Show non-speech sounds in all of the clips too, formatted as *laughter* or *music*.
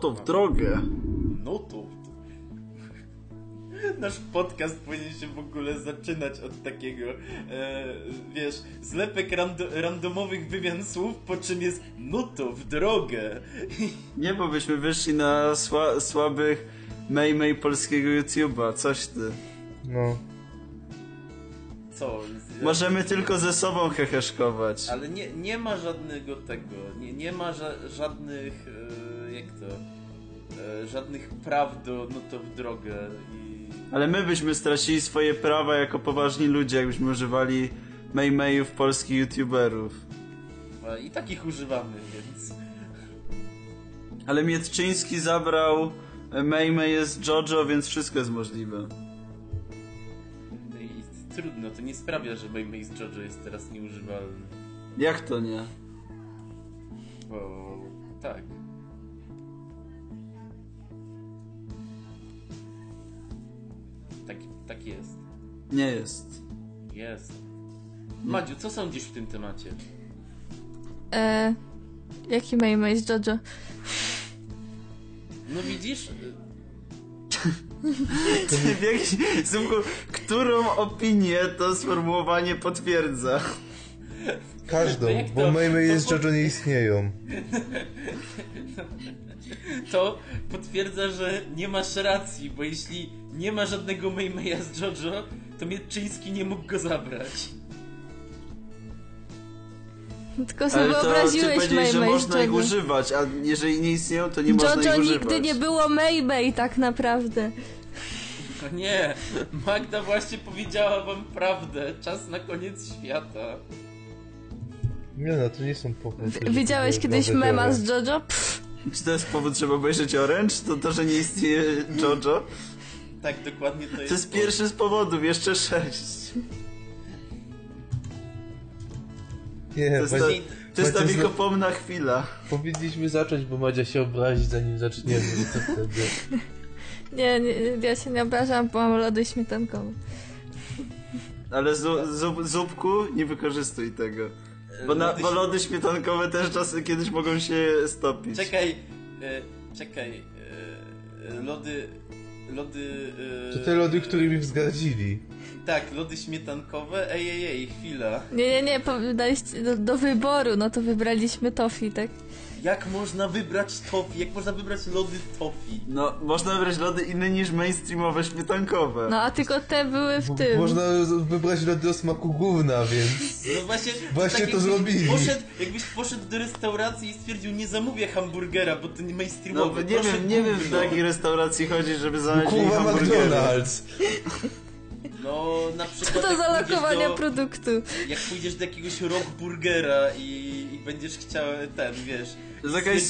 to w drogę. No to. *laughs* Nasz podcast powinien się w ogóle zaczynać od takiego, e, wiesz, zlepek rando randomowych wymian słów, po czym jest no to w drogę. *laughs* Nie, bo byśmy wyszli na sła słabych mej polskiego YouTube'a, coś ty. No. Co? Możemy tylko ze sobą heheszkować. Ale nie, nie ma żadnego tego, nie, nie ma ża żadnych, e, jak to, e, żadnych praw do no to w drogę i... Ale my byśmy stracili swoje prawa jako poważni ludzie, jakbyśmy używali mej-mejów polskich YouTuberów. I takich używamy, więc... Ale Mietczyński zabrał mej-mej jest JoJo, więc wszystko jest możliwe. No I trudno, to nie sprawia, że Maymay z JoJo jest teraz nieużywalny. Jak to nie? Bo tak. Tak, jest. Nie jest. Jest. Madziu, co sądzisz w tym temacie? E, jaki Maymay z Jojo? No widzisz, *laughs* Ty w jakiś, którą opinię to sformułowanie potwierdza? Każdą, Jak bo to jest JoJo nie istnieją. *laughs* *laughs* to potwierdza, że nie masz racji, bo jeśli nie ma żadnego Maymaya z JoJo, to Mietczyński nie mógł go zabrać. Tylko sobie Ale wyobraziłeś że Maymay z można ich Jojo. używać, a jeżeli nie istnieją, to nie można ich Jojo używać. nigdy nie było Maymay tak naprawdę. No nie, Magda właśnie powiedziała wam prawdę. Czas na koniec świata. Nie no, to nie są Widziałeś były kiedyś mema z Jojo? Pff, Czy to jest powód, żeby obejrzeć Orange? To to, że nie istnieje JoJo? Tak, dokładnie to jest. To jest pierwszy z powodów, jeszcze sześć. Nie, To jest ta, to jest ta wiekopomna chwila. powinniśmy zacząć, bo Madzia się obrazi zanim zaczniemy co wtedy? nie, nie, ja się nie obrażam, bo mam lody śmietankowe. Ale zu, zu, zupku, nie wykorzystuj tego. Bo, na, Lody bo lody śmietankowe też czasy kiedyś mogą się stopić. Czekaj, e, czekaj. E, lody. Lody. E, To te lody, którymi wzgardzili. Tak, lody śmietankowe. Ej, ej, ej, chwila. Nie, nie, nie, daliście do, do wyboru, no to wybraliśmy tofi, tak? Jak można wybrać tofi? Jak można wybrać lody tofi? No, można wybrać lody inne niż mainstreamowe śmietankowe. No a tylko te były w Bo tym. Można wybrać lody o smaku gówna, więc... No właśnie, Właśnie tak to zrobili. Poszedł, jakbyś poszedł do restauracji i stwierdził, nie zamówię hamburgera, bo to nie No, mainstreamowy. nie proszę wiem, nie wiem do jakiej restauracji chodzi, żeby jej Kurwa hamburgery. McDonald's! No, na przykład Co to za lokowanie do, produktu? Jak pójdziesz do jakiegoś rock burgera i, i będziesz chciał ten, wiesz... To jest jakaś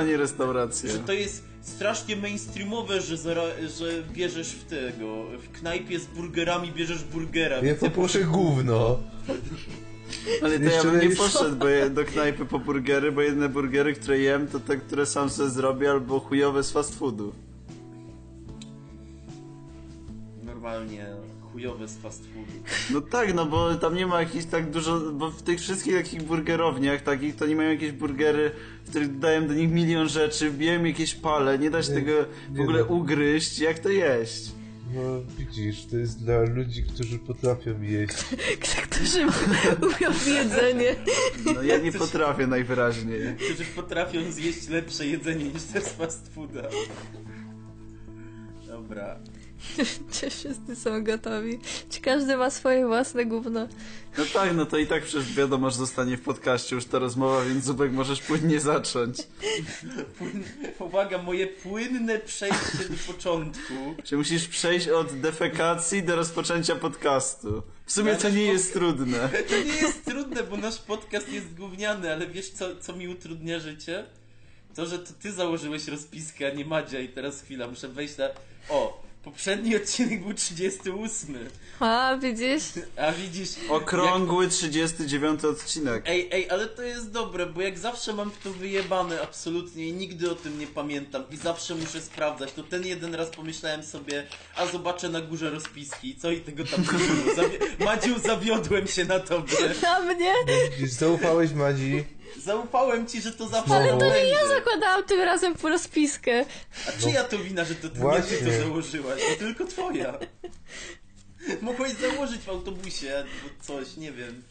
że- nie restauracja. Że to jest strasznie mainstreamowe, że, zara, że bierzesz w tego, w knajpie z burgerami bierzesz burgera. Ja poproszę gówno. Ale to ja bym nie poszedł bo do knajpy po burgery, bo jedne burgery, które jem, to te, które sam sobie zrobię, albo chujowe z fast foodu. Normalnie chujowe z fast foodu. No tak, no bo tam nie ma jakichś tak dużo, bo w tych wszystkich takich burgerowniach takich, to nie mają jakieś burgery, w których dodają do nich milion rzeczy, wbijają jakieś pale, nie da się Nie, tego w ogóle da. ugryźć, jak to jeść? No widzisz, to jest dla ludzi, którzy potrafią jeść. Którzy umią jedzenie. No ja nie potrafię najwyraźniej. Którzy potrafią zjeść lepsze jedzenie niż te z fast fooda. Dobra. *laughs* Czy wszyscy są gotowi? Czy każdy ma swoje własne gówno? No tak, no to i tak przecież wiadomo, że zostanie w podcaście już ta rozmowa, więc Zubek możesz płynnie zacząć. Płyn... Uwaga, moje płynne przejście do początku. Czy musisz przejść od defekacji do rozpoczęcia podcastu? W sumie to nie jest trudne. *laughs* To nie jest trudne, bo nasz podcast jest gówniany, ale wiesz co, co mi utrudnia życie? To, że to ty założyłeś rozpiskę, a nie Madzia i teraz chwila, muszę wejść na... O! Poprzedni odcinek był 38, A, widzisz? a widzisz... Okrągły 39 odcinek. Ej, ej, ale to jest dobre, bo jak zawsze mam to wyjebane absolutnie i nigdy o tym nie pamiętam i zawsze muszę sprawdzać, to ten jeden raz pomyślałem sobie, a zobaczę na górze rozpiski, co i tego tam nie było. Zawi- Madziu, zawiodłem się na tobie. Na mnie? Zaufałeś Madzi. Zaufałem ci, że to zawsze Ale to nie. Ja zakładałam tym razem po rozpiskę. A czyja to wina, że to ty nie Właśnie. ty to założyłaś? To tylko twoja. Mogłeś założyć w autobusie albo coś, nie wiem.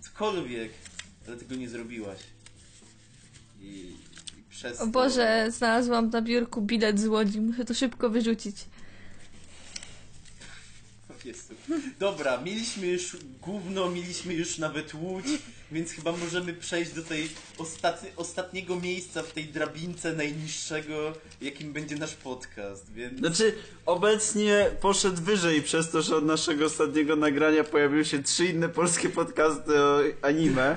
Cokolwiek. Ale tego nie zrobiłaś. I, i przez O to- Boże, znalazłam na biurku bilet z Łodzi, muszę to szybko wyrzucić. Jezu. Dobra, mieliśmy już gówno, mieliśmy już nawet łódź, więc chyba możemy przejść do tej ostatni, ostatniego miejsca w tej drabince najniższego, jakim będzie nasz podcast, więc... Znaczy, obecnie poszedł wyżej przez to, że od naszego ostatniego nagrania pojawiły się trzy inne polskie podcasty o anime.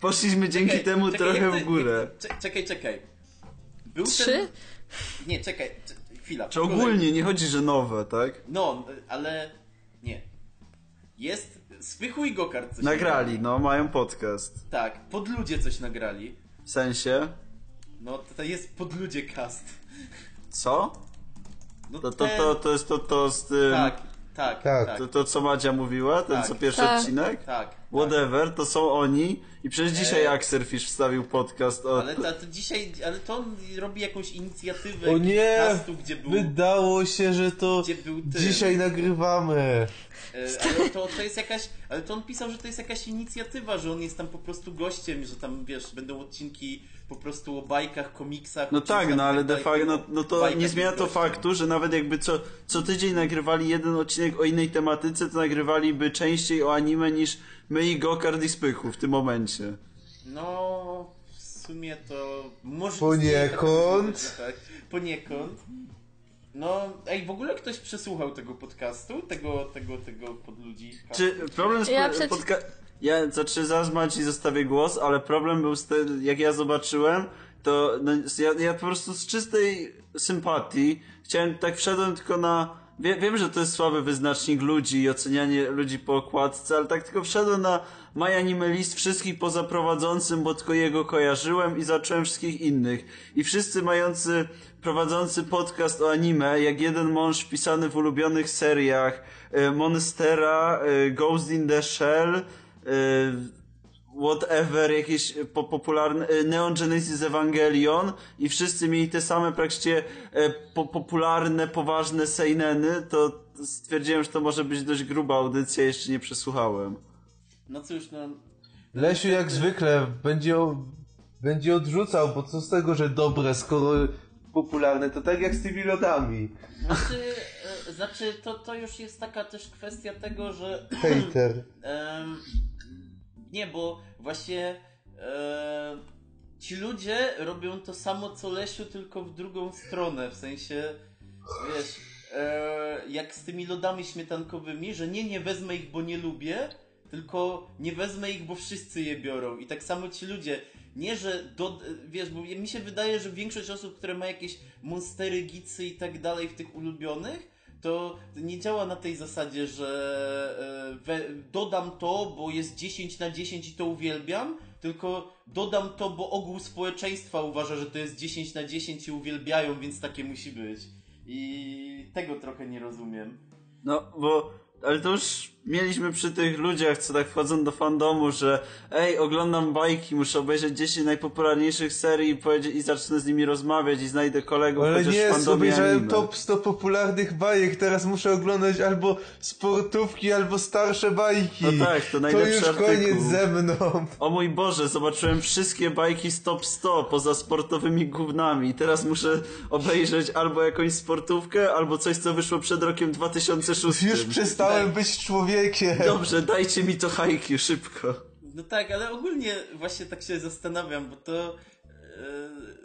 Poszliśmy dzięki Czekaj, temu czekaj, trochę jak w górę. Czekaj, czekaj. Był Trzy? ten... Nie, czekaj, cze- chwila. Czy ogólnie, nie chodzi, że nowe, tak? No, ale... Nie. Jest... Spychu i Gokart coś Nagrali, no, mają podcast. Tak, podludzie coś nagrali. W sensie? No, to, to jest podludzie cast. Co? No To, to, ten- to, to jest to, to z tym... Tak, tak, Tak. tak. To, to co Madzia mówiła, ten Tak. co pierwszy Tak. odcinek? tak. Whatever, to są oni. I przecież dzisiaj Eee. Axelfish wstawił podcast o... Ale to, to dzisiaj, ale to on robi jakąś inicjatywę O nie! castu, gdzie był, Wydało się, że to dzisiaj nagrywamy. E, ale to, to jest jakaś, ale to on pisał, że to jest jakaś inicjatywa, że on jest tam po prostu gościem, że tam, wiesz, będą odcinki po prostu o bajkach, komiksach. No tak, no ale tak de facto, no, no to nie zmienia to faktu, że nawet jakby co, co tydzień nagrywali jeden odcinek o innej tematyce, to nagrywaliby częściej o anime niż my i Gokard i Spychu w tym momencie. No, w sumie to może Poniekąd. Tak, poniekąd. No, ej, w ogóle ktoś przesłuchał tego podcastu? Tego, tego, tego podludzi? Czy problem z Ja po- przecież- podca- Ja, znaczy zaraz Maci zostawię głos, ale problem był z tym, jak ja zobaczyłem, to no, ja, ja po prostu z czystej sympatii chciałem, tak wszedłem tylko na... Wie, wiem, że to jest słaby wyznacznik ludzi i ocenianie ludzi po okładce, ale tak tylko wszedłem na My Anime List wszystkich poza prowadzącym, bo tylko jego kojarzyłem i zacząłem wszystkich innych. I wszyscy mający prowadzący podcast o anime, jak jeden mąż wpisany w ulubionych seriach, e, Monstera, e, Ghost in the Shell, e, whatever, jakieś po, popularne, e, Neon Genesis Evangelion i wszyscy mieli te same praktycznie e, po, popularne, poważne seineny, to stwierdziłem, że to może być dość gruba audycja, jeszcze nie przesłuchałem. No cóż, no... Lesiu jak zwykle będzie, będzie odrzucał, bo co z tego, że dobre, skoro popularne, to tak jak z tymi lodami. Znaczy, e, znaczy to, to już jest taka też kwestia tego, że... Hater. Em, nie, bo właśnie e, ci ludzie robią to samo co Lesiu, tylko w drugą stronę. W sensie, wiesz, e, jak z tymi lodami śmietankowymi, że nie, nie wezmę ich, bo nie lubię, tylko nie wezmę ich, bo wszyscy je biorą. I tak samo ci ludzie. Nie, że do, wiesz, bo mi się wydaje, że większość osób, które ma jakieś monstery, gicy i tak dalej w tych ulubionych, to nie działa na tej zasadzie, że e, we, dodam to, bo jest 10 na 10 i to uwielbiam, tylko dodam to, bo ogół społeczeństwa uważa, że to jest 10 na 10 i uwielbiają, więc takie musi być. I tego trochę nie rozumiem. No, bo, ale to już mieliśmy przy tych ludziach, co tak wchodzą do fandomu, że ej, oglądam bajki, muszę obejrzeć 10 najpopularniejszych serii i, powiedzieć, i zacznę z nimi rozmawiać i znajdę kolegów, Ale chociaż w nie, fandomie obejrzałem anime. top 100 popularnych bajek, teraz muszę oglądać albo sportówki, albo starsze bajki. No tak, to To najlepszy już artykuł. koniec ze mną. O mój Boże, zobaczyłem wszystkie bajki z top 100 poza sportowymi gównami i teraz muszę obejrzeć albo jakąś sportówkę, albo coś, co wyszło przed rokiem 2006. Już przestałem Tak. być człowiekiem. Dobrze, dajcie mi to hajki, szybko. No tak, ale ogólnie właśnie tak się zastanawiam, bo to. Yy,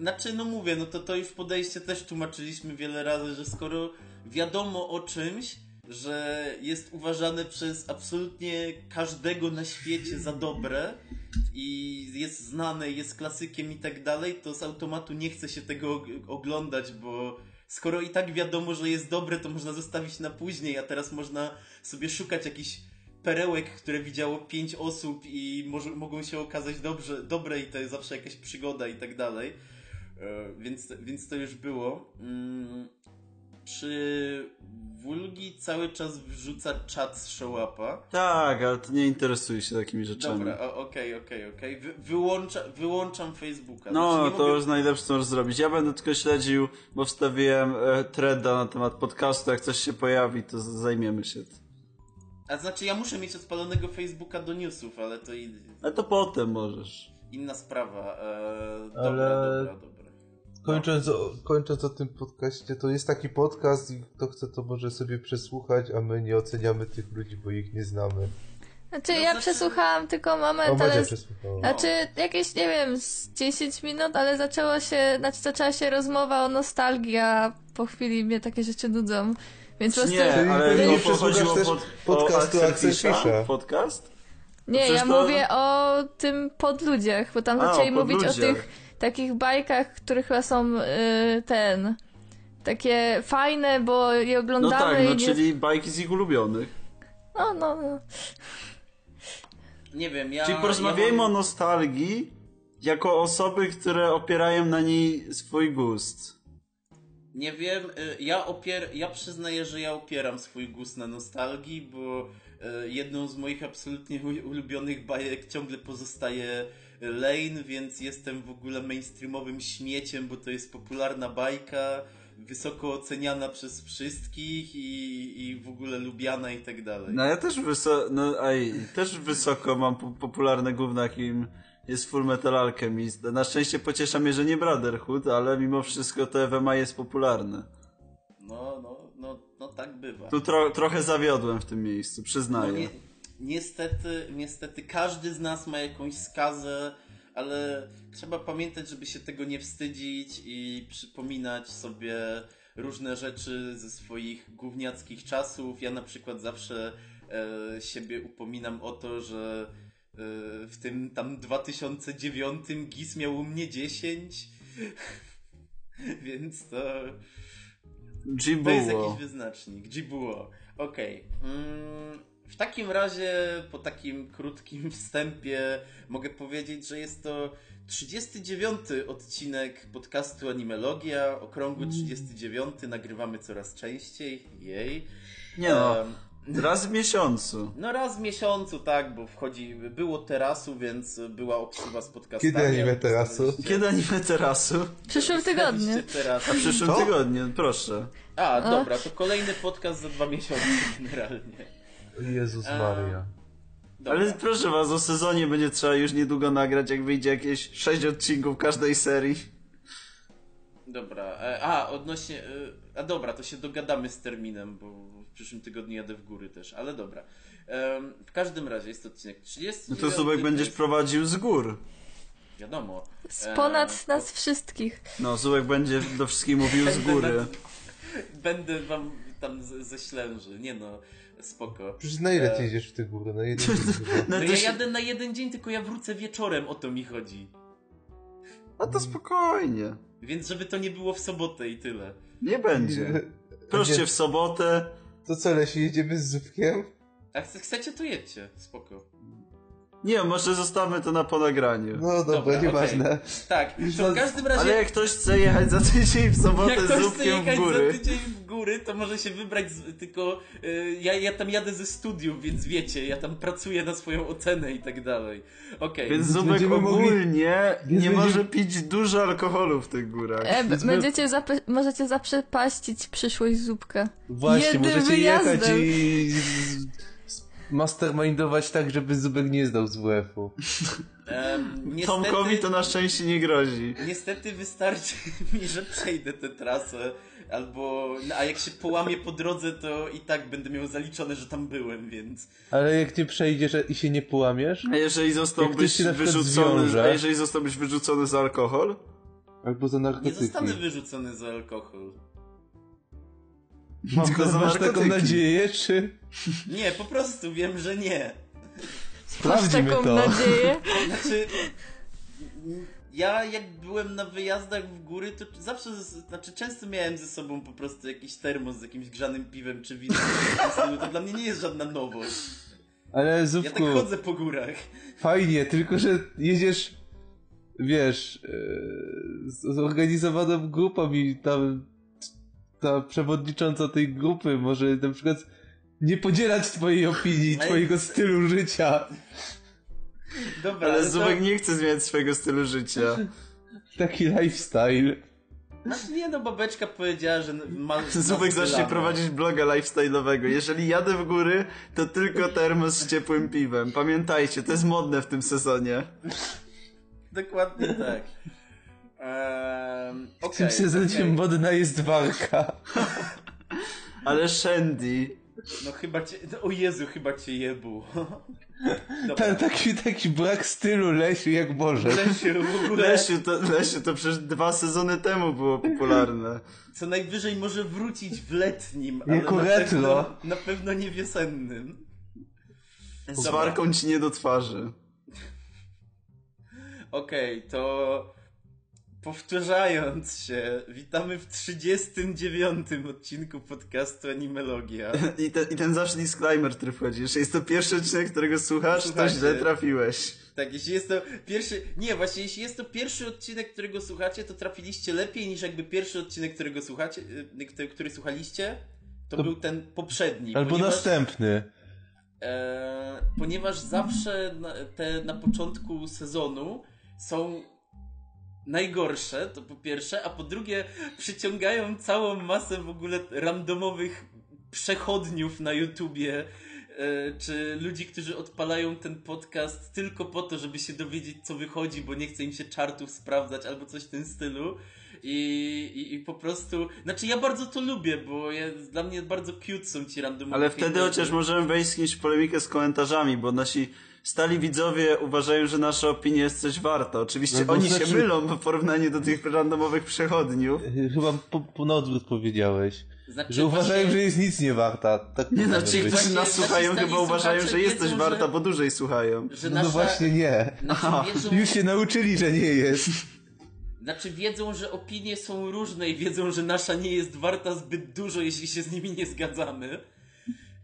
znaczy, no mówię, no to to już podejście też tłumaczyliśmy wiele razy, że skoro wiadomo o czymś, że jest uważane przez absolutnie każdego na świecie za dobre i jest znane, jest klasykiem i tak dalej, to z automatu nie chce się tego og- oglądać, bo skoro i tak wiadomo, że jest dobre, to można zostawić na później, a teraz można sobie szukać jakichś perełek, które widziało pięć osób i może, mogą się okazać dobrze, dobre i to jest zawsze jakaś przygoda i tak dalej. E, Więc, więc to już było. Mm, czy Wulgi cały czas wrzuca czat z show-upa? Tak, ale to nie interesuje się takimi rzeczami. Dobra, okej, okej, okej. Wy, wyłącza, wyłączam Facebooka. No, Znaczy, to mogę- już najlepsze, co możesz zrobić. Ja będę tylko śledził, bo wstawiłem e, threada na temat podcastu. Jak coś się pojawi, to zajmiemy się. tym. A znaczy, ja muszę mieć odpalonego Facebooka do newsów, ale to i, Ale to potem możesz. inna sprawa. Eee, dobra, Ale- dobra, dobra. Kończąc o, kończąc o tym podcaście, to jest taki podcast i kto chce to może sobie przesłuchać, a my nie oceniamy tych ludzi, bo ich nie znamy. Znaczy, No, ja przesłuchałam tylko moment, ale... Znaczy, jakieś, nie wiem, z 10 minut, ale zaczęło się, znaczy zaczęła się rozmowa o nostalgii, a po chwili mnie takie rzeczy nudzą. Więc po prostu... Nie, Czyli ale nie nie przesłuchasz też pod, podcastu Fisza. Podcast? Nie, ja to- mówię o tym podludziach, bo tam A, zaczęli mówić o tych takich bajkach, które chyba są y, ten... Takie fajne, bo je No oglądamy tak, no i czyli bajki z ich ulubionych. No, no, no. Nie wiem, ja... Czyli porozmawiajmy ja o nostalgii jako osoby, które opierają na niej swój gust. Nie wiem, y, ja, opier... ja przyznaję, że ja opieram swój gust na nostalgii, bo y, jedną z moich absolutnie ulubionych bajek ciągle pozostaje Lane, więc jestem w ogóle mainstreamowym śmieciem, bo to jest popularna bajka, wysoko oceniana przez wszystkich i, i w ogóle lubiana i tak dalej. No ja też wysoko, no ej, też wysoko mam po popularne gówno, jakim jest Full Metal Alchemist. Na szczęście pociesza mnie, że nie Brotherhood, ale mimo wszystko to FMA jest popularne. No, no, no, no tak bywa. Tu tro trochę zawiodłem w tym miejscu, No, przyznaję. Ni niestety, niestety każdy z nas ma jakąś skazę, ale trzeba pamiętać, żeby się tego nie wstydzić i przypominać sobie różne rzeczy ze swoich gówniackich czasów. Ja na przykład zawsze e, siebie upominam o to, że e, w tym tam 2009 GIS miał u mnie 10. *laughs* Więc to... To jest jakiś wyznacznik. Jibuo. Okej. Mm, w takim razie, po takim krótkim wstępie, mogę powiedzieć, że jest to 39 odcinek podcastu Animelogia. Okrągły 39. Nagrywamy coraz częściej. Jej. Nie no, Em, raz w miesiącu. *laughs* no raz w miesiącu, tak, bo wchodzi, było terasu, więc była obsługa z podcastami. Kiedy anime terasu? Kiedy anime terasu? W *laughs* przyszłym tygodniu. Teraz. W przyszłym tygodniu, proszę. A, dobra, to kolejny podcast za dwa miesiące generalnie. Jezus Maria. Dobra. Ale proszę was, o sezonie będzie trzeba już niedługo nagrać, jak wyjdzie jakieś 6 odcinków każdej serii. Dobra, e, a odnośnie. e, A dobra, to się dogadamy z terminem, bo w przyszłym tygodniu jadę w góry też, ale dobra. W każdym razie jest to odcinek 30. No to Zubek będziesz prowadził z gór. Wiadomo. Z E, ponad to nas wszystkich. No, Zubek będzie do wszystkich mówił z góry. Będę wam tam ze, ze ślęży. Nie no, spoko. Przecież na ile E, ty jedziesz w te góry? Na jeden *laughs* dzień. No No to ja się- jadę na jeden dzień, tylko ja wrócę wieczorem, o to mi chodzi. A to spokojnie. Więc żeby to nie było w sobotę i tyle. Nie będzie. Proszę w sobotę. To co, Lesi, jedziemy z Zupkiem? A chce- chcecie, to jedźcie, spoko. Nie, może zostawmy to na ponagraniu. No dobra, nieważne. Tak, to w każdym razie... Ale jak ktoś chce jechać za tydzień w sobotę Jak ktoś chce Zubkiem w jechać góry. za tydzień w góry, to może się wybrać, z, tylko y, ja, ja tam jadę ze studiów, więc wiecie, ja tam pracuję na swoją ocenę i tak dalej. Okej. Więc Zubek mogli- ogólnie Więc nie będziemy- może pić dużo alkoholu w tych górach. E, b- Więc my- będziecie zapy- możecie zaprzepaścić przyszłość zupka. Właśnie, Jednym możecie wyjazdem. jechać i mastermindować tak, żeby Zubek nie zdał z WF-u. Niestety, Tomkowi to na szczęście nie grozi. niestety wystarczy *laughs* mi, że przejdę tę trasę, albo... no, A jak się połamię po drodze, to i tak będę miał zaliczone, że tam byłem, więc... Ale jak nie przejdziesz i się nie połamiesz, A jeżeli zostałbyś wyrzucony, zwiąże- a jeżeli zostałbyś wyrzucony za alkohol? albo za Nie narkotyki. zostanę wyrzucony za alkohol. Mam, Tylko masz taką nadzieję, czy Nie, po prostu wiem, że nie. Masz sprawdzimy taką to? nadzieję. Znaczy, ja jak byłem na wyjazdach w góry, to zawsze, znaczy często miałem ze sobą po prostu jakiś termos z jakimś grzanym piwem czy winem. To dla mnie nie jest żadna nowość. Ale Ja tak chodzę po górach. fajnie, tylko że jedziesz, wiesz, e, z zorganizowaną grupą i tam ta przewodnicząca tej grupy może na przykład nie podzielać twojej opinii, Ale- twojego stylu życia. Dobra, Ale to- Zubek nie chce zmieniać swojego stylu życia. Taki lifestyle. Znaczy nie no, babeczka powiedziała, że ma... Zubek zacznie prowadzić bloga lifestyle'owego. Jeżeli jadę w góry, to tylko termos z ciepłym piwem. Pamiętajcie, to jest modne w tym sezonie. Dokładnie tak. Ehm, W okej, tym sezonie okej. modna jest walka. *laughs* Ale Shandy... No chyba cię... O Jezu, chyba cię jebu. *laughs* Ta, taki, taki brak stylu Lesiu jak Boże. Lesiu, w *laughs* ogóle Lesiu to, Lesiu to przecież dwa sezony temu było popularne. co najwyżej może wrócić w letnim, Jako ale na retro. Pewno, na pewno nie wiosennym. Z warką ci nie do twarzy. Okej, to powtarzając się, witamy w 39 odcinku podcastu Animologia. I, te, I ten zawsze disclaimer, który wchodzi. Jeśli jest to pierwszy odcinek, którego słuchasz, to Słuchajcie. źle trafiłeś. Tak, jeśli jest to pierwszy. Nie, właśnie, jeśli jest to pierwszy odcinek, którego słuchacie, to trafiliście lepiej niż jakby pierwszy odcinek, którego słuchacie, y, który, który słuchaliście. To, To- był ten poprzedni. Albo ponieważ, następny. e, ponieważ zawsze na, te na początku sezonu są najgorsze, to po pierwsze, a po drugie przyciągają całą masę w ogóle randomowych przechodniów na YouTubie, e, czy ludzi, którzy odpalają ten podcast tylko po to, żeby się dowiedzieć, co wychodzi, bo nie chce im się czartów sprawdzać albo coś w tym stylu. I, i, I po prostu. Znaczy, ja bardzo to lubię, bo ja, dla mnie bardzo cute są ci randomowi. Ale wtedy chociaż możemy wejść w jakąś polemikę z komentarzami, bo nasi stali widzowie uważają, że nasza opinia jest coś warta. Oczywiście No oni znaczy- się mylą w porównaniu do tych randomowych przechodniów. Chyba po, po na odwrót powiedziałeś. Znaczy, Że uważają, właśnie- że jest nic nie warta. Tak Nie no, ci, którzy nas znaczy słuchają, chyba uważają, że jesteś wiedzą, warta, że- bo dłużej słuchają. Że No nasza, właśnie nie. Znaczy, wiedzą, Już się nauczyli, że nie jest. Znaczy wiedzą, że opinie są różne i wiedzą, że nasza nie jest warta zbyt dużo, jeśli się z nimi nie zgadzamy.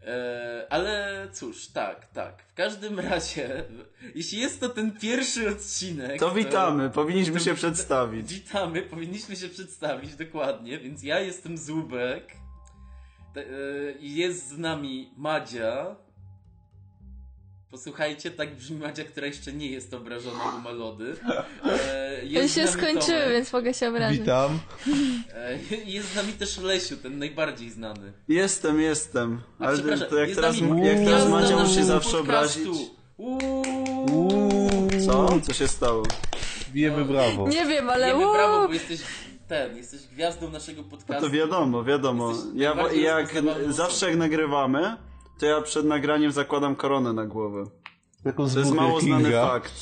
E, ale cóż, tak, tak. W każdym *laughs* razie, jeśli jest to ten pierwszy odcinek. To witamy, powinniśmy to- się przedstawić. Witamy, powinniśmy się przedstawić dokładnie, więc ja jestem Zubek. E, Jest z nami Madzia. Posłuchajcie, tak brzmi Madzia, która jeszcze nie jest obrażona u Malody. *laughs* E, jest się skończyły, Tomek. więc mogę się obrazić. Witam. E, Jest z nami też Lesiu, ten najbardziej znany. Jestem, jestem. A Ale przepraszam, to jak teraz, nami jak teraz Madzia musi zawsze podcastu. obrazić. Uuu. Co? Co się stało? Bijemy brawo. Nie wiem, ale Wiemy uuu, brawo, bo jesteś ten, jesteś gwiazdą naszego No podcastu. to wiadomo, wiadomo. Jesteś Ja, jak zawsze jak nagrywamy, to ja przed nagraniem zakładam koronę na głowę. Taką z To jest mało znany Kinga. fakt.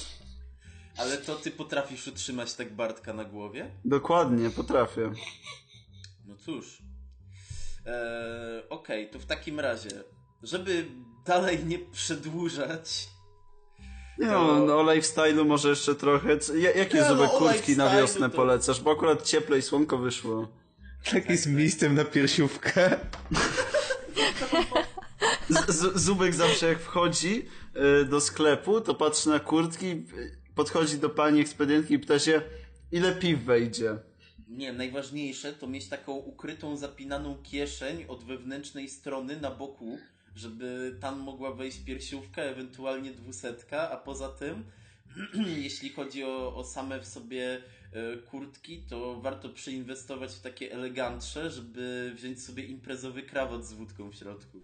Ale to ty potrafisz utrzymać tak Bartka na głowie? Dokładnie, potrafię. No cóż. Eee, Okej, to w takim razie, żeby dalej nie przedłużać. Nie To- no, no o lifestyle'u może jeszcze trochę. Ja- Jakie Nie, no, o kurtki na wiosnę to- polecasz? Bo akurat cieplej słonko wyszło. Tak z miejscem na piersiówkę. *laughs* Z, zubek zawsze jak wchodzi y, do sklepu, to patrzy na kurtki, podchodzi do pani ekspedientki i pyta się, ile piw wejdzie. Nie, najważniejsze to mieć taką ukrytą, zapinaną kieszeń od wewnętrznej strony na boku, żeby tam mogła wejść piersiówka, ewentualnie dwusetka, a poza tym, *clears throat* jeśli chodzi o, o same w sobie e, kurtki, to warto przeinwestować w takie elegantsze, żeby wziąć sobie imprezowy krawat z wódką w środku.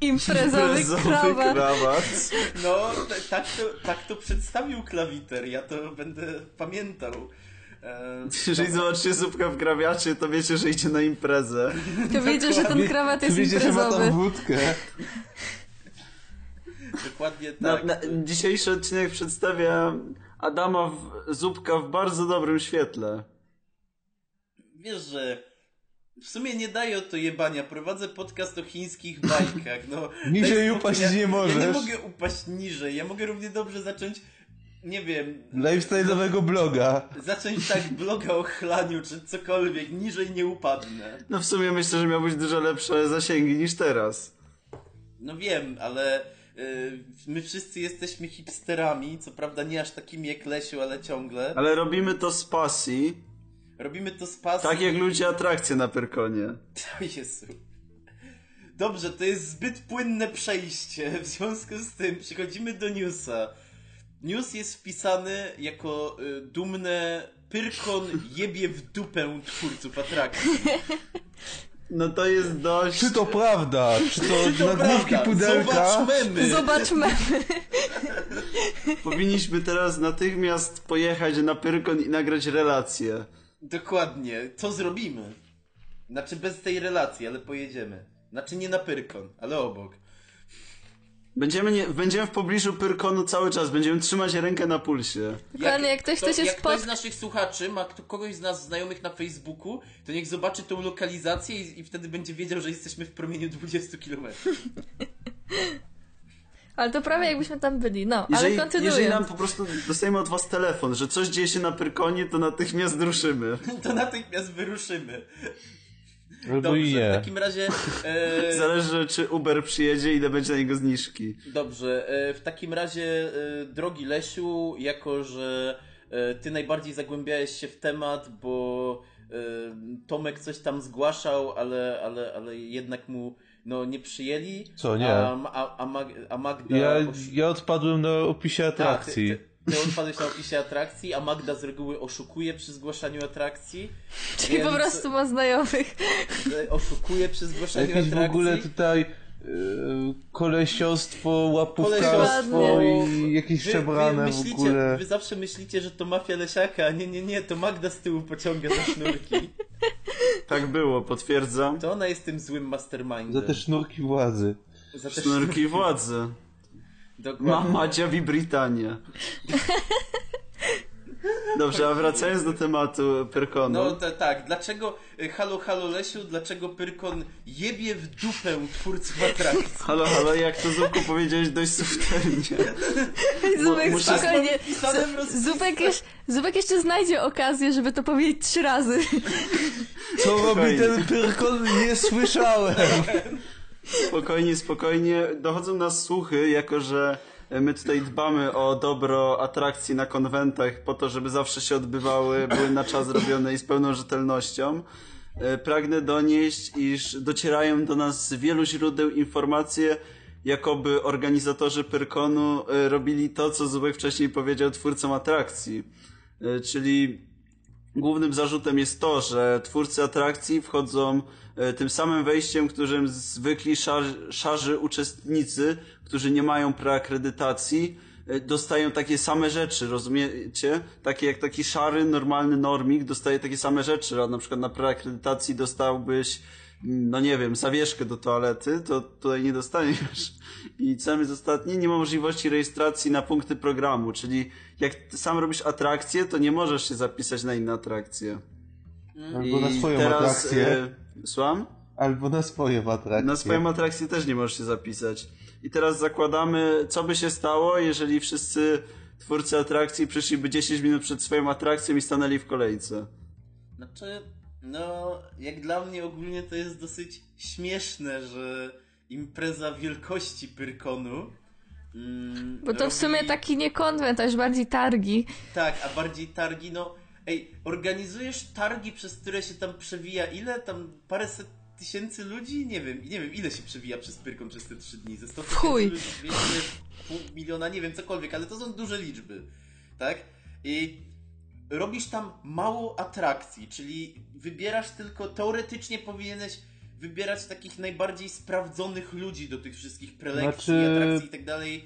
Imprezowy Imprezowy krawat. krawat. No, tak to, tak to przedstawił klawiter, ja to będę pamiętał. E, Jeżeli zobaczycie zupka w grawiacie, to wiecie, że idzie na imprezę. To wiecie, że ten krawat jest Wiecie, że ma imprezowy. tam wódkę. dokładnie Na, tak. na, dzisiejszy odcinek przedstawia Adama w, Zupka w bardzo dobrym świetle. Wiesz, że w sumie nie daję o to jebania. Prowadzę podcast o chińskich bajkach. No, *laughs* Niżej spokój, upaść ja, nie Ja nie możesz. mogę upaść niżej. Ja mogę równie dobrze zacząć, nie wiem, Lifestyle'owego bloga. zacząć tak bloga o chlaniu czy cokolwiek. Niżej nie upadnę. No w sumie myślę, że miałbyś dużo lepsze zasięgi niż teraz. No wiem, ale y, my wszyscy jesteśmy hipsterami. Co prawda nie aż takimi jak Lesiu, ale ciągle. Ale robimy to z pasji. Robimy to z pasji. Tak jak ludzie atrakcje na Pyrkonie. O Jezu. Dobrze, to jest zbyt płynne przejście. W związku z tym przechodzimy do newsa. News jest wpisany jako y, dumne Pyrkon jebie w dupę twórców atrakcji. No to jest dość... Czy to prawda? Czy to, Czy to nagłówki prawda? pudelka? Zobaczmy. Zobaczmy. Powinniśmy teraz natychmiast pojechać na Pyrkon i nagrać relację. Dokładnie. Co zrobimy? Znaczy bez tej relacji, ale pojedziemy. Znaczy nie na Pyrkon, ale obok. Będziemy, nie, będziemy w pobliżu Pyrkonu cały czas, będziemy trzymać rękę na pulsie. Dokładnie, jak ktoś kto- chce się Jak ktoś z spotkać. naszych słuchaczy ma kto, kogoś z nas znajomych na Facebooku, to niech zobaczy tą lokalizację i, i wtedy będzie wiedział, że jesteśmy w promieniu 20 km. *laughs* Ale to prawie jakbyśmy tam byli. No, Jeżeli, ale kontynuując. jeżeli nam po prostu dostajemy od was telefon, że coś dzieje się na Pyrkonie, to natychmiast ruszymy. *laughs* To natychmiast wyruszymy. Albo Dobrze, w takim razie... E, *laughs* Zależy, czy Uber przyjedzie, ile będzie na niego zniżki. Dobrze, e, w takim razie, e, drogi Lesiu, jako że e, ty najbardziej zagłębiałeś się w temat, bo e, Tomek coś tam zgłaszał, ale, ale, ale jednak mu no, nie przyjęli. Co, nie? A, a, a, Mag, a Magda... Ja, ja odpadłem na opisie Tak, atrakcji. ty, ty, ty odpadłeś na opisie atrakcji, a Magda z reguły oszukuje przy zgłaszaniu atrakcji. Czyli po prostu ma znajomych. Oszukuje przy zgłaszaniu Jakieś w atrakcji. ogóle tutaj kolesiostwo, łapówkarstwo i jakieś przebrane w myślicie, ogóle. Wy zawsze myślicie, że to mafia Lesiaka, a nie, nie, nie, to Magda z tyłu pociąga za sznurki. *laughs* Tak było, potwierdzam. To ona jest tym złym mastermindem. Za te sznurki władzy. Za te Sznurki władzy. Dokładnie. Ma Madzia w Britania. *laughs* Dobrze, a wracając do tematu Pyrkonu. No to, tak, dlaczego, y, halo, halo Lesiu, dlaczego Pyrkon jebie w dupę twórców atrakcji? Halo, halo, jak to Zupku powiedziałeś dość subtelnie. Zubek, muszę- spokojnie. Rozpisce. Zubek, jeż, Zubek jeszcze znajdzie okazję, żeby to powiedzieć trzy razy. Co robi ten Pyrkon? Nie słyszałem. Spokojnie, spokojnie. Dochodzą nas słuchy, jako że my tutaj dbamy o dobro atrakcji na konwentach po to, żeby zawsze się odbywały, były na czas robione i z pełną rzetelnością. E, Pragnę donieść, iż docierają do nas z wielu źródeł informacje, jakoby organizatorzy Pyrkonu e, robili to, co Zubek wcześniej powiedział twórcom atrakcji. E, Czyli Głównym zarzutem jest to, że twórcy atrakcji wchodzą tym samym wejściem, którym zwykli szar, szarzy uczestnicy, którzy nie mają preakredytacji, e, dostają takie same rzeczy, rozumiecie? Takie jak taki szary, normalny normik dostaje takie same rzeczy, a na przykład na preakredytacji dostałbyś mm, no nie wiem, zawieszkę do toalety, to tutaj nie dostaniesz. *laughs* I co jest ostatnie, nie ma możliwości rejestracji na punkty programu, czyli jak ty sam robisz atrakcję, to nie możesz się zapisać na inne atrakcje. Albo na swoją atrakcję. e, słucham? Albo na swoją atrakcję. Na swoją atrakcję też nie możesz się zapisać. I teraz zakładamy, co by się stało, jeżeli wszyscy twórcy atrakcji przyszliby 10 minut przed swoją atrakcją i stanęli w kolejce. Znaczy, no, jak dla mnie ogólnie to jest dosyć śmieszne, że impreza wielkości Pyrkonu. Mm, Bo to w sumie robi- taki nie konwent, a już bardziej targi. Tak, a bardziej targi, no. Ej, organizujesz targi, przez które się tam przewija ile? Tam paręset tysięcy ludzi? Nie wiem, nie wiem ile się przewija przez Pyrkon przez te trzy dni. Ze 100 tysięcy Chuj. ludzi, 200, pół miliona, nie wiem, cokolwiek, ale to są duże liczby. Tak? I robisz tam mało atrakcji, czyli wybierasz tylko, teoretycznie powinieneś wybierać takich najbardziej sprawdzonych ludzi do tych wszystkich prelekcji, Znaczy- atrakcji i tak dalej.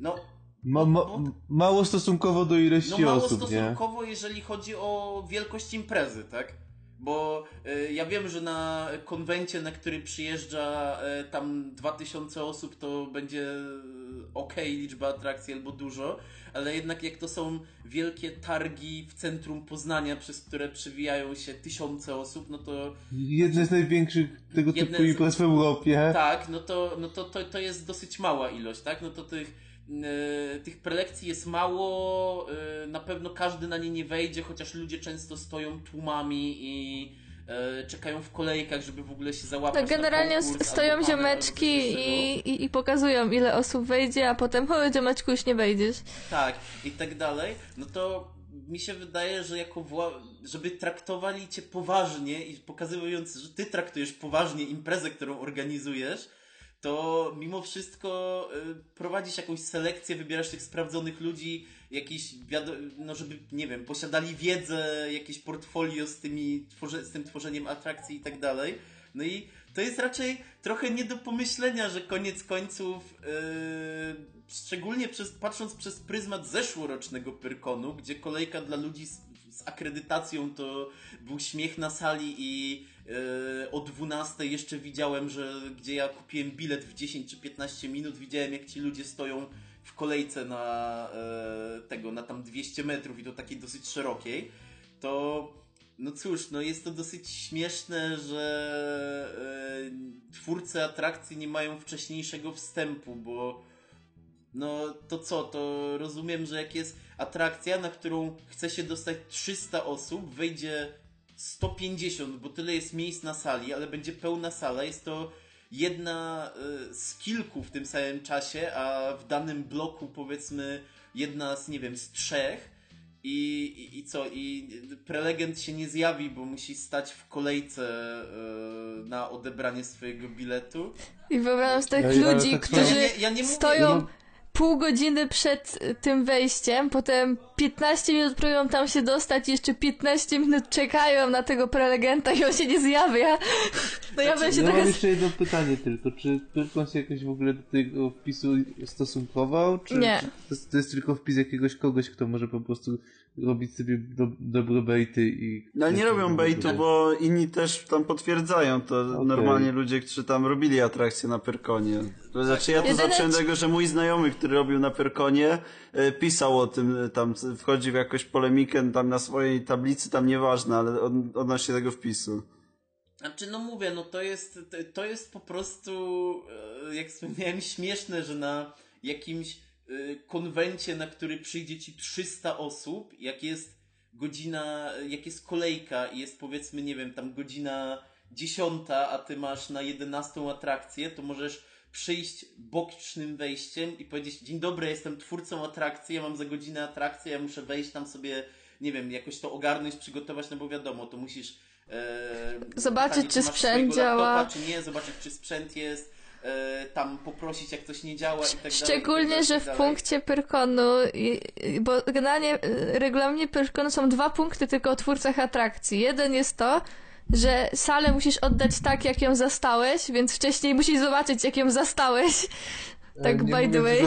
No, Ma, ma, mało stosunkowo do ilości no mało osób, nie? stosunkowo, jeżeli chodzi o wielkość imprezy, tak? Bo y, ja wiem, że na konwencie, na który przyjeżdża y, tam 2000 osób, to będzie ok liczba atrakcji albo dużo, ale jednak jak to są wielkie targi w centrum Poznania, przez które przewijają się tysiące osób, no to Jedne z największych tego typu imprez w Europie. tak, no to, no to, to, to jest dosyć mała ilość, tak? No to tych, e, tych prelekcji jest mało, e, na pewno każdy na nie nie wejdzie, chociaż ludzie często stoją tłumami i e, czekają w kolejkach, żeby w ogóle się załapać Tak generalnie konkurs, st- stoją ziomeczki i, i, i pokazują ile osób wejdzie, a potem chodź ziomeczku już nie wejdziesz. Tak, i tak dalej, no to mi się wydaje, że jako wła- żeby traktowali cię poważnie i pokazując, że ty traktujesz poważnie imprezę, którą organizujesz, to mimo wszystko y, prowadzisz jakąś selekcję, wybierasz tych sprawdzonych ludzi, jakiś, no żeby, nie wiem, posiadali wiedzę, jakieś portfolio z, tymi, z tym tworzeniem atrakcji i tak dalej. No i to jest raczej trochę nie do pomyślenia, że koniec końców, yy, szczególnie przez, patrząc przez pryzmat zeszłorocznego Pyrkonu, gdzie kolejka dla ludzi z, z akredytacją to był śmiech na sali i o 12 jeszcze widziałem, że gdzie ja kupiłem bilet w 10 czy 15 minut, widziałem jak ci ludzie stoją w kolejce na e, tego, na tam 200 metrów i to takiej dosyć szerokiej, to no cóż, no jest to dosyć śmieszne, że e, twórcy atrakcji nie mają wcześniejszego wstępu, bo no to co, to rozumiem, że jak jest atrakcja, na którą chce się dostać 300 osób, wejdzie 150, bo tyle jest miejsc na sali, ale będzie pełna sala, jest to jedna y, z kilku w tym samym czasie, a w danym bloku powiedzmy jedna z, nie wiem, z trzech i, i, i co, i prelegent się nie zjawi, bo musi stać w kolejce y, na odebranie swojego biletu. I wyobrażam sobie tych ja ludzi, którzy. Ja nie- ja nie mówię- stoją no- pół godziny przed y, tym wejściem, potem 15 minut próbują tam się dostać, jeszcze 15 minut czekają na tego prelegenta i on się nie zjawia. *laughs* No ja bym się Ja mam trochę... jeszcze jedno pytanie tylko. Czy Pyrkon się jakoś w ogóle do tego wpisu stosunkował? Czy, Nie. czy to, jest, to jest tylko wpis jakiegoś kogoś, kto może po prostu robić sobie do, dobre bejty i... No nie robią baitu, bo inni też tam potwierdzają to Okej. normalnie ludzie, którzy tam robili atrakcje na Pyrkonie. To znaczy ja to Jedyne zacząłem tego, że mój znajomy, który robił na Pyrkonie, e, pisał o tym, e, tam wchodzi w jakąś polemikę tam na swojej tablicy, tam nieważne, ale od, odnośnie tego wpisu. Znaczy, no mówię, no to jest, to- jest po prostu, e, jak wspomniałem, śmieszne, że na jakimś konwencie, na który przyjdzie ci 300 osób, jak jest godzina, jak jest kolejka i jest powiedzmy, nie wiem, tam godzina 10, a ty masz na 11 atrakcję, to możesz przyjść bocznym wejściem i powiedzieć, dzień dobry, jestem twórcą atrakcji, ja mam za godzinę atrakcję, ja muszę wejść tam sobie, nie wiem, jakoś to ogarnąć, przygotować, no bo wiadomo, to musisz e, Zobaczyć, pytanie, czy sprzęt działa. laptopa, czy nie, zobaczyć, czy sprzęt jest, tam poprosić, jak coś nie działa i tak tak Szczególnie, dalej, że tak w punkcie Pyrkonu, bo generalnie y, regulaminie Pyrkonu są dwa punkty tylko o twórcach atrakcji. Jeden jest to, że salę musisz oddać tak, jak ją zastałeś, więc wcześniej musisz zobaczyć, jak ją zastałeś. Tak, E, nie by the way.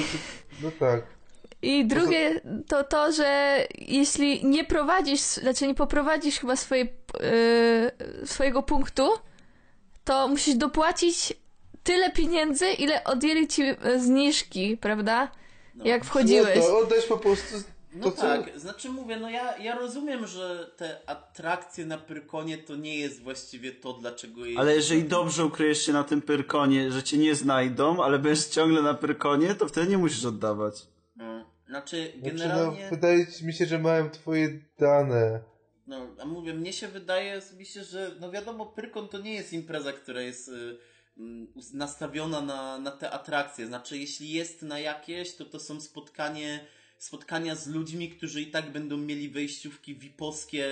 No tak. I drugie to to, że jeśli nie prowadzisz, znaczy nie poprowadzisz chyba swojej, yy, swojego punktu, to musisz dopłacić tyle pieniędzy, ile odjęli ci e, zniżki, prawda? Jak wchodziłeś. Nie, to oddać po prostu to, No co... tak, znaczy mówię, no ja, ja rozumiem, że te atrakcje na Pyrkonie to nie jest właściwie to, dlaczego je Ale jeżeli dobrze ukryjesz się na tym Pyrkonie, że cię nie znajdą, ale będziesz ciągle na Pyrkonie, to wtedy nie musisz oddawać. No, znaczy, Znaczy, generalnie, no, wydaje mi się, że mają twoje dane. no, a mówię, mnie się wydaje osobiście, że, no wiadomo, Pyrkon to nie jest impreza, która jest y, nastawiona na, na te atrakcje. Znaczy, jeśli jest na jakieś, to to są spotkanie, spotkania z ludźmi, którzy i tak będą mieli wejściówki VIP-owskie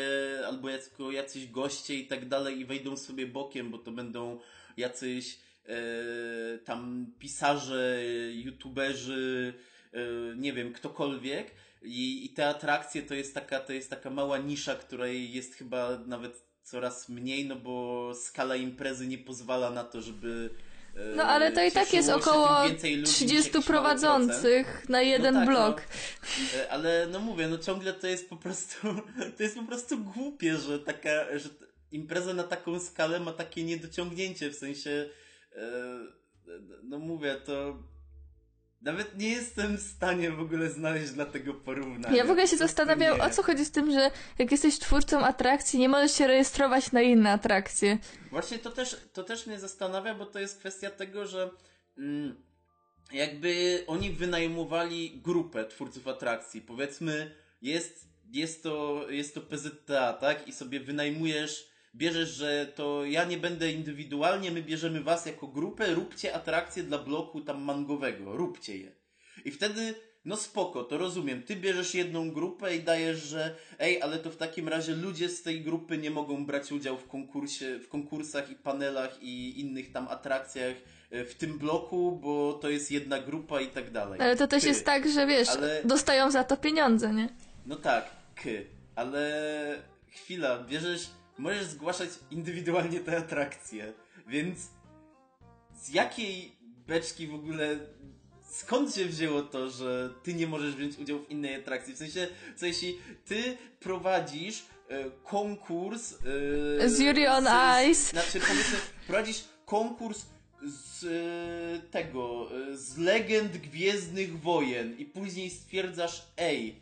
albo jako jacyś goście i tak dalej i wejdą sobie bokiem, bo to będą jacyś e, tam pisarze, youtuberzy, e, nie wiem, ktokolwiek. I, I te atrakcje to jest taka, to jest taka mała nisza, której jest chyba nawet coraz mniej, no bo skala imprezy nie pozwala na to, żeby. e, No ale to i tak jest około tym więcej ludzi niż 30 jakiś mały procent. prowadzących na jeden tak, blok. No, ale no mówię, no ciągle to jest po prostu, *laughs* to jest po prostu głupie, że taka, że impreza na taką skalę ma takie niedociągnięcie, w sensie, e, no mówię, to nawet nie jestem w stanie w ogóle znaleźć dla tego porównania. Ja w ogóle się zastanawiam, o co chodzi z tym, że jak jesteś twórcą atrakcji, nie możesz się rejestrować na inne atrakcje. Właśnie to też, to też mnie zastanawia, bo to jest kwestia tego, że mm, jakby oni wynajmowali grupę twórców atrakcji. Powiedzmy, jest, jest, to, jest to PZTA, tak? I sobie wynajmujesz, bierzesz, że to ja nie będę indywidualnie, my bierzemy was jako grupę, róbcie atrakcje dla bloku tam mangowego, róbcie je. I wtedy no spoko, to rozumiem. Ty bierzesz jedną grupę i dajesz, że ej, ale to w takim razie ludzie z tej grupy nie mogą brać udziału w konkursie, w konkursach i panelach i innych tam atrakcjach e, w tym bloku, bo to jest jedna grupa i tak dalej. Ale to też Ty. jest tak, że wiesz, Ale- dostają za to pieniądze, nie? No tak, k, ale chwila, bierzesz, możesz zgłaszać indywidualnie te atrakcje, więc z jakiej beczki w ogóle, skąd się wzięło to, że ty nie możesz wziąć udziału w innej atrakcji? W sensie, co jeśli ty prowadzisz e, konkurs e, Z Yuri on z- Ice. Znaczy, powiedzmy, prowadzisz konkurs z e, tego, e, z legend Gwiezdnych Wojen i później stwierdzasz, ej,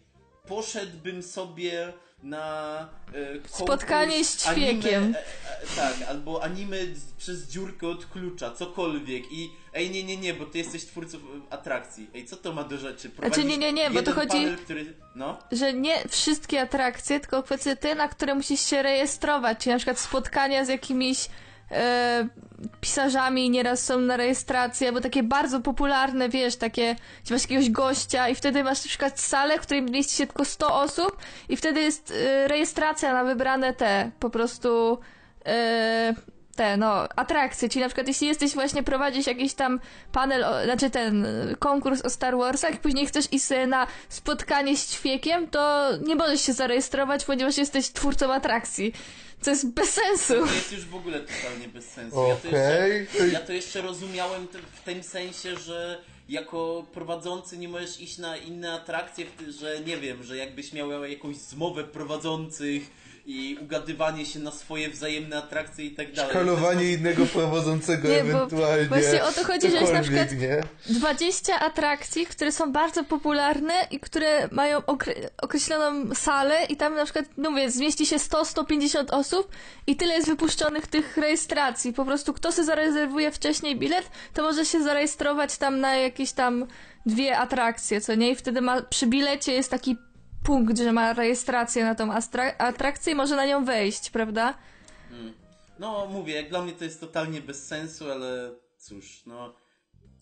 poszedłbym sobie na e, Spotkanie z ćwiekiem. Anime, e, tak, albo anime przez dziurkę od klucza, cokolwiek i ej, nie, nie, nie, bo ty jesteś twórcą e, atrakcji. Ej, co to ma do rzeczy? Prowadzisz nie, nie, nie, bo to chodzi- Panel, który, no, Że nie wszystkie atrakcje, tylko kwestie te, na które musisz się rejestrować, czyli na przykład spotkania z jakimiś e, pisarzami nieraz są na rejestrację, bo takie bardzo popularne, wiesz, takie, gdzie masz jakiegoś gościa i wtedy masz na przykład salę, w której mieści się tylko 100 osób i wtedy jest e, rejestracja na wybrane te, po prostu e, te, no, atrakcje, czyli na przykład jeśli jesteś właśnie, prowadzisz jakiś tam panel, o, znaczy ten e, konkurs o Star Warsach i później chcesz iść sobie na spotkanie z ćwiekiem, to nie możesz się zarejestrować, ponieważ jesteś twórcą atrakcji. Co jest bez sensu. to jest już w ogóle totalnie bez sensu. Ja to jeszcze, ja to jeszcze rozumiałem w tym sensie, że jako prowadzący nie możesz iść na inne atrakcje, że nie wiem, że jakbyś miał jakąś zmowę prowadzących i ugadywanie się na swoje wzajemne atrakcje i tak dalej. Szkalowanie innego prowadzącego Nie, bo ewentualnie. właśnie o to chodzi, że jest na przykład- nie? 20 atrakcji, które są bardzo popularne i które mają okre- określoną salę i tam na przykład, no mówię, zmieści się 100-150 osób i tyle jest wypuszczonych tych rejestracji. Po prostu kto sobie zarezerwuje wcześniej bilet, to może się zarejestrować tam na jakieś tam dwie atrakcje, co nie? I wtedy ma, przy bilecie jest taki punkt, że ma rejestrację na tą atrakcję i może na nią wejść, prawda? No, mówię, jak dla mnie to jest totalnie bez sensu, ale cóż, no.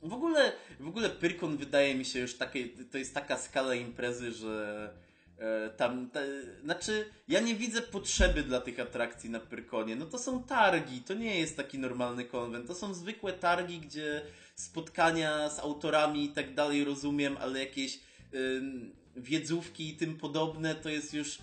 W ogóle, w ogóle Pyrkon wydaje mi się już takie, to jest taka skala imprezy, że e, tam, te, znaczy, ja nie widzę potrzeby dla tych atrakcji na Pyrkonie. No to są targi, to nie jest taki normalny konwent, to są zwykłe targi, gdzie spotkania z autorami i tak dalej rozumiem, ale jakieś wiedzówki i tym podobne to jest już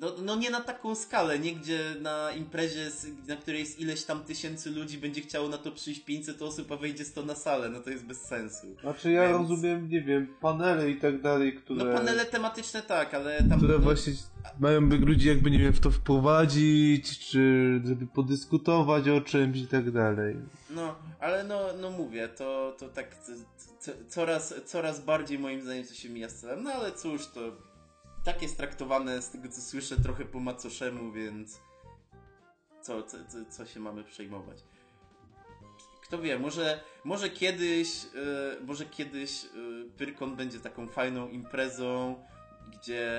No, no nie na taką skalę, nie gdzie na imprezie, na której jest ileś tam tysięcy ludzi, będzie chciało na to przyjść 500 osób, a wejdzie 100 na salę, no to jest bez sensu. Znaczy ja Więc- rozumiem, nie wiem, panele i tak dalej, które... No panele tematyczne tak, ale tam... które no, właśnie mają by ludzi jakby, nie wiem, w to wprowadzić, czy żeby podyskutować o czymś i tak dalej. No, ale no, no mówię, to, to tak coraz, coraz bardziej moim zdaniem to się mija z celem, no ale cóż, to tak jest traktowane z tego co słyszę trochę po macoszemu, więc co, co, co, się mamy przejmować. Kto wie, może, może kiedyś, e, może kiedyś e, Pyrkon będzie taką fajną imprezą, gdzie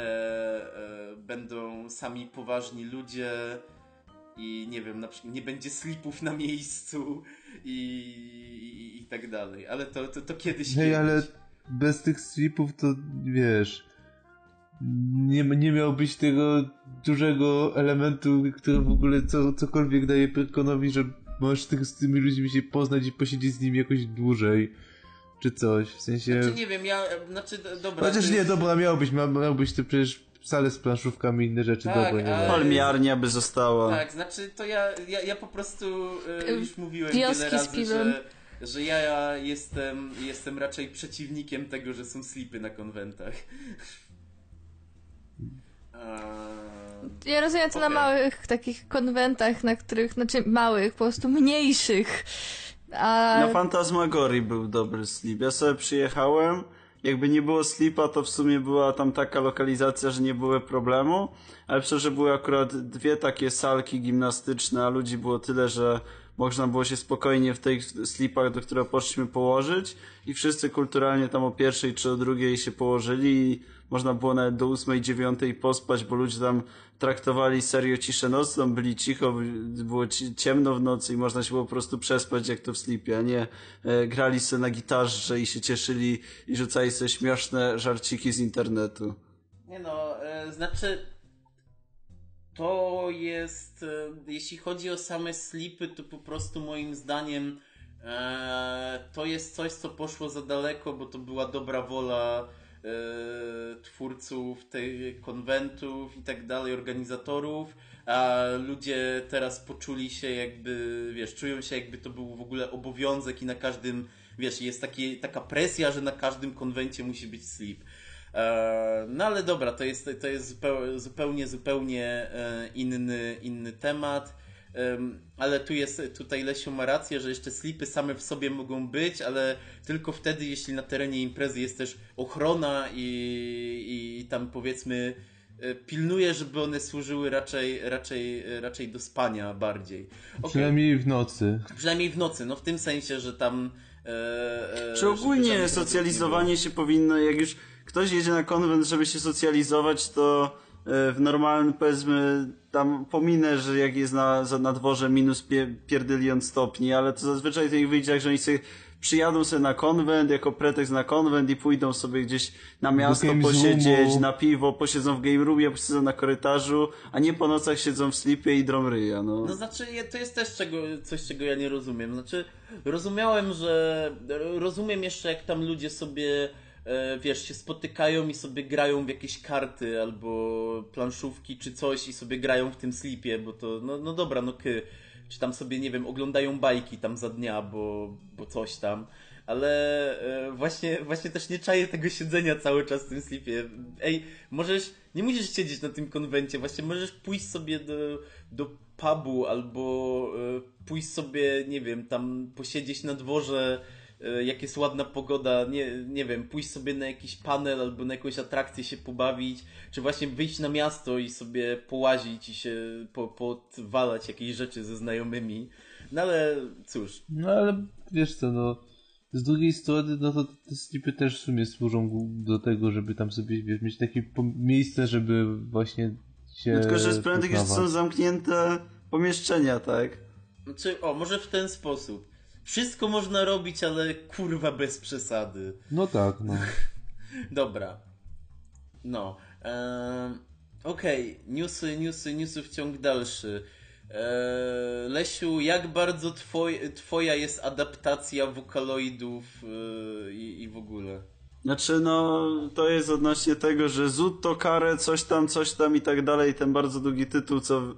e, będą sami poważni ludzie i nie wiem, na przykład nie będzie slipów na miejscu i, i, i tak dalej, ale to, to, to kiedyś Hej, kiedyś. ale bez tych stripów to, wiesz, nie, nie miał być tego dużego elementu, który w ogóle co, cokolwiek daje Pyrkonowi, że możesz tych, z tymi ludźmi się poznać i posiedzieć z nimi jakoś dłużej, czy coś, w sensie... Znaczy nie wiem, ja, znaczy dobra. Chociaż to nie, jest- dobra, miał być, miał, miał być to przecież salę z planszówkami i inne rzeczy, Tak, dobra, nie ale-. Palmiarnia by została. Tak, znaczy to ja, ja, ja po prostu e, już mówiłem Wioski wiele razy, że, że ja jestem, jestem raczej przeciwnikiem tego, że są slipy na konwentach. Eee, Ja rozumiem to na małych takich konwentach, na których, znaczy małych, po prostu mniejszych. A Na Fantasmagorii był dobry slip. Ja sobie przyjechałem, jakby nie było slipa, to w sumie była tam taka lokalizacja, że nie było problemu, ale przez że były akurat dwie takie salki gimnastyczne, a ludzi było tyle, że można było się spokojnie w tych slipach, do których poszliśmy położyć i wszyscy kulturalnie tam o pierwszej czy o drugiej się położyli i można było nawet do ósmej, dziewiątej pospać, bo ludzie tam traktowali serio ciszę nocną, byli cicho, było ci- ciemno w nocy i można się było po prostu przespać jak to w slipie, a nie e, grali sobie na gitarze i się cieszyli i rzucali sobie śmieszne żarciki z internetu. Nie no, e, znaczy to jest, e, jeśli chodzi o same slipy, to po prostu moim zdaniem to jest coś, co poszło za daleko, bo to była dobra wola twórców tych konwentów i tak dalej, organizatorów, a ludzie teraz poczuli się jakby, wiesz, czują się jakby to był w ogóle obowiązek i na każdym, wiesz, jest takie, taka presja, że na każdym konwencie musi być slip. E, No ale dobra, to jest, to jest zupeł- zupełnie, zupełnie e, inny, inny temat. Ale tu jest, tutaj Lesiu ma rację, że jeszcze slipy same w sobie mogą być, ale tylko wtedy, jeśli na terenie imprezy jest też ochrona i, i tam powiedzmy e, pilnuje, żeby one służyły raczej, raczej, raczej do spania bardziej. Okej. Przynajmniej w nocy. Przynajmniej w nocy, no w tym sensie, że tam. E, e, Czy ogólnie socjalizowanie się powinno, jak już ktoś jedzie na konwent, żeby się socjalizować, to w normalnym, powiedzmy, tam pominę, że jak jest na, na dworze minus pie, pierdylion stopni, ale to zazwyczaj to ich wyjdzie tak, że oni sobie przyjadą sobie na konwent, jako pretekst na konwent i pójdą sobie gdzieś na miasto posiedzieć, na piwo, posiedzą w game roomie, posiedzą na korytarzu, a nie po nocach siedzą w slipie i drą ryja, no. No znaczy, to jest też czego, coś, czego ja nie rozumiem. Znaczy, rozumiałem, że. Rozumiem jeszcze, jak tam ludzie sobie, e, wiesz, się spotykają i sobie grają w jakieś karty albo planszówki czy coś i sobie grają w tym slipie, bo to, no, no dobra, no ky. Czy tam sobie, nie wiem, oglądają bajki tam za dnia, bo, bo coś tam. Ale e, właśnie, właśnie też nie czaję tego siedzenia cały czas w tym slipie. Ej, możesz, nie musisz siedzieć na tym konwencie, właśnie możesz pójść sobie do, do pubu albo e, pójść sobie, nie wiem, tam posiedzieć na dworze, e, jak jest ładna pogoda, nie, nie wiem, pójść sobie na jakiś panel albo na jakąś atrakcję się pobawić, czy właśnie wyjść na miasto i sobie połazić i się po, podwalać jakieś rzeczy ze znajomymi. No ale cóż, No ale wiesz co, no z drugiej strony, no to te slipy też w sumie służą do tego, żeby tam sobie wiesz, mieć takie miejsce, żeby właśnie się No tylko, że z prędkość są zamknięte pomieszczenia, tak? Znaczy, o, może w ten sposób. Wszystko można robić, ale kurwa bez przesady. No tak, no. *laughs* Dobra. No. Ehm, Okej, newsy, newsy, newsy w ciąg dalszy. Eee, Lesiu, jak bardzo twoj, twoja jest adaptacja wokaloidów yy, i, i w ogóle? Znaczy, no, to jest odnośnie tego, że Zutto, Kare, coś tam, coś tam i tak dalej, ten bardzo długi tytuł, co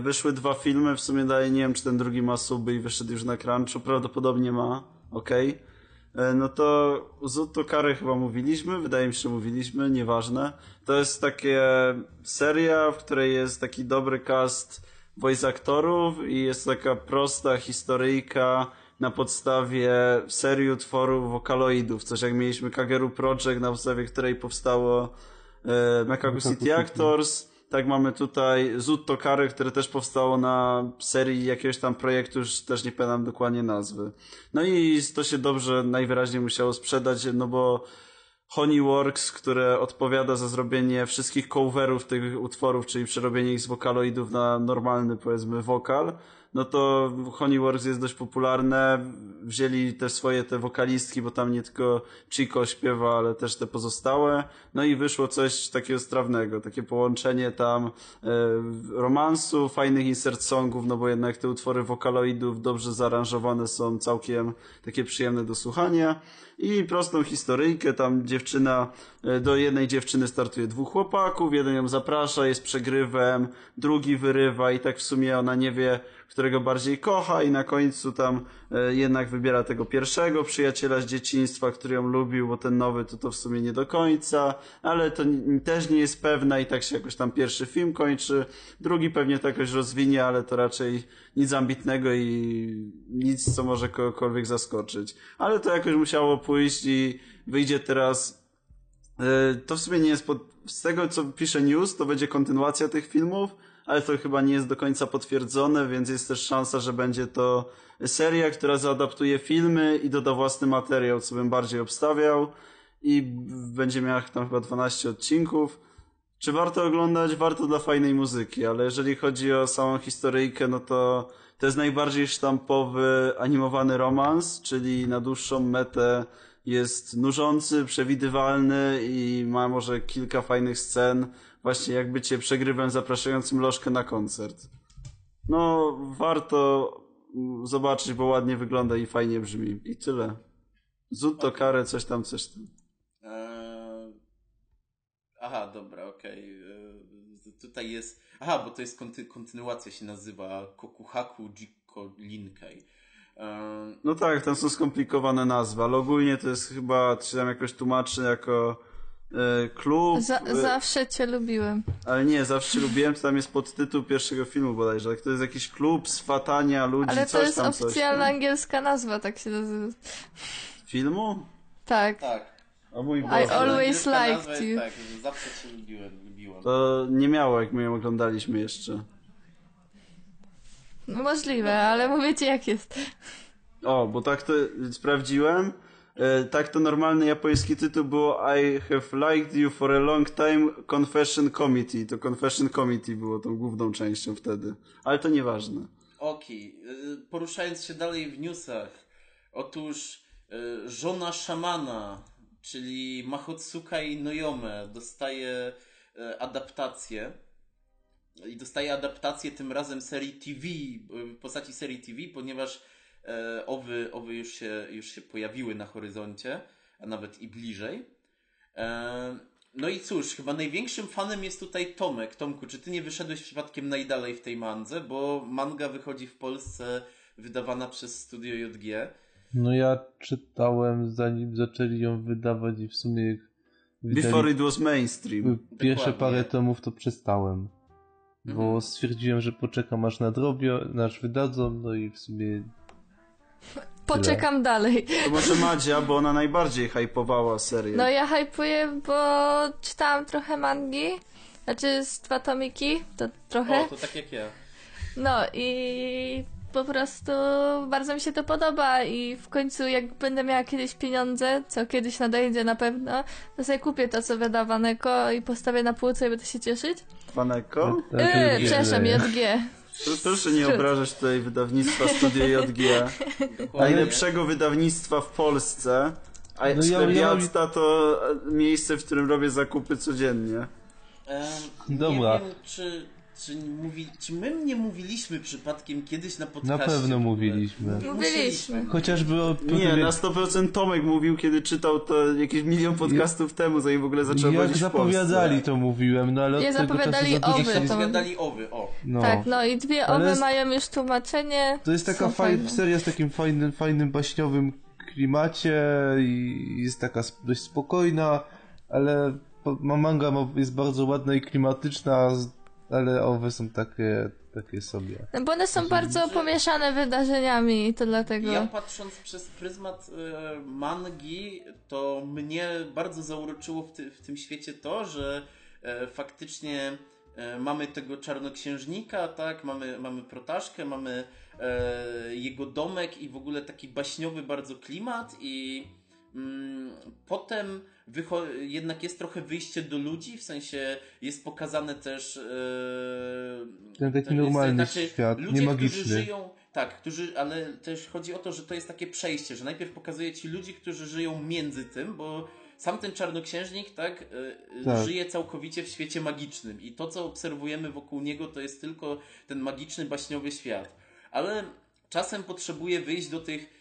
wyszły dwa filmy, w sumie dalej nie wiem, czy ten drugi ma suby i wyszedł już na crunchu, prawdopodobnie ma, okej. E, No to Zutto, Kare chyba mówiliśmy, wydaje mi się, że mówiliśmy, nieważne. To jest takie seria, w której jest taki dobry cast voice aktorów i jest taka prosta historyjka, na podstawie serii utworów wokaloidów, coś jak mieliśmy Kageru Project, na podstawie której powstało e, Mekaku City. Actors, tak mamy tutaj Zutto Kare, które też powstało na serii jakiegoś tam projektu, już też nie pamiętam dokładnie nazwy. No i to się dobrze najwyraźniej musiało sprzedać, no bo Honeyworks, które odpowiada za zrobienie wszystkich coverów tych utworów, czyli przerobienie ich z wokaloidów na normalny, powiedzmy, wokal, no to Honeyworks jest dość popularne. Wzięli też swoje te wokalistki, bo tam nie tylko Chico śpiewa, ale też te pozostałe. No i wyszło coś takiego strawnego, takie połączenie tam e, romansu, fajnych insert songów, no bo jednak te utwory wokaloidów dobrze zaaranżowane są, całkiem takie przyjemne do słuchania. I prostą historyjkę, tam dziewczyna, e, do jednej dziewczyny startuje dwóch chłopaków, jeden ją zaprasza, jest przegrywem, drugi wyrywa i tak w sumie ona nie wie, którego bardziej kocha i na końcu tam e, jednak wybiera tego pierwszego przyjaciela z dzieciństwa, który ją lubił, bo ten nowy to to w sumie nie do końca, ale to też nie jest pewna i tak się jakoś tam pierwszy film kończy, drugi pewnie to jakoś rozwinie, ale to raczej nic ambitnego i nic, co może kogokolwiek zaskoczyć. Ale to jakoś musiało pójść i wyjdzie teraz E, To w sumie nie jest pod... Z tego, co pisze news, to będzie kontynuacja tych filmów, ale to chyba nie jest do końca potwierdzone, więc jest też szansa, że będzie to seria, która zaadaptuje filmy i doda własny materiał, co bym bardziej obstawiał i będzie miała tam chyba 12 odcinków. Czy warto oglądać? Warto dla fajnej muzyki, ale jeżeli chodzi o samą historyjkę, no to to jest najbardziej sztampowy animowany romans, czyli na dłuższą metę jest nużący, przewidywalny i ma może kilka fajnych scen, właśnie jak bycie przegrywem zapraszającym lożkę na koncert. No, warto zobaczyć, bo ładnie wygląda i fajnie brzmi. I tyle. Zutto karę, coś tam, coś tam. Eee, Aha, dobra, okej. Eee, Tutaj jest. Aha, bo to jest konty, kontynuacja się nazywa Kokuhaku Jiko Linkei. Eee, No tak, tam są skomplikowane nazwy, ale ogólnie to jest chyba, to się tam jakoś tłumaczy jako klub, Za, e, zawsze cię lubiłem. ale nie, zawsze lubiłem, to tam jest podtytuł pierwszego filmu bodajże, tak to jest jakiś klub swatania ludzi, Ale to coś jest tam, coś oficjalna tam. angielska nazwa, tak się nazywa. Filmu? Tak. tak. O mój I Boże. always Angielska liked jest you. Tak, zawsze cię lubiłem, lubiłam. To nie miało, jak my ją oglądaliśmy jeszcze. No możliwe, ale mówię ci jak jest. O, bo tak to sprawdziłem. E, tak to normalny japoński tytuł było I have liked you for a long time Confession Committee. To Confession Committee było tą główną częścią wtedy. Ale to nieważne. Okej, y, poruszając się dalej w newsach. Otóż y, żona szamana, czyli Mahotsukai Noyome, dostaje adaptację. I dostaje adaptację tym razem serii TV, w postaci serii TV, ponieważ e, owy, owy już, się, już się pojawiły na horyzoncie, a nawet i bliżej. E, no i cóż, chyba największym fanem jest tutaj Tomek. Tomku, czy ty nie wyszedłeś przypadkiem najdalej w tej mandze? Bo manga wychodzi w Polsce wydawana przez Studio JG. No ja czytałem zanim zaczęli ją wydawać i w sumie jak Before it was mainstream. pierwsze Dokładnie. parę tomów to przestałem. Bo Mhm. stwierdziłem, że poczekam aż nadrobią, aż wydadzą, no i w sumie Poczekam dalej. To może Madzia, bo ona najbardziej hypowała serię. No ja hypuję, bo czytałam trochę mangi. Znaczy z dwa tomiki, to trochę. O, to tak jak ja. No i po prostu bardzo mi się to podoba i w końcu jak będę miała kiedyś pieniądze, co kiedyś nadejdzie na pewno, to sobie kupię to, co wydawanego i postawię na półce i będę się cieszyć. Faneko? Tak, Yy, przepraszam, JG. Pr- Proszę nie obrażać tutaj wydawnictwa Studio JG. Najlepszego wydawnictwa w Polsce. A No sklep ja to e, miejsce, w którym robię zakupy codziennie. Dobra. Nie wiem, czy, czy, mówi, czy my nie mówiliśmy przypadkiem kiedyś na podcaście. Na pewno mówiliśmy. Mówiliśmy. Chociażby o Nie, na 100% Tomek mówił, kiedy czytał to jakieś milion podcastów temu, zanim w ogóle zaczął Jak chodzić zapowiadali to mówiłem, no ale od Nie tego zapowiadali czasu za dużo owy, to- Zapowiadali owy, o. No. Tak, no i dwie owe jest- mają już tłumaczenie. To jest taka fajna seria z takim fajnym, fajnym baśniowym klimacie i jest taka dość spokojna, ale manga ma- jest bardzo ładna i klimatyczna, z- ale owe są takie, takie sobie. No bo one są bardzo pomieszane wydarzeniami i to dlatego. Ja patrząc przez pryzmat e, mangi, to mnie bardzo zauroczyło w, ty, w tym świecie to, że e, faktycznie e, mamy tego czarnoksiężnika, tak, mamy, mamy protaszkę, mamy e, jego domek i w ogóle taki baśniowy bardzo klimat i potem jednak jest trochę wyjście do ludzi, w sensie jest pokazane też e, Ten taki jest- normalny znaczy, świat, ludzie, nie którzy magiczny. żyją, tak, którzy, ale też chodzi o to, że to jest takie przejście, że najpierw pokazuje ci ludzi, którzy żyją między tym, bo sam ten czarnoksiężnik, tak, y, y, Tak. żyje całkowicie w świecie magicznym i to, co obserwujemy wokół niego, to jest tylko ten magiczny, baśniowy świat. Ale czasem potrzebuje wyjść do tych,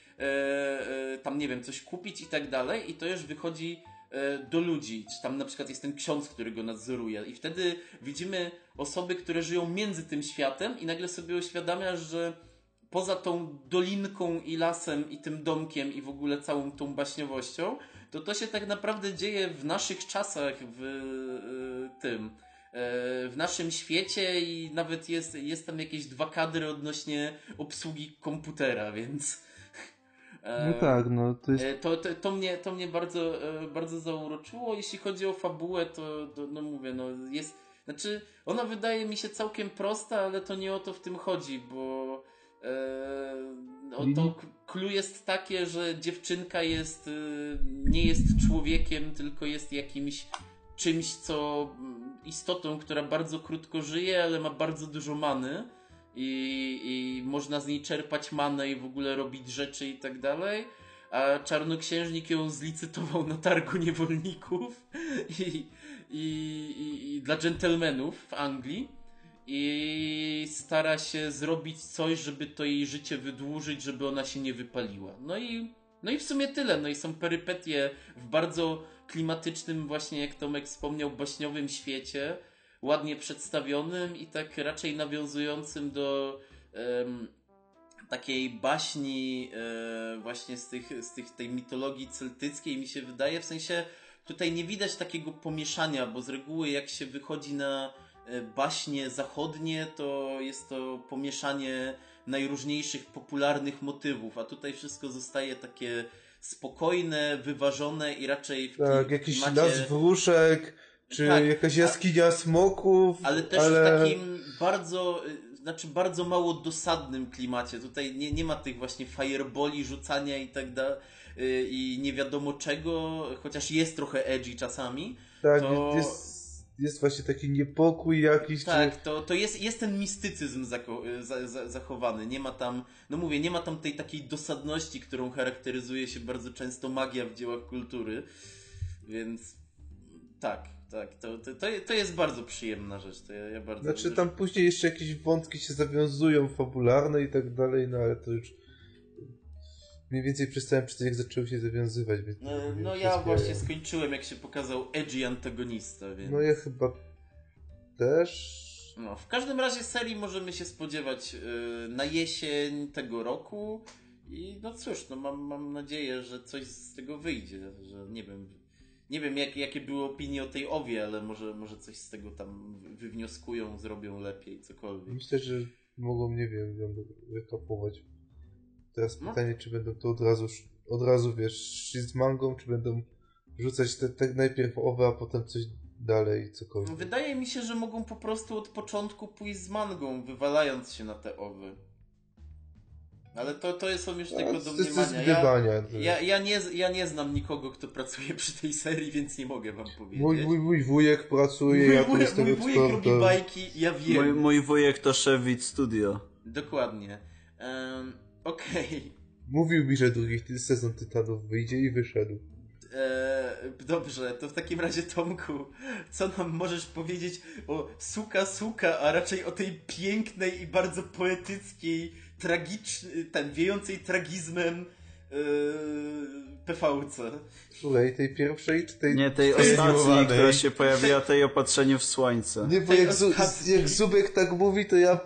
tam nie wiem, coś kupić i tak dalej i to już wychodzi e, do ludzi, czy tam na przykład jest ten ksiądz, który go nadzoruje. I wtedy widzimy osoby, które żyją między tym światem i nagle sobie uświadamiasz, że poza tą dolinką i lasem i tym domkiem i w ogóle całą tą baśniowością, to to się tak naprawdę dzieje w naszych czasach, w e, tym, e, w naszym świecie i nawet jest, jest tam jakieś dwa kadry odnośnie obsługi komputera, więc... e, No tak, no to jest E, To, to, to, mnie, to mnie bardzo, e, bardzo zauroczyło. Jeśli chodzi o fabułę, to, to no mówię, no jest, Znaczy, ona wydaje mi się całkiem prosta, ale to nie o to w tym chodzi, bo e, to clue jest takie, że dziewczynka jest, e, nie jest człowiekiem, tylko jest jakimś czymś, co mm, istotą, która bardzo krótko żyje, ale ma bardzo dużo many i, i można z niej czerpać manę i w ogóle robić rzeczy i tak dalej. A czarnoksiężnik ją zlicytował na targu *laughs* niewolników i, i, i, dla dżentelmenów w Anglii i stara się zrobić coś, żeby to jej życie wydłużyć, żeby ona się nie wypaliła. No i, no i w sumie tyle. No i są perypetie w bardzo klimatycznym, właśnie jak Tomek wspomniał, baśniowym świecie, ładnie przedstawionym i tak raczej nawiązującym do em, takiej baśni e, właśnie z, tych, z tych, tej mitologii celtyckiej mi się wydaje, w sensie tutaj nie widać takiego pomieszania, bo z reguły jak się wychodzi na e, baśnie zachodnie, to jest to pomieszanie najróżniejszych popularnych motywów, a tutaj wszystko zostaje takie spokojne, wyważone i raczej w Tak, jakiś las wróżek, czy Tak, jakaś jaskinia smoków, ale też ale... w takim bardzo, y, znaczy bardzo mało dosadnym klimacie. Tutaj nie, nie ma tych właśnie fireboli, rzucania i tak dalej i nie wiadomo czego, chociaż jest trochę edgy czasami. Tak, to- jest, jest właśnie taki niepokój jakiś, czy... Tak, to, to jest, jest ten mistycyzm zako- za, za, zachowany. Nie ma tam, no mówię, nie ma tam tej takiej dosadności, którą charakteryzuje się bardzo często magia w dziełach kultury. Więc tak, tak, to, to, to, jest bardzo przyjemna rzecz. To ja, ja bardzo Znaczy tam później jeszcze jakieś wątki się zawiązują, fabularne i tak dalej, no ale to już mniej więcej przestałem czytać, jak zaczęły się zawiązywać. Więc No, no ja właśnie skończyłem, jak się pokazał edgy antagonista, więc... No ja chyba też... No, w każdym razie serii możemy się spodziewać yy, na jesień tego roku i no cóż, no mam, mam nadzieję, że coś z tego wyjdzie, że nie wiem, nie wiem jak, jakie były opinie o tej owie, ale może, może coś z tego tam wy- wywnioskują, zrobią lepiej, cokolwiek. Myślę, że mogą, nie wiem, ją wykapować. Teraz No. pytanie, czy będą to od razu, od razu wiesz, z mangą, czy będą rzucać te, te najpierw owe, a potem coś dalej, cokolwiek. Wydaje mi się, że mogą po prostu od początku pójść z mangą, wywalając się na te owy. Ale to, to są już tylko to, to jest domniemania. Ja, Ja, nie, ja nie znam nikogo, kto pracuje przy tej serii, więc nie mogę wam powiedzieć. Mój, mój, mój wujek pracuje, Mój ja tu wuj- jestem mój wujek robi bajki, ja wiem. Mój, mój wujek to szef Wit Studio. Dokładnie. Um, Okej. Mówił mi, że drugi sezon Tytanów wyjdzie i wyszedł. Eee, Dobrze, to w takim razie Tomku, co nam możesz powiedzieć o Suka Suka, a raczej o tej pięknej i bardzo poetyckiej, tragicznej, ten wiejącej tragizmem eee, PVC. Słuchaj, tej pierwszej czy tej... Nie tej tej ostatniej, która się pojawiła, tej opatrzeniu w słońce. Nie, bo jak, Zu, jak Zubek tak mówi, to ja,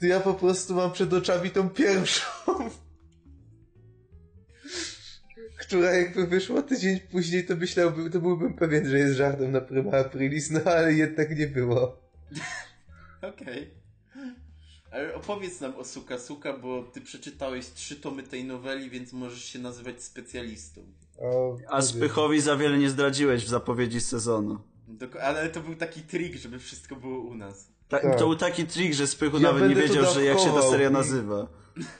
to ja po prostu mam przed oczami tą pierwszą. *laughs* Która jakby wyszła tydzień później, to myślałbym, to byłbym pewien, że jest żartem na Prima Aprilis, no ale jednak nie było. *laughs* Okej. Ale opowiedz nam o Suka Suka, bo ty przeczytałeś trzy tomy tej noweli, więc możesz się nazywać specjalistą. A, A Spychowi za wiele nie zdradziłeś w zapowiedzi sezonu. Dok- ale to był taki trik, żeby wszystko było u nas. Ta, Tak. To był taki trik, że Spychu Ja nawet nie wiedział, że jak się ta seria nazywa.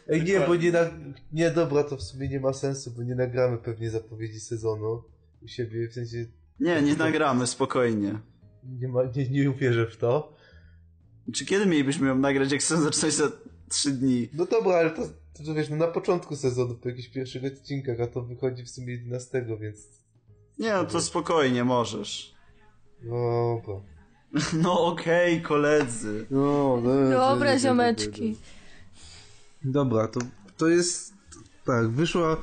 Ej, nie, bo nie na... Nie, dobra, to w sumie nie ma sensu, bo nie nagramy pewnie zapowiedzi sezonu u siebie, w sensie Nie, nie nagramy, spokojnie. nie, ma, nie, nie uwierzę w to. Czy kiedy mielibyśmy ją nagrać, jak chcę zacząć za trzy dni? No dobra, ale to, to, to wiesz, no na początku sezonu, po jakichś pierwszych odcinkach, a to wychodzi w sumie 11, więc... Nie, no to spokojnie, możesz. Dobra. *laughs* No okej, koledzy. No, Dobra, ziomeczki. Dobra, to, to jest... Tak, wyszła...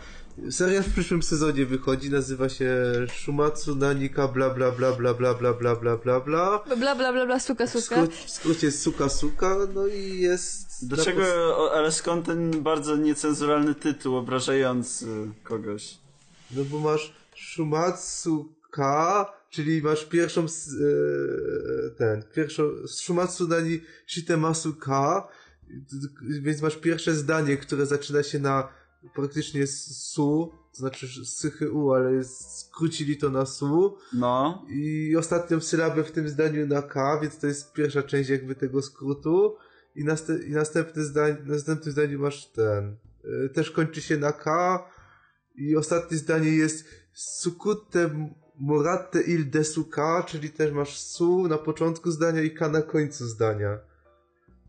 Serial w przyszłym sezonie wychodzi, nazywa się Shumatsu Nanika bla bla bla bla bla bla bla bla bla bla. Bla, bla, bla, bla, suka, suka. skrócie, w skrócie Suka Suka, no i jest... Dlaczego, ale skąd ten bardzo niecenzuralny tytuł obrażający kogoś? No bo masz Shumatsu K, czyli masz pierwszą e, ten, pierwszą Shumatsu Nani Shitemasu K, więc masz pierwsze zdanie, które zaczyna się na praktycznie jest SU, to znaczy sychy U, ale jest, skrócili to na SU. No. i ostatnią sylabę w tym zdaniu na K, więc to jest pierwsza część jakby tego skrótu. I, nast- i następne zdanie, w następnym zdaniu masz ten, y, też kończy się na K i ostatnie zdanie jest Sukute morate il desu K, czyli też masz su na początku zdania i K na końcu zdania.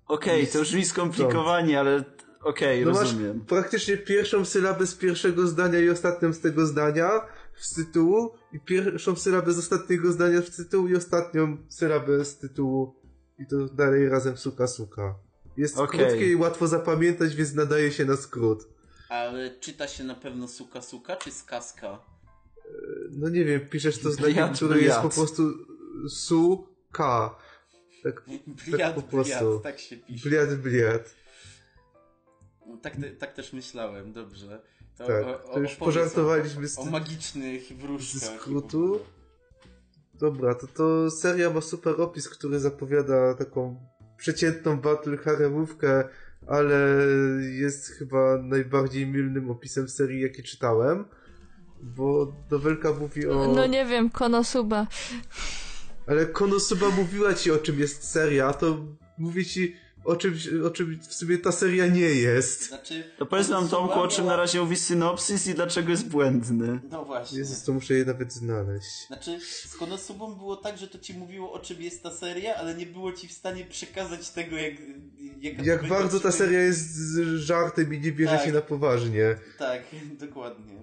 Okej, to brzmi skomplikowanie, ale okej, No masz rozumiem. praktycznie pierwszą sylabę z pierwszego zdania i ostatnią z tego zdania z tytułu i pierwszą sylabę z ostatniego zdania z tytułu i ostatnią sylabę z tytułu i to dalej razem suka suka. Jest Okej. krótkie i łatwo zapamiętać, więc nadaje się na skrót. Ale czyta się na pewno suka suka czy skaska? No nie wiem, piszesz to *laughs* zdanie, Bliat, które jest po prostu su ka. Tak, *laughs* Bliad, po prostu. bliad, tak się pisze. bliat bliat. Tak, te, tak też myślałem, dobrze. To, Tak, o- to o- już opowiedz pożartowaliśmy z o, o tym- magicznych wróżkach. w skrótu. Dobra, to to seria ma super opis, który zapowiada taką przeciętną battle haremówkę, ale jest chyba najbardziej mylnym opisem serii, jaki czytałem. Bo nowelka mówi o... No nie wiem, Konosuba. Ale Konosuba mówiła ci o czym jest seria, a to mówi ci o czym, o czym w sumie ta seria nie jest. Znaczy, To powiedz nam Tomku, o czym na razie mówi synopsis i dlaczego jest błędny. No właśnie. Jezus, to muszę je nawet znaleźć. Znaczy, z Konosubą było tak, że to ci mówiło o czym jest ta seria, ale nie było ci w stanie przekazać tego, jak... Jak, Jak bardzo ta seria jest z żartem i nie bierze Tak. się na poważnie. Tak, *laughs* dokładnie.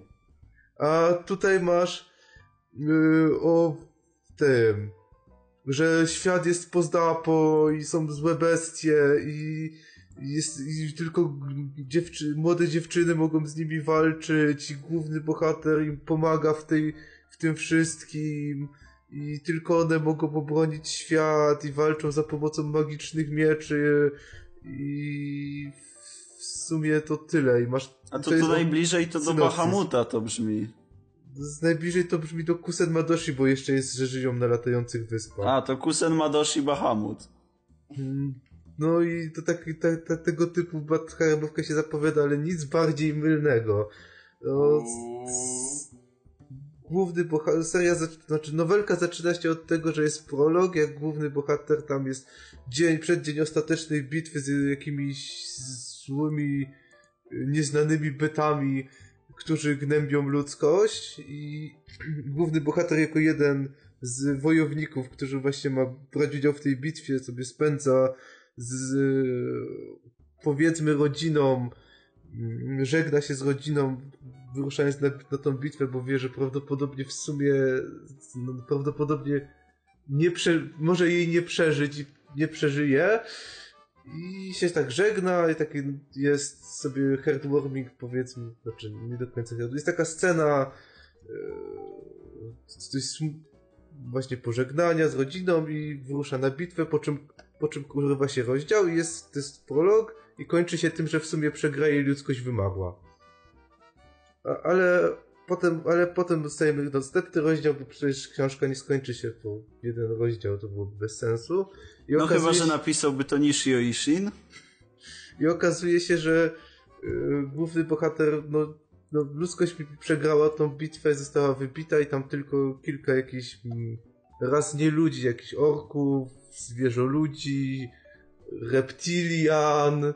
A tutaj masz yy, o tym, że świat jest pozdapo i są złe bestie i, jest, i tylko dziewczy, młode dziewczyny mogą z nimi walczyć i główny bohater im pomaga w, tej, w tym wszystkim i tylko one mogą obronić świat i walczą za pomocą magicznych mieczy i w sumie to tyle i masz A to, to o- najbliżej to do. Bahamuta to brzmi. Z najbliżej to brzmi do Kusen Madoshi, bo jeszcze jest, że żyją na latających wyspach. A, to Kusen Madoshi Bahamut. Mm, No i to taki, ta, ta, tego typu haremówka się zapowiada, ale nic bardziej mylnego. No, główny bohater, seria, znaczy nowelka zaczyna się od tego, że jest prolog, jak główny bohater tam jest dzień, przeddzień ostatecznej bitwy z jakimiś złymi, nieznanymi bytami, którzy gnębią ludzkość i *clears throat* główny bohater jako jeden z wojowników, którzy właśnie ma brać udział w tej bitwie, sobie spędza z powiedzmy rodziną, mm, żegna się z rodziną, wyruszając na, na tą bitwę, bo wie, że prawdopodobnie w sumie no, prawdopodobnie nie prze, może jej nie przeżyć i nie przeżyje. I się tak żegna i taki jest sobie heartwarming powiedzmy, znaczy nie do końca jest taka scena jest właśnie pożegnania z rodziną i wyrusza na bitwę, po czym, po czym urywa się rozdział i jest, to jest prolog i kończy się tym, że w sumie przegra i ludzkość wymarła. A, ale potem, ale potem dostajemy następny rozdział, bo przecież książka nie skończy się po jeden rozdział, to byłoby bez sensu. I No chyba, że się- napisałby to Nishio Ishin. i okazuje się, że yy, główny bohater, no, no, ludzkość przegrała tą bitwę, została wybita i tam tylko kilka jakichś mm, raz nie ludzi, jakichś orków, zwierzoludzi, reptilian,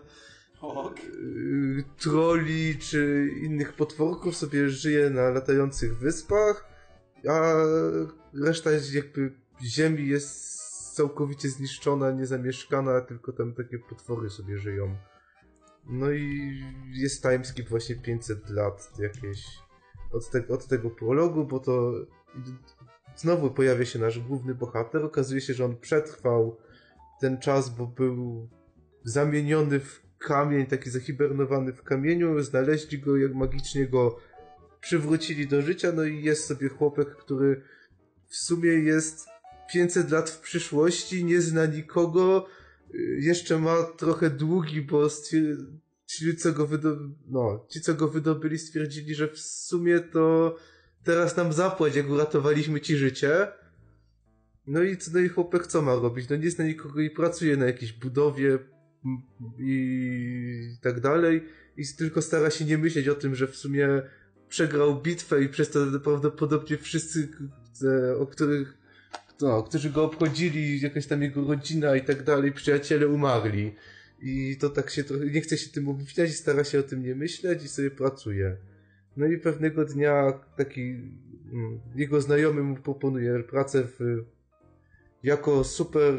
Ok. yy, troli czy innych potworków sobie żyje na latających wyspach, a reszta jakby ziemi jest całkowicie zniszczona, niezamieszkana, tylko tam takie potwory sobie żyją. No i jest timeskip właśnie 500 lat jakieś od, te, od tego prologu, bo to znowu pojawia się nasz główny bohater. Okazuje się, że on przetrwał ten czas, bo był zamieniony w kamień, taki zahibernowany w kamieniu. Znaleźli go, jak magicznie go przywrócili do życia. No i jest sobie chłopek, który w sumie jest 500 lat w przyszłości, nie zna nikogo, y, jeszcze ma trochę długi, bo ci, co go wydo- no, ci, co go wydobyli, stwierdzili, że w sumie to teraz nam zapłać, jak uratowaliśmy ci życie. No i, no i chłopek co ma robić? No nie zna nikogo i pracuje na jakiejś budowie i tak dalej. i tylko stara się nie myśleć o tym, że w sumie przegrał bitwę i przez to prawdopodobnie wszyscy, e, o których, no, którzy go obchodzili, jakaś tam jego rodzina i tak dalej, przyjaciele umarli. I to tak się trochę, nie chce się tym obwiniać stara się o tym nie myśleć i sobie pracuje. No i pewnego dnia taki mm, jego znajomy mu proponuje pracę w, jako super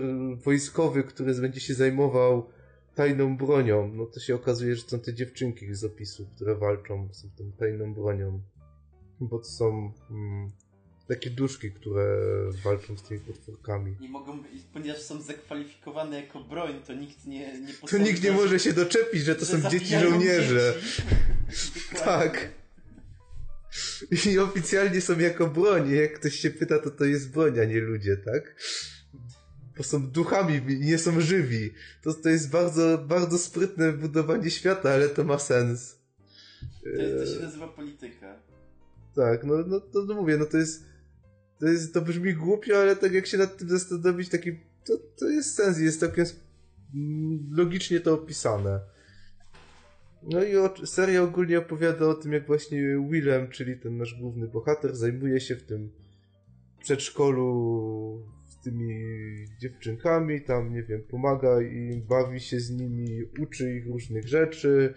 wojskowy, który będzie się zajmował tajną bronią. No to się okazuje, że są te dziewczynki z opisu, które walczą z tą tajną bronią. Bo to są mm, takie duszki, które walczą z tymi potworkami. Nie mogą być, ponieważ są zakwalifikowane jako broń, to nikt nie, nie To nikt nie może się doczepić, że to że są dzieci żołnierze. dzieci. *laughs* *laughs* Tak. I oficjalnie są jako broń. Jak ktoś się pyta, to to jest broń, a nie ludzie, tak? Bo są duchami, nie są żywi. To, to jest bardzo, bardzo sprytne budowanie świata, ale to ma sens. To, jest, to się nazywa polityka. Tak, no, no to no mówię, no to jest, to jest, to brzmi głupio, ale tak jak się nad tym zastanowić, taki, to, to jest sens, jest całkiem logicznie to opisane. No i o, seria ogólnie opowiada o tym, jak właśnie Willem, czyli ten nasz główny bohater, zajmuje się w tym przedszkolu tymi dziewczynkami, tam, nie wiem, pomaga im, bawi się z nimi, uczy ich różnych rzeczy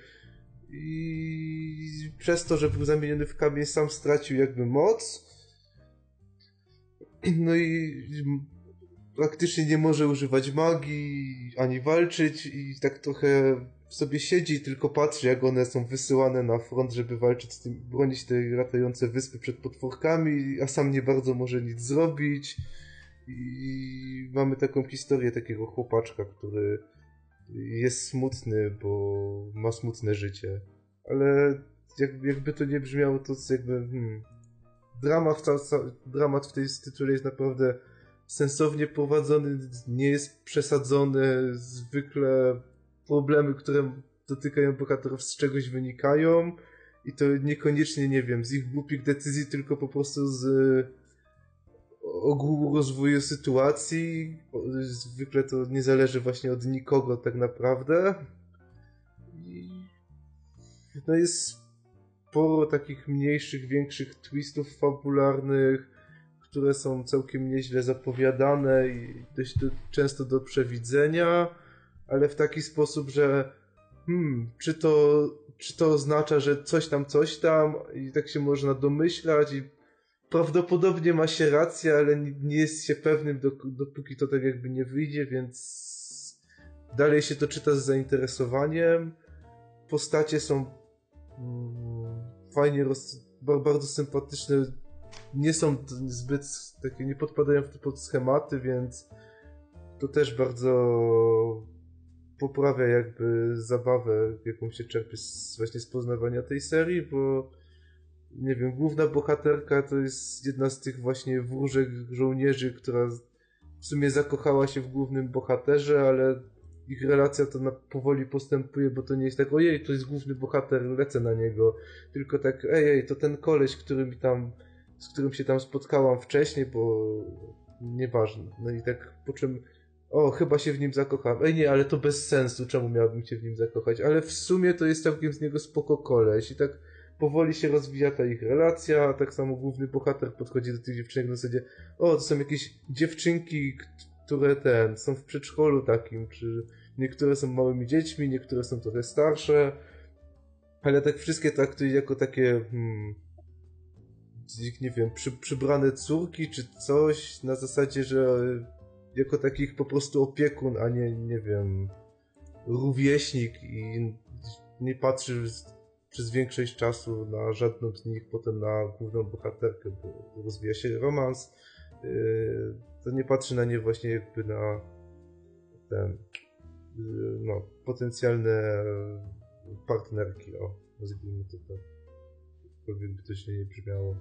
i przez to, że był zamieniony w kamień, sam stracił jakby moc. No i praktycznie nie może używać magii, ani walczyć i tak trochę sobie siedzi i tylko patrzy, jak one są wysyłane na front, żeby walczyć z tym, bronić te latające wyspy przed potworkami, a sam nie bardzo może nic zrobić. I mamy taką historię takiego chłopaczka, który jest smutny, bo ma smutne życie. Ale jak, jakby to nie brzmiało, to jakby. Hmm, dramat, ca, dramat w tej tytule jest naprawdę sensownie prowadzony, nie jest przesadzony. Zwykle problemy, które dotykają bohaterów, z czegoś wynikają. I to niekoniecznie, nie wiem, z ich głupich decyzji, tylko po prostu z ogółu rozwoju sytuacji. Zwykle to nie zależy właśnie od nikogo tak naprawdę. No jest sporo takich mniejszych, większych twistów fabularnych, które są całkiem nieźle zapowiadane i dość do, często do przewidzenia, ale w taki sposób, że hmm, czy to, czy to oznacza, że coś tam, coś tam i tak się można domyślać i prawdopodobnie ma się rację, ale nie jest się pewnym, dopóki to tak jakby nie wyjdzie, więc dalej się to czyta z zainteresowaniem. Postacie są mm, fajnie, roz, bardzo sympatyczne. Nie są zbyt takie, nie podpadają w pod schematy, więc to też bardzo poprawia jakby zabawę, jaką się czerpie z, właśnie z poznawania tej serii, bo nie wiem, główna bohaterka to jest jedna z tych właśnie wróżek żołnierzy, która w sumie zakochała się w głównym bohaterze, ale ich relacja to na, powoli postępuje, bo to nie jest tak, ojej, to jest główny bohater, lecę na niego, tylko tak, ej, to ten koleś, który mi tam, z którym się tam spotkałam wcześniej, bo nieważne. No i tak, po czym, o, chyba się w nim zakochałem. Ej, nie, ale to bez sensu, czemu miałbym się w nim zakochać? Ale w sumie to jest całkiem z niego spoko koleś i tak powoli się rozwija ta ich relacja, a tak samo główny bohater podchodzi do tych dziewczynek na zasadzie, o, to są jakieś dziewczynki, które ten, są w przedszkolu takim, czy niektóre są małymi dziećmi, niektóre są trochę starsze, ale tak wszystkie traktuje jako takie, hmm, nie wiem, przy, przybrane córki, czy coś, na zasadzie, że jako takich po prostu opiekun, a nie, nie wiem, rówieśnik i nie patrzy przez większość czasu na żadną z nich, potem na główną bohaterkę, bo rozwija się romans, yy, to nie patrzy na nie właśnie jakby na ten, yy, no, potencjalne partnerki, o, nazwijmy to tak. Jakkolwiek by to się nie brzmiało.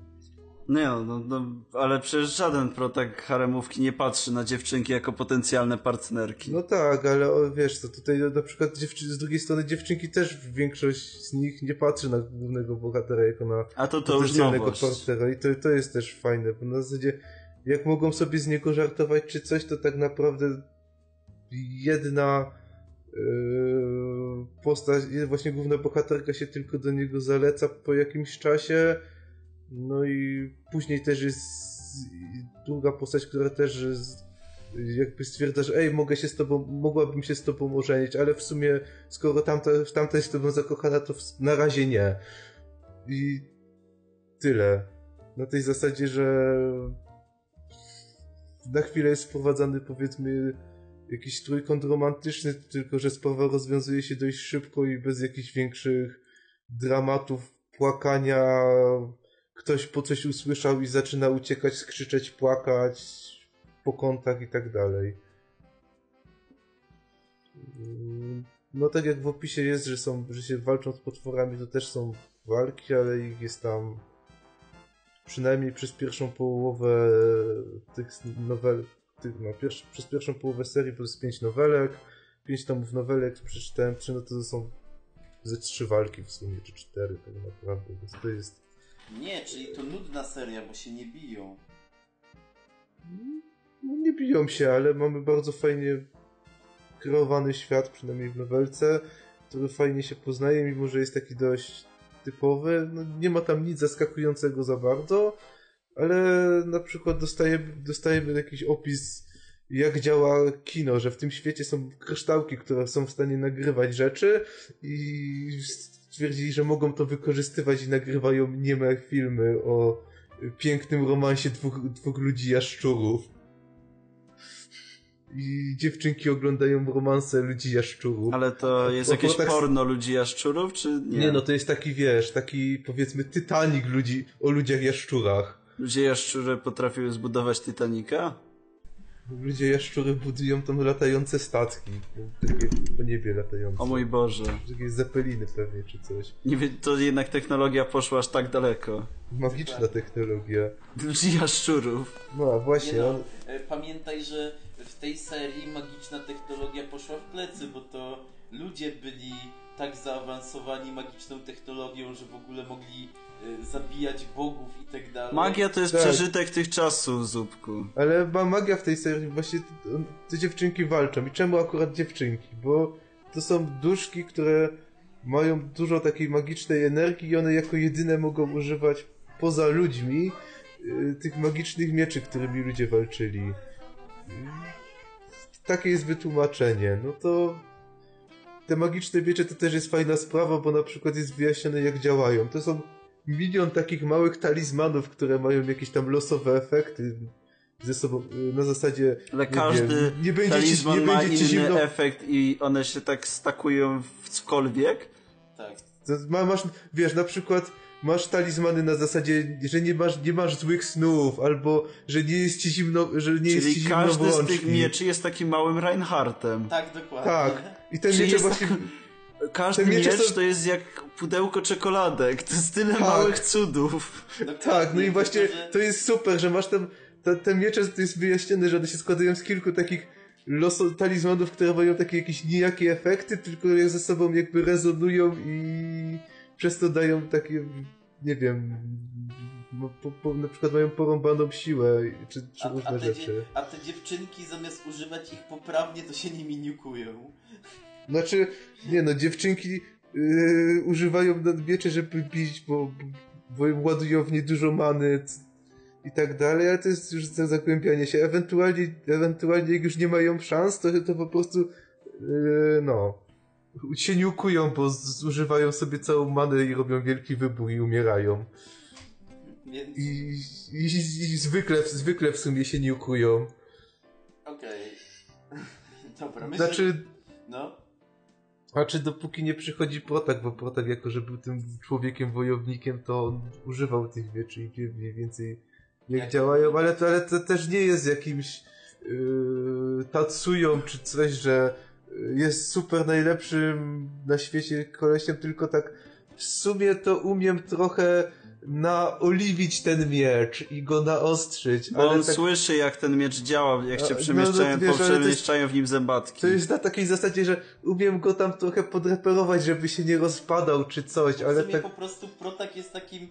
Nie, no, no, ale przecież żaden protek haremówki nie patrzy na dziewczynki jako potencjalne partnerki. No tak, ale o, wiesz co, tutaj na przykład z drugiej strony dziewczynki też większość z nich nie patrzy na głównego bohatera jako na A to to potencjalnego partnera i to, to jest też fajne, bo na zasadzie jak mogą sobie z niego żartować czy coś, to tak naprawdę jedna yy, postać, właśnie główna bohaterka się tylko do niego zaleca po jakimś czasie. No i później też jest druga postać, która też jakby stwierdza, że ej, mogę się z tobą, mogłabym się z tobą ożenić, ale w sumie skoro tamta, tamta jest z tobą zakochana, to na razie nie. I tyle. Na tej zasadzie, że na chwilę jest wprowadzany powiedzmy jakiś trójkąt romantyczny, tylko że sprawa rozwiązuje się dość szybko i bez jakichś większych dramatów, płakania. Ktoś po coś usłyszał i zaczyna uciekać, skrzyczeć, płakać po kątach i tak dalej. No tak jak w opisie jest, że są, że się walczą z potworami, to też są walki, ale ich jest tam przynajmniej przez pierwszą połowę tych nowel, tych, no, pierwszy, przez pierwszą połowę serii jest pięć nowelek, pięć tomów nowelek przeczytałem, trzy, no to są ze trzy walki w sumie, czy cztery tak naprawdę, więc to jest Nie, czyli to nudna seria, bo się nie biją. no nie biją się, ale mamy bardzo fajnie kreowany świat, przynajmniej w nowelce, który fajnie się poznaje, mimo że jest taki dość typowy. No, nie ma tam nic zaskakującego za bardzo, ale na przykład dostajemy, dostajemy jakiś opis, jak działa kino, że w tym świecie są kryształki, które są w stanie nagrywać rzeczy i stwierdzili, że mogą to wykorzystywać i nagrywają nieme filmy o pięknym romansie dwóch, dwóch ludzi jaszczurów. I dziewczynki oglądają romanse ludzi jaszczurów. Ale to jest jakieś tak- porno ludzi jaszczurów, czy nie? Nie. no, to jest taki, wiesz, taki powiedzmy Titanic ludzi, o ludziach jaszczurach. Ludzie jaszczury potrafiły zbudować Titanica? Ludzie jaszczury budują tam latające statki. Takie po niebie latające. O mój Boże. Takie zepeliny pewnie, czy coś. Nie wiem, to jednak technologia poszła aż tak daleko. Magiczna technologia. Ludzi jaszczurów. No, właśnie, no, on, e, pamiętaj, że w tej serii magiczna technologia poszła w plecy, bo to ludzie byli tak zaawansowani magiczną technologią, że w ogóle mogli zabijać bogów i tak dalej. Magia to jest Tak. przeżytek tych czasów, Zupku. ale ma magia w tej serii, właśnie te, te dziewczynki walczą. I czemu akurat dziewczynki? Bo to są duszki, które mają dużo takiej magicznej energii i one jako jedyne mogą używać poza ludźmi y, tych magicznych mieczy, którymi ludzie walczyli. Y, Takie jest wytłumaczenie. No to te magiczne miecze to też jest fajna sprawa, bo na przykład jest wyjaśnione jak działają. To są milion takich małych talizmanów, które mają jakieś tam losowe efekty ze sobą y, na zasadzie Ale nie każdy wiem, nie będzie ci, talizman nie ma ci inny zimno efekt i one się tak stakują w cokolwiek. Tak. Ma, masz, wiesz, na przykład masz talizmany na zasadzie, że nie masz, nie masz złych snów, albo że nie jest ci zimno, że nie jest ci Czyli zimno każdy z tych mieczy jest takim małym Reinhardtem. Tak, dokładnie. Tak. I ten Czyli jest właśnie... Każdy miecz to jest jak pudełko czekoladek. To jest tyle Tak. małych cudów. Dokładnie, Tak, no i właśnie to jest super, że masz tam, te, te miecze, to jest wyjaśnione, że one się składają z kilku takich loso, talizmanów, które mają takie jakieś nijakie efekty, tylko jak ze sobą jakby rezonują i przez to dają takie, nie wiem, no, po, po, na przykład mają porąbaną siłę, czy, czy A, różne a, te, rzeczy. a te dziewczynki zamiast używać ich poprawnie, to się nimi niukują. Znaczy, nie no, dziewczynki yy, używają nadmiecze, żeby bić, bo, bo ładują w nie dużo many i tak dalej, ale to jest już za zagłębianie się. Ewentualnie, ewentualnie jak już nie mają szans, to, to po prostu yy, no się niukują, bo zużywają sobie całą manę i robią wielki wybór i umierają. Więc I, i, i zwykle, zwykle w sumie się niukują. okej. *laughs* Dobra, myślę... Znaczy, No. A czy dopóki nie przychodzi Protak, bo Protak jako, że był tym człowiekiem wojownikiem, to on używał tych mieczy i wie mniej więcej jak działają, ale to, ale to też nie jest jakimś yy, Tatsują czy coś, że jest super najlepszym na świecie kolesiem, tylko tak w sumie to umiem trochę naoliwić ten miecz i go naostrzyć, Bo ale on tak słyszy, jak ten miecz działa, jak się no, przemieszczają, no, wiesz, ale to jest- przemieszczają w nim zębatki. To jest na takiej zasadzie, że umiem go tam trochę podreperować, żeby się nie rozpadał czy coś, W ale sumie tak... po prostu Protak jest takim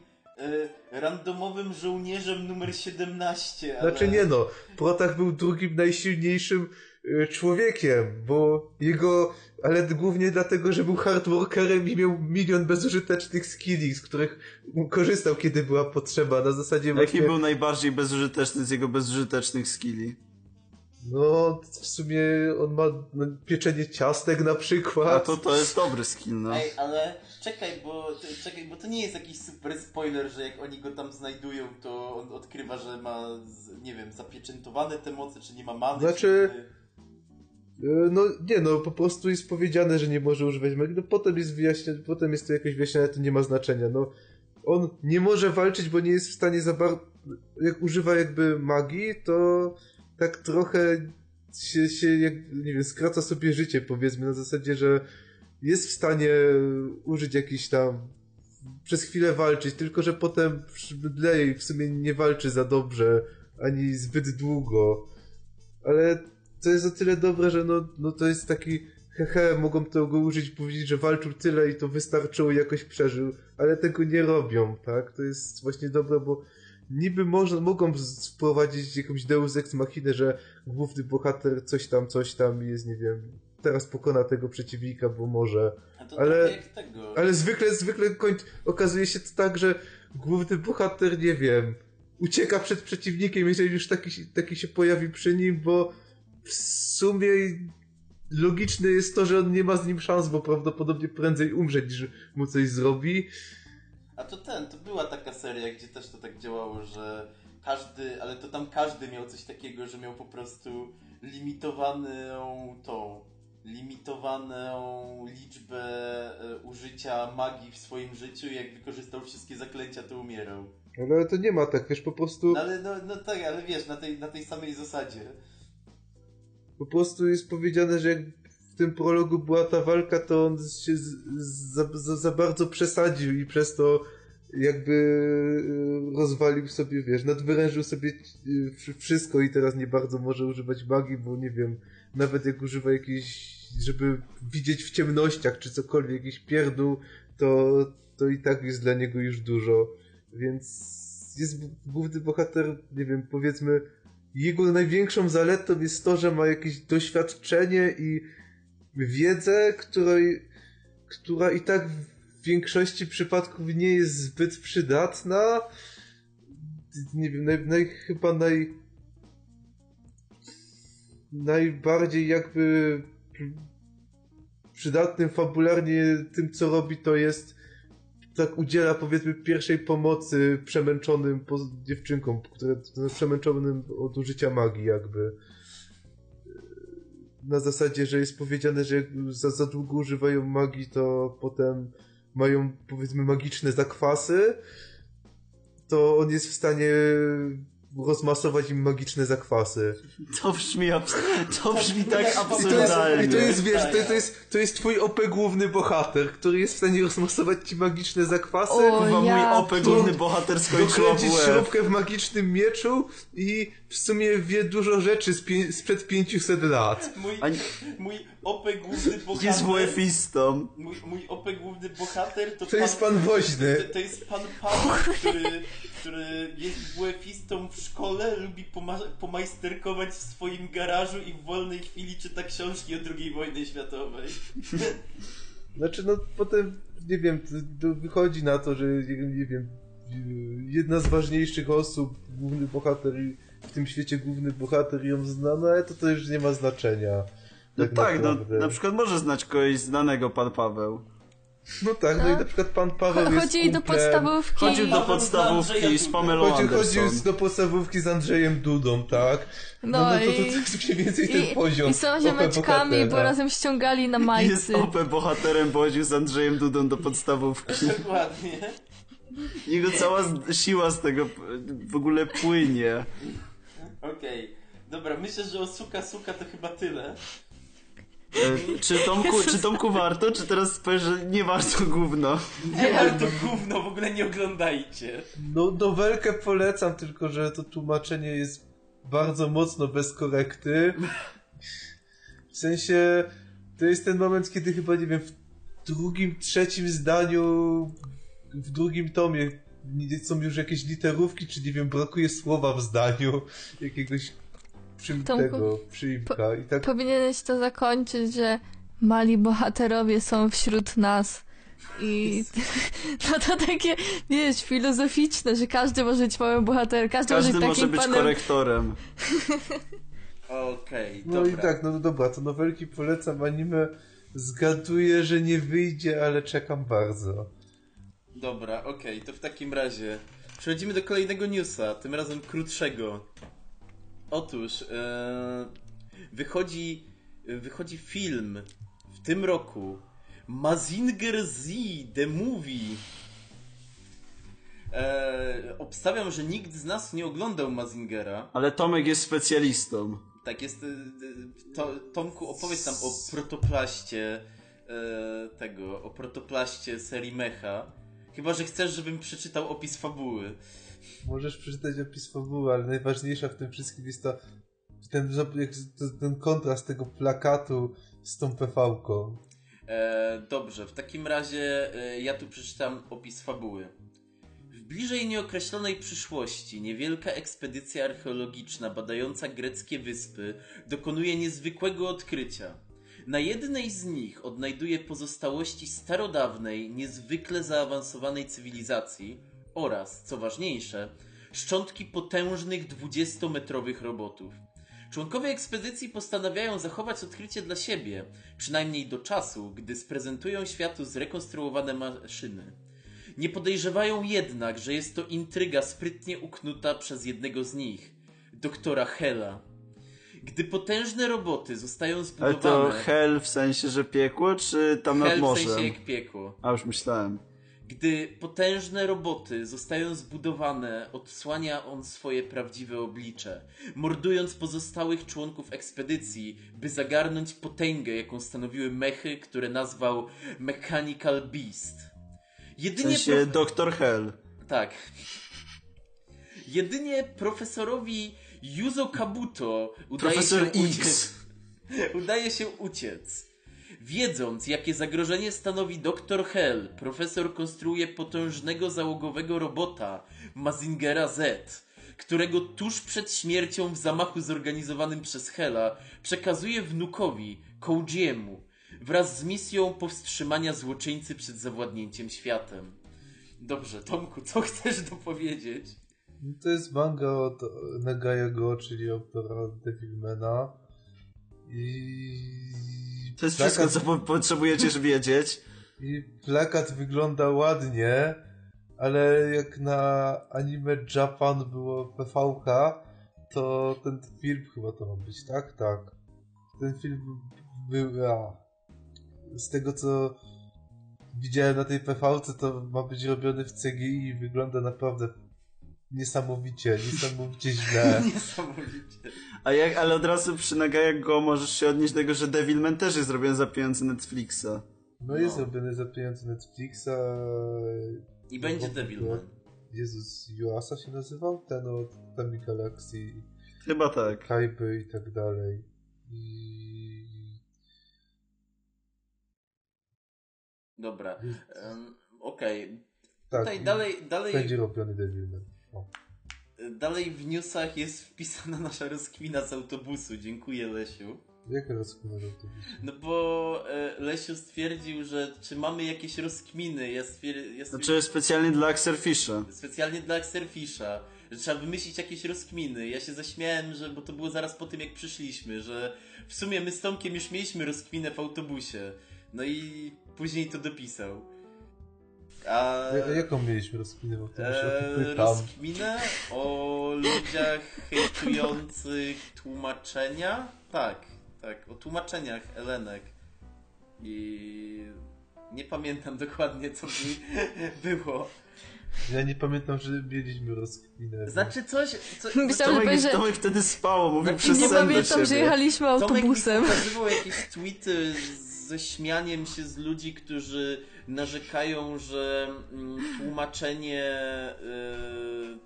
e, randomowym żołnierzem numer 17, ale... Znaczy nie no, Protak był drugim najsilniejszym y, człowiekiem, bo jego, ale głównie dlatego, że był hardworkerem i miał milion bezużytecznych skilli, z których korzystał, kiedy była potrzeba, na zasadzie Jaki właśnie... był najbardziej bezużyteczny z jego bezużytecznych skilli? No, w sumie on ma pieczenie ciastek na przykład. A to to jest dobry skill, no. Ej, ale czekaj, bo czekaj, bo to nie jest jakiś super spoiler, że jak oni go tam znajdują, to on odkrywa, że ma, nie wiem, zapieczętowane te moce, czy nie ma many. Znaczy- czy... E, No nie, no po prostu jest powiedziane, że nie może używać magii, no potem jest wyjaśnione, potem jest to jakoś wyjaśnione, to nie ma znaczenia, no. On nie może walczyć, bo nie jest w stanie za bardzo, jak używa jakby magii, to tak trochę się, się jak, nie wiem, skraca sobie życie, powiedzmy, na zasadzie, że jest w stanie użyć jakiś tam, przez chwilę walczyć, tylko że potem bydleje i w sumie nie walczy za dobrze, ani zbyt długo. Ale to jest o tyle dobre, że no, no to jest taki hehe, mogą tego użyć, powiedzieć, że walczył tyle i to wystarczyło i jakoś przeżył, ale tego nie robią, tak? To jest właśnie dobre, bo niby można, mogą wprowadzić jakąś deus ex machinę, że główny bohater coś tam, coś tam jest, nie wiem, teraz pokona tego przeciwnika, bo może. Ale- tego. Ale zwykle, zwykle koń... okazuje się to tak, że główny bohater, nie wiem, ucieka przed przeciwnikiem, jeżeli już taki, taki się pojawi przy nim, bo w sumie logiczne jest to, że on nie ma z nim szans, bo prawdopodobnie prędzej umrze, niż mu coś zrobi. A to ten, to była taka seria, gdzie też to tak działało, że każdy, ale to tam każdy miał coś takiego, że miał po prostu limitowaną tą, limitowaną liczbę e, użycia magii w swoim życiu i jak wykorzystał wszystkie zaklęcia, to umierał. Ale to nie ma tak, wiesz, po prostu, No ale no, no tak, ale wiesz, na tej, na tej samej zasadzie. Po prostu jest powiedziane, że jak w tym prologu była ta walka, to on się za, za, za bardzo przesadził i przez to jakby y, rozwalił sobie, wiesz, nadwyrężył sobie y, wszy- wszystko i teraz nie bardzo może używać magii, bo nie wiem, nawet jak używa jakiejś, żeby widzieć w ciemnościach czy cokolwiek, jakiś pierdół, to, to i tak jest dla niego już dużo. Więc jest główny bohater, nie wiem, powiedzmy, jego największą zaletą jest to, że ma jakieś doświadczenie i wiedzę, której, która i tak w większości przypadków nie jest zbyt przydatna. Nie wiem, naj, naj, chyba naj, najbardziej jakby przydatnym fabularnie tym, co robi, to jest tak udziela powiedzmy pierwszej pomocy przemęczonym dziewczynkom, które przemęczonym od użycia magii jakby. Na zasadzie, że jest powiedziane, że jak za, za długo używają magii, to potem mają powiedzmy magiczne zakwasy, to on jest w stanie rozmasować im magiczne zakwasy. To brzmi, abs- to brzmi tak I to jest, absurdalnie. i to jest wiesz, to, to, jest, to jest twój OP główny bohater, który jest w stanie rozmasować ci magiczne zakwasy. O, Chyba mój ja OP główny bohater skończył AWF. śrubkę w magicznym mieczu i w sumie wie dużo rzeczy z pię- sprzed 500 lat. Mój, A mój OP główny *laughs* bohater... Jest WF-istą. Mój, mój OP główny bohater to, To jest pan woźny. To, to jest pan Paweł, który, który jest WF-istą w szkole, lubi poma- pomajsterkować w swoim garażu i w wolnej chwili czyta książki o II wojnie światowej. *laughs* Znaczy, no potem, nie wiem, to, to wychodzi na to, że, nie nie wiem, jedna z ważniejszych osób, główny bohater w tym świecie główny bohater ją zna, no ale to to już nie ma znaczenia. No tak, no, naprawdę. na przykład może znać kogoś znanego pan Paweł. No tak, no i na przykład pan Paweł Cho- jest do podstawówki. Chodził do podstawówki z Pamelą Chodził, chodził do podstawówki z Andrzejem Dudą, tak? No, No no, to, to, i- to jest mniej więcej ten I, poziom. I są ziomeczkami, bo razem ściągali na Jest majcy. OP bohaterem, bo chodził z Andrzejem Dudą do podstawówki. Dokładnie. Jego cała siła z tego w ogóle płynie. Okej. Dobra, myślę, że o Suka Suka to chyba tyle. E, Czy Tomku, czy Tomku warto, czy teraz powiesz, że nie warto gówno? Nie, ale to gówno, w ogóle nie oglądajcie. No, nowelkę polecam, tylko że to tłumaczenie jest bardzo mocno bez korekty. W sensie, to jest ten moment, kiedy chyba, nie wiem, w drugim, trzecim zdaniu, w drugim tomie są już jakieś literówki, czy nie wiem, brakuje słowa w zdaniu, jakiegoś przy Tomku, tego, przyimka i tak Powinieneś to zakończyć, że mali bohaterowie są wśród nas. I *laughs* no to takie, wiesz, filozoficzne, że każdy może być małym bohaterem, każdy, Każdy może być może takim być panem. korektorem. *laughs* Okej, No dobra. i tak, no dobra, to nowelki polecam, anime zgaduję, że nie wyjdzie, ale czekam bardzo. Dobra, okej, to w takim razie przechodzimy do kolejnego newsa, tym razem krótszego. Otóż e, wychodzi, wychodzi film w tym roku Mazinger Z The Movie. E, obstawiam, że nikt z nas nie oglądał Mazingera. Ale Tomek jest specjalistą. Tak jest. e, To, Tomku, opowiedz nam o protoplaście e, tego, o protoplaście serii Mecha. Chyba, że chcesz, żebym przeczytał opis fabuły. Możesz przeczytać opis fabuły, ale najważniejsza w tym wszystkim jest to ten, ten kontrast tego plakatu z tą PV-ką. E, dobrze, w takim razie e, ja tu przeczytam opis fabuły. W bliżej nieokreślonej przyszłości niewielka ekspedycja archeologiczna badająca greckie wyspy dokonuje niezwykłego odkrycia. Na jednej z nich odnajduje pozostałości starodawnej, niezwykle zaawansowanej cywilizacji oraz, co ważniejsze, szczątki potężnych 20-metrowych robotów. Członkowie ekspedycji postanawiają zachować odkrycie dla siebie, przynajmniej do czasu, gdy sprezentują światu zrekonstruowane maszyny. Nie podejrzewają jednak, że jest to intryga sprytnie uknuta przez jednego z nich, doktora Hela. Gdy potężne roboty zostają Ale zbudowane... to hell w sensie, że piekło, czy tam nad Hel w morzem? sensie jak piekło. A już myślałem. Gdy potężne roboty zostają zbudowane, odsłania on swoje prawdziwe oblicze, mordując pozostałych członków ekspedycji, by zagarnąć potęgę, jaką stanowiły mechy, które nazwał Mechanical Beast. W Jedynie sensie prof- doktor hell. tak. Jedynie profesorowi Yuzo Kabuto udaje Profesor się X. uciec. *laughs* Udaje się uciec. Wiedząc, jakie zagrożenie stanowi Dr. Hell, profesor konstruuje potężnego załogowego robota Mazingera Z, którego tuż przed śmiercią w zamachu zorganizowanym przez Hela przekazuje wnukowi, Kojiemu, wraz z misją powstrzymania złoczyńcy przed zawładnięciem światem. Dobrze, Tomku, co chcesz dopowiedzieć? To jest manga od Nagayego, czyli autora Devilmana. I... To jest plakat- wszystko, co po potrzebujecie wiedzieć. I plakat wygląda ładnie, ale jak na anime Japan było PVK, to ten film chyba to ma być, tak? Tak. Ten film był... A, z tego co widziałem na tej PVC, to ma być robiony w CGI i wygląda naprawdę niesamowicie, niesamowicie źle. *laughs* Niesamowicie. A jak, ale od razu przy Nagajach go możesz się odnieść do tego, że Devilman też jest zrobiony za pieniądze Netflixa. No jest No. robiony za pieniądze Netflixa. I będzie No, Devilman. Jezus, Yuasa się nazywał? Ten od Tami Galaxy, Chyba tak. Kaiby i tak dalej. I... Dobra. em, Okej. Tak, Tutaj dalej, dalej, będzie robiony Devilman. Dalej w newsach jest wpisana nasza rozkmina z autobusu. Dziękuję, Lesiu. Jak rozkminę to No bo e, Lesiu stwierdził, że czy mamy jakieś rozkminy. Ja, stwier- ja stwierdziłem, Znaczy specjalnie dla Axelfisha. specjalnie dla Xerfisha, że trzeba wymyślić jakieś rozkminy. Ja się zaśmiałem, że, bo to było zaraz po tym, jak przyszliśmy, że w sumie my z Tomkiem już mieliśmy rozkminę w autobusie. No i później to dopisał. A... Jaką mieliśmy rozkminę? Bo Eee, rozkminę o ludziach hejtujących tłumaczenia? Tak, tak, o tłumaczeniach Elenek. I nie pamiętam dokładnie, co mi *laughs* było. Ja nie pamiętam, że mieliśmy rozkminę. Znaczy coś... Co, *laughs* Myślałam, że Tomek, że- Tomek wtedy spało, mówił Znaczy, przez Nie pamiętam, że jechaliśmy Tomek mi autobusem. pokazywał jakieś tweety ze śmianiem się z ludzi, którzy narzekają, że mm, tłumaczenie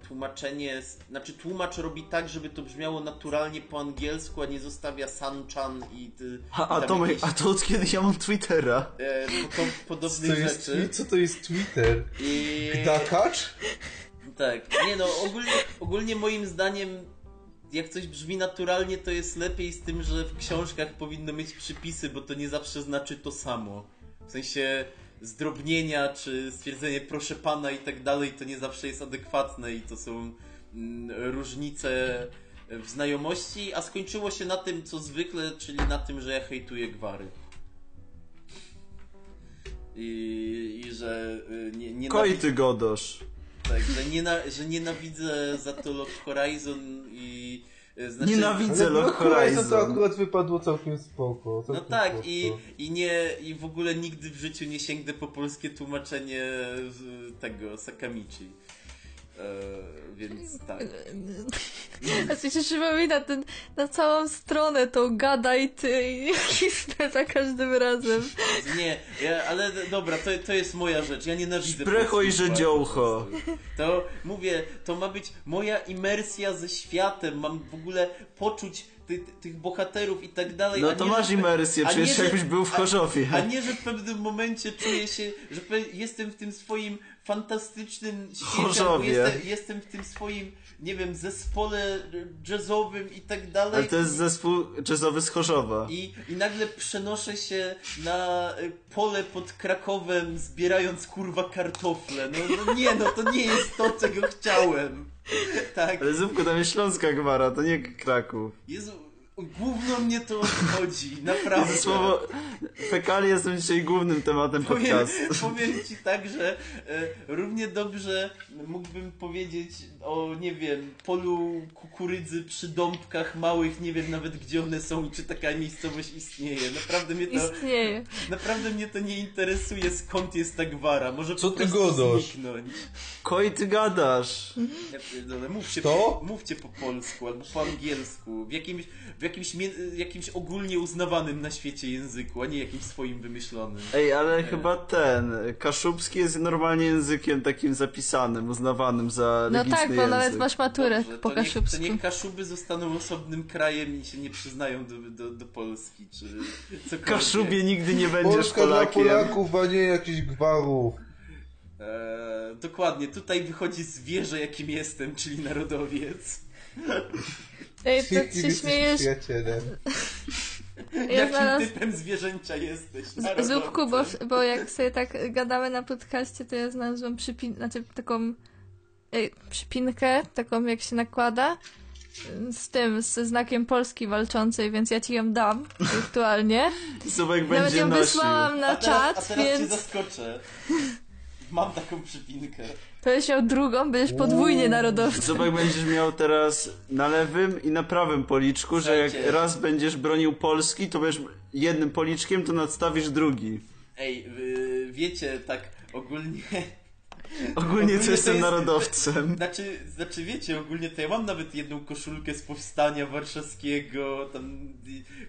y, tłumaczenie, znaczy tłumacz robi tak, żeby to brzmiało naturalnie po angielsku, a nie zostawia sanchan i ty, A, a Tomek, jakieś, a to od kiedy ja mam Twittera? e, Co to, jest, rzeczy. twi- co to jest Twitter? I... Gdakacz? Tak, nie no, ogólnie, ogólnie moim zdaniem jak coś brzmi naturalnie, to jest lepiej z tym, że w książkach powinno mieć przypisy, bo to nie zawsze znaczy to samo. W sensie zdrobnienia, czy stwierdzenie proszę pana i tak dalej, to nie zawsze jest adekwatne i to są mm, różnice w znajomości, a skończyło się na tym, co zwykle, czyli na tym, że ja hejtuję gwary. I, i że y, nie, nie Koi ty godosz. tak, że, niena, że nienawidzę za to Lock Horizon i znaczy, Nienawidzę Lock Lock Horizon to akurat wypadło całkiem spoko. No Całkiem tak, spoko. i, i nie i w ogóle nigdy w życiu nie sięgnę po polskie tłumaczenie tego Sakamichi. E, więc tak. *laughs* A się przypomina ten, na całą stronę tą gadaj ty i za każdym razem. *laughs* Nie, ja, ale dobra, to, to jest moja rzecz. Ja nienawidzę. Polskich i że bajek dziołcho. po prostu. To mówię, to ma być moja imersja ze światem. Mam w ogóle poczuć ty, ty, tych bohaterów i tak dalej. No a to nie, masz że- imersję, a czujesz nie, jakbyś był w a- Chorzowie. A nie, że w pewnym momencie czuję się, że jestem w tym swoim fantastycznym świecie, jestem, jestem w tym swoim, nie wiem, zespole jazzowym i tak dalej. Ale to jest zespół jazzowy z Chorzowa. I, I nagle przenoszę się na pole pod Krakowem, zbierając kurwa kartofle. No, no nie, no to nie jest to, czego chciałem. Tak. Ale Zupku, tam jest Śląska Gwara, to nie Kraków. Jezu, główno mnie to obchodzi, naprawdę. *laughs* Słowo fekalie są dzisiaj głównym tematem Powiem, podcastu. powiem ci tak, że e, równie dobrze mógłbym powiedzieć o, nie wiem, polu kukurydzy przy dąbkach małych, nie wiem nawet gdzie one są i czy taka miejscowość istnieje. Naprawdę mnie to, Istnieje. naprawdę mnie to nie interesuje skąd jest ta gwara. Może Co po ty gadasz? zniknąć. Koi ty gadasz. Ja pierdolę, mówcie, To? po, mówcie po polsku albo po angielsku, w jakimś, w jakimś, jakimś ogólnie uznawanym na świecie języku, a nie jakimś swoim wymyślonym. Ej, ale chyba ten, kaszubski jest normalnie językiem takim zapisanym, uznawanym za No tak, bo język. nawet masz maturę Dobrze, po to niech, to kaszubsku. niech Kaszuby zostaną osobnym krajem i się nie przyznają do, do, do Polski, czy cokolwiek. Kaszubie nigdy nie będziesz Polska dla Polakiem. Polaków, a nie jakichś gwarów. Eee, dokładnie, tutaj wychodzi zwierzę, jakim jestem, czyli narodowiec. Ej, to Jakim się śmiejesz. przyjacielem. Ja jakim typem zwierzęcia jesteś? Zupku, bo, bo jak sobie tak gadamy na podcaście, to ja znalazłam przypin... znaczy taką przypinkę, taką jak się nakłada z tym, ze znakiem Polski walczącej, więc ja ci ją dam wirtualnie. *laughs* Zubek Nawet będzie ją nosił. wysłałam na a teraz, a czat, teraz cię więc zaskoczę. *laughs* Mam taką przypinkę. będziesz miał drugą, będziesz podwójnie narodowcem. Zubek będziesz miał teraz na lewym i na prawym policzku, że jak Słuchajcie. raz będziesz bronił Polski, to będziesz jednym policzkiem, to nadstawisz drugi. Ej, wy, wiecie, tak ogólnie... *laughs* Ogólnie to to jestem jest- narodowcem. Znaczy, znaczy wiecie, ogólnie to ja mam nawet jedną koszulkę z powstania warszawskiego, tam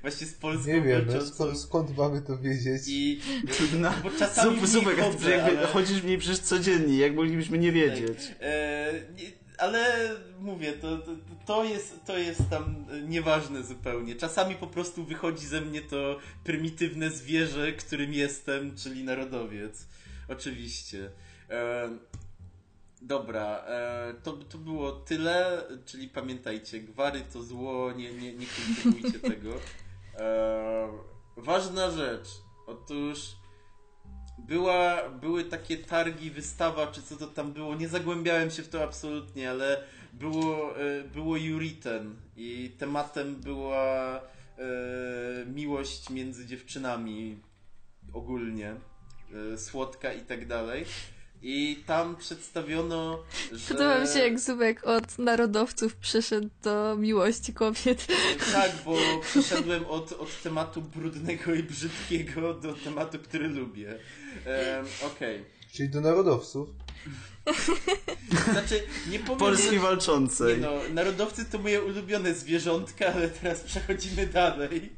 właśnie z Polską Nie wiem, no, skąd, skąd mamy to wiedzieć? I *laughs* No, bo czasami Zup, Zubek, chodzę, jakby ale- chodzisz w niej przecież codziennie, jak moglibyśmy nie wiedzieć. E, nie, ale mówię, to, to, to, jest, to jest tam e, nieważne zupełnie. Czasami po prostu wychodzi ze mnie to prymitywne zwierzę, którym jestem, czyli narodowiec. Oczywiście. E, dobra, e, to, to było tyle, czyli pamiętajcie, gwary to zło, nie, nie, nie kultywujcie *laughs* tego. E, ważna rzecz. Otóż była, były takie targi, wystawa, czy co to tam było, nie zagłębiałem się w to absolutnie, ale było, e, było Juriten i tematem była e, miłość między dziewczynami ogólnie, e, słodka i tak dalej. I tam przedstawiono, że... Podoba mi się, jak Zubek od narodowców przeszedł do miłości kobiet. Tak, bo *laughs* przeszedłem od, od tematu brudnego i brzydkiego do tematu, który lubię. Em, Okej. Czyli do narodowców. *laughs* Znaczy, nie powiem... Polski że- Nie walczącej. no, narodowcy to moje ulubione zwierzątka, ale teraz przechodzimy dalej.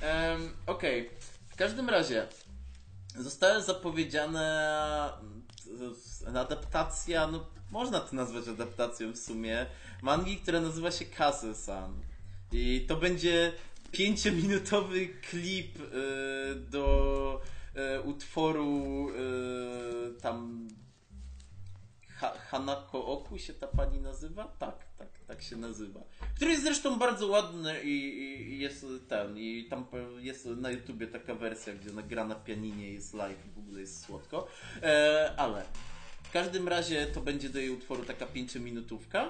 Em, Okej, w każdym razie została zapowiedziana adaptacja, no można to nazwać adaptacją w sumie, mangi, która nazywa się Kase-san. I to będzie pięciominutowy klip y, do y, utworu y, tam ha Hanako Oku się ta pani nazywa? Tak, tak, tak się nazywa. Który jest zresztą bardzo ładny i, i jest ten, i tam jest na YouTubie taka wersja, gdzie ona gra na pianinie, jest live i w ogóle jest słodko. E, ale w każdym razie to będzie do jej utworu taka pięciominutówka.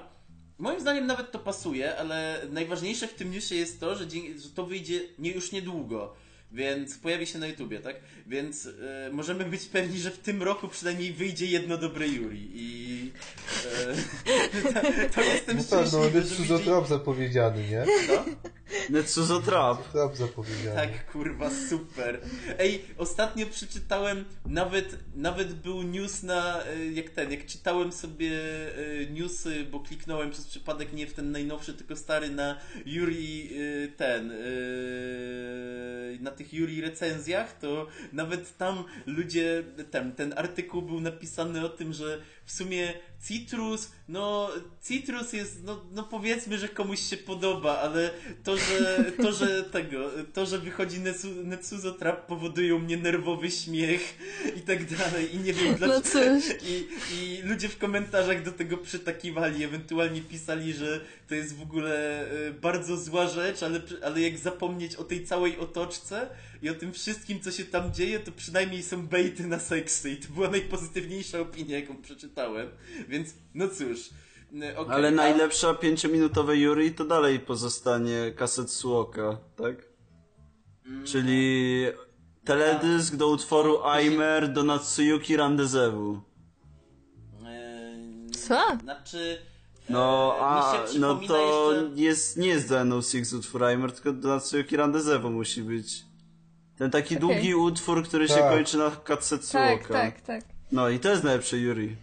Moim zdaniem nawet to pasuje, ale najważniejsze w tym newsie jest to, że, że to wyjdzie nie, już niedługo. Więc pojawi się na YouTubie, tak? Więc e, możemy być pewni, że w tym roku przynajmniej wyjdzie jedno dobre Yuri i e, *laughs* to, to jestem No tak, no że Netsu wyjdzie... Zapowiedziany, nie? No? Netsuzo Trap. Trap zapowiedziany. Tak, kurwa, super. Ej, ostatnio przeczytałem, nawet, nawet był news na, e, jak ten, jak czytałem sobie e, newsy, bo kliknąłem przez przypadek nie w ten najnowszy, tylko stary na Yuri, e, ten, na tych Yuri recenzjach, to nawet tam ludzie, ten, ten artykuł był napisany o tym, że w sumie Citrus, no Citrus jest, no, no powiedzmy, że komuś się podoba, ale to, że, *laughs* to, że tego, to, że wychodzi Netsu, Netsuzo Trap powoduje u mnie nerwowy śmiech i tak dalej i nie wiem No dlaczego. cóż. I, I ludzie w komentarzach do tego przytakiwali, ewentualnie pisali, że to jest w ogóle e, bardzo zła rzecz, ale, ale jak zapomnieć o tej całej otoczce i o tym wszystkim, co się tam dzieje, to przynajmniej są bejty na seksy i to była najpozytywniejsza opinia, jaką przeczytałem. Więc, no cóż. e, okej, Ale a- najlepsza pięciominutowe Yuri to dalej pozostanie kaset Suoka, tak? Czyli teledysk do utworu Aimer do Natsuyuki Randezewu. e, Co? Znaczy... No, mi a, no to jeszcze... jest, nie jest do NO6 utwór Aimer, tylko do Natsuyuki Randezewu musi być. Ten taki Okej. długi utwór, który się Tak. kończy na Katsetsuoka. Tak, tak, tak. No i to jest najlepszy Yuri.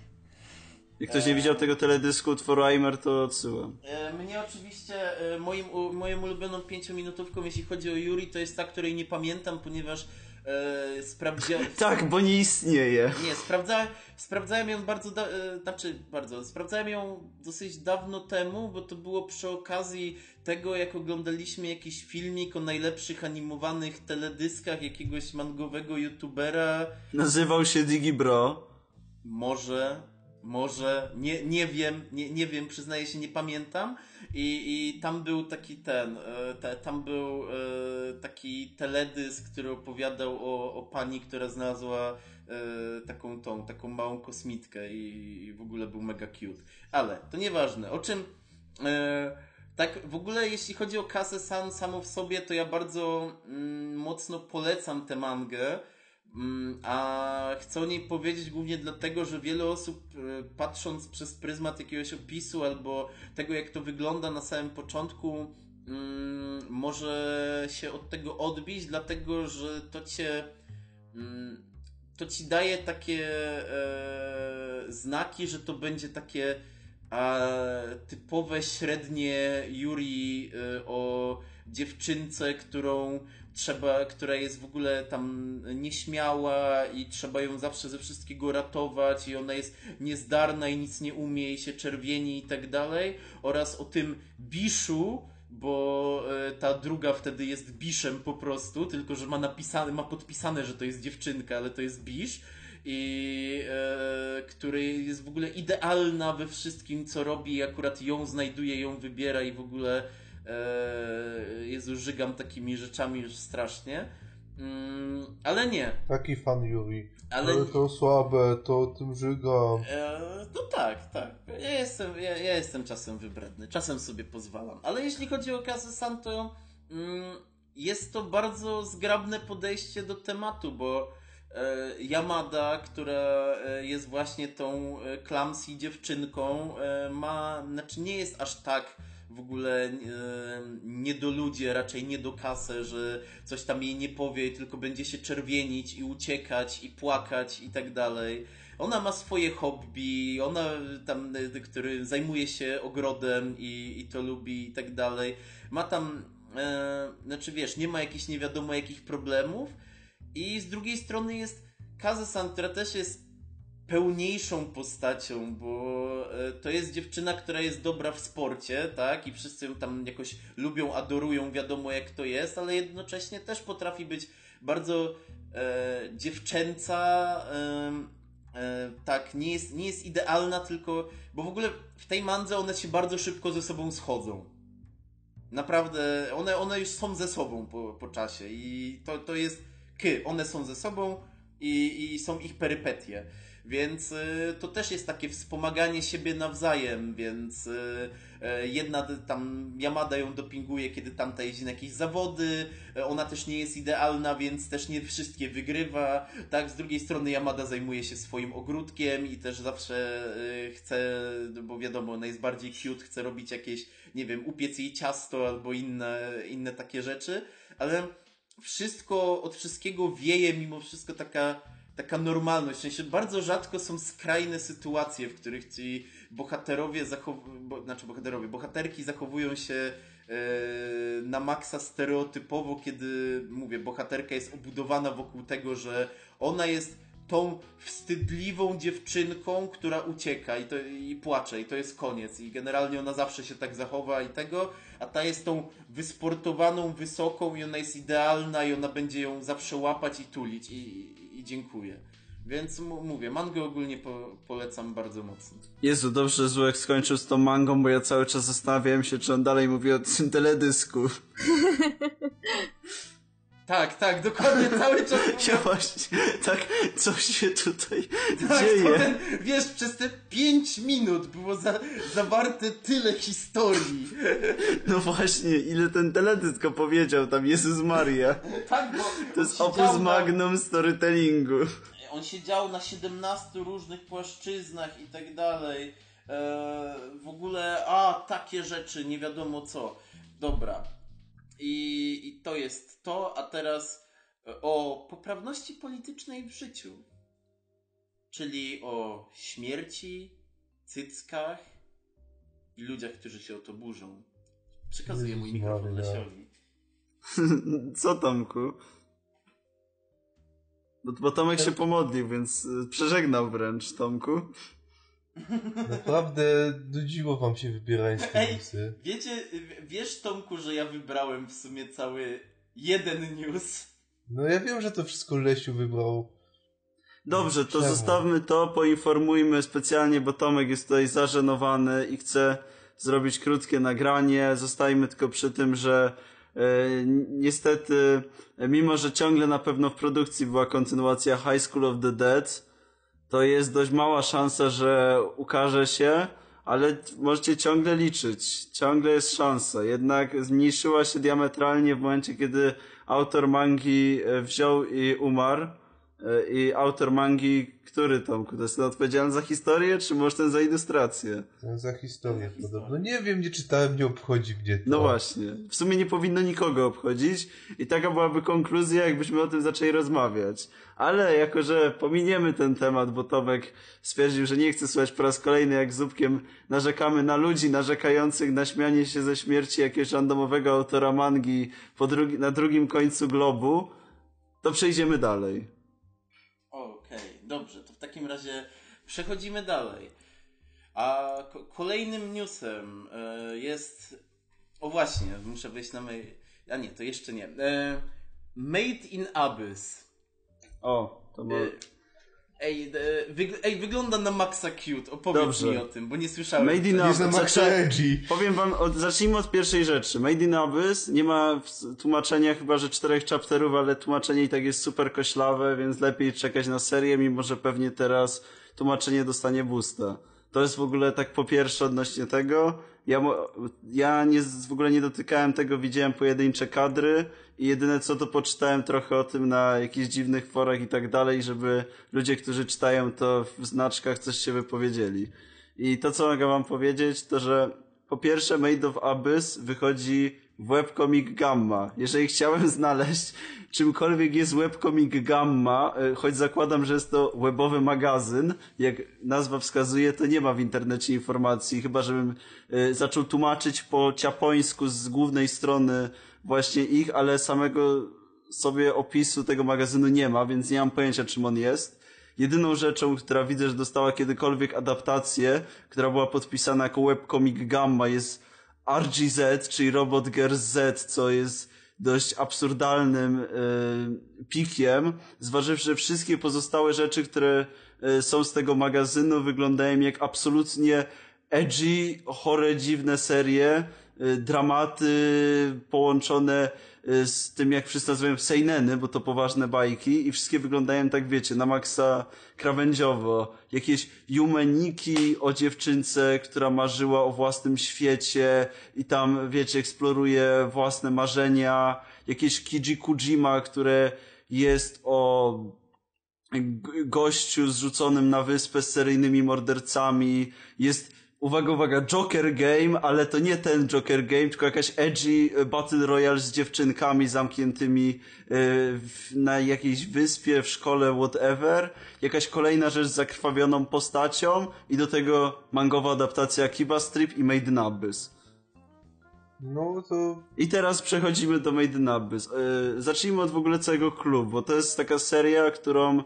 Jak ktoś nie widział tego teledysku utworu Aimer, to odsyłam. E, Mnie oczywiście, e, moim, moją ulubioną pięciominutówką, jeśli chodzi o Yuri, to jest ta, której nie pamiętam, ponieważ e, sprawdziłem... *laughs* Tak, bo nie istnieje. Nie, sprawdzałem, sprawdzałem ją bardzo, da- e, znaczy bardzo, sprawdzałem ją dosyć dawno temu, bo to było przy okazji tego, jak oglądaliśmy jakiś filmik o najlepszych animowanych teledyskach jakiegoś mangowego youtubera, Nazywał się Digi Bro. może, może, nie, nie wiem, nie, nie wiem, przyznaję się, nie pamiętam. I, i tam był taki ten, e, te, tam był e, taki teledysk, który opowiadał o, o pani, która znalazła e, taką tą, taką małą kosmitkę i, w ogóle był mega cute. Ale to nieważne. O czym... Tak, w ogóle jeśli chodzi o kasę sam, samo w sobie, to ja bardzo mm, mocno polecam tę mangę. Mm, A chcę o niej powiedzieć głównie dlatego, że wiele osób e, patrząc przez pryzmat jakiegoś opisu albo tego, jak to wygląda na samym początku, mm, może się od tego odbić, dlatego że to cię. mm, To ci daje takie e, znaki, że to będzie takie typowe średnie Yuri e, o dziewczynce, którą trzeba, która jest w ogóle tam nieśmiała i trzeba ją zawsze ze wszystkiego ratować i ona jest niezdarna i nic nie umie i się czerwieni i tak dalej. Oraz o tym Biszu, bo e, ta druga wtedy jest Biszem po prostu, tylko że ma napisane, ma podpisane, że to jest dziewczynka, ale to jest Bisz. I e, który jest w ogóle idealna we wszystkim, co robi i akurat ją znajduje, ją wybiera i w ogóle e, Jezu, żygam takimi rzeczami już strasznie. Mm, ale nie. Taki fan Yuri. Ale- Ale to słabe, to o tym żygam. E, no tak, tak. Ja jestem, ja, ja jestem czasem wybredny, czasem sobie pozwalam. Ale jeśli chodzi o Kazę San, to mm, jest to bardzo zgrabne podejście do tematu, bo e, Yamada, która e, jest właśnie tą clumsy dziewczynką, e, ma, znaczy nie jest aż tak w ogóle e, nie do ludzie, raczej nie do kasy, że coś tam jej nie powie, tylko będzie się czerwienić i uciekać i płakać i tak dalej. Ona ma swoje hobby, ona tam, y, który zajmuje się ogrodem i, i to lubi i tak dalej. Ma tam, e, znaczy wiesz, nie ma jakichś nie wiadomo jakich problemów i z drugiej strony jest Kaze-san, która też jest pełniejszą postacią, bo e, to jest dziewczyna, która jest dobra w sporcie, tak? I wszyscy ją tam jakoś lubią, adorują, wiadomo jak to jest, ale jednocześnie też potrafi być bardzo e, dziewczęca, em, e, tak, nie jest, nie jest idealna, tylko. Bo w ogóle w tej mandze one się bardzo szybko ze sobą schodzą. Naprawdę, one, one już są ze sobą po, po czasie i to, to jest ky, one są ze sobą i, i są ich perypetie. Więc y, to też jest takie wspomaganie siebie nawzajem, więc y, y, jedna tam Yamada ją dopinguje, kiedy tamta jeździ na jakieś zawody, y, ona też nie jest idealna, więc też nie wszystkie wygrywa, tak, z drugiej strony Yamada zajmuje się swoim ogródkiem i też zawsze y, chce, bo wiadomo, ona jest bardziej cute, chce robić jakieś, nie wiem, upiec jej ciasto albo inne, inne takie rzeczy, ale wszystko, od wszystkiego wieje mimo wszystko taka, taka normalność. W sensie bardzo rzadko są skrajne sytuacje, w których ci bohaterowie zachowują, bo, znaczy bohaterowie, bohaterki zachowują się e, na maksa stereotypowo, kiedy, mówię, bohaterka jest obudowana wokół tego, że ona jest tą wstydliwą dziewczynką, która ucieka i, to, i płacze i to jest koniec i generalnie ona zawsze się tak zachowa i tego, a ta jest tą wysportowaną, wysoką i ona jest idealna i ona będzie ją zawsze łapać i tulić i, dziękuję. Więc mówię, mangę ogólnie po, polecam bardzo mocno. Jezu, dobrze, że Złek skończył z tą mangą, bo ja cały czas zastanawiałem się, czy on dalej mówi o tym *laughs* teledysku. *laughs* Tak, tak, dokładnie *laughs* cały czas Ja właśnie, tak, co się tutaj Tak, dzieje? ten, wiesz, przez te 5 minut było za, zawarte tyle historii. *laughs* No właśnie, ile ten teledysk opowiedział tam, Jezus Maria. *laughs* Tak, bo To jest opus na- magnum storytellingu. On siedział na 17 różnych płaszczyznach i tak dalej. E, w ogóle, a takie rzeczy, nie wiadomo co. Dobra. I, I to jest to, a teraz e, o poprawności politycznej w życiu. Czyli o śmierci, cyckach i ludziach, którzy się o to burzą. Przekazuję mój mikrofon. Lesiowi. *laughs* Co Tomku? Bo, bo Tomek się pomodlił, więc y, przeżegnał wręcz, Tomku. Naprawdę nudziło wam się Ej. newsy. Wiecie, wiesz Tomku, że ja wybrałem w sumie cały jeden news. No ja wiem, że to wszystko Lesiu wybrał. Dobrze, to Czemu? zostawmy to, poinformujmy specjalnie, bo Tomek jest tutaj zażenowany i chce zrobić krótkie nagranie. Zostajmy tylko przy tym, że e, niestety, mimo że ciągle na pewno w produkcji była kontynuacja High School of the Dead, to jest dość mała szansa, że ukaże się, ale możecie ciągle liczyć. Ciągle jest szansa. Jednak zmniejszyła się diametralnie w momencie, kiedy autor mangi e, wziął i umarł. E, I autor mangi, który Tomku? To jest ten odpowiedzialny za historię, czy może ten za ilustrację? No, za historię podobno. Nie wiem, nie czytałem, nie obchodzi mnie to. No właśnie. W sumie nie powinno nikogo obchodzić i taka byłaby konkluzja, jakbyśmy o tym zaczęli rozmawiać. Ale jako, że pominiemy ten temat, bo Tomek stwierdził, że nie chce słuchać po raz kolejny, jak zupkiem narzekamy na ludzi narzekających na śmianie się ze śmierci jakiegoś randomowego autora mangi po drugi, na drugim końcu globu, to przejdziemy dalej. Dobrze, to w takim razie przechodzimy dalej. A ko- kolejnym newsem e, jest. O właśnie, muszę wejść na mail. A nie, to jeszcze nie. E, Made in Abyss. O, to było... Ej, e, wygl- ej, wygląda na Maxa Cute. Opowiedz Dobrze. mi o tym, bo nie słyszałem. Made in Abyss. Maxa Znaczy- Edgy. Powiem wam, od, zacznijmy od pierwszej rzeczy. Made in Abyss nie ma w- tłumaczenia chyba, że czterech chapterów, ale tłumaczenie i tak jest super koślawe, więc lepiej czekać na serię, mimo że pewnie teraz tłumaczenie dostanie boosta. To jest w ogóle tak po pierwsze odnośnie tego. Ja, ja nie, w ogóle nie dotykałem tego, widziałem pojedyncze kadry i jedyne co to poczytałem trochę o tym na jakichś dziwnych forach i tak dalej, żeby ludzie, którzy czytają to w znaczkach coś się wypowiedzieli. I to, co mogę wam powiedzieć, to że po pierwsze Made of Abyss wychodzi webcomic Gamma. Jeżeli chciałem *laughs* znaleźć czymkolwiek jest webcomic Gamma, e, choć zakładam, że jest to webowy magazyn, jak nazwa wskazuje, to nie ma w internecie informacji, chyba żebym e, zaczął tłumaczyć po ciapońsku z głównej strony właśnie ich, ale samego sobie opisu tego magazynu nie ma, więc nie mam pojęcia czym on jest. Jedyną rzeczą, która widzę, że dostała kiedykolwiek adaptację, która była podpisana jako webcomic Gamma jest RGZ, czyli Robot Z, co jest dość absurdalnym y, pikiem, zważywszy, wszystkie pozostałe rzeczy, które y, są z tego magazynu wyglądają jak absolutnie edgy, chore, dziwne serie, y, dramaty połączone z tym, jak wszyscy nazywają seineny, bo to poważne bajki i wszystkie wyglądają tak, wiecie, na maksa krawędziowo. Jakieś jumeniki o dziewczynce, która marzyła o własnym świecie i tam, wiecie, eksploruje własne marzenia. Jakieś Kiji Kujima, które jest o gościu zrzuconym na wyspę z seryjnymi mordercami. Jest, uwaga, uwaga, Joker Game, ale to nie ten Joker Game, tylko jakaś edgy e, Battle Royale z dziewczynkami zamkniętymi e, w, na jakiejś wyspie, w szkole, whatever. Jakaś kolejna rzecz z zakrwawioną postacią i do tego mangowa adaptacja Kiba Strip i Made in Abyss. No to I teraz przechodzimy do Made in Abyss. Yy, zacznijmy od w ogóle całego klubu, bo to jest taka seria, którą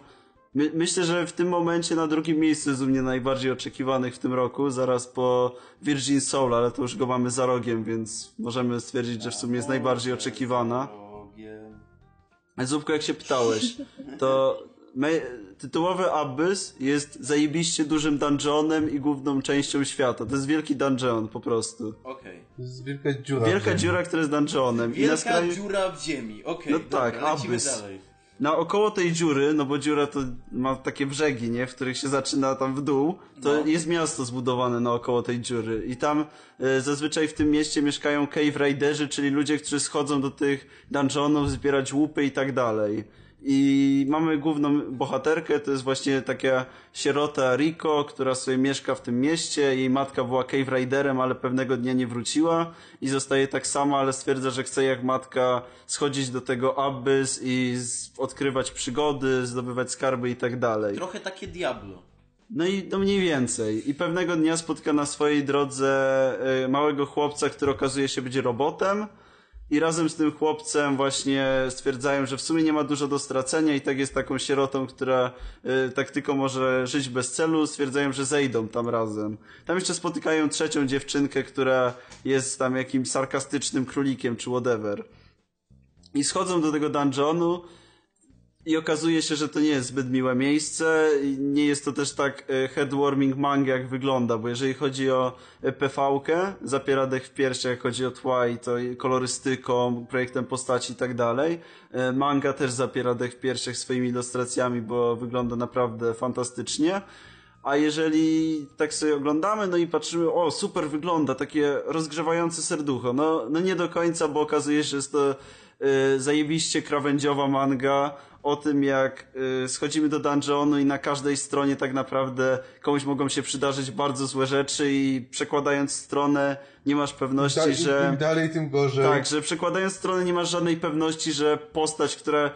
my, myślę, że w tym momencie na drugim miejscu jest u mnie najbardziej oczekiwanych w tym roku, zaraz po Virgin Soul, ale to już go mamy za rogiem, więc możemy stwierdzić, że w sumie jest najbardziej oczekiwana. Zupko, jak się pytałeś, to tytułowy Abyss jest zajebiście dużym dungeonem i główną częścią świata. To jest wielki dungeon po prostu. Okej. to jest wielka dziura. Wielka dziura, która jest dungeonem. I na Wielka skraju... dziura w ziemi, okej. No dobra, tak, abyss. dalej. Naokoło tej dziury, no bo dziura to ma takie brzegi, nie? W których się zaczyna tam w dół, to No. jest miasto zbudowane naokoło tej dziury. I tam e, zazwyczaj w tym mieście mieszkają cave riderzy, czyli ludzie, którzy schodzą do tych dungeonów, zbierać łupy i tak dalej. I mamy główną bohaterkę, to jest właśnie taka sierota Rico, która sobie mieszka w tym mieście. Jej matka była cave riderem, ale pewnego dnia nie wróciła i zostaje tak sama, ale stwierdza, że chce jak matka schodzić do tego Abyss i odkrywać przygody, zdobywać skarby i tak dalej. Trochę takie Diablo. No i no mniej więcej. I pewnego dnia spotka na swojej drodze y, małego chłopca, który okazuje się być robotem. I razem z tym chłopcem właśnie stwierdzają, że w sumie nie ma dużo do stracenia i tak jest taką sierotą, która y, tak tylko może żyć bez celu. Stwierdzają, że zejdą tam razem. Tam jeszcze spotykają trzecią dziewczynkę, która jest tam jakimś sarkastycznym królikiem czy whatever. I schodzą do tego dungeonu i okazuje się, że to nie jest zbyt miłe miejsce nie jest to też tak e, headwarming manga jak wygląda, bo jeżeli chodzi o e, PV-kę, zapiera dech w piersiach, jak chodzi o tła i to kolorystyką, projektem postaci i tak dalej. E, Manga też zapiera dech w piersiach swoimi ilustracjami, bo wygląda naprawdę fantastycznie. A jeżeli tak sobie oglądamy, no i patrzymy, o, super wygląda, takie rozgrzewające serducho. No, no nie do końca, bo okazuje się, że jest to y, zajebiście krawędziowa manga o tym, jak y, schodzimy do dungeonu i na każdej stronie tak naprawdę komuś mogą się przydarzyć bardzo złe rzeczy i przekładając stronę nie masz pewności, że... Im dalej, tym gorzej. Tak, że przekładając stronę nie masz żadnej pewności, że postać, która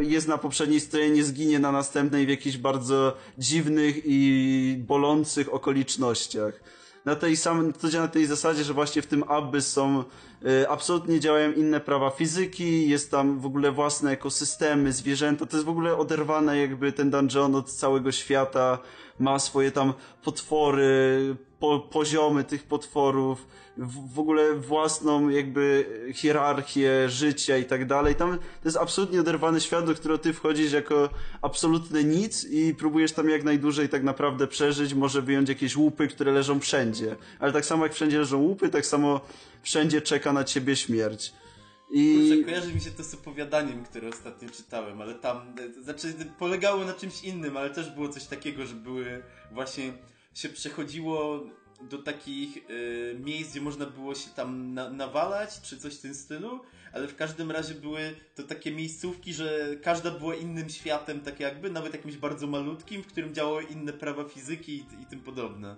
jest na poprzedniej stronie nie zginie na następnej w jakichś bardzo dziwnych i bolących okolicznościach. Na tej samej, to działa na tej zasadzie, że właśnie w tym Abyss są, y, absolutnie działają inne prawa fizyki, jest tam w ogóle własne ekosystemy, zwierzęta, to jest w ogóle oderwane jakby ten dungeon od całego świata, ma swoje tam potwory, po, poziomy tych potworów, w, w ogóle własną jakby hierarchię życia i tak dalej. Tam to jest absolutnie oderwany świat, do którego ty wchodzisz jako absolutne nic i próbujesz tam jak najdłużej tak naprawdę przeżyć, może wyjąć jakieś łupy, które leżą wszędzie. Ale tak samo jak wszędzie leżą łupy, tak samo wszędzie czeka na ciebie śmierć. I... Kojarzy mi się to z opowiadaniem, które ostatnio czytałem, ale tam, e, znaczy polegało na czymś innym, ale też było coś takiego, że były właśnie, się przechodziło do takich e, miejsc, gdzie można było się tam na, nawalać, czy coś w tym stylu, ale w każdym razie były to takie miejscówki, że każda była innym światem, tak jakby, nawet jakimś bardzo malutkim, w którym działały inne prawa fizyki i, i tym podobne.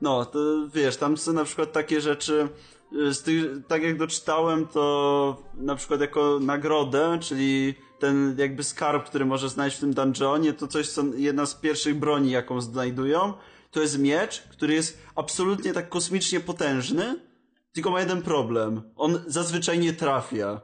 No, to wiesz, tam są na przykład takie rzeczy, y, z tych, tak jak doczytałem, to na przykład jako nagrodę, czyli ten jakby skarb, który możesz znaleźć w tym dungeonie, to coś, co jedna z pierwszych broni, jaką znajdują, to jest miecz, który jest absolutnie tak kosmicznie potężny, tylko ma jeden problem. On zazwyczaj nie trafia.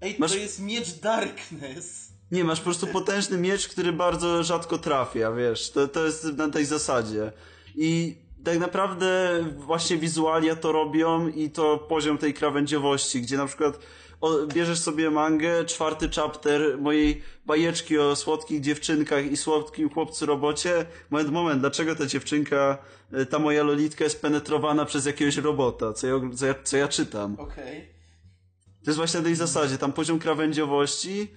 Ej, Masz- to jest miecz Darkness! Nie, masz po prostu potężny miecz, który bardzo rzadko trafia, wiesz. To, to jest na tej zasadzie. I tak naprawdę właśnie wizualia to robią i to poziom tej krawędziowości, gdzie na przykład o, bierzesz sobie mangę, czwarty chapter mojej bajeczki o słodkich dziewczynkach i słodkim chłopcu robocie. Moment, moment, dlaczego ta dziewczynka, y, ta moja lolitka jest penetrowana przez jakiegoś robota, co ja, co ja, co ja czytam. Okej. To jest właśnie na tej zasadzie. Tam poziom krawędziowości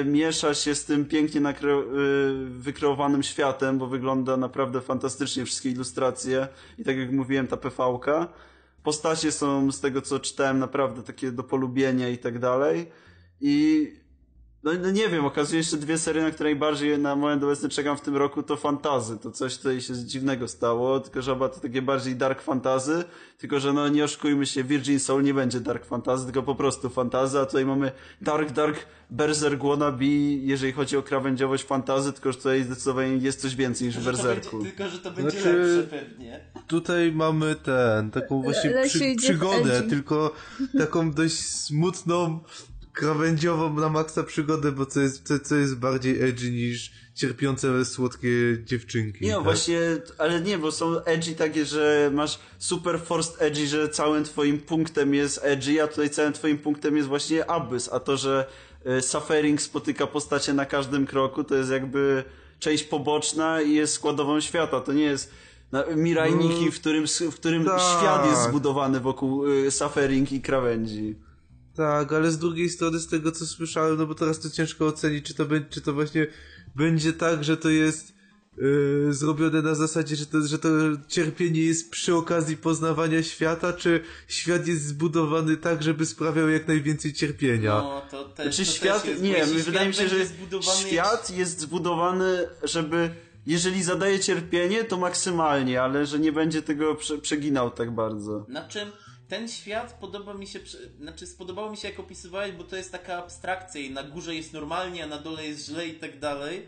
y, miesza się z tym pięknie nakre- y, wykreowanym światem, bo wygląda naprawdę fantastycznie wszystkie ilustracje i tak jak mówiłem, ta PV-ka. Postacie są z tego co czytałem naprawdę takie do polubienia i tak dalej. I no, no nie wiem, okazuje się, że dwie serie, na które najbardziej na moment obecny czekam w tym roku, to fantazy. To coś tutaj się dziwnego stało, tylko że oba to takie bardziej dark fantazy, tylko że no nie oszukujmy się, Virgin Soul nie będzie dark fantazy, tylko po prostu fantazy, a tutaj mamy dark, dark berserk wannabe, jeżeli chodzi o krawędziowość fantazy, tylko że tutaj zdecydowanie jest coś więcej niż w berserku. będzie, tylko, że to będzie Znaczy- lepsze pewnie. Tutaj mamy ten, taką właśnie przy, przygodę, tylko taką dość smutną, krawędziową na maksa przygodę, bo co jest, co, co jest bardziej edgy niż cierpiące słodkie dziewczynki. Nie, tak? właśnie, ale nie, bo są edgy takie, że masz super forced edgy, że całym twoim punktem jest edgy, a tutaj całym twoim punktem jest właśnie abyss, a to, że y, suffering spotyka postacie na każdym kroku, to jest jakby część poboczna i jest składową świata, to nie jest Mirajniki, w którym, w którym tak. świat jest zbudowany wokół y, suffering i krawędzi. Tak, ale z drugiej strony z tego co słyszałem, no bo teraz to ciężko ocenić, czy to, będzie, czy to właśnie będzie tak, że to jest yy, zrobione na zasadzie, że to, że to cierpienie jest przy okazji poznawania świata, czy świat jest zbudowany tak, żeby sprawiał jak najwięcej cierpienia. No, to też, Znaczy to świat, też jest, nie, jeśli wydaje mi się, świat że zbudowany świat jest zbudowany, żeby jeżeli zadaje cierpienie, to maksymalnie, ale że nie będzie tego prze, przeginał tak bardzo. Na czym ten świat podoba mi się, znaczy spodobało mi się jak opisywałeś, bo to jest taka abstrakcja i na górze jest normalnie, a na dole jest źle i tak dalej,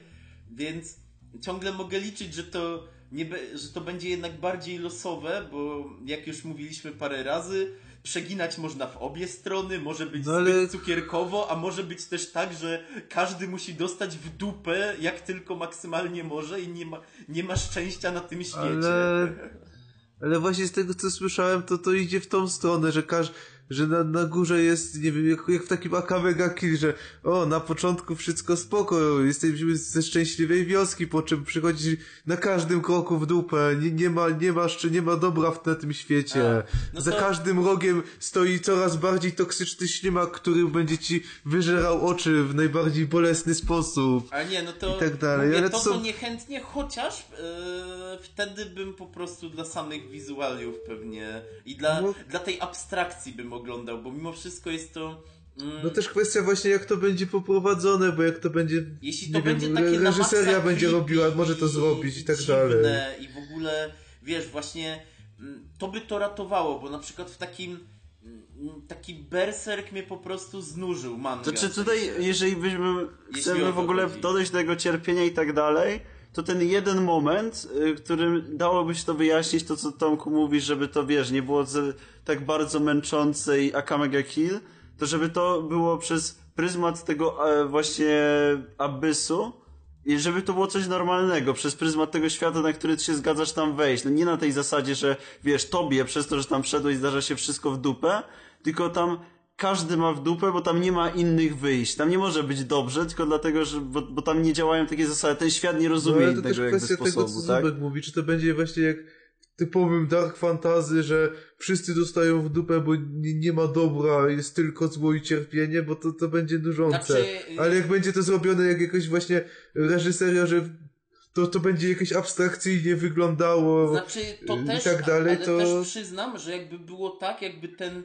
więc ciągle mogę liczyć, że to, nie że to będzie jednak bardziej losowe, bo jak już mówiliśmy parę razy, przeginać można w obie strony, może być No zbyt ale- cukierkowo, a może być też tak, że każdy musi dostać w dupę jak tylko maksymalnie może i nie ma, nie ma szczęścia na tym świecie. Ale, *laughs* ale właśnie z tego co słyszałem, to to idzie w tą stronę, że każ, że na, na górze jest, nie wiem, jak, jak w takim Akame ga Kill, że o, na początku wszystko spoko, jesteśmy ze szczęśliwej wioski, po czym przychodzi na każdym kroku w dupę, nie, nie ma, nie ma, jeszcze nie ma dobra w, na tym świecie. No Za to- każdym rogiem stoi coraz bardziej toksyczny ślimak, który będzie ci wyżerał oczy w najbardziej bolesny sposób. A nie, no to. I tak dalej, Mówię, ale to, to są- niechętnie, chociaż e, wtedy bym po prostu dla samych wizualiów pewnie i dla, No. dla tej abstrakcji bym oglądał, bo mimo wszystko jest to. Mm, No też kwestia właśnie jak to będzie poprowadzone, bo jak to będzie, jeśli to będzie wiem, takie reżyseria będzie robiła, może to zrobić i tak dalej. I w ogóle, wiesz, właśnie mm, to by to ratowało, bo na przykład w takim mm, taki berserk mnie po prostu znużył manga. To czy w tutaj, jeżeli byśmy Jeśli chcemy w to ogóle chodzi. dodać do tego cierpienia i tak dalej, to ten jeden moment, y, którym dałoby się to wyjaśnić, to co Tomku mówisz, żeby to, wiesz, nie było tak bardzo męczące i Akame ga Kill, to żeby to było przez pryzmat tego e, właśnie abyssu i żeby to było coś normalnego, przez pryzmat tego świata, na który ty się zgadzasz tam wejść. No nie na tej zasadzie, że wiesz, tobie przez to, że tam wszedłeś zdarza się wszystko w dupę, tylko tam każdy ma w dupę, bo tam nie ma innych wyjść. Tam nie może być dobrze, tylko dlatego, że bo, bo tam nie działają takie zasady. Ten świat nie No rozumie ale to też jakby kwestia tego, sposobu, co tak? Zubek mówi, czy to będzie właśnie jak typowym dark fantasy, że wszyscy dostają w dupę, bo nie, nie ma dobra, jest tylko zło i cierpienie, bo to, to będzie nużące. Znaczy, Ale jak będzie to zrobione jak jakoś właśnie reżyseria, że to, to będzie jakieś abstrakcyjnie wyglądało. Znaczy, to i też, tak dalej, ale to- też przyznam, że jakby było tak, jakby ten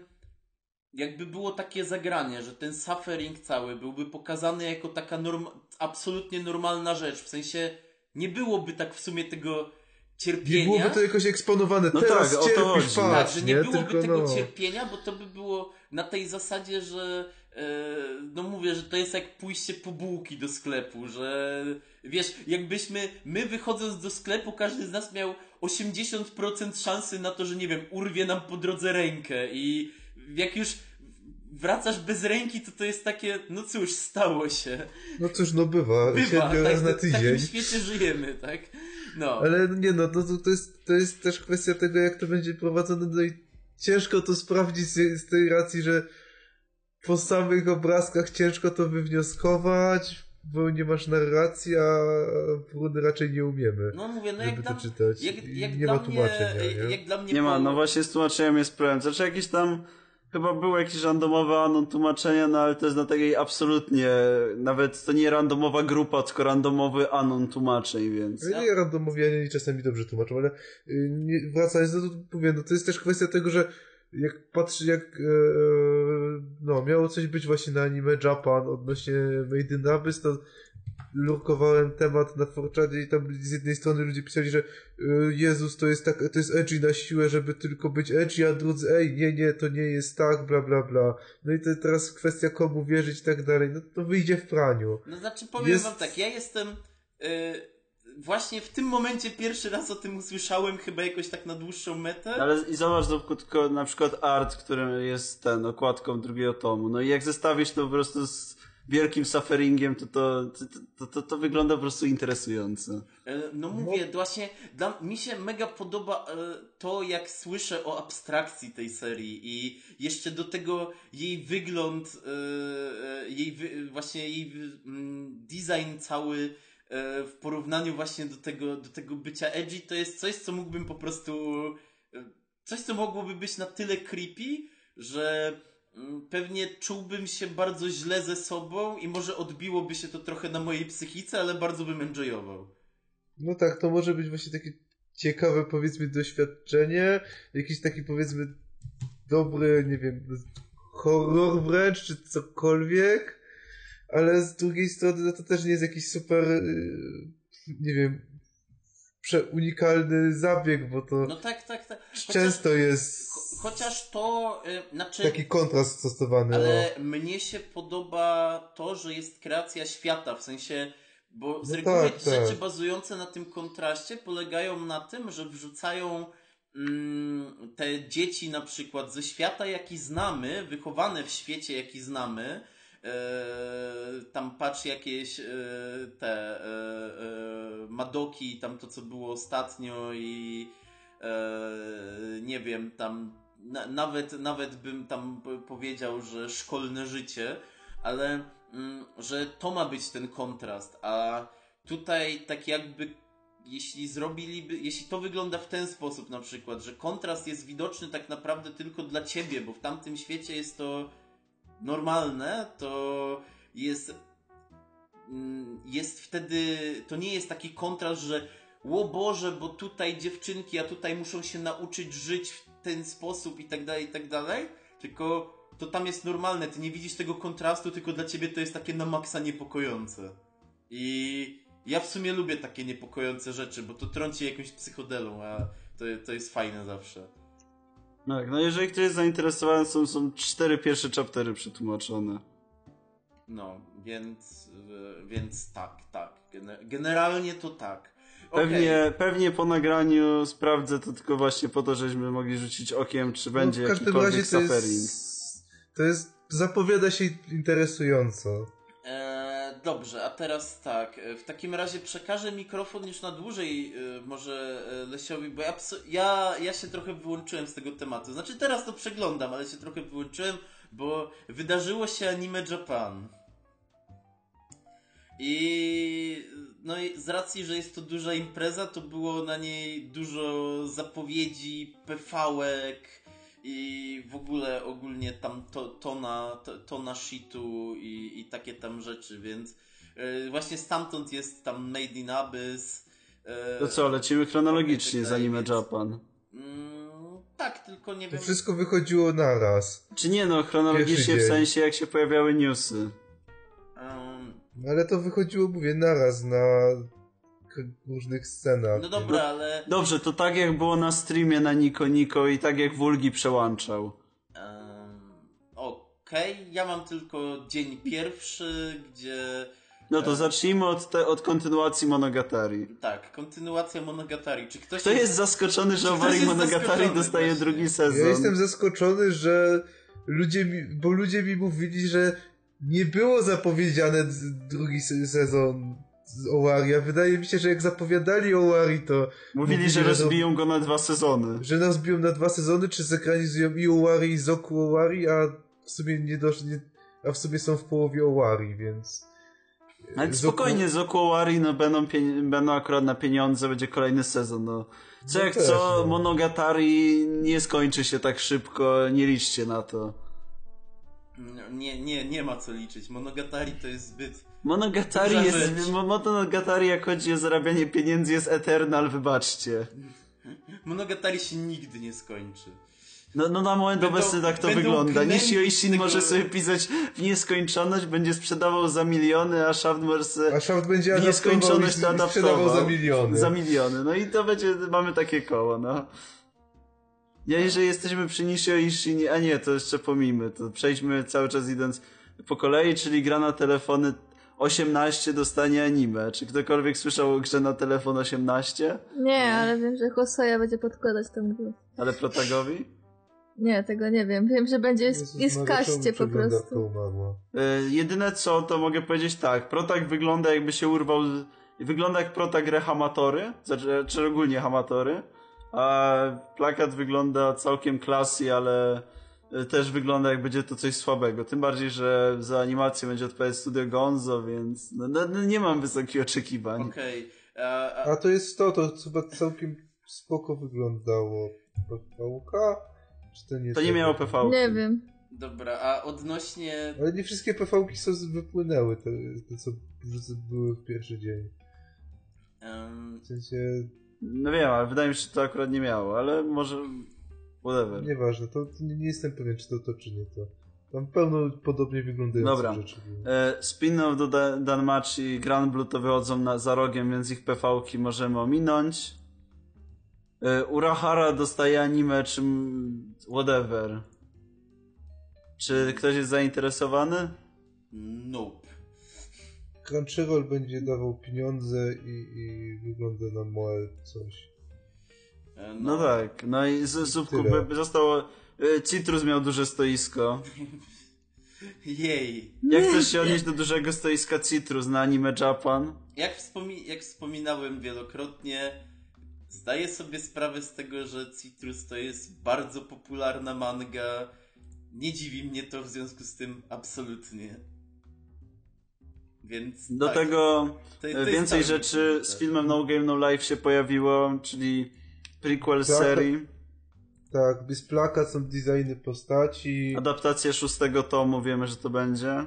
jakby było takie zagranie, że ten suffering cały byłby pokazany jako taka norm, absolutnie normalna rzecz, w sensie nie byłoby tak w sumie tego cierpienia. Nie byłoby to jakoś eksponowane. No Teraz tak, o to chodzi. patrz, Tak, że nie, byłoby Tylko tego no. cierpienia, bo to by było na tej zasadzie, że e, no mówię, że to jest jak pójście po bułki do sklepu, że wiesz, jakbyśmy, my wychodząc do sklepu, każdy z nas miał 80% szansy na to, że nie wiem, urwie nam po drodze rękę i jak już wracasz bez ręki, to to jest takie, no cóż, stało się. No cóż, no bywa. Bywa, Siedmiu tak, na w tydzień. takim świecie żyjemy, tak? No. Ale nie no, to, to, to, jest, to jest też kwestia tego, jak to będzie prowadzone, no i ciężko to sprawdzić z, z tej racji, że po samych obrazkach ciężko to wywnioskować, bo nie masz narracji, a runy raczej nie umiemy. No mówię, no żeby jak to dla, czytać. jak, jak nie dla ma mnie, tłumaczenia, nie? jak dla mnie Nie ma, no właśnie z tłumaczeniem jest problem. Znaczy jakieś tam, chyba było jakieś randomowe anon tłumaczenia, no ale to jest na takiej absolutnie, nawet to nie randomowa grupa, tylko randomowy anon tłumaczeń, więc... No nie randomowianie czasami dobrze tłumaczą, ale y, nie, wracając do to, mówię, no to jest też kwestia tego, że jak patrzę, jak e, no, miało coś być właśnie na anime Japan odnośnie Made in Abyss, to lurkowałem temat na Forczanie i tam z jednej strony ludzie pisali, że e, Jezus to jest tak, to jest edgy na siłę, żeby tylko być edgy, a drudzy, ej, nie, nie, to nie jest tak, bla, bla, bla. No i to teraz kwestia komu wierzyć i tak dalej, no to wyjdzie w praniu. No znaczy powiem Jest- wam tak, ja jestem y, właśnie w tym momencie pierwszy raz o tym usłyszałem chyba jakoś tak na dłuższą metę. Ale i zobacz tylko, tylko na przykład art, którym jest ten, okładką drugiego tomu. No i jak zestawisz to po prostu z wielkim sufferingiem, to to, to, to, to, to wygląda po prostu interesująco. E, No mówię, właśnie dla, mi się mega podoba e, to, jak słyszę o abstrakcji tej serii i jeszcze do tego jej wygląd, e, jej wy, właśnie jej mm, design cały e, w porównaniu właśnie do tego, do tego bycia edgy, to jest coś, co mógłbym po prostu, e, coś, co mogłoby być na tyle creepy, że pewnie czułbym się bardzo źle ze sobą i może odbiłoby się to trochę na mojej psychice, ale bardzo bym enjoyował. No tak, to może być właśnie takie ciekawe, powiedzmy, doświadczenie, jakiś taki, powiedzmy, dobry, nie wiem, horror wręcz, czy cokolwiek, ale z drugiej strony, no to też nie jest jakiś super, yy, nie wiem, unikalny zabieg, bo to No tak, tak, tak. Chociaż, często jest cho- chociaż to, y, znaczy, taki kontrast stosowany. ale o. mnie się podoba to, że jest kreacja świata, w sensie, bo z No reguły tak, rzeczy tak. bazujące na tym kontraście polegają na tym, że wrzucają mm, te dzieci na przykład ze świata, jaki znamy, wychowane w świecie, jaki znamy, tam patrz jakieś e, te e, Madoki, tam to co było ostatnio i nie wiem, tam na, nawet, nawet bym tam powiedział, że szkolne życie, ale mm, że to ma być ten kontrast, a tutaj tak jakby jeśli zrobiliby, jeśli to wygląda w ten sposób na przykład, że kontrast jest widoczny tak naprawdę tylko dla ciebie, bo w tamtym świecie jest to normalne, to jest mm, jest wtedy, to nie jest taki kontrast, że o Boże, bo tutaj dziewczynki, a tutaj muszą się nauczyć żyć w ten sposób i tak dalej, i tak dalej, tylko to tam jest normalne, ty nie widzisz tego kontrastu, tylko dla ciebie to jest takie na maksa niepokojące. I ja w sumie lubię takie niepokojące rzeczy, bo to trąci jakąś psychodelą, a to, to jest fajne zawsze. Tak, no jeżeli ktoś jest zainteresowany, są, są cztery pierwsze chaptery przetłumaczone. No, więc, więc tak, tak. Gene- Generalnie to tak. Pewnie, pewnie po nagraniu sprawdzę to tylko właśnie po to, żeśmy mogli rzucić okiem, czy będzie no, w każdym razie to suffering. jest, to jest, zapowiada się interesująco. Dobrze, a teraz tak. e, W takim razie przekażę mikrofon już na dłużej e, może e, Lesiowi, bo ja, ja, ja się trochę wyłączyłem z tego tematu. Znaczy teraz to przeglądam, ale się trochę wyłączyłem, bo wydarzyło się anime Japan. I no i z racji, że jest to duża impreza, to było na niej dużo zapowiedzi, pefałek i w ogóle ogólnie tam to, tona, to, tona shitu i, i takie tam rzeczy, więc e, właśnie stamtąd jest tam Made in Abyss. e, To co, lecimy chronologicznie z anime więc- Japan. Mm, tak, tylko nie To wiem. wszystko wychodziło naraz. Czy nie no, chronologicznie w sensie jak się pojawiały newsy. No Ale to wychodziło, mówię, naraz na różnych scenach. no dobra, ale. Dobrze, to tak jak było na streamie na Niko Niko i tak jak Wulgi przełączał. em, Okej, ja mam tylko dzień pierwszy, gdzie. No to zacznijmy od, te, od kontynuacji Monogatari. Tak, kontynuacja Monogatari. Czy ktoś. Kto jest zaskoczony, że Owari Monogatari dostaje właśnie. drugi sezon? Ja jestem zaskoczony, że ludzie mi, bo ludzie mi mówili, że nie było zapowiedziane drugi se- sezon z Owari, a wydaje mi się, że jak zapowiadali Owari, to Mówili, że to- rozbiją go na dwa sezony. że nas biją na dwa sezony, czy zekranizują i Owari i Zoku Owari, a w sumie nie doszli, a w sumie są w połowie Owari, więc... Ale Zoku- spokojnie, z Okuowari no, będą, będą akurat na pieniądze, będzie kolejny sezon. No. Co No jak też, co, no. Monogatari nie skończy się tak szybko, nie liczcie na to. Nie, nie, nie ma co liczyć. Monogatari to jest zbyt... Monogatari jest, Monogatari jak chodzi o zarabianie pieniędzy jest eternal, wybaczcie. Monogatari się nigdy nie skończy. No, no na moment Będą- obecny tak to wygląda. Nishio Ishin tego- może sobie pisać w nieskończoność, będzie sprzedawał za miliony, a Shaft może sobie A Shaft będzie w nieskończoność to sprzedawał adaptował. za miliony. Za miliony. No i to będzie, mamy takie koło, no. Ja, jeżeli jesteśmy przy Nishio Ishinie, a nie, to jeszcze pomijmy, to przejdźmy cały czas idąc po kolei, czyli gra na telefony 18 dostanie anime. Czy ktokolwiek słyszał o grze na telefon 18? Nie, ale wiem, że Hosoya będzie podkładać ten głos. Ale protagowi? Nie, tego nie wiem. Wiem, że będzie jest, Jezus jest w kaście po prostu. umarła? Y, jedyne co, to mogę powiedzieć tak. Protag wygląda jakby się urwał. Wygląda jak protag grę Hamatory, znaczy, czy ogólnie Hamatory. A plakat wygląda całkiem klasy, ale y, też wygląda jak będzie to coś słabego. Tym bardziej, że za animację będzie odpowiadać Studio Gonzo, więc no, no, no, nie mam wysokich oczekiwań. Okej. A, a, A to jest to, to chyba całkiem spoko wyglądało. PVK? Czy to nie To nie miało PV. Nie wiem. dobra, a odnośnie... Ale nie wszystkie PV-ki są wypłynęły, te, te co były w pierwszy dzień. em, W sensie, No wiem, ale wydaje mi się, że to akurat nie miało, ale może. Whatever. nieważne, to, to nie, nie jestem pewien, czy to to, czy nie to. Tam pełno podobnie wyglądających Dobra. rzeczy. E, Spin-off do Da- Danmachi i Grand Blue to wychodzą na, za rogiem, więc ich PV-ki możemy ominąć. E, Urahara dostaje anime, czy whatever. Czy ktoś jest zainteresowany? Nope. Crunchyroll będzie dawał pieniądze i, i wygląda na małe coś. E, No tak, no i z Zupku by- zostało... e, Citrus miał duże stoisko. *laughs* Jej. Jak chcesz się odnieść do dużego stoiska Citrus na anime Japan? Jak, wspomi- jak wspominałem wielokrotnie, zdaję sobie sprawę z tego, że Citrus to jest bardzo popularna manga. Nie dziwi mnie to w związku z tym absolutnie. Więc. Do tak, tego to- to e, więcej rzeczy z oczywiste. filmem No Game No Life się pojawiło, czyli prequel Tak, serii. Tak, jest plakat, są designy postaci. Adaptacja szóstego tomu, wiemy, że to będzie.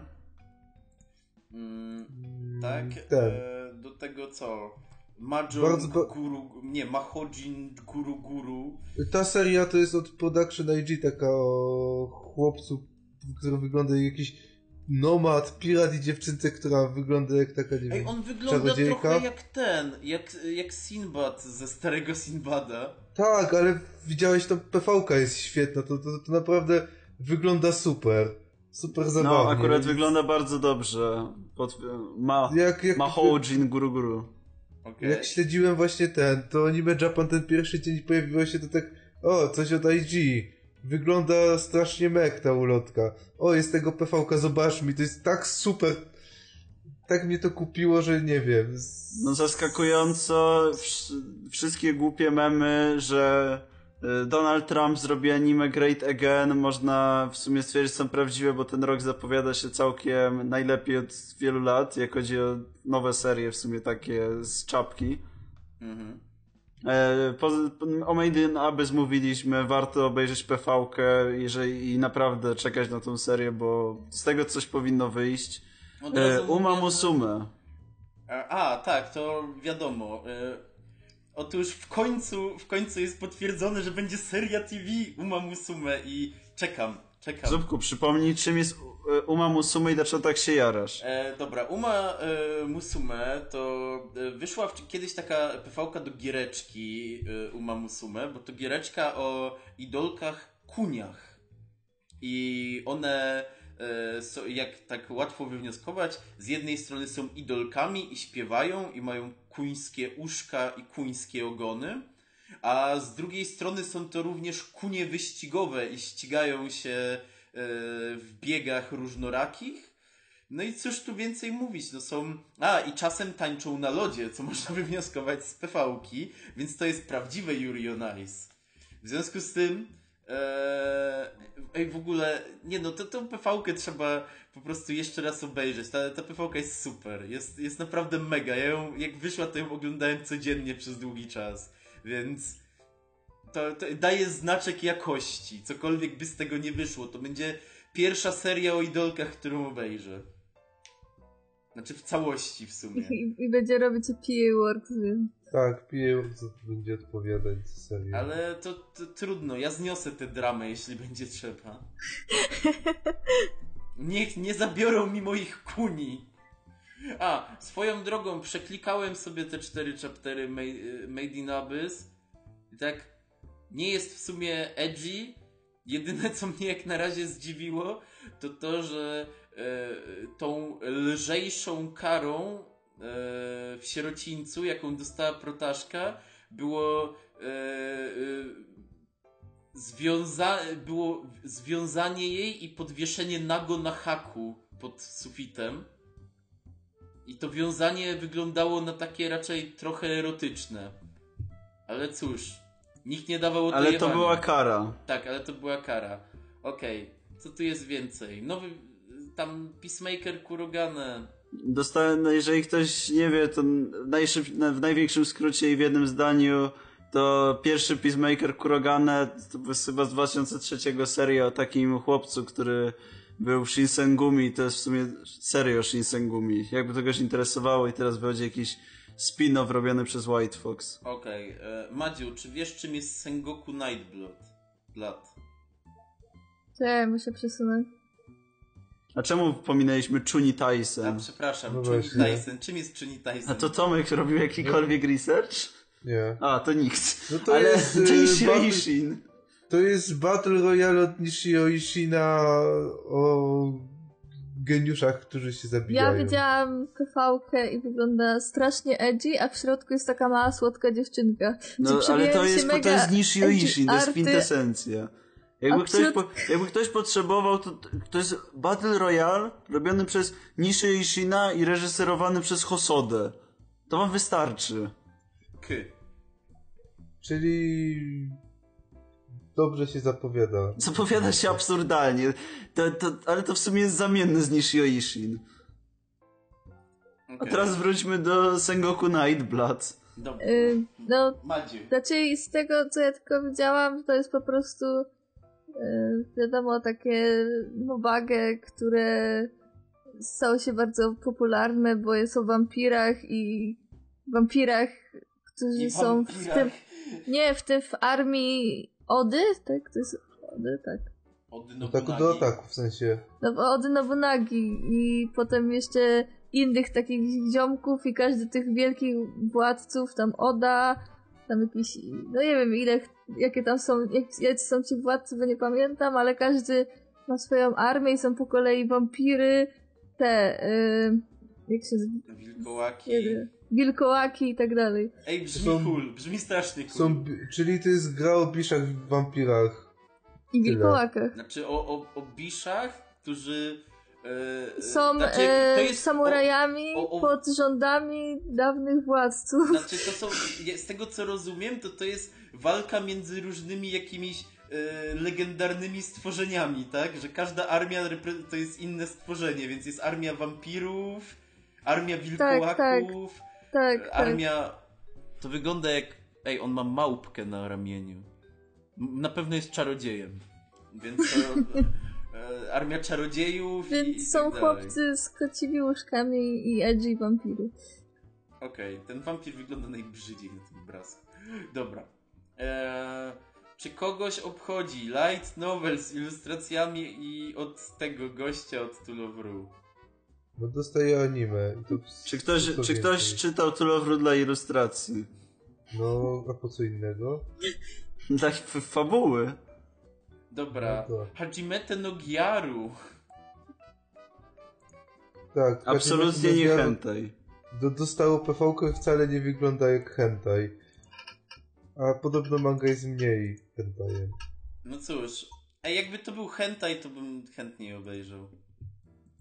Mm, Mm, tak. E, do tego co? Major Bardzo ba- Guru. Nie, Mahojin Guru Guru. Ta seria to jest od Production IG, taka o chłopcu, który wygląda jak jakiś nomad, pirat i dziewczynce, która wygląda jak taka, nie Ej, wiem, on wygląda czarodziejka. trochę jak ten, jak, jak Sinbad ze starego Sinbada. Tak, ale widziałeś, to PV-ka jest świetna, to, to, to naprawdę wygląda super. Super zabawnie. No, akurat Więc wygląda bardzo dobrze. Pod, ma, Jak, jak, ma Houjin Guru Guru. Okej. jak śledziłem właśnie ten, to Anime Japan ten pierwszy dzień pojawiło się to tak, o, coś od IG. Wygląda strasznie mek ta ulotka. O, jest tego PV-ka, zobacz mi, to jest tak super. Tak mnie to kupiło, że nie wiem. No zaskakująco wsz- wszystkie głupie memy, że y, Donald Trump zrobi anime Great Again, można w sumie stwierdzić, że są prawdziwe, bo ten rok zapowiada się całkiem najlepiej od wielu lat, jak chodzi o nowe serie w sumie takie z czapki. Mhm. E, o Made in Abyss mówiliśmy, warto obejrzeć PV-kę jeżeli, i naprawdę czekać na tą serię, bo z tego coś powinno wyjść. E, Uma Musume. A, a, tak, to wiadomo. E, otóż w końcu, w końcu jest potwierdzone, że będzie seria TV Uma Musume i czekam, czekam. Zupku, przypomnij, czym jest e, Uma Musume i dlaczego tak się jarasz. E, dobra, Uma e, Musume to e, wyszła w, kiedyś taka PV-ka do giereczki e, Uma Musume, bo to giereczka o idolkach kuniach. I one, e, są, jak tak łatwo wywnioskować, z jednej strony są idolkami i śpiewają i mają kuńskie uszka i kuńskie ogony, a z drugiej strony są to również kunie wyścigowe i ścigają się e, w biegach różnorakich. No i cóż tu więcej mówić, no są... A, i czasem tańczą na lodzie, co *laughs* można wywnioskować z PV-ki, więc to jest prawdziwe Yuri on Ice. W związku z tym... Eee, ej, w ogóle, nie no, to, PV-kę trzeba po prostu jeszcze raz obejrzeć. Ta, ta PV-ka jest super, jest, jest naprawdę mega. Ja ją, jak wyszła, to ją oglądałem codziennie przez długi czas, więc to, to daje znaczek jakości. Cokolwiek by z tego nie wyszło, to będzie pierwsza seria o idolkach, którą obejrzę. Znaczy w całości w sumie. I, i będzie robić PA Works, więc... Tak, tu będzie odpowiadać za serię. Ale to, to trudno, ja zniosę tę dramę, jeśli będzie trzeba. Niech nie zabiorą mi moich kuni. A, swoją drogą przeklikałem sobie te cztery chaptery Ma- Made in Abyss i tak nie jest w sumie edgy. Jedyne co mnie jak na razie zdziwiło to to, że e, tą lżejszą karą e, w sierocińcu, jaką dostała protaszka, było e, e, związa było związanie jej i podwieszenie nago na haku pod sufitem. I to wiązanie wyglądało na takie raczej trochę erotyczne. Ale cóż, nikt nie dawał Ale to była kara. Tak, ale to była kara. Okej, co tu jest więcej? Nowy, tam Peacemaker Kurogane. Dostałem, no jeżeli ktoś nie wie, to najszyb, na- w największym skrócie i w jednym zdaniu to pierwszy Peacemaker Kurogane, to jest chyba z 2003 seria o takim chłopcu, który był w Shinsengumi, to jest w sumie serio Shinsengumi. Jakby to kogoś interesowało i teraz wychodzi jakiś spin-off robiony przez White Fox. Okej, e, Madziu, czy wiesz czym jest Sengoku Nightblood? Blood. Czekaj, muszę przesunąć. A czemu pominęliśmy Chuni A, Tyson? przepraszam, No Chuni. Tyson. Czym jest Chuni Tyson? A to Tomek robił jakikolwiek research? Nie. A, to nikt. No to Ale jest, Jin Battle- Shinshin. To jest Battle Royale od Nishio Ishina o geniuszach, którzy się zabijają. Ja widziałam PV-kę i wygląda strasznie edgy, a w środku jest taka mała, słodka dziewczynka. No, ale to jest, bo to mega jest Nishio edgy Ishin, to jest kwintesencja. Jakby ktoś, po, jakby ktoś potrzebował, to, to jest Battle Royale robiony przez Nishio Ishina i reżyserowany przez Hosodę. To wam wystarczy. K. Czyli dobrze się zapowiada. Zapowiada się absurdalnie. To, to, ale to w sumie jest zamienne z Nishio Ishin. A teraz wróćmy do Sengoku Nightblood. Dobra. Y, no. Znaczy, z tego co ja tylko widziałam, to jest po prostu e, wiadomo, takie nobage, które stały się bardzo popularne, bo jest o wampirach i wampirach, którzy I są w tym, nie, w tym w armii Ody, tak? To jest Ody, tak. Od No tak Nobunagi. do ataku, w sensie. No bo Ody Nobunagi i potem jeszcze innych takich ziomków i każdy tych wielkich władców, tam Oda, tam jakiś, no nie wiem ile, jakie tam są, jak, jacy są ci władcy, bo nie pamiętam, ale każdy ma swoją armię i są po kolei wampiry, te, y, jak się z- Wilkołaki. wiem, wilkołaki i tak dalej. Ej, brzmi Są- cool, brzmi strasznie cool. Są, czyli to jest gra o biszach i wampirach. I wilkołakach. Znaczy o, o, o biszach, którzy... E, Są znaczy, e, to jest samurajami o- o- pod rządami dawnych władców. Znaczy to są, z tego co rozumiem, to to jest walka między różnymi jakimiś e, legendarnymi stworzeniami, tak? Że każda armia to jest inne stworzenie, więc jest armia wampirów, armia wilkołaków, tak, e, tak. armia... To wygląda jak... Ej, on ma małpkę na ramieniu. Na pewno jest czarodziejem. Więc to... *laughs* e, Armia czarodziejów i, i Więc są tak chłopcy z kocimi łóżkami i edgy wampiry. Okej, ten wampir wygląda najbrzydziej na tym obrazku. Dobra. Eee, czy kogoś obchodzi light novel z ilustracjami i od tego gościa od Tulowru? No dostaje anime. I to Czy ktoś, czy ktoś więcej. czytał Tulowru dla ilustracji? No, a po co innego? *laughs* Dla fabuły. Dobra. No Hajimete no Gyaru. Tak. Absolutnie nie Nogiaro hentai. Do, dostało PV i wcale nie wygląda jak hentai. A podobno manga jest mniej hentajem. No cóż. A jakby to był hentai, to bym chętniej obejrzał.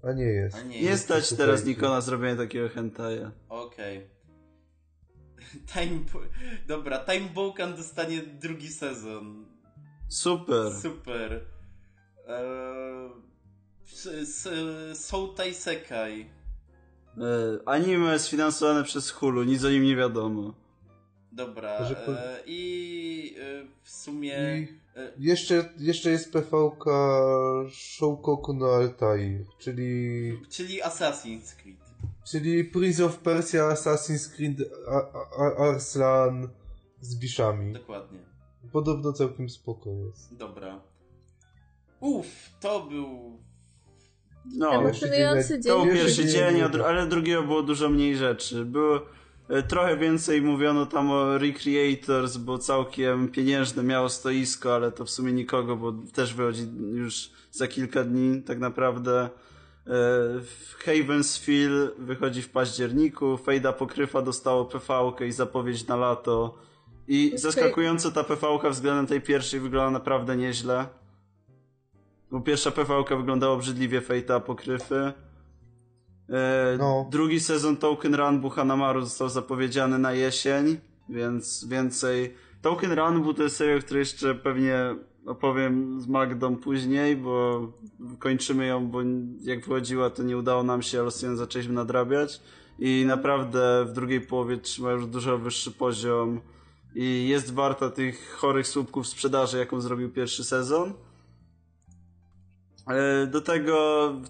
A nie jest. A nie, Nie jest. stać teraz Niko na zrobienie takiego hentaja. Okej. *laughs* Time... Bo- Dobra, Time Bokan dostanie drugi sezon. Super. Super. Eee... Soutai Sekai. E, anime sfinansowane przez Hulu, nic o nim nie wiadomo. Dobra. E, I e, w sumie. I E, jeszcze, jeszcze jest PVK Shoukoku no Altair, czyli, czyli Assassin's Creed. czyli Prince of Persia, Assassin's Creed, A- A- A- Arslan z biszami. Dokładnie. Podobno całkiem spoko jest. Dobra. Uff, to był. No, to był Pierwszy dzień dzień, ale drugiego było dużo mniej rzeczy. Było trochę więcej mówiono tam o Recreators, bo całkiem pieniężne miało stoisko, ale to w sumie nikogo, bo też wychodzi już za kilka dni tak naprawdę. E, Havensfield wychodzi w październiku, Fejda Pokrywa dostało PV i zapowiedź na lato. I zaskakująco ta PV względem tej pierwszej wygląda naprawdę nieźle. Bo pierwsza PV wyglądała obrzydliwie Fejta Pokryfy. E, No. Drugi sezon Token Run Buhanamaru został zapowiedziany na jesień, więc więcej. Token Run był to jest serial, który jeszcze pewnie opowiem z Magdą później, bo kończymy ją, bo jak wychodziła, to nie udało nam się, ale nią zaczęliśmy nadrabiać. I naprawdę w drugiej połowie trzyma już dużo wyższy poziom i jest warta tych chorych słupków sprzedaży, jaką zrobił pierwszy sezon. E, Do tego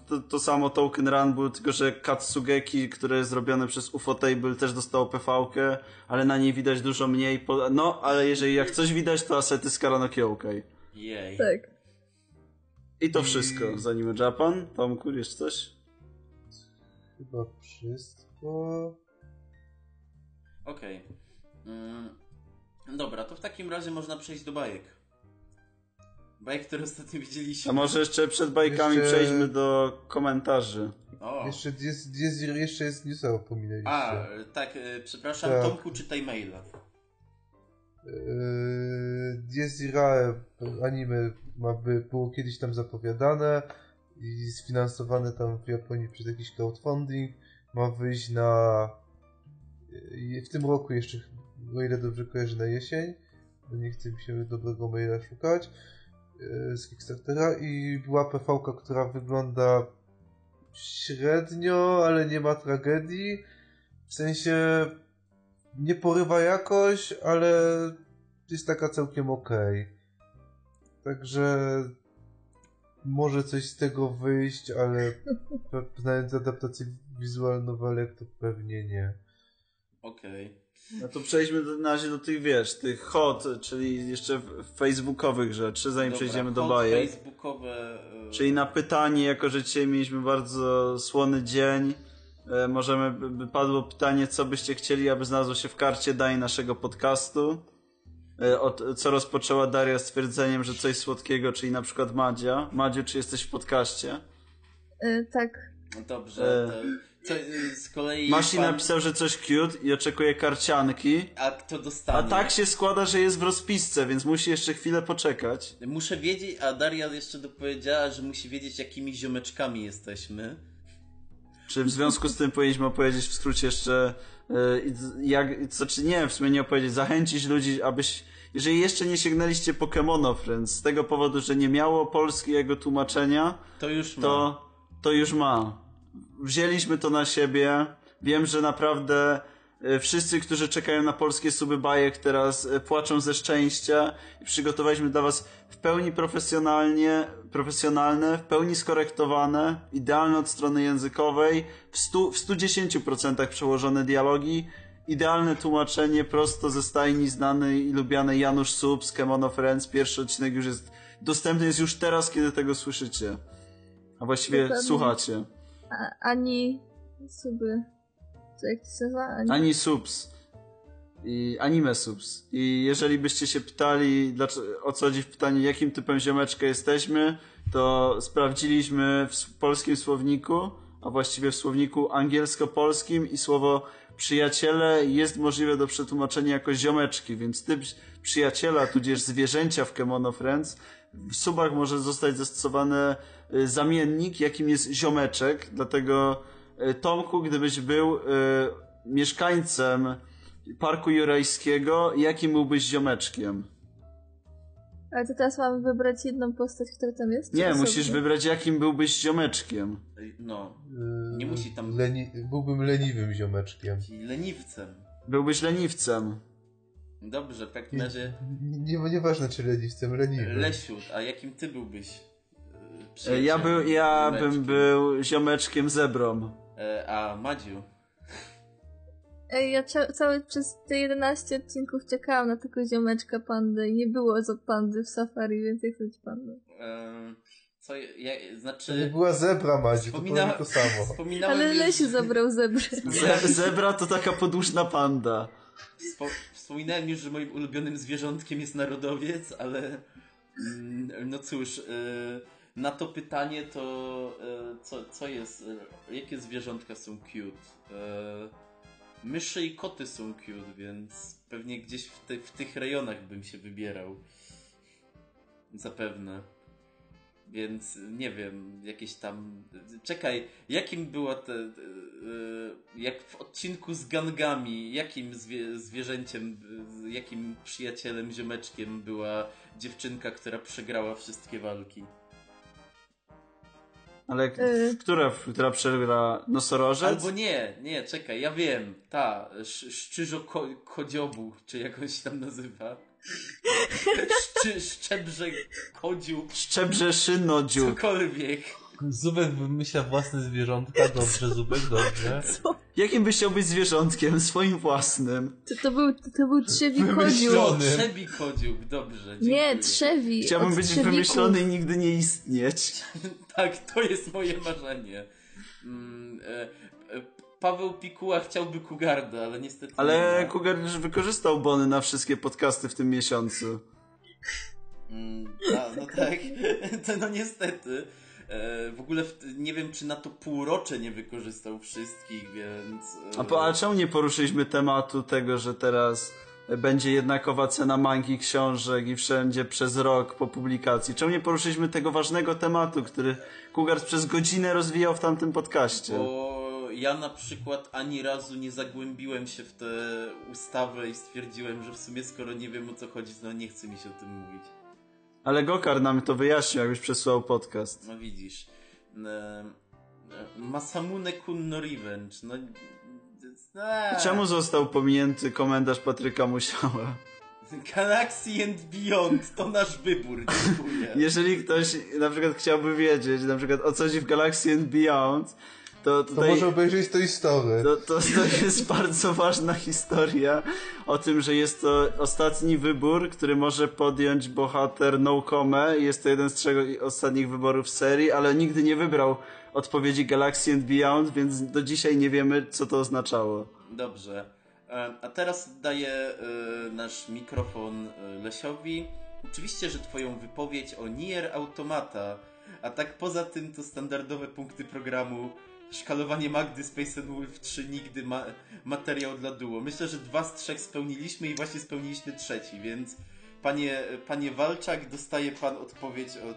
to, to samo Token Run był, tylko że Katsugeki, które jest zrobione przez Ufotable też dostało PV-kę, ale na niej widać dużo mniej. Po... No, ale jeżeli jak coś widać, to asety z Karano Kyokai. Jej. Tak. I to wszystko z Anime Japan. Tomku, jeszcze coś? Chyba wszystko. Okej. Mm, dobra, to w takim razie można przejść do bajek. Bajek, które ostatnio widzieliśmy. A może jeszcze przed bajkami Jeszcze- przejdźmy do komentarzy. O. Jeszcze jest, jest, jeszcze jest newsa pominęliście. A, e, tak, e, przepraszam, Tak. Tomku, czytaj maila. Dies Irae anime ma, by, było kiedyś tam zapowiadane i sfinansowane tam w Japonii przez jakiś crowdfunding. Ma wyjść na yy, w tym roku jeszcze, o ile dobrze kojarzę, na jesień. Bo nie chcę mi się dobrego maila szukać z Kickstartera i była PV, która wygląda średnio, ale nie ma tragedii. W sensie nie porywa jakoś, ale jest taka całkiem okej. Także może coś z tego wyjść, ale *laughs* znając adaptację visual novelek to pewnie nie. Okej. No to przejdźmy do, na razie do tych, wiesz, tych hot, czyli jeszcze w- facebookowych rzeczy, zanim Dobra, przejdziemy do bajek. facebookowe. e, Czyli na pytanie, jako że dzisiaj mieliśmy bardzo słony dzień, e, możemy, by- by padło pytanie, co byście chcieli, aby znalazło się w karcie dań naszego podcastu. E, Od, co rozpoczęła Daria stwierdzeniem, że coś słodkiego, czyli na przykład Madzia. Madziu, czy jesteś w podcaście? Tak. No Dobrze. E. Co, z kolei. Masi pan- napisał, że coś cute i oczekuje karcianki. A kto dostanie? A tak się składa, że jest w rozpisce, więc musi jeszcze chwilę poczekać. Muszę wiedzieć, a Daria jeszcze dopowiedziała, że musi wiedzieć, jakimi ziomeczkami jesteśmy. Czy w związku z tym powinniśmy opowiedzieć w skrócie jeszcze, i- jak, co czy nie, w sumie nie opowiedzieć, zachęcić ludzi, abyś, jeżeli jeszcze nie sięgnęliście Pokémono Friends, z tego powodu, że nie miało polskiego tłumaczenia, To już ma. to, to już ma. Wzięliśmy to na siebie. Wiem, że naprawdę e, wszyscy, którzy czekają na polskie suby bajek teraz e, płaczą ze szczęścia i przygotowaliśmy dla was w pełni profesjonalnie, profesjonalne, w pełni skorektowane, idealne od strony językowej, w, stu, w 110% przełożone dialogi, idealne tłumaczenie prosto ze stajni znany i lubiany Janusz Sub z Kemono Friends. Pierwszy odcinek już jest dostępny jest już teraz, kiedy tego słyszycie. A właściwie Dokładnie. słuchacie. Ani suby. Co jak to się nazywa? Ani... Ani subs. I anime subs. I jeżeli byście się pytali, o co chodzi w pytaniu, jakim typem ziomeczka jesteśmy, to sprawdziliśmy w polskim słowniku, a właściwie w słowniku angielsko-polskim i słowo przyjaciele jest możliwe do przetłumaczenia jako ziomeczki, więc typ przyjaciela, tudzież zwierzęcia w Kemono Friends w subach może zostać zastosowane zamiennik, jakim jest ziomeczek, dlatego y, Tomku, gdybyś był y, mieszkańcem Parku Jurajskiego, jakim byłbyś ziomeczkiem? Ale to teraz mamy wybrać jedną postać, która tam jest? czy Nie, musisz wybrać, jakim byłbyś ziomeczkiem. No, Nie musi tam- Leni... Byłbym leniwym ziomeczkiem. leniwcem. Byłbyś leniwcem. Dobrze, w takim razie Nie, nie, nieważne czy leniwcem, leniwym. Lesiu, a jakim ty byłbyś? Przyjacielem, Ja, był, ja bym był ziomeczkiem zebrą. E, A Madziu? Ej, ja cia- cały przez te 11 odcinków czekałam na tego ziomeczka pandy i nie było za pandy w safari, więc ja chcę być pandą. E, Co, ja, To nie znaczy... była zebra, Madzi, to Wspomina... powiem to samo. Wspominałem Ale już... Lesiu zabrał zebrę. Ze, zebra to taka podłużna panda. Wspo... Wspominałem już, że moim ulubionym zwierzątkiem jest narodowiec, ale mm, no cóż, e, na to pytanie to e, co, co jest, e, jakie zwierzątka są cute? E, Myszy i koty są cute, więc pewnie gdzieś w, te, w tych rejonach bym się wybierał. Zapewne. Więc nie wiem, jakieś tam. Czekaj, jakim była te. Jak w odcinku z gangami, jakim zwie, zwierzęciem, jakim przyjacielem, ziomeczkiem była dziewczynka, która przegrała wszystkie walki? Ale Y. która, która przegra nosorożec? Albo nie, nie, czekaj, ja wiem. Ta, sz, szczyżo ko, kodziobu, czy jak on się tam nazywa. *laughs* Szczy, szczebrze kodziu, Szczebrze szynodziób. cokolwiek. Zubek wymyśla własne zwierzątka, dobrze, Zubek, dobrze. Jakim byś chciał być zwierzątkiem? Swoim własnym. To, to był, to, to był Trzewi Kodziu. Wymyślony. Trzebi kodziób, dobrze, dziękuję. Nie, Trzewi. Chciałbym być Trzewików. wymyślony i nigdy nie istnieć. Tak, to jest moje marzenie. Mm, e, e, Paweł Pikuła chciałby Kugarda, ale niestety Ale nie. Cougar już wykorzystał bony na wszystkie podcasty w tym miesiącu. Mm, a, no tak, *laughs* to no niestety. E, w ogóle nie wiem, czy na to półrocze nie wykorzystał wszystkich, więc... e, A, po, a czemu nie poruszyliśmy tematu tego, że teraz będzie jednakowa cena mangi, książek i wszędzie przez rok po publikacji? Czemu nie poruszyliśmy tego ważnego tematu, który Cougar przez godzinę rozwijał w tamtym podcaście? Bo ja na przykład ani razu nie zagłębiłem się w tę ustawę i stwierdziłem, że w sumie skoro nie wiem o co chodzi, to nie chce mi się o tym mówić. Ale Gokar nam to wyjaśnił, jakbyś przesłał podcast. No widzisz. Masamune Kun no Revenge. No, eee. Czemu został pominięty komentarz Patryka Musiała? Galaxy and Beyond to nasz wybór, dziękuję. *laughs* Jeżeli ktoś na przykład chciałby wiedzieć, na przykład o co chodzi w Galaxy and Beyond, to To tutaj... może obejrzeć to Story. To, to, to jest *laughs* bardzo ważna historia o tym, że jest to ostatni wybór, który może podjąć bohater No Come. Jest to jeden z trzech ostatnich wyborów serii, ale nigdy nie wybrał odpowiedzi Galaxy and Beyond, więc do dzisiaj nie wiemy, co to oznaczało. Dobrze. E, A teraz daję e, nasz mikrofon e, Lesiowi. Oczywiście, że twoją wypowiedź o Nier Automata, a tak poza tym to standardowe punkty programu Szkalowanie Magdy Space Wolf 3 nigdy ma materiał dla duo. Myślę, że dwa z trzech spełniliśmy i właśnie spełniliśmy trzeci, więc panie, panie Walczak dostaje pan odpowiedź od,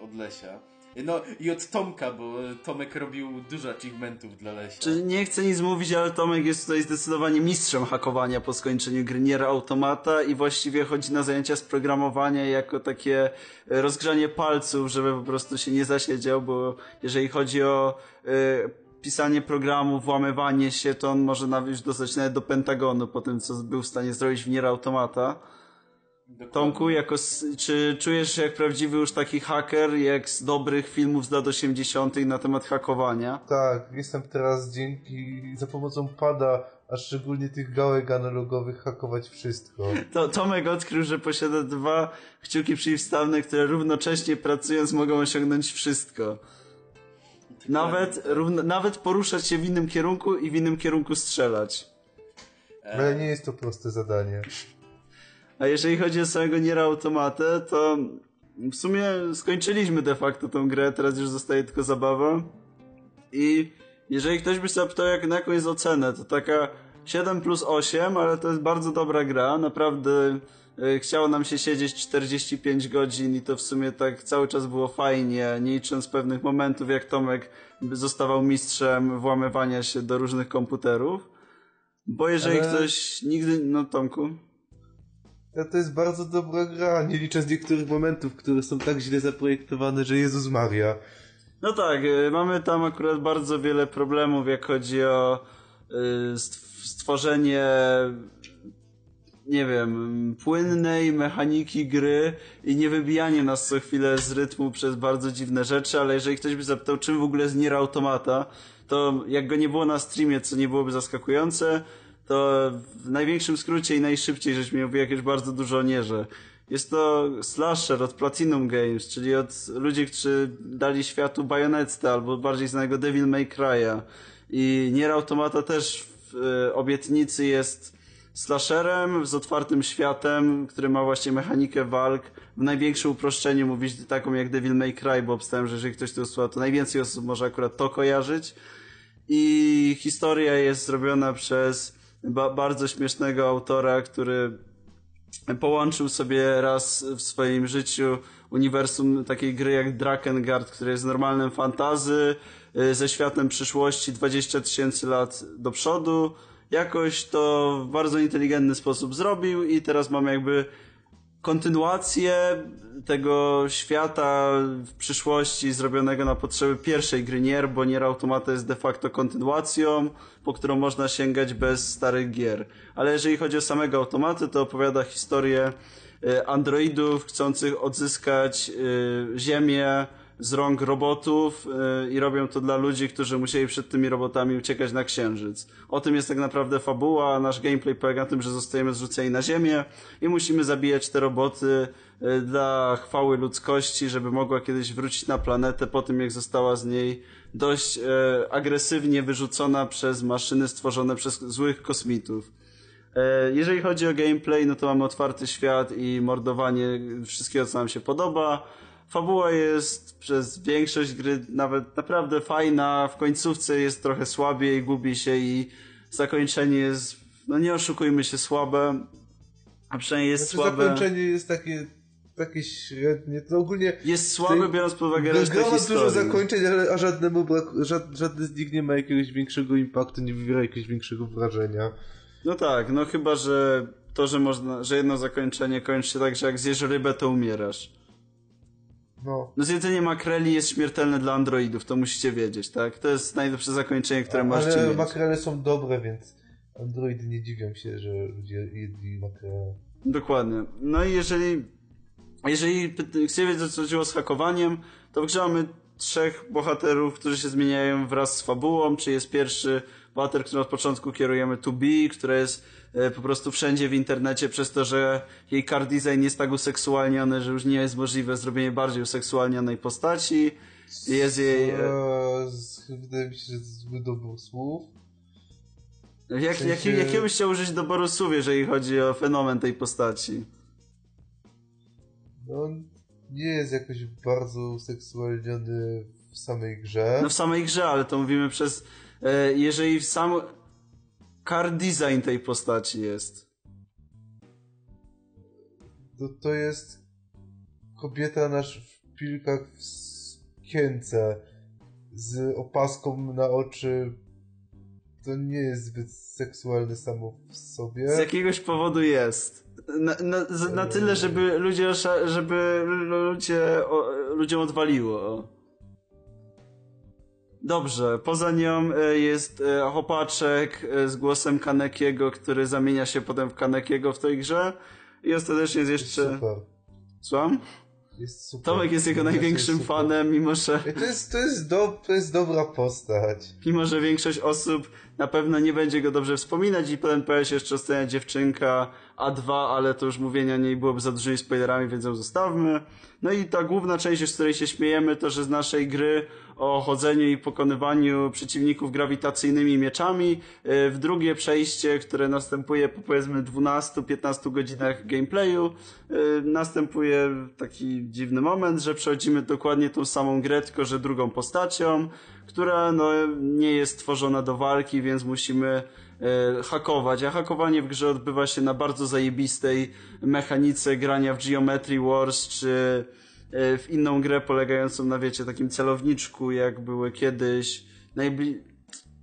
e, od Lesia. No i od Tomka, bo Tomek robił dużo achievementów dla Lesia. Nie chcę nic mówić, ale Tomek jest tutaj zdecydowanie mistrzem hakowania po skończeniu gry Nier Automata i właściwie chodzi na zajęcia z programowania jako takie rozgrzanie palców, żeby po prostu się nie zasiedział, bo jeżeli chodzi o e, pisanie programu, włamywanie się, to on może nawet już dostać nawet do Pentagonu po tym, co był w stanie zrobić w Nier Automata. Dokładnie. Tomku, jako, czy czujesz się jak prawdziwy już taki haker, jak z dobrych filmów z lat 80. na temat hakowania? Tak, jestem teraz dzięki, za pomocą pada, a szczególnie tych gałek analogowych, hakować wszystko. To Tomek odkrył, że posiada dwa kciuki przeciwstawne, które równocześnie pracując mogą osiągnąć wszystko. Nawet, równo, nawet poruszać się w innym kierunku i w innym kierunku strzelać. Ale nie jest to proste zadanie. A jeżeli chodzi o samego Niera Automatę, to w sumie skończyliśmy de facto tą grę, teraz już zostaje tylko zabawa. I jeżeli ktoś by zapytał jak na jaką jest ocenę, to taka 7 plus 8, ale to jest bardzo dobra gra, naprawdę y, chciało nam się siedzieć 45 godzin i to w sumie tak cały czas było fajnie, nie licząc pewnych momentów, jak Tomek zostawał mistrzem włamywania się do różnych komputerów. Bo jeżeli Ale- ktoś nigdy, no Tomku, To, to jest bardzo dobra gra, nie licząc niektórych momentów, które są tak źle zaprojektowane, że Jezus Maria. No tak, y, mamy tam akurat bardzo wiele problemów, jak chodzi o y, stw- stworzenie, nie wiem, płynnej mechaniki gry i nie wybijanie nas co chwilę z rytmu przez bardzo dziwne rzeczy, ale jeżeli ktoś by zapytał, czym w ogóle jest Automata, to jak go nie było na streamie, co nie byłoby zaskakujące, to w największym skrócie i najszybciej żeśmy mówili jakieś bardzo dużo Nierze. Jest to slasher od Platinum Games, czyli od ludzi, którzy dali światu Bayonetta albo bardziej znanego Devil May Cry'a. I Nier Automata też w e, obietnicy jest slasherem z otwartym światem, który ma właśnie mechanikę walk. W największym uproszczeniu mówić taką jak Devil May Cry, bo obstałem, że jeżeli ktoś to usłyszał, to najwięcej osób może akurat to kojarzyć. I historia jest zrobiona przez ba bardzo śmiesznego autora, który połączył sobie raz w swoim życiu uniwersum takiej gry jak Drakengard, który jest normalnym fantazy, y, ze światem przyszłości 20 tysięcy lat do przodu. Jakoś to w bardzo inteligentny sposób zrobił i teraz mamy jakby kontynuację tego świata w przyszłości zrobionego na potrzeby pierwszej gry Nier, bo Nier Automata jest de facto kontynuacją, po którą można sięgać bez starych gier. Ale jeżeli chodzi o samego automaty, to opowiada historię y, androidów chcących odzyskać y, Ziemię z rąk robotów y, i robią to dla ludzi, którzy musieli przed tymi robotami uciekać na Księżyc. O tym jest tak naprawdę fabuła, nasz gameplay polega na tym, że zostajemy zrzuceni na Ziemię i musimy zabijać te roboty y, dla chwały ludzkości, żeby mogła kiedyś wrócić na planetę po tym, jak została z niej dość e, agresywnie wyrzucona przez maszyny stworzone przez złych kosmitów. E, Jeżeli chodzi o gameplay, no to mamy otwarty świat i mordowanie wszystkiego, co nam się podoba. Fabuła jest przez większość gry nawet naprawdę fajna, w końcówce jest trochę słabiej, gubi się i zakończenie jest, no nie oszukujmy się, słabe, a przynajmniej jest Znaczy słabe. zakończenie jest takie, takie średnie, to ogólnie... Jest słabe, biorąc pod uwagę resztę Gra ma dużo zakończeń, ale a żadnemu brak, żad, żadny z nich nie ma jakiegoś większego impaktu, nie wywiera jakiegoś większego wrażenia. No tak, no chyba, że to, że można, że jedno zakończenie kończy się tak, że jak zjesz rybę, to umierasz. No. No zjedzenie makreli jest śmiertelne dla androidów, to musicie wiedzieć, tak? To jest najlepsze zakończenie, które możecie ale mieć. makrele są dobre, więc androidy nie dziwią się, że ludzie jedli makrele. Dokładnie. No i jeżeli, jeżeli chcecie wiedzieć, co chodziło z hakowaniem, to w grze mamy trzech bohaterów, którzy się zmieniają wraz z fabułą, czy jest pierwszy bohater, który od początku kierujemy to be, która jest e, po prostu wszędzie w internecie przez to, że jej card design jest tak useksualniony, że już nie jest możliwe zrobienie bardziej useksualnionej postaci. Jest jej... e, wydaje mi się, że zły dobór słów. Jak, w sensie- jaki, jakiego byś chciał użyć doboru słów, jeżeli chodzi o fenomen tej postaci? No, nie jest jakoś bardzo useksualniony w samej grze. No w samej grze, ale to mówimy przez... E, jeżeli sam card design tej postaci jest. To, to jest kobieta na szpilkach w sukience z opaską na oczy. To nie jest zbyt seksualne samo w sobie. Z jakiegoś powodu jest. Na, na, na tyle, żeby ludzie, żeby ludzie, o, ludziom odwaliło. Dobrze, poza nią e, jest e, chłopaczek e, z głosem Kanekiego, który zamienia się potem w Kanekiego w tej grze. I ostatecznie jest Jest jeszcze... super. Słucham? Jest super. Tomek jest jego Jest największym super. fanem, mimo że... To jest, to, jest do, to jest dobra postać. Mimo, że większość osób na pewno nie będzie go dobrze wspominać i potem pojawia się jeszcze ostatnia dziewczynka A2, ale to już mówienie o niej byłoby za dużymi spoilerami, więc ją zostawmy. No i ta główna część, z której się śmiejemy, to że z naszej gry o chodzeniu i pokonywaniu przeciwników grawitacyjnymi mieczami, yy, w drugie przejście, które następuje po powiedzmy 12-15 godzinach gameplayu, yy, następuje taki dziwny moment, że przechodzimy dokładnie tą samą grę, tylko że drugą postacią, która no, nie jest tworzona do walki, więc musimy e, hakować. A hakowanie w grze odbywa się na bardzo zajebistej mechanice grania w Geometry Wars, czy e, w inną grę polegającą na, wiecie, takim celowniczku, jak były kiedyś. Najbli...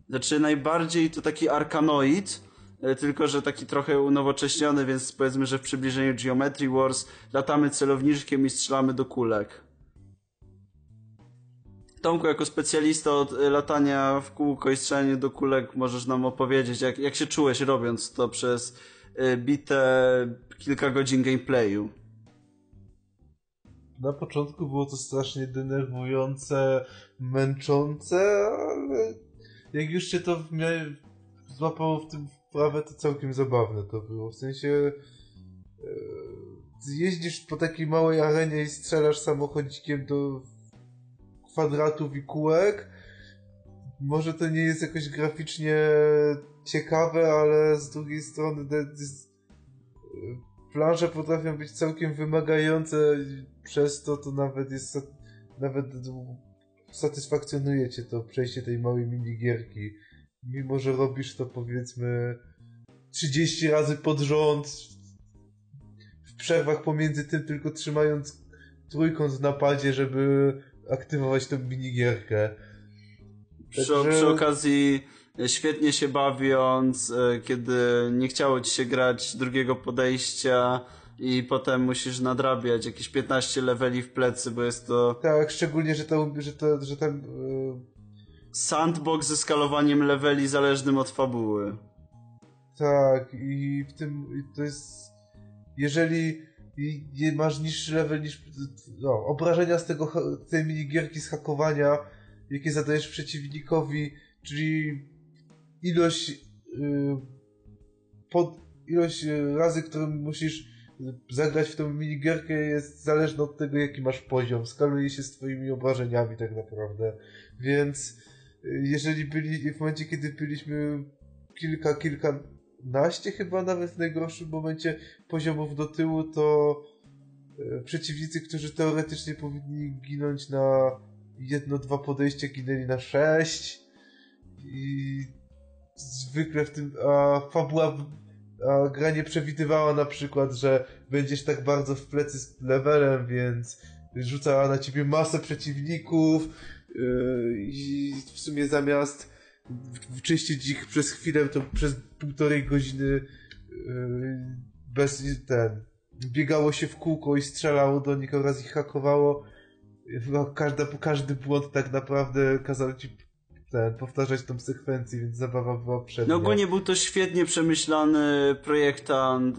Znaczy, najbardziej to taki arkanoid, e, tylko że taki trochę unowocześniony, więc powiedzmy, że w przybliżeniu Geometry Wars latamy celowniczkiem i strzelamy do kulek. Tomku, jako specjalista od y, latania w kółko i strzelania do kulek, możesz nam opowiedzieć, jak, jak się czułeś robiąc to przez y, bite kilka godzin gameplayu. Na początku było to strasznie denerwujące, męczące, ale jak już się to w miarę złapało w tym wprawę, to całkiem zabawne to było. W sensie e, jeździsz po takiej małej arenie i strzelasz samochodzikiem do kwadratów i kółek. Może to nie jest jakoś graficznie ciekawe, ale z drugiej strony plansze potrafią być całkiem wymagające przez to to nawet jest nawet satysfakcjonuje cię to przejście tej małej minigierki. Mimo, że robisz to powiedzmy 30 razy pod rząd w przerwach pomiędzy tym tylko trzymając trójkąt w napadzie, żeby aktywować tą minigierkę. Przy, Także- przy okazji y, świetnie się bawiąc, y, kiedy nie chciało ci się grać drugiego podejścia i potem musisz nadrabiać jakieś 15 leveli w plecy, bo jest to Tak, szczególnie, że to, że to, że tam yy, sandbox ze skalowaniem leveli zależnym od fabuły. Tak, i w tym i to jest. Jeżeli i- nie masz niższy level niż. No, obrażenia z tego tej minigierki z hakowania, jakie zadajesz przeciwnikowi, czyli ilość. Yy, pod, ilość y, razy, którym musisz zagrać w tą minigierkę jest zależna od tego, jaki masz poziom. Skaluje się z twoimi obrażeniami tak naprawdę. Więc y, jeżeli byli, w momencie, kiedy byliśmy kilka, kilkanaście chyba nawet w najgorszym momencie poziomów do tyłu, to e, przeciwnicy, którzy teoretycznie powinni ginąć na jedno, dwa podejścia, ginęli na sześć. I zwykle w tym, a fabuła, a gra nie przewidywała na przykład, że będziesz tak bardzo w plecy z levelem, więc rzucała na ciebie masę przeciwników yy, i w sumie zamiast wyczyścić ich przez chwilę, to przez półtorej godziny yy, bez ten biegało się w kółko i strzelało do nich oraz ich hakowało. Chyba Każda, każdy błąd tak naprawdę kazał ci ten, powtarzać tą sekwencję, więc zabawa była przednia. No ogólnie był to świetnie przemyślany projektant,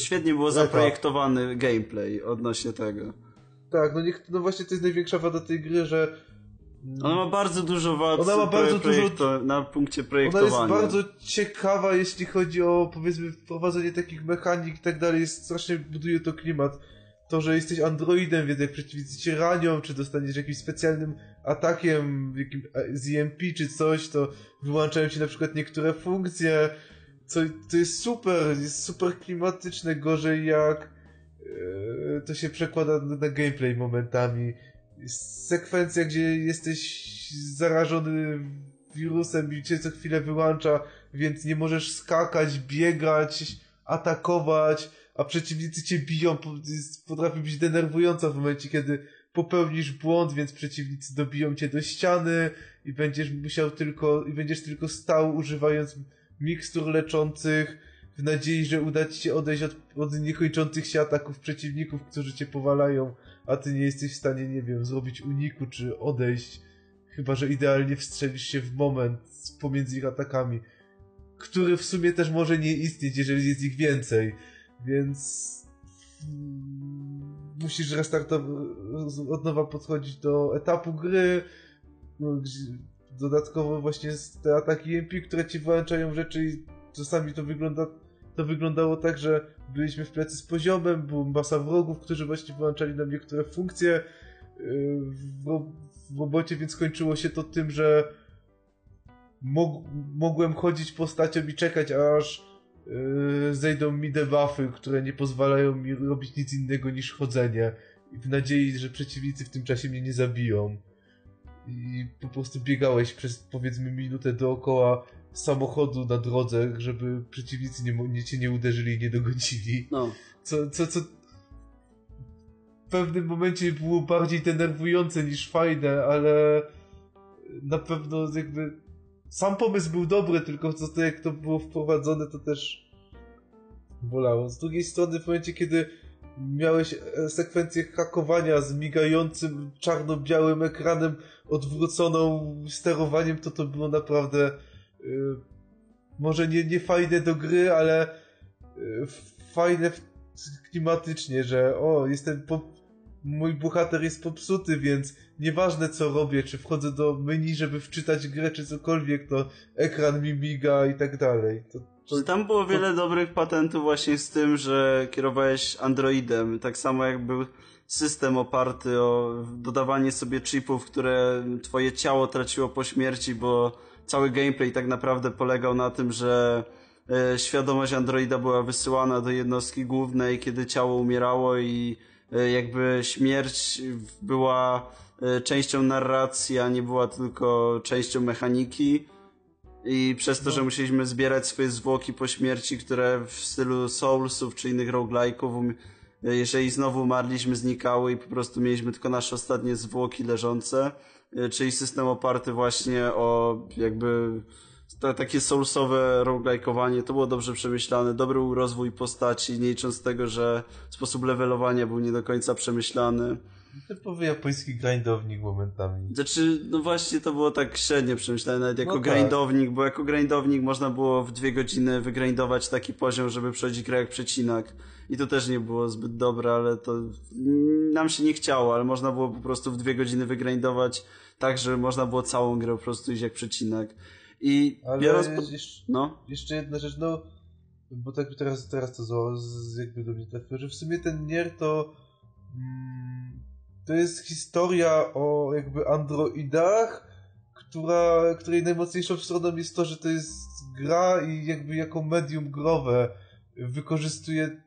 świetnie było No tak. zaprojektowany gameplay odnośnie tego. Tak, no, niech, no właśnie to jest największa wada tej gry, że Ona ma bardzo dużo wad Ona ma bardzo dużo- na punkcie Ona projektowania. jest bardzo ciekawa, jeśli chodzi o powiedzmy wprowadzenie takich mechanik i tak dalej. Jest strasznie buduje to klimat. To, że jesteś androidem, więc jak przeciwnicy cię ranią, czy dostaniesz jakimś specjalnym atakiem jakim, z EMP czy coś, to wyłączają ci na przykład niektóre funkcje. Co, to jest super, jest super klimatyczne, gorzej jak e, to się przekłada na gameplay momentami. Sekwencja, gdzie jesteś zarażony wirusem i cię co chwilę wyłącza, więc nie możesz skakać, biegać, atakować, a przeciwnicy cię biją, potrafi być denerwująca w momencie, kiedy popełnisz błąd, więc przeciwnicy dobiją cię do ściany i będziesz musiał tylko, i będziesz tylko stał używając mikstur leczących w nadziei, że uda ci się odejść od, od niekończących się ataków przeciwników, którzy cię powalają, a ty nie jesteś w stanie, nie wiem, zrobić uniku czy odejść. Chyba, że idealnie wstrzelisz się w moment pomiędzy ich atakami, który w sumie też może nie istnieć, jeżeli jest ich więcej. Więc mm, musisz restartować, od nowa podchodzić do etapu gry. No, Dodatkowo właśnie te ataki EMP, które ci włączają rzeczy i czasami to wygląda to wyglądało tak, że byliśmy w plecy z poziomem, była masa wrogów, którzy właśnie wyłączali nam niektóre funkcje yy, w, ro- w robocie, więc kończyło się to tym, że mog, mogłem chodzić postacią i czekać, aż yy, zejdą mi debuffy, które nie pozwalają mi robić nic innego niż chodzenie. W nadziei, że przeciwnicy w tym czasie mnie nie zabiją. i po prostu biegałeś przez powiedzmy minutę dookoła samochodu na drodze, żeby przeciwnicy nie, nie cię nie uderzyli i nie dogodzili. No. Co, co, co w pewnym momencie było bardziej denerwujące niż fajne, ale na pewno jakby sam pomysł był dobry, tylko to, to jak to było wprowadzone, to też bolało. Z drugiej strony w momencie, kiedy miałeś sekwencję hakowania z migającym czarno-białym ekranem odwróconą sterowaniem, to to było naprawdę y, może nie, nie fajne do gry, ale y, fajne w, klimatycznie, że o, jestem po, mój bohater jest popsuty, więc nieważne co robię, czy wchodzę do menu, żeby wczytać grę, czy cokolwiek, to ekran mi miga i tak dalej. To, to, Tam było wiele dobrych patentów właśnie z tym, że kierowałeś Androidem. Tak samo jak był system oparty o dodawanie sobie chipów, które twoje ciało traciło po śmierci, bo cały gameplay tak naprawdę polegał na tym, że e, świadomość Androida była wysyłana do jednostki głównej, kiedy ciało umierało i e, jakby śmierć była e, częścią narracji, a nie była tylko częścią mechaniki. I przez to, że musieliśmy zbierać swoje zwłoki po śmierci, które w stylu Soulsów czy innych roguelike'ów, um, jeżeli znowu umarliśmy, znikały i po prostu mieliśmy tylko nasze ostatnie zwłoki leżące. Y, Czyli system oparty właśnie o jakby ta, takie soulsowe roguelike'owanie. To było dobrze przemyślane, dobry rozwój postaci, nie licząc tego, że sposób levelowania był nie do końca przemyślany. Typowy japoński grindownik momentami. Znaczy, no właśnie to było tak średnio przemyślane, nawet jako No tak. grindownik, bo jako grindownik można było w dwie godziny wygrindować taki poziom, żeby przejść grę jak przecinak. I to też nie było zbyt dobre, ale to nam się nie chciało, ale można było po prostu w dwie godziny wygrindować tak, że można było całą grę po prostu iść jak przecinak. I Ale biorąc pod... jeszcze, No, jeszcze jedna rzecz, no, bo tak teraz, teraz to zło, z, jakby do mnie trafiło, że w sumie ten Nier to mm, to jest historia o jakby androidach, która, której najmocniejszą stroną jest to, że to jest gra i jakby jako medium growe wykorzystuje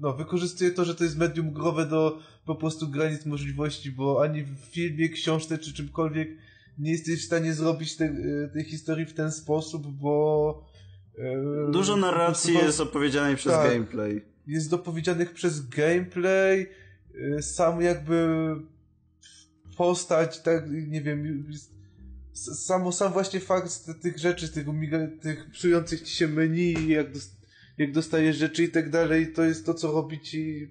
no, wykorzystuje to, że to jest medium growe do po prostu granic możliwości, bo ani w filmie, książce czy czymkolwiek nie jesteś w stanie zrobić te, tej historii w ten sposób, bo e, dużo narracji prostu jest opowiedzianej przez Tak. gameplay. jest dopowiedzianych przez gameplay, sam jakby postać, tak, nie wiem, jest- s- samo, sam właśnie fakt tych rzeczy, miga, tych psujących ci się menu, jak, jak dostajesz rzeczy i tak dalej, to jest to, co robi ci,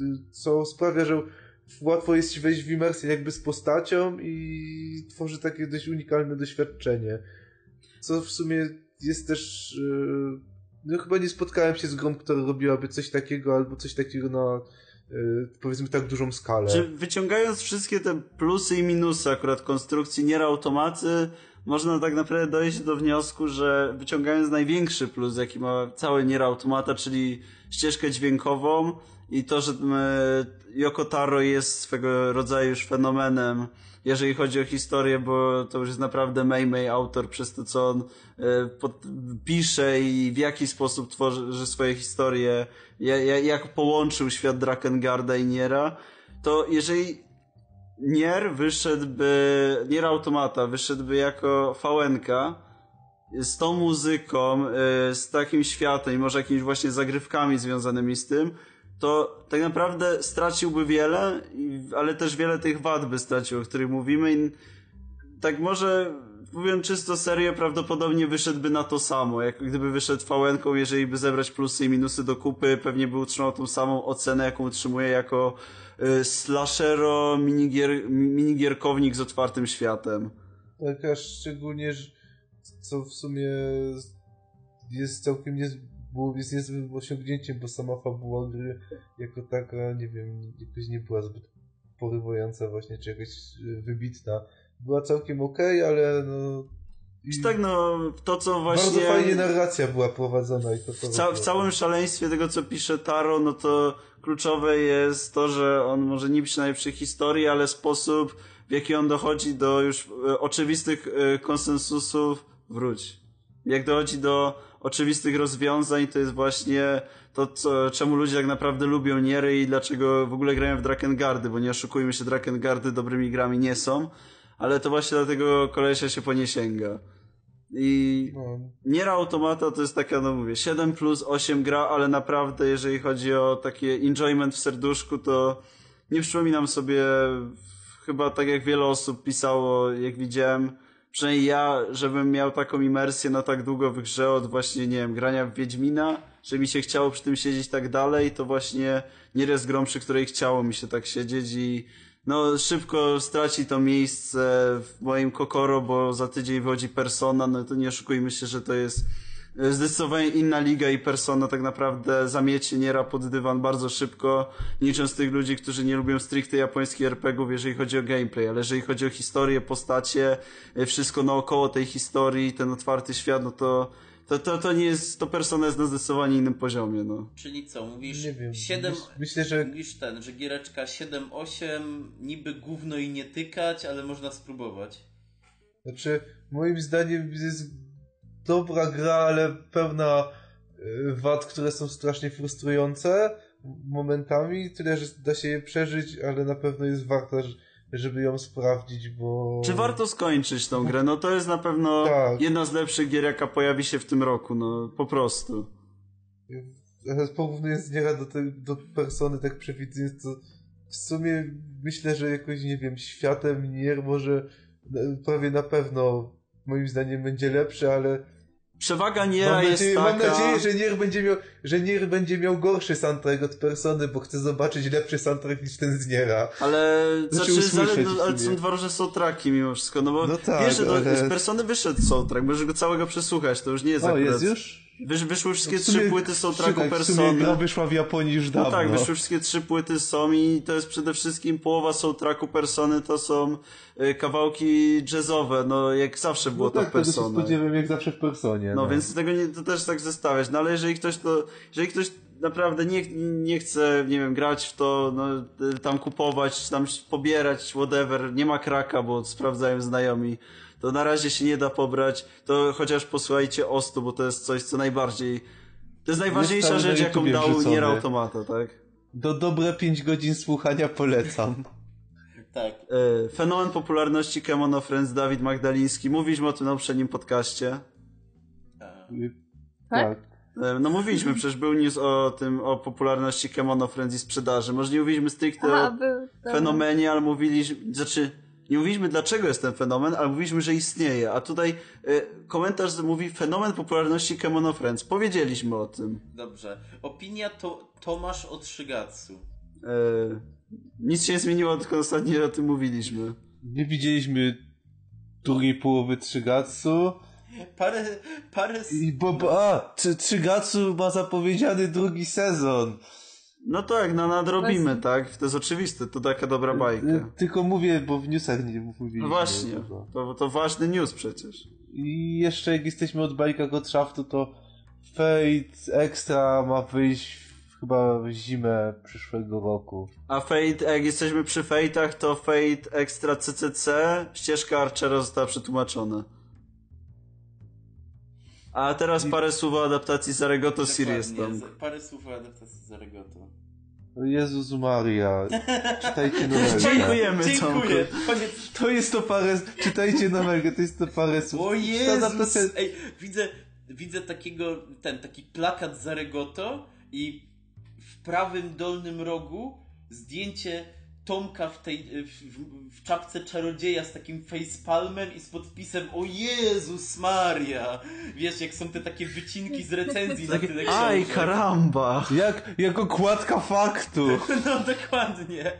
y, co sprawia, że łatwo jest ci wejść w imersję jakby z postacią i tworzy takie dość unikalne doświadczenie. Co w sumie jest też. Yy, no chyba nie spotkałem się z grą, która robiłaby coś takiego, albo coś takiego na yy, powiedzmy tak dużą skalę. Czy wyciągając wszystkie te plusy i minusy akurat konstrukcji Nier Automaty, można tak naprawdę dojść do wniosku, że wyciągając największy plus, jaki ma cały Nier Automata, czyli ścieżkę dźwiękową i to, że e, Yoko Taro jest swego rodzaju już fenomenem, jeżeli chodzi o historię, bo to już jest naprawdę May autor przez to, co on e, pod, pisze i w jaki sposób tworzy swoje historie, ja, ja, jak połączył świat Drakengard i Niera, to jeżeli Nier wyszedłby, Nier Automata wyszedłby jako VNK z tą muzyką, y, z takim światem i może jakimiś właśnie zagrywkami związanymi z tym, to tak naprawdę straciłby wiele, ale też wiele tych wad by stracił, o których mówimy i tak może mówiąc czysto serio, prawdopodobnie wyszedłby na to samo, jak gdyby wyszedł VN-ką, jeżeli by zebrać plusy i minusy do kupy, pewnie by utrzymał tą samą ocenę, jaką utrzymuje jako y, slashero minigier, minigierkownik z otwartym światem. Tak, a szczególnie, co w sumie jest całkiem niez... było, jest niezłym osiągnięciem, bo sama fabuła gry jako taka, nie wiem, jakoś nie była zbyt porywająca właśnie, czy jakoś y, wybitna. Była całkiem okej, ale no... i tak no, to co właśnie... Bardzo fajnie narracja była prowadzona i to, to w, ca- w całym szaleństwie tego, co pisze Taro, no to kluczowe jest to, że on może nie pisze najlepszej historii, ale sposób, w jaki on dochodzi do już e, oczywistych e, konsensusów, wróć. Jak dochodzi do oczywistych rozwiązań, to jest właśnie to, co, czemu ludzie tak naprawdę lubią Niery i dlaczego w ogóle grają w Drakengardy, bo nie oszukujmy się, Drakengardy dobrymi grami nie są, ale to właśnie dlatego kolesia się po nie sięga. I No, Nier Automata to jest taka, no mówię, 7 plus 8 gra, ale naprawdę jeżeli chodzi o takie enjoyment w serduszku, to nie przypominam sobie, chyba tak jak wiele osób pisało, jak widziałem, przynajmniej ja, żebym miał taką imersję na tak długo w grze od właśnie, nie wiem, grania w Wiedźmina, że mi się chciało przy tym siedzieć tak dalej, to właśnie Nier jest grą, przy której chciało mi się tak siedzieć i no szybko straci to miejsce w moim kokoro, bo za tydzień wychodzi Persona, no to nie oszukujmy się, że to jest zdecydowanie inna liga i Persona tak naprawdę zamiecie Niera pod dywan bardzo szybko, licząc tych ludzi, którzy nie lubią stricte japońskich RPGów, jeżeli chodzi o gameplay, ale jeżeli chodzi o historię, postacie, e, wszystko naokoło tej historii, ten otwarty świat, no to to, to, to nie jest, to Persona jest na zdecydowanie innym poziomie, no. Czyli co, mówisz nie wiem. 7... Myśl, myślę, że Mówisz ten, że giereczka 7-8 niby gówno i nie tykać, ale można spróbować. Znaczy, moim zdaniem jest dobra gra, ale pełna y, wad, które są strasznie frustrujące momentami. Tyle, że da się je przeżyć, ale na pewno jest warta, żeby ją sprawdzić, bo... Czy warto skończyć tą grę? No to jest na pewno Tak. jedna z lepszych gier, jaka pojawi się w tym roku, no po prostu. Porównując Niera do, do persony, tak przewidując, to w sumie myślę, że jakoś, nie wiem, światem Nier może e, prawie na pewno moim zdaniem będzie lepszy, ale Przewaga Niera mam, jest nadzieję, taka... mam nadzieję, że Nier będzie miał, że Nier będzie miał gorszy soundtrack od persony, bo chcę zobaczyć lepszy soundtrack niż ten z Niera. Ale, Znaczy znaczy, zale, no, ale są dwa różne soundtracki mimo wszystko, no bo No tak, wiesz, ale- z Persony wyszedł soundtrack, możesz go całego przesłuchać, to już nie jest O, akurat... jest już? Wysz, wyszły wszystkie sumie- trzy płyty soundtracku sumie Persony. gra wyszła w Japonii już No dawno. tak, wyszły wszystkie trzy płyty są i to jest przede wszystkim połowa soundtracku Persony to są y, kawałki jazzowe, no jak zawsze było no to tak, się Persony. spodziewam jak zawsze w Personie. No, więc tego nie, to też tak zestawiać. No ale jeżeli ktoś to, jeżeli ktoś naprawdę nie, nie chce, nie wiem, grać w to, no, y, tam kupować, tam pobierać, whatever, nie ma kraka, bo sprawdzają znajomi, to na razie się nie da pobrać, to chociaż posłuchajcie Ostu, bo to jest coś, co najbardziej, to jest najważniejsza rzecz, jaką dał wrzucony. Nier Automata, tak? Do dobre 5 godzin słuchania polecam. *laughs* Tak. E, Fenomen popularności Kemono Friends Dawid Magdaliński. Mówiliśmy o tym na poprzednim podcaście. A, Tak? E, No mówiliśmy, przecież był news o tym, o popularności Kemono Friends i sprzedaży. Może nie mówiliśmy stricte Aha, o był. fenomenie, ale mówiliśmy, znaczy, nie mówiliśmy dlaczego jest ten fenomen, ale mówiliśmy, że istnieje. A tutaj e, komentarz mówi fenomen popularności Kemono Friends. Powiedzieliśmy o tym. dobrze. Opinia to Tomasz od Szygatsu. E, nic się nie zmieniło, tylko ostatnio o tym mówiliśmy. Nie widzieliśmy drugiej połowy Trzygatsu. Parę, parę... I bo, bo a, Trzy- Trzygatsu ma zapowiedziany drugi sezon. No tak, no nadrobimy, Właśnie. tak? To jest oczywiste, to taka dobra bajka. Tylko mówię, bo w newsach nie mówiliśmy. No właśnie, to, to ważny news przecież. I jeszcze jak jesteśmy od bajka Godshaftu, to Fate Extra ma wyjść w, chyba w zimę przyszłego roku. A Fate, jak jesteśmy przy Fate'ach, to Fate Extra CCC, ścieżka Archera została przetłumaczona. A teraz parę słów o adaptacji Zaregoto tam. z- Parę słów o adaptacji Zaregoto. Jezus Maria, czytajcie *laughs* nowelkę. Dziękujemy, Dziękuję. Koniec. To jest to parę, czytajcie nowelkę, to jest to parę słów. O Jezus! adaptacja- Ej, widzę, widzę takiego, ten, taki plakat Zaregoto i w prawym dolnym rogu zdjęcie Tomka w tej, w, w, w czapce czarodzieja z takim facepalmem i z podpisem O Jezus Maria! Wiesz, jak są te takie wycinki z recenzji na tyle Aj, karamba! Jak, jak okładka faktu. *laughs* No dokładnie.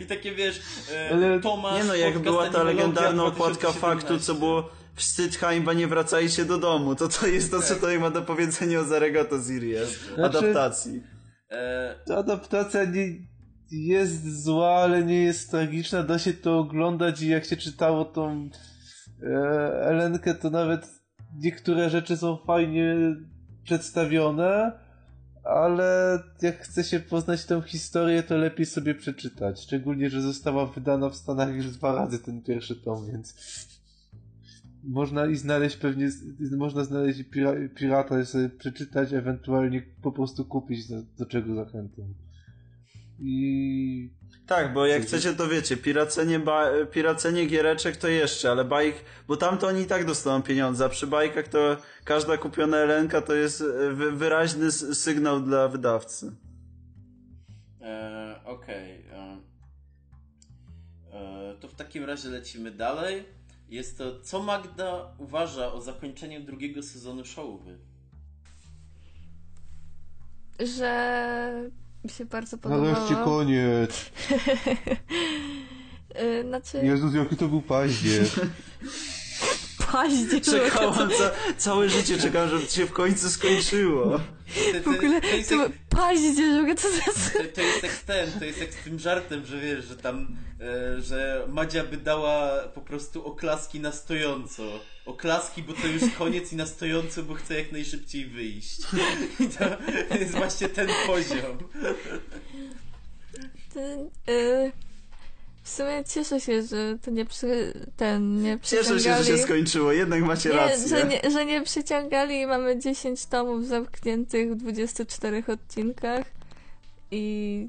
I takie wiesz, e, Ale- Tomasz, Nie no, jak była ta legendarna okładka 2017. faktu, co było wstyd, hańba, nie wracajcie do domu, to to jest to, co tutaj ma do powiedzenia o Zaregoto Series. Znaczy- Adaptacji. E, Ta adaptacja nie jest zła, ale nie jest tragiczna. Da się to oglądać i jak się czytało tą e, Elenkę, to nawet niektóre rzeczy są fajnie przedstawione, ale jak chce się poznać tą historię, to lepiej sobie przeczytać. Szczególnie, że została wydana w Stanach już dwa razy ten pierwszy tom, więc można i znaleźć pewnie, można znaleźć pira, pirata i sobie przeczytać, ewentualnie po prostu kupić, do, do czego zachęcam. I Tak, bo jak chcecie, to wiecie, piracenie, ba- piracenie giereczek to jeszcze, ale bajk, bo tam to oni i tak dostaną pieniądze, a przy bajkach to każda kupiona elenka to jest e, wy- wyraźny sygnał dla wydawcy. E, Okej. e. E, to w takim razie lecimy dalej. Jest to, co Magda uważa o zakończeniu drugiego sezonu Showy? Że mi się bardzo nareszcie podobało. koniec. *laughs* Y, Znaczy, Jezus, jaki to był paździerz. *laughs* paździerz. Czekałam, ca- całe życie czekałem, żeby się w końcu skończyło. W ogóle, to, jest jak, paździerz, co to jest? to, to jest jak ten, to jest jak z tym żartem, że wiesz, że tam, e, że Madzia by dała po prostu oklaski na stojąco. Oklaski, bo to już koniec i na stojąco, bo chce jak najszybciej wyjść. I to, to jest właśnie ten poziom. Ten, y, w sumie cieszę się, że to nie przy, ten, nie Cieszę się, że przyciągali. się skończyło, jednak macie nie, rację. że nie, że nie przyciągali i mamy 10 tomów zamkniętych w 24 odcinkach i,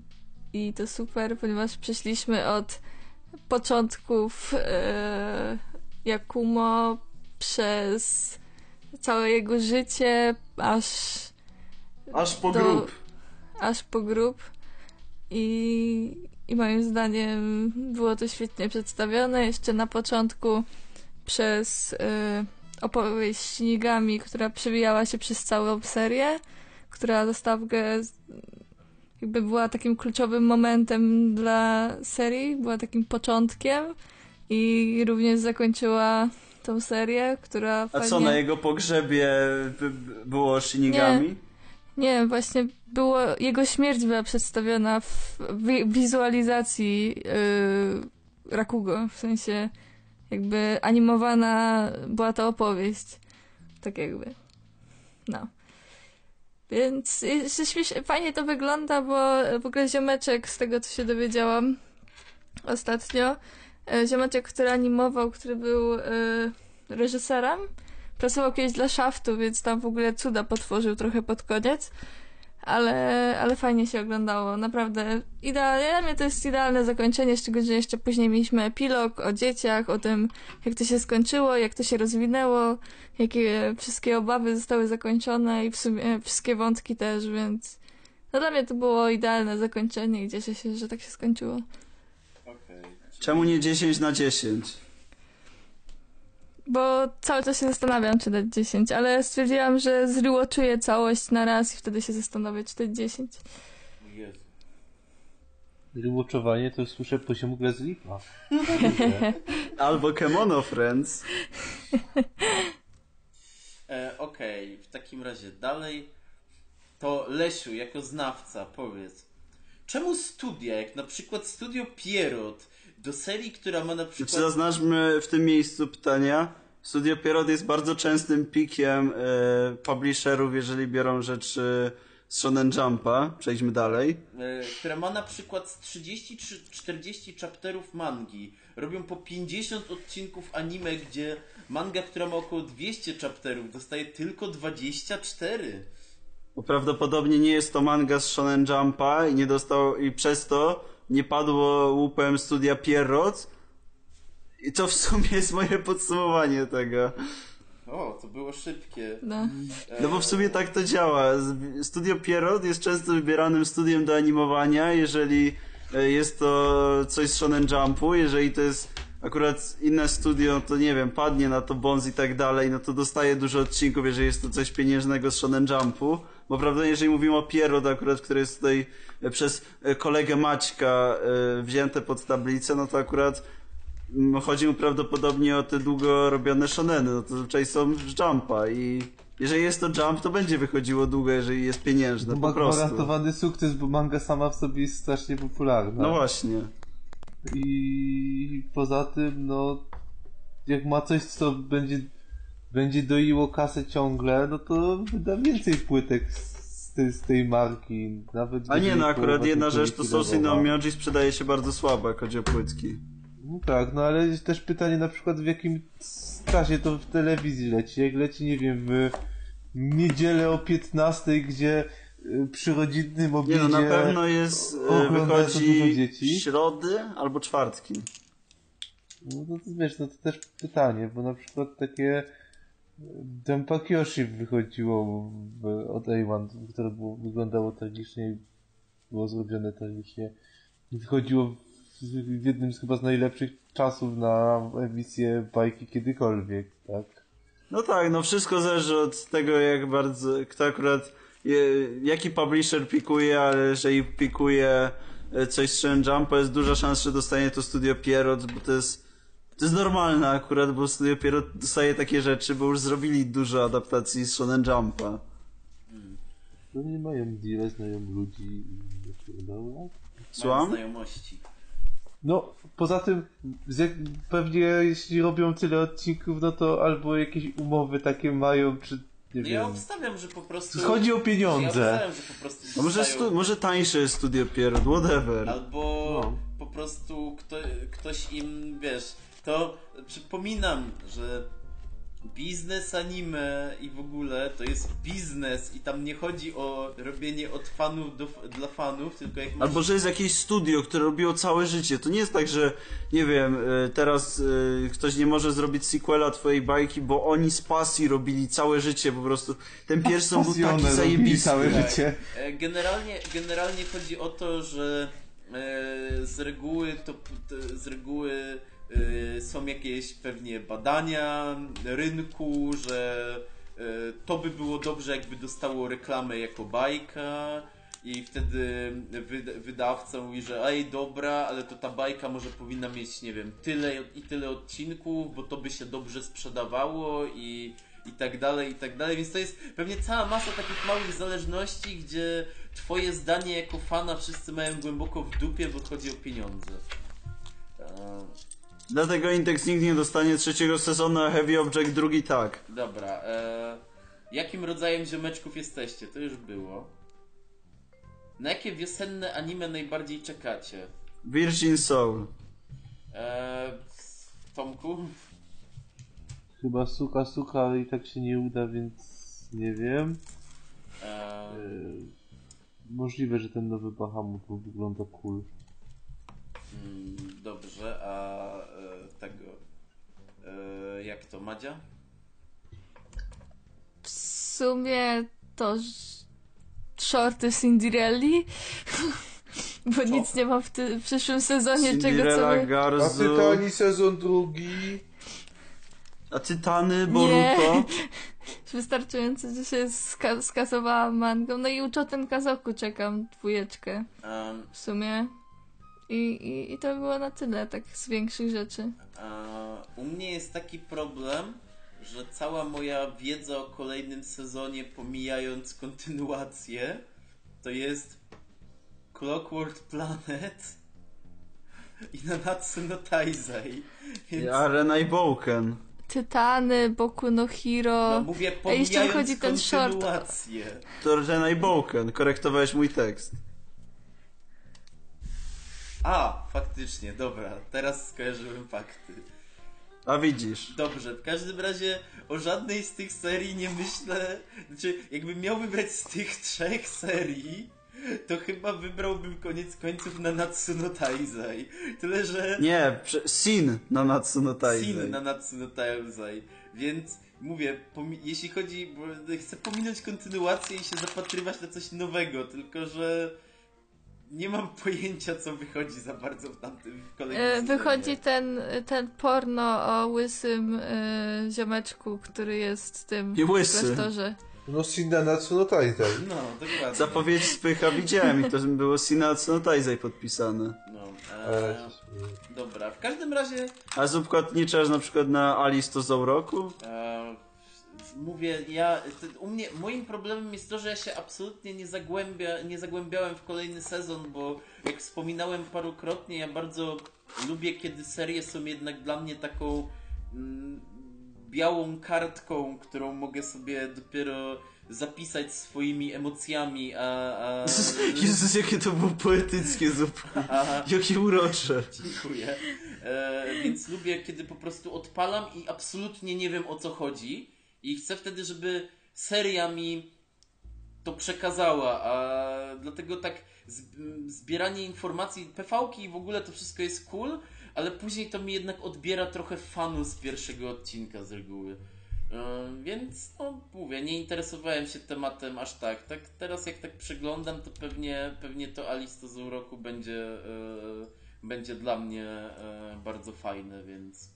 i to super, ponieważ przeszliśmy od początków e, Jakumo przez całe jego życie aż Aż po do- grób. aż po grób i, i moim zdaniem było to świetnie przedstawione. Jeszcze na początku przez y, opowieść Shinigami, która przewijała się przez całą serię, która dostawkę jakby była takim kluczowym momentem dla serii, była takim początkiem i również zakończyła tą serię, która A fajnie... co, na jego pogrzebie by- by- było Shinigami? Nie, właśnie było, jego śmierć była przedstawiona w wi- wizualizacji yy, Rakugo, w sensie jakby animowana była to opowieść. Tak jakby. No. Więc fajnie to wygląda, bo w ogóle ziomeczek, z tego co się dowiedziałam ostatnio, e, ziomeczek, który animował, który był e, reżyserem, pracował kiedyś dla Shaftu, więc tam w ogóle cuda potworzył trochę pod koniec. Ale, ale fajnie się oglądało, naprawdę. Idealnie, dla mnie to jest idealne zakończenie, szczególnie, jeszcze później mieliśmy epilog o dzieciach, o tym, jak to się skończyło, jak to się rozwinęło, jakie wszystkie obawy zostały zakończone i w sumie wszystkie wątki też, więc no dla mnie to było idealne zakończenie i cieszę się, że tak się skończyło. Okej. Czemu nie 10 na 10? Bo cały czas się zastanawiam, czy dać 10, ale stwierdziłam, że zrewatchuję całość na raz i wtedy się zastanowię, czy dać 10. Jezu. Rewatchowanie to słyszę poziom Glazlipa. *laughs* Albo Kemono Friends. E, Okej, w takim razie dalej. To Lesiu, jako znawca, powiedz. Czemu studia, jak na przykład studio Pierrot, do serii, która ma na Znaczy przykład... zaznaczmy w tym miejscu pytania. Studio Pierrot jest bardzo częstym pikiem e, publisherów, jeżeli biorą rzeczy z Shonen Jumpa. Przejdźmy dalej. e, która ma na przykład z 30 czy 40 chapterów mangi. Robią po 50 odcinków anime, gdzie manga, która ma około 200 chapterów, dostaje tylko 24. Bo prawdopodobnie nie jest to manga z Shonen Jumpa i nie dostał, i przez to nie padło łupem studia Pierrot. I to w sumie jest moje podsumowanie tego. O, to było szybkie. No. No bo w sumie tak to działa. Studio Pierrot jest często wybieranym studiem do animowania, jeżeli e, jest to coś z Shonen Jumpu, jeżeli to jest akurat inne studio, to nie wiem, padnie na to Bonz i tak dalej, no to dostaje dużo odcinków, jeżeli jest to coś pieniężnego z Shonen Jumpu. Bo prawda, jeżeli mówimy o Pierrot akurat, który jest tutaj e, przez e, kolegę Maćka e, wzięte pod tablicę, no to akurat mm, chodzi mu prawdopodobnie o te długo robione shoneny, no to zazwyczaj są z Jumpa i jeżeli jest to Jump, to będzie wychodziło długo, jeżeli jest pieniężne, po Ma prostu. gwarantowany sukces, bo manga sama w sobie jest strasznie popularna. No właśnie. I poza tym, no, jak ma coś, co będzie, będzie doiło kasę ciągle, no to wyda więcej płytek z, tej- z tej marki. Nawet A nie, no akurat jedna rzecz to. Sousy no Mioji sprzedaje się bardzo słabo, jak chodzi o płytki. No tak, no ale też pytanie na przykład w jakim czasie to w telewizji leci. Jak leci, nie wiem, w niedzielę o 15, gdzie y, przy rodzinnym Nie obiedzie... no, na pewno jest, dużo wychodzi środy albo czwartki. No to, to wiesz, no to też pytanie, bo na przykład takie Dempa Kyoshi wychodziło w, od A1, które było, wyglądało tragicznie było zrobione tragicznie. Wychodziło w, w jednym z chyba z najlepszych czasów na emisję bajki kiedykolwiek, tak? No tak, no wszystko zależy od tego, jak bardzo, kto akurat, je, jaki publisher pikuje, ale jeżeli pikuje e, coś z Shonen Jumpa, jest duża szansa, że dostanie to Studio Pierrot, bo to jest, to jest normalne akurat, bo Studio Pierrot dostaje takie rzeczy, bo już zrobili dużo adaptacji z Shonen Jumpa. Pewnie mają deale, znają ludzi i. Mają Słucham? znajomości. No, poza tym, jak, pewnie jeśli robią tyle odcinków, no to albo jakieś umowy takie mają, czy nie No ja wiem. obstawiam, że po prostu... Chodzi o Ja pieniądze. obstawiam, że po prostu może, stu, może tańsze jest Studio Pierrot, whatever. Albo No. po prostu kto, ktoś im, wiesz, to przypominam, że biznes anime i w ogóle to jest biznes i tam nie chodzi o robienie od fanów do, dla fanów, tylko jak masz... Albo że jest jakieś studio, które robiło całe życie. To nie jest tak, że nie wiem, y, teraz y, ktoś nie może zrobić sequela twojej bajki, bo oni z pasji robili całe życie po prostu. Ten pierwszy był taki zajebisty. całe Tak. życie. E, Generalnie, generalnie chodzi o to, że e, z reguły to to z reguły e, są jakieś pewnie badania rynku, że e, to by było dobrze, jakby dostało reklamę jako bajka. I wtedy wyda- wydawca mówi, że ej, dobra, ale to ta bajka może powinna mieć, nie wiem, tyle i tyle odcinków, bo to by się dobrze sprzedawało i, i tak dalej, i tak dalej. Więc to jest pewnie cała masa takich małych zależności, gdzie twoje zdanie jako fana wszyscy mają głęboko w dupie, bo chodzi o pieniądze. Dlatego Intex nikt nie dostanie trzeciego sezonu, a Heavy Object drugi tak. dobra, eee, jakim rodzajem ziomeczków jesteście? To już było. Na jakie wiosenne anime najbardziej czekacie? Virgin Soul. Eee, Tomku? Chyba suka, suka, ale i tak się nie uda, więc nie wiem. Eee, Yy, możliwe, że ten nowy Bahamut wygląda cool. mm, dobrze, a e, tego. E, jak to, Madzia? W sumie to shorty Cinderelli, bo nic nie ma w, ty- w przyszłym sezonie, czego co Cinderella, by... A Garzu. Tytani sezon drugi. A Tytany, Boruto. *laughs* Wystarczająco, że się ska- skasowałam mangą. No i Uchoten Kazoku czekam, dwójeczkę Em, w sumie. I, i, I to było na tyle, tak z większych rzeczy. a, u mnie jest taki problem, że cała moja wiedza o kolejnym sezonie, pomijając kontynuację, to jest Clockwork Planet i Nanatsu no Taizai. Więc Arena i Boken. Tytany, Boku no no, Hiro. mówię A jeszcze pomijając chodzi ten short. kontynuację. To Arena i Boken. Korektowałeś mój tekst. A, faktycznie, dobra, teraz skojarzyłem fakty. A widzisz. Dobrze, w każdym razie o żadnej z tych serii nie myślę. Znaczy, jakbym miał wybrać z tych trzech serii, to chyba wybrałbym koniec końców na Natsuno Taizai. Tyle, że. Nie, Sin na Natsuno Taizai. Sin na Natsuno Taizai. Więc mówię, jeśli chodzi. Bo chcę pominąć kontynuację i się zapatrywać na coś nowego, tylko że. Nie mam pojęcia, co wychodzi za bardzo w tamtym w kolejnym E, sezonie. Wychodzi ten, ten porno o łysym e, ziomeczku, który jest tym I w łysy. klasztorze. No Sinda Natsuno Taizai. No, dokładnie. Zapowiedź spycha widziałem i to było Sin na Natsuno Taizai podpisane. No, Ale e, śmieję. dobra, w każdym razie A zupka odniczasz na przykład na Alice to Zauroku? e, mówię, ja, u mnie, moim problemem jest to, że ja się absolutnie nie, zagłębia, nie zagłębiałem w kolejny sezon, bo jak wspominałem parokrotnie, ja bardzo lubię, kiedy serie są jednak dla mnie taką mm, białą kartką, którą mogę sobie dopiero zapisać swoimi emocjami, a... a *laughs* Jezus, jakie to było poetyckie a Jakie urocze. Dziękuję. E, więc lubię, kiedy po prostu odpalam i absolutnie nie wiem o co chodzi. I chcę wtedy, żeby seria mi to przekazała, a dlatego tak zbieranie informacji, PV-ki i w ogóle to wszystko jest cool, ale później to mi jednak odbiera trochę fanu z pierwszego odcinka z reguły. Więc no mówię, nie interesowałem się tematem aż tak. tak teraz jak tak przeglądam, to pewnie, pewnie to Alice z uroku będzie, e, będzie dla mnie e, bardzo fajne, więc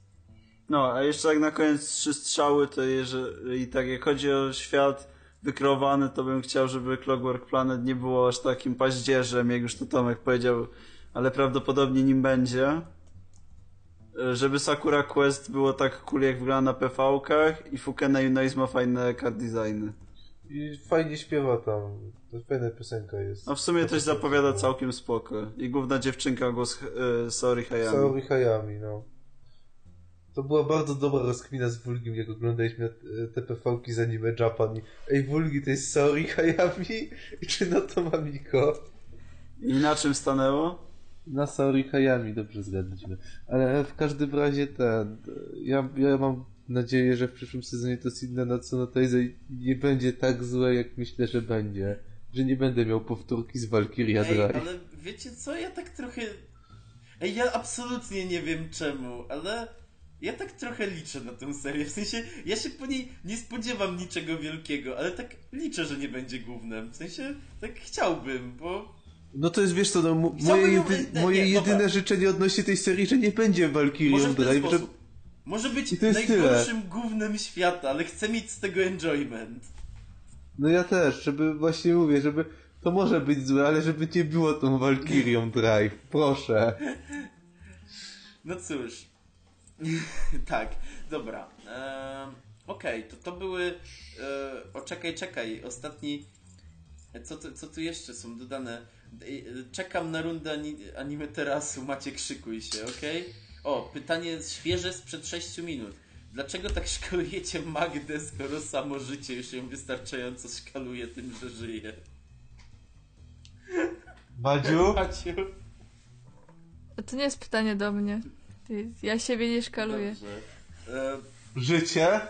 No, a jeszcze tak na koniec trzy strzały, to jeżeli tak jak chodzi o świat wykreowany, to bym chciał, żeby Clockwork Planet nie było aż takim paździerzem, jak już to Tomek powiedział, ale prawdopodobnie nim będzie. Żeby Sakura Quest było tak cool, jak wygląda na PV-kach i Fukena Unice ma fajne card designy. I fajnie śpiewa tam. To fajna piosenka jest. No w sumie coś zapowiada całkiem spoko. I główna dziewczynka głos e, Sorry Hayami. Saori Hayami, no. To była bardzo dobra rozkmina z Wulgim, jak oglądaliśmy e, te PV-ki z anime Japan i Ej, Wulgi, to jest Saori *laughs* Hayami? Czy no to Mamiko? I na czym stanęło? Na Saori Hayami, dobrze zgadliśmy. Ale w każdym razie ten... Ja, ja mam nadzieję, że w przyszłym sezonie to Sidney na Taizai nie będzie tak złe, jak myślę, że będzie. Że nie będę miał powtórki z Valkyria Ej, Drive. ale wiecie co, ja tak trochę... Ej, ja absolutnie nie wiem czemu, ale ja tak trochę liczę na tę serię. W sensie, ja się po niej nie spodziewam niczego wielkiego, ale tak liczę, że nie będzie głównym. W sensie, tak chciałbym, bo... No to jest, wiesz co, no, moje, jedy, nie, moje nie, jedyne dobra. życzenie odnośnie tej serii, że nie będzie Może ten Drive, że... sposób. Może być najgorszym głównym świata, ale chcę mieć z tego enjoyment. No ja też, żeby właśnie mówię, żeby to może być złe, ale żeby nie było tą Valkyrią Drive, proszę. No cóż. *laughs* tak, dobra. Ehm, Okej, to to były. E, o, czekaj, czekaj. Ostatni. Co, tu- co tu jeszcze są dodane? E, e, Czekam na rundę ani, anime terasu. Macie krzykuj się, okej? O, pytanie świeże sprzed 6 minut. Dlaczego tak szkalujecie Magdę, skoro samo życie już ją wystarczająco szkaluje tym, że żyje? Madziu? *laughs* Maciu? To nie jest pytanie do mnie. Ja siebie nie szkaluję. Dobrze. E, Życie?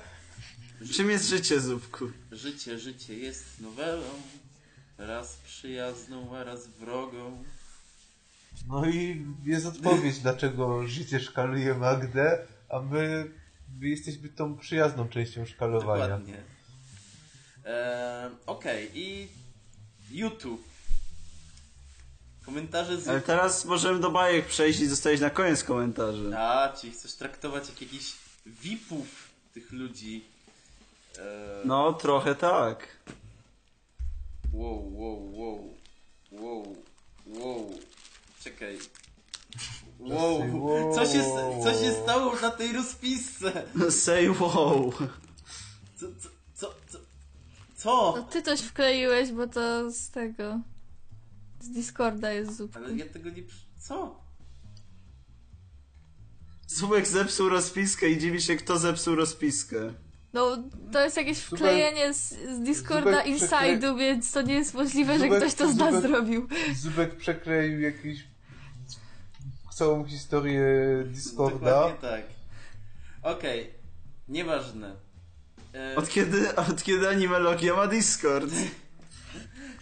Czym jest życie, Zupku? Życie, życie jest nowelą, raz przyjazną, a raz wrogą. No i jest odpowiedź, dlaczego życie szkaluje Magdę, a my, my jesteśmy tą przyjazną częścią szkalowania. Dokładnie. Eee, Okej, i YouTube. Komentarze z Ale teraz możemy do bajek przejść i zostawić na koniec komentarzy. A, czyli chcesz traktować jak jakichś VIP-ów tych ludzi. Eee, No, trochę tak. Wow, wow, wow. Wow, wow. Czekaj. Wow. Co się, co się stało na tej rozpisce? *laughs* Say wow. Co, co, co, co? Co? No ty coś wkleiłeś, bo to z tego... Z Discorda jest zupa. Ale ja tego nie... przy- Co? Zubek zepsuł rozpiskę i dziwi się, kto zepsuł rozpiskę. No, to jest jakieś wklejenie z, z Discorda Inside'u, więc to nie jest możliwe, że Zubek- ktoś to z nas Zubek- zrobił. Zubek przekleił jakiś całą historię Discorda. Dokładnie tak. Okej. Nieważne. E, Od kiedy, od kiedy animologia ma Discord? *laughs*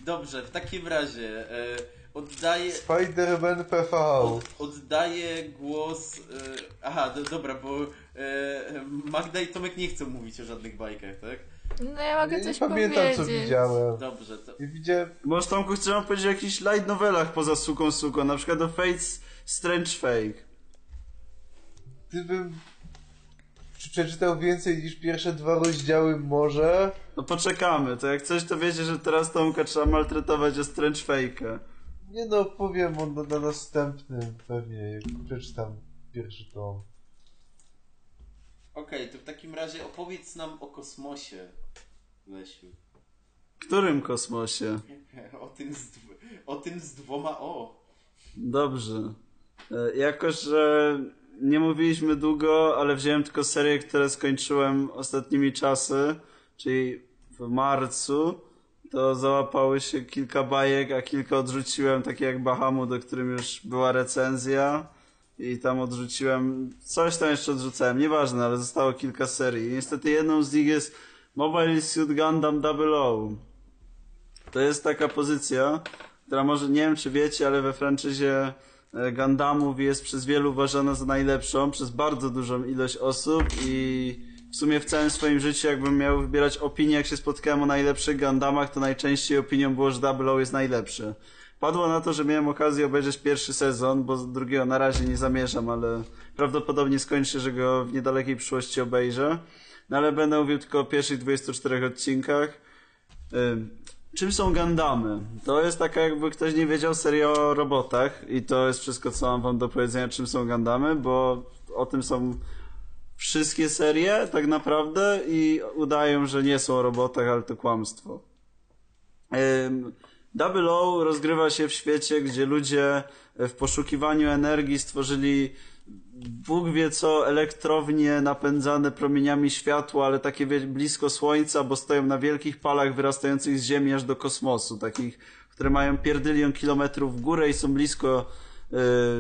Dobrze, w takim razie e, oddaję... Spider-Man PV. Od, oddaję głos. E, aha, do, dobra, bo e, Magda i Tomek nie chcą mówić o żadnych bajkach, tak? No ja mogę Ja nie coś pamiętam powiedzieć. co widziałem. Dobrze, to. Nie widziałem. Może Tomku chcę wam powiedzieć o jakichś light novelach poza Suką Suką, na przykład o Fate's Strange Fake. Gdybym przeczytał więcej niż pierwsze dwa rozdziały może. No poczekamy, to jak coś to wiecie, że teraz Tomka trzeba maltretować o Strange Fake'a. Nie no, powiem o, na, na następnym pewnie, jak przeczytam pierwszy tom. Okej, to w takim razie opowiedz nam o kosmosie, Lesiu. Którym kosmosie? *laughs* O tym z, dw- o tym z dwoma O. Dobrze. E, Jako, że nie mówiliśmy długo, ale wziąłem tylko serię, które skończyłem ostatnimi czasy, czyli w marcu, to załapały się kilka bajek, a kilka odrzuciłem, takie jak Bahamut, o którym już była recenzja. i tam odrzuciłem, coś tam jeszcze odrzucałem, nieważne, ale zostało kilka serii. I niestety jedną z nich jest Mobile Suit Gundam Double O. To jest taka pozycja, która może, nie wiem czy wiecie, ale we franczyzie Gundamów jest przez wielu uważana za najlepszą, przez bardzo dużą ilość osób i w sumie w całym swoim życiu jakbym miał wybierać opinię, jak się spotkałem o najlepszych Gundamach, to najczęściej opinią było, że Double O jest najlepszy. Padło na to, że miałem okazję obejrzeć pierwszy sezon, bo drugiego na razie nie zamierzam, ale prawdopodobnie skończę, że go w niedalekiej przyszłości obejrzę. No ale będę mówił tylko o pierwszych 24 odcinkach. Ym, Czym są Gundamy? To jest taka jakby ktoś nie wiedział seria o robotach i to jest wszystko, co mam wam do powiedzenia, czym są Gundamy, bo o tym są wszystkie serie tak naprawdę i udają, że nie są o robotach, ale to kłamstwo. Double O rozgrywa się w świecie, gdzie ludzie w poszukiwaniu energii stworzyli Bóg wie co, elektrownie napędzane promieniami światła, ale takie blisko Słońca, bo stoją na wielkich palach wyrastających z Ziemi aż do kosmosu, takich, które mają pierdylion kilometrów w górę i są blisko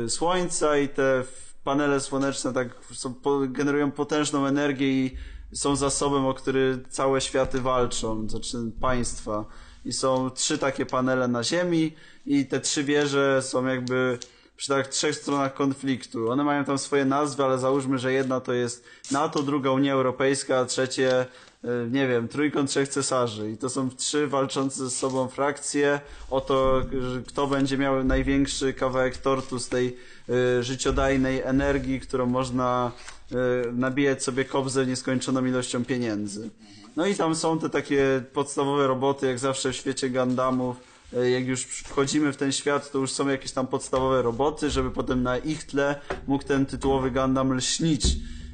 y, Słońca i te panele słoneczne tak są, generują potężną energię i są zasobem, o który całe światy walczą, znaczy państwa. I są trzy takie panele na Ziemi i te trzy wieże są jakby przy tak trzech stronach konfliktu. One mają tam swoje nazwy, ale załóżmy, że jedna to jest NATO, druga Unia Europejska, a trzecie, y, nie wiem, trójkąt trzech cesarzy. I to są trzy walczące ze sobą frakcje o to, kto będzie miał największy kawałek tortu z tej y, życiodajnej energii, którą można y, nabijać sobie kobzę nieskończoną ilością pieniędzy. No i tam są te takie podstawowe roboty, jak zawsze w świecie Gundamów. E, Jak już wchodzimy w ten świat, to już są jakieś tam podstawowe roboty, żeby potem na ich tle mógł ten tytułowy Gundam lśnić.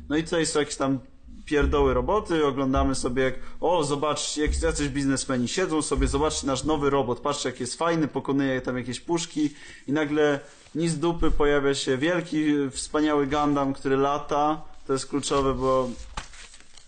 No i tutaj są jakieś tam pierdoły roboty, oglądamy sobie jak, o zobacz, jak jacyś biznesmeni siedzą sobie, zobaczcie nasz nowy robot, patrzcie jak jest fajny, pokonuje tam jakieś puszki i nagle ni z dupy pojawia się wielki, wspaniały Gundam, który lata. To jest kluczowe, bo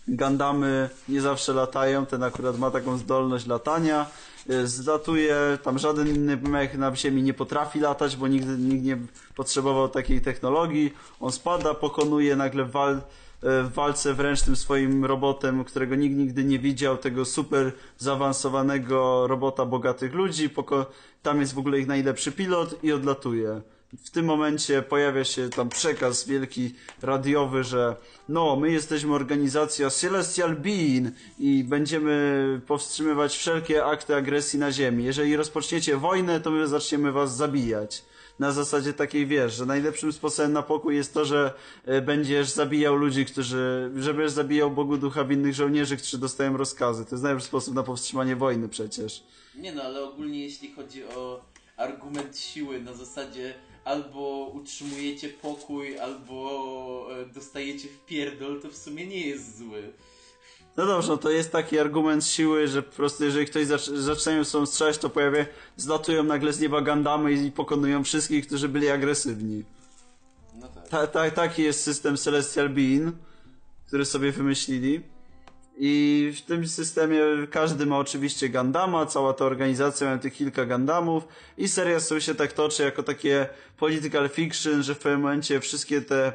Gandamy nie zawsze latają, ten akurat ma taką zdolność latania. Y, Zlatuje, tam żaden inny mech na ziemi nie potrafi latać, bo nigdy nikt nie potrzebował takiej technologii. On spada, pokonuje nagle wal, y, w walce wręcz tym swoim robotem, którego nikt nigdy nie widział, tego super zaawansowanego robota bogatych ludzi. Poko tam jest w ogóle ich najlepszy pilot i odlatuje. W tym momencie pojawia się tam przekaz wielki radiowy, że no, my jesteśmy organizacja Celestial Being i będziemy powstrzymywać wszelkie akty agresji na Ziemi. Jeżeli rozpoczniecie wojnę, to my zaczniemy was zabijać. Na zasadzie takiej wiesz, że najlepszym sposobem na pokój jest to, że e, będziesz zabijał ludzi, którzy, żebyś zabijał Bogu ducha winnych żołnierzy, którzy dostają rozkazy. To jest najlepszy sposób na powstrzymanie wojny przecież. Nie no, ale ogólnie jeśli chodzi o argument siły na zasadzie albo utrzymujecie pokój, albo e, dostajecie w pierdol, to w sumie nie jest zły. No dobrze, no to jest taki argument siły, że po prostu jeżeli ktoś zac zaczynają są strzelać, to pojawia, zlatują nagle z nieba Gandamy i pokonują wszystkich, którzy byli agresywni. No tak. Ta, ta, taki jest system Celestial Being, który sobie wymyślili. I w tym systemie każdy ma oczywiście Gandama, cała ta organizacja ma tych kilka Gandamów i seria sobie się tak toczy jako takie political fiction, że w pewnym momencie wszystkie te e,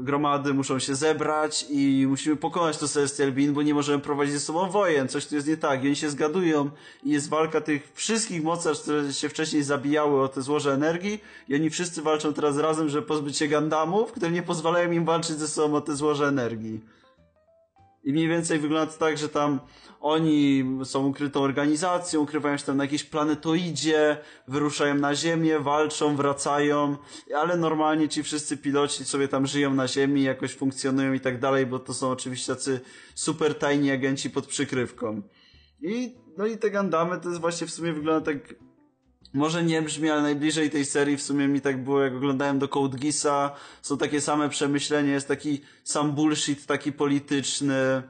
gromady muszą się zebrać i musimy pokonać to Celestial Being, bo nie możemy prowadzić ze sobą wojen, coś tu jest nie tak i oni się zgadują i jest walka tych wszystkich mocarstw, które się wcześniej zabijały o te złoże energii i oni wszyscy walczą teraz razem, żeby pozbyć się Gandamów, które nie pozwalają im walczyć ze sobą o te złoże energii. I mniej więcej wygląda to tak, że tam oni są ukrytą organizacją, ukrywają się tam na jakiejś planetoidzie, wyruszają na Ziemię, walczą, wracają, ale normalnie ci wszyscy piloci sobie tam żyją na Ziemi, jakoś funkcjonują i tak dalej, bo to są oczywiście tacy super tajni agenci pod przykrywką. I, no i te Gandamy to jest właśnie w sumie wygląda tak może nie brzmi, ale najbliżej tej serii w sumie mi tak było, jak oglądałem do Code Geassa. Są takie same przemyślenia, jest taki sam bullshit, taki polityczny.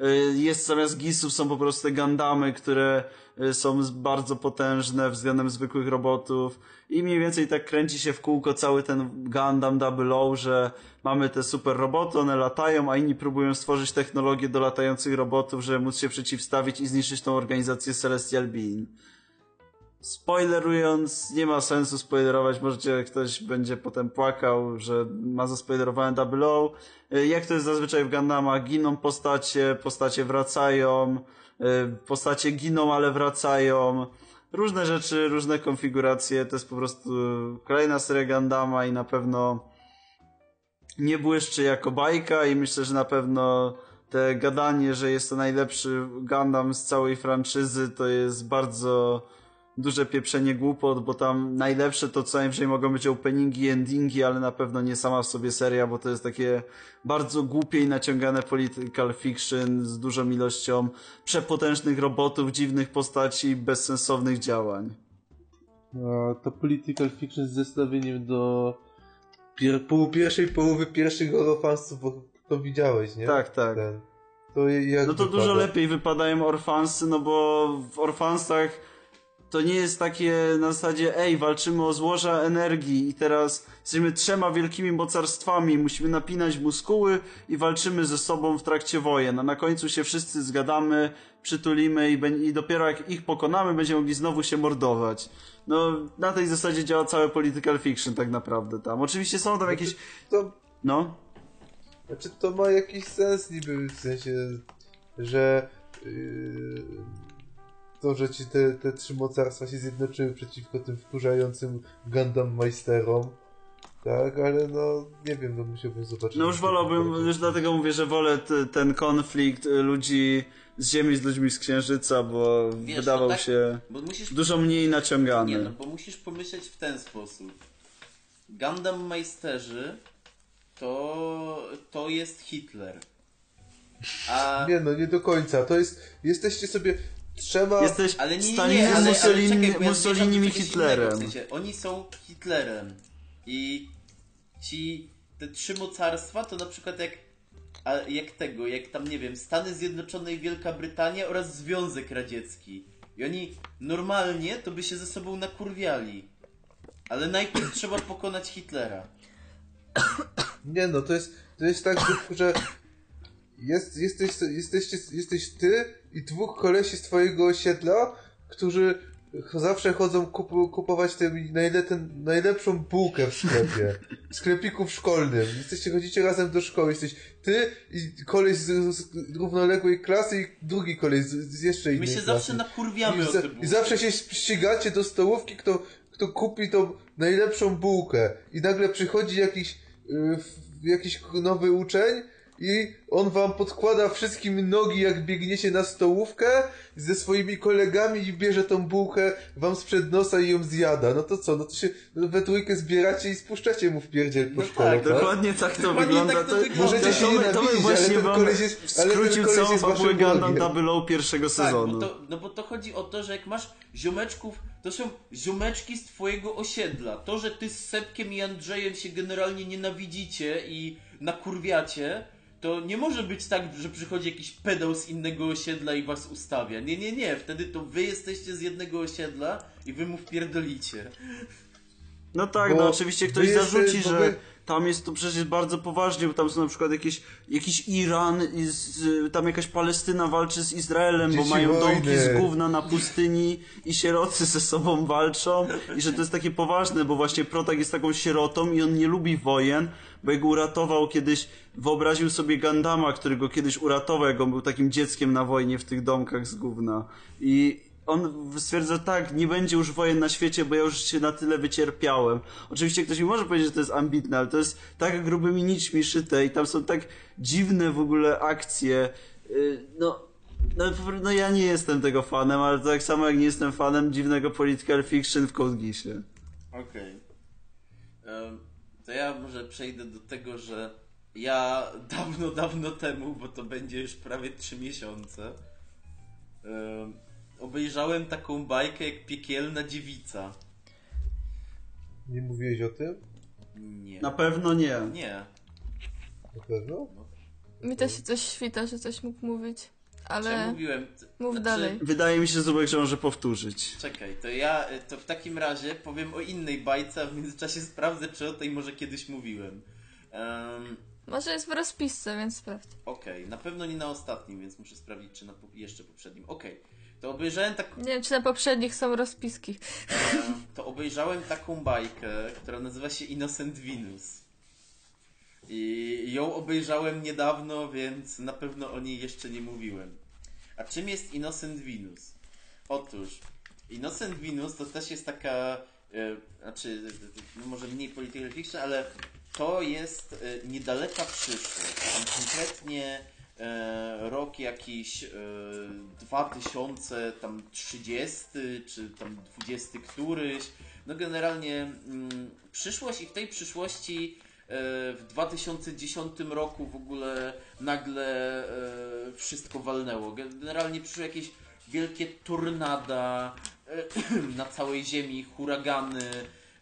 Y, Jest zamiast Gisów są po prostu te Gandamy, które y, są bardzo potężne względem zwykłych robotów. I mniej więcej tak kręci się w kółko cały ten Gundam Double O, że mamy te super roboty, one latają, a inni próbują stworzyć technologię do latających robotów, żeby móc się przeciwstawić i zniszczyć tą organizację Celestial Being. Spoilerując, nie ma sensu spoilerować, możecie, ktoś będzie potem płakał, że ma zaspoilerowane Double O. Y, Jak to jest zazwyczaj w Gundamach, giną postacie, postacie wracają, y, postacie giną, ale wracają. Różne rzeczy, różne konfiguracje, to jest po prostu kolejna seria Gundama i na pewno nie błyszczy jako bajka i myślę, że na pewno te gadanie, że jest to najlepszy Gundam z całej franczyzy, to jest bardzo duże pieprzenie głupot, bo tam najlepsze to co najwyżej mogą być openingi, endingi, ale na pewno nie sama w sobie seria, bo to jest takie bardzo głupie i naciągane political fiction z dużą ilością przepotężnych robotów, dziwnych postaci, bezsensownych działań. No, to political fiction z zestawieniem do pier pół pierwszej połowy pierwszych holofansów, bo to widziałeś, nie? Tak, tak. Ten. To No to wypada? dużo lepiej wypadają orfansy, no bo w orfansach to nie jest takie na zasadzie ej, walczymy o złoża energii i teraz jesteśmy trzema wielkimi mocarstwami, musimy napinać muskuły i walczymy ze sobą w trakcie wojen, a na końcu się wszyscy zgadamy, przytulimy i, i dopiero jak ich pokonamy, będziemy mogli znowu się mordować. No, na tej zasadzie działa całe political fiction tak naprawdę tam. Oczywiście są tam jakieś, To, no, znaczy to ma jakiś sens niby, w sensie, że yy, to, że ci te, te trzy mocarstwa się zjednoczyły przeciwko tym wkurzającym Gundam Meisterom, tak, ale no, nie wiem, no musiałbym zobaczyć. No już wolałbym, już dlatego mówię, że wolę t- ten konflikt y, ludzi z Ziemi z ludźmi z Księżyca, bo Wiesz, wydawał no tak- się Bo musisz dużo mniej naciągany. Nie, no bo musisz pomyśleć w ten sposób. Gundam Meisterzy to, to jest Hitler. A Nie no, nie do końca, to jest, jesteście sobie trzema... Jesteś ale nie, nie, Stalinem, nie ale, ale Mussolini, czekaj, bo ja Mussolinim zmierzam i Hitlerem. Innego, w sensie, oni są Hitlerem i ci te trzy mocarstwa to na przykład jak a jak tego, jak tam nie wiem, Stany Zjednoczone i Wielka Brytania oraz Związek Radziecki. I oni normalnie to by się ze sobą nakurwiali. Ale najpierw trzeba pokonać Hitlera. Nie no, to jest, to jest tak, że jest, jesteś, jesteście, jesteś ty i dwóch kolesi z twojego osiedla, którzy zawsze chodzą kupu, kupować tę najlepszą bułkę w sklepie. W sklepiku szkolnym. Jesteście, chodzicie razem do szkoły. Jesteś ty i koleś z, z równoległej klasy i drugi koleś z, z jeszcze innej My się klasy. zawsze nakurwiamy I, za, I zawsze się ścigacie do stołówki, kto, kto kupi tą najlepszą bułkę. I nagle przychodzi jakiś, y, f- jakiś nowy uczeń i on wam podkłada wszystkim nogi, jak biegniecie na stołówkę ze swoimi kolegami i bierze tą bułkę wam sprzed nosa i ją zjada. No to co? No to się we trójkę zbieracie i spuszczacie mu w pierdziel po No szkole, tak, tak? Dokładnie tak to Dokładnie wygląda. tak to wygląda. Możecie się to, my- to nienawidzić, my właśnie ale ten wam koleś jest- ale ten skrócił koleś całą fabułę Gundam. Double O pierwszego Tak, sezonu. bo to, no bo to chodzi o to, że jak masz ziomeczków, to są ziomeczki z twojego osiedla. To, że ty z Sepkiem i Andrzejem się generalnie nienawidzicie i nakurwiacie, to nie może być tak, że przychodzi jakiś pedał z innego osiedla i was ustawia. Nie, nie, nie. Wtedy to wy jesteście z jednego osiedla i wy mu wpierdolicie. No tak, Bo no oczywiście ktoś zarzuci, bo że wy- tam jest to przecież bardzo poważnie, bo tam są na przykład jakieś, jakiś Iran, i z, tam jakaś Palestyna walczy z Izraelem, bo Dzieci mają wojny. domki z gówna na pustyni i sierocy ze sobą walczą i że to jest takie poważne, bo właśnie Protak jest taką sierotą i on nie lubi wojen, bo jego uratował kiedyś, wyobraził sobie Gandama, który go kiedyś uratował, jak on był takim dzieckiem na wojnie w tych domkach z gówna i on stwierdza, tak, nie będzie już wojen na świecie, bo ja już się na tyle wycierpiałem. Oczywiście ktoś mi może powiedzieć, że to jest ambitne, ale to jest tak grubymi nićmi szyte i tam są tak dziwne w ogóle akcje. Yy, No, no, no ja nie jestem tego fanem, ale tak samo jak nie jestem fanem dziwnego political fiction w Code Geassie. Okej. Em, To ja może przejdę do tego, że ja dawno, dawno temu, bo to będzie już prawie 3 miesiące, em, obejrzałem taką bajkę jak Piekielna Dziewica. Nie mówiłeś o tym? Nie. Na pewno nie. Nie. Na pewno? Mi też się coś świta, że coś mógł mówić. Ale mówiłem? t- mów znaczy, dalej. Wydaje mi się, Zubek, że może powtórzyć. Czekaj, to ja y, to w takim razie powiem o innej bajce, a w międzyczasie sprawdzę, czy o tej może kiedyś mówiłem. Em, Może jest w rozpisce, więc sprawdź. Okej, na pewno nie na ostatnim, więc muszę sprawdzić, czy na po- jeszcze poprzednim. Okej, to obejrzałem tak Nie wiem, czy na poprzednich są rozpiski. E, to obejrzałem taką bajkę, która nazywa się Innocent Venus. I ją obejrzałem niedawno, więc na pewno o niej jeszcze nie mówiłem. A czym jest Innocent Venus? Otóż, Innocent Venus to też jest taka, e, znaczy, no może mniej polityczna, ale to jest e, niedaleka przyszłość. Konkretnie rok jakiś e, 2030 czy tam 20 któryś. No generalnie mm, przyszłość i w tej przyszłości e, w 2010 roku w ogóle nagle e, wszystko walnęło. Generalnie przyszły jakieś wielkie tornada e, *clears throat* na całej ziemi, huragany,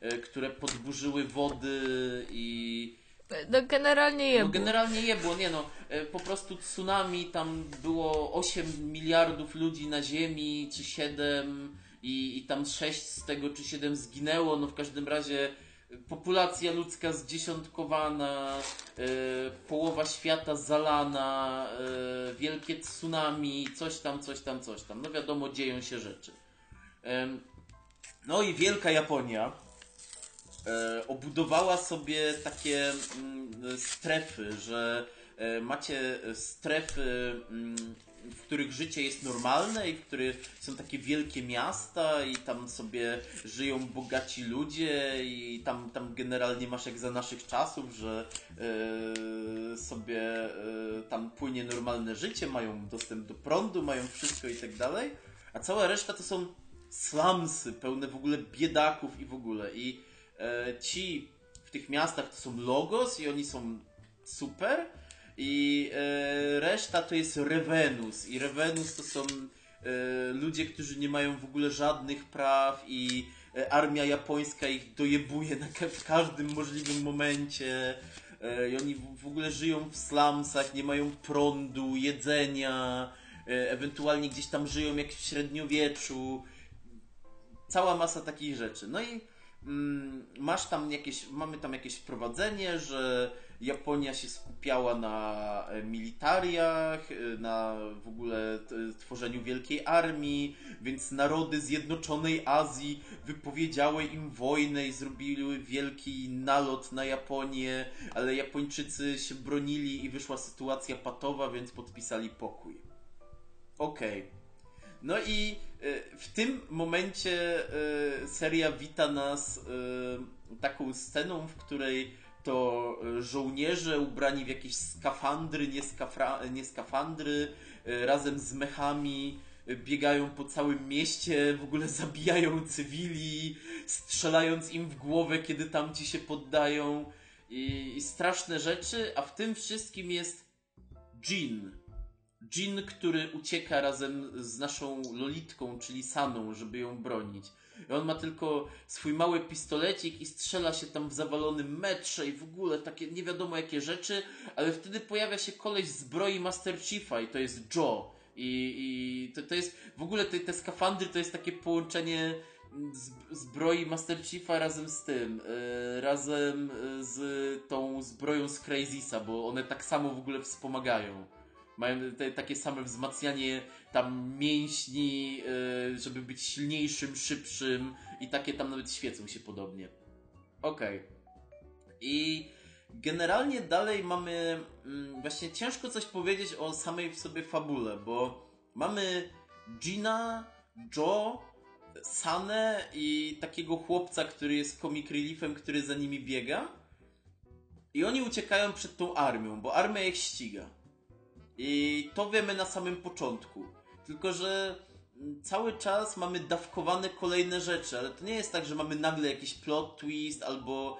e, które podburzyły wody i No generalnie je. no generalnie je było, nie no, e, po prostu tsunami, tam było 8 miliardów ludzi na ziemi, czy 7 i, i tam 6 z tego, czy 7 zginęło, no w każdym razie e, populacja ludzka zdziesiątkowana, e, połowa świata zalana, wielkie tsunami, coś tam, coś tam, coś tam, no wiadomo, dzieją się rzeczy. No i wielka Japonia, obudowała sobie takie mm, strefy, że e, macie strefy, mm, w których życie jest normalne i w których są takie wielkie miasta i tam sobie żyją bogaci ludzie i tam, tam generalnie masz jak za naszych czasów, że e, sobie e, tam płynie normalne życie, mają dostęp do prądu, mają wszystko i tak dalej, a cała reszta to są slumsy, pełne w ogóle biedaków i w ogóle. I e, ci w tych miastach to są logos i oni są super. I e, reszta to jest Revenus. I Revenus to są e, ludzie, którzy nie mają w ogóle żadnych praw i e, armia japońska ich dojebuje na, w każdym możliwym momencie. E, i oni w, ogóle żyją w slumsach, nie mają prądu, jedzenia, e, ewentualnie gdzieś tam żyją jak w średniowieczu. Cała masa takich rzeczy. No i masz tam jakieś, mamy tam jakieś wprowadzenie, że Japonia się skupiała na e, militariach, e, na w ogóle tworzeniu wielkiej armii, więc narody Zjednoczonej Azji wypowiedziały im wojnę i zrobiły wielki nalot na Japonię, ale Japończycy się bronili i wyszła sytuacja patowa, więc podpisali pokój. Okej. No i e, w tym momencie e, seria wita nas e, taką sceną, w której to żołnierze ubrani w jakieś skafandry, nie, skafra, nie skafandry, razem z mechami biegają po całym mieście, w ogóle *laughs* zabijają cywili, strzelając im w głowę, kiedy tamci się poddają i, i straszne rzeczy, a w tym wszystkim jest Jin. Jin, który ucieka razem z naszą Lolitką, czyli Saną, żeby ją bronić. I on ma tylko swój mały pistolecik i strzela się tam w zawalonym metrze i w ogóle takie nie wiadomo jakie rzeczy, ale wtedy pojawia się koleś zbroi Master Chiefa i to jest Joe. I, i to, to jest w ogóle te, te skafandry to jest takie połączenie z, zbroi Master Chiefa razem z tym, yy, razem z tą zbroją z Crazysa, bo one tak samo w ogóle wspomagają. Mają te, takie same wzmacnianie tam mięśni, yy, żeby być silniejszym, szybszym i takie tam nawet świecą się podobnie. Okej. I generalnie dalej mamy mm, właśnie ciężko coś powiedzieć o samej w sobie fabule, bo mamy Gina, Joe, Sanę i takiego chłopca, który jest comic reliefem, który za nimi biega. I oni uciekają przed tą armią, bo armia ich ściga. I to wiemy na samym początku. Tylko, że cały czas mamy dawkowane kolejne rzeczy, ale to nie jest tak, że mamy nagle jakiś plot twist albo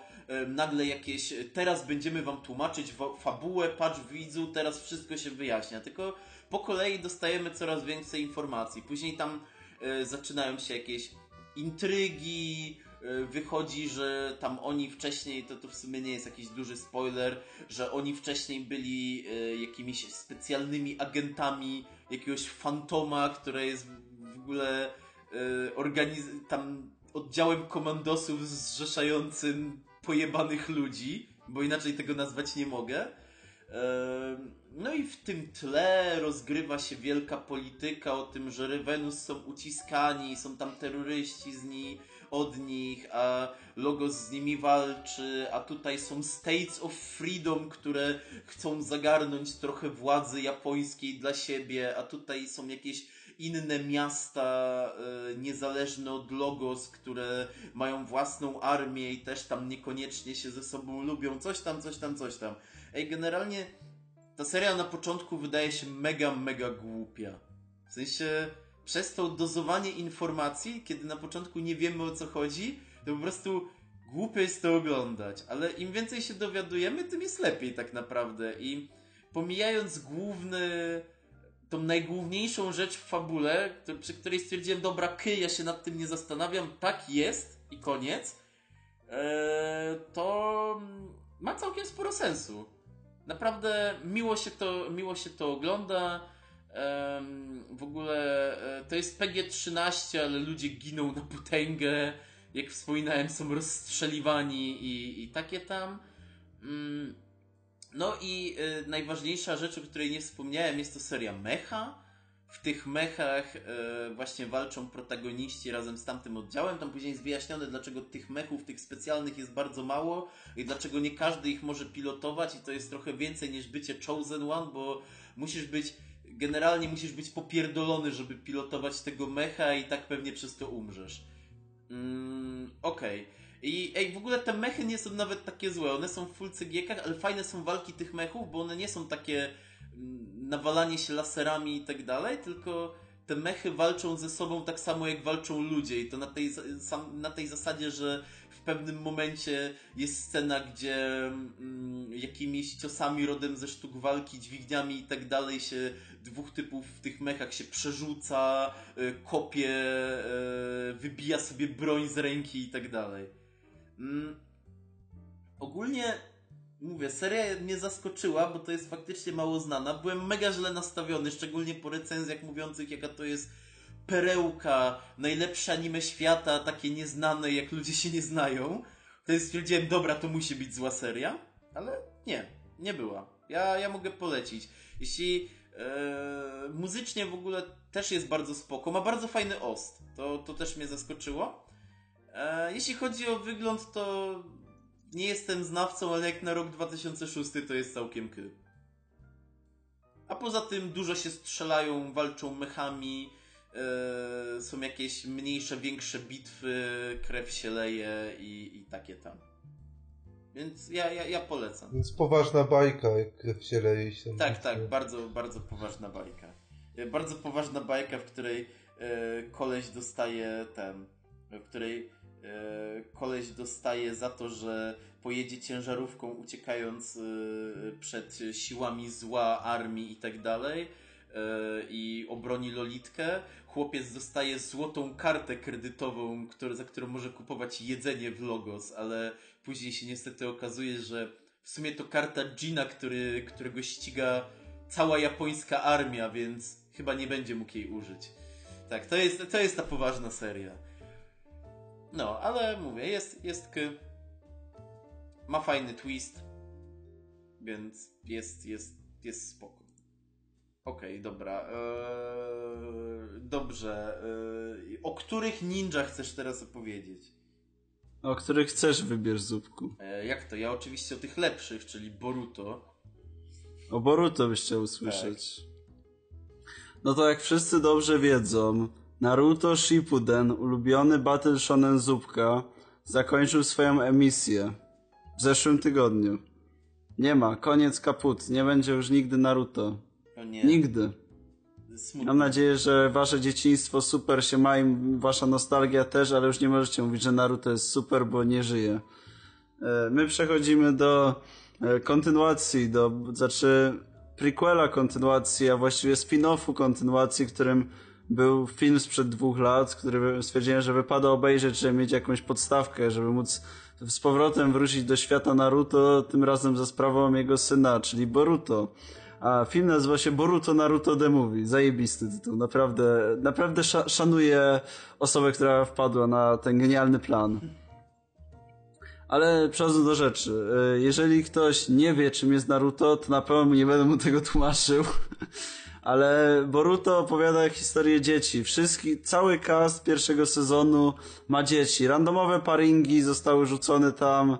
nagle jakieś e, teraz będziemy wam tłumaczyć fabułę, patrz widzu, teraz wszystko się wyjaśnia. Tylko po kolei dostajemy coraz więcej informacji. Później tam e, zaczynają się jakieś intrygi, wychodzi, że tam oni wcześniej, to, to w sumie nie jest jakiś duży spoiler, że oni wcześniej byli e, jakimiś specjalnymi agentami jakiegoś fantoma, które jest w- ogóle e, organiz- tam oddziałem komandosów zrzeszającym pojebanych ludzi, bo inaczej tego nazwać nie mogę. No i w tym tle rozgrywa się wielka polityka o tym, że Revenus są uciskani, są tam terroryści z ni, od nich, a Logos z nimi walczy, a tutaj są States of Freedom, które chcą zagarnąć trochę władzy japońskiej dla siebie, a tutaj są jakieś inne miasta e, niezależne od Logos, które mają własną armię i też tam niekoniecznie się ze sobą lubią, coś tam, coś tam, coś tam. Ej, generalnie ta seria na początku wydaje się mega, mega głupia. W sensie, przez to dozowanie informacji, kiedy na początku nie wiemy o co chodzi, to po prostu głupio jest to oglądać. Ale im więcej się dowiadujemy, tym jest lepiej tak naprawdę. I pomijając główny, tą najgłówniejszą rzecz w fabule, to, przy której stwierdziłem, dobra, ky, ja się nad tym nie zastanawiam, tak jest i koniec, eee, to ma całkiem sporo sensu. Naprawdę miło się to, miło się to ogląda. W ogóle e, to jest PG-13, ale ludzie giną na potęgę. Jak wspominałem, są rozstrzeliwani i, i takie tam. Mm, No i e, najważniejsza rzecz, o której nie wspomniałem, jest to seria Mecha. W tych mechach e, właśnie walczą protagoniści razem z tamtym oddziałem. Tam później jest wyjaśnione, dlaczego tych mechów, tych specjalnych jest bardzo mało i dlaczego nie każdy ich może pilotować i to jest trochę więcej niż bycie Chosen One, bo musisz być, generalnie musisz być popierdolony, żeby pilotować tego mecha i tak pewnie przez to umrzesz. Mm, Okej. I ej, w ogóle te mechy nie są nawet takie złe. One są w full cg ale fajne są walki tych mechów, bo one nie są takie mm, nawalanie się laserami i tak dalej, tylko te mechy walczą ze sobą tak samo jak walczą ludzie i to na tej, na tej zasadzie, że w pewnym momencie jest scena, gdzie mm, jakimiś ciosami rodem ze sztuk walki, dźwigniami i tak dalej się dwóch typów w tych mechach się przerzuca, y, kopie, y, wybija sobie broń z ręki i tak dalej. Mm, ogólnie mówię, seria mnie zaskoczyła, bo to jest faktycznie mało znana. Byłem mega źle nastawiony, szczególnie po recenzjach mówiących, jaka to jest perełka, najlepsze anime świata, takie nieznane, jak ludzie się nie znają. Jest stwierdziłem, dobra, to musi być zła seria, ale nie, nie była. Ja, ja mogę polecić. Jeśli e, muzycznie w ogóle też jest bardzo spoko, ma bardzo fajny ost, to, to też mnie zaskoczyło. E, jeśli chodzi o wygląd, to nie jestem znawcą, ale jak na rok 2006 to jest całkiem ky. A poza tym dużo się strzelają, walczą mechami, e, są jakieś mniejsze, większe bitwy, krew się leje i, i takie tam. Więc ja, ja, ja polecam. Więc poważna bajka, jak krew się leje się. Tak, tak, bardzo, bardzo poważna bajka. E, Bardzo poważna bajka, w której e, koleś dostaje ten, w której koleś dostaje za to, że pojedzie ciężarówką uciekając przed siłami zła, armii i tak dalej i obroni Lolitkę. Chłopiec dostaje złotą kartę kredytową, za którą może kupować jedzenie w Logos, ale później się niestety okazuje, że w sumie to karta Gina, który, którego ściga cała japońska armia, więc chyba nie będzie mógł jej użyć. Tak, to jest, to jest ta poważna seria. No, ale mówię, jest, jest k. Ma fajny twist, więc jest, jest, jest spoko. Okej, dobra. Eee, dobrze. Eee, o których ninja chcesz teraz opowiedzieć? O których chcesz wybierz zupku. Eee, jak to? Ja oczywiście o tych lepszych, czyli Boruto. O Boruto byś chciał usłyszeć. No to jak wszyscy dobrze wiedzą, Naruto Shippuden, ulubiony Battle Shonen Zupka, zakończył swoją emisję w zeszłym tygodniu. Nie ma, koniec kaput, nie będzie już nigdy Naruto. O nie. Nigdy. Mam nadzieję, że wasze dzieciństwo super się ma i wasza nostalgia też, ale już nie możecie mówić, że Naruto jest super, bo nie żyje. E, My przechodzimy do e, kontynuacji, do, znaczy prequela kontynuacji, a właściwie spin-offu kontynuacji, którym był film sprzed dwóch lat, który stwierdziłem, że wypada obejrzeć, żeby mieć jakąś podstawkę, żeby móc z powrotem wrócić do świata Naruto, tym razem za sprawą jego syna, czyli Boruto. A film nazywa się Boruto Naruto The Movie. Zajebisty tytuł. Naprawdę, naprawdę sza szanuję osobę, która wpadła na ten genialny plan. Ale przechodząc do rzeczy, e, jeżeli ktoś nie wie, czym jest Naruto, to na pewno nie będę mu tego tłumaczył. *laughs* Ale Boruto opowiada historię dzieci. Wszystki, cały cast pierwszego sezonu ma dzieci. Randomowe paringi zostały rzucone tam,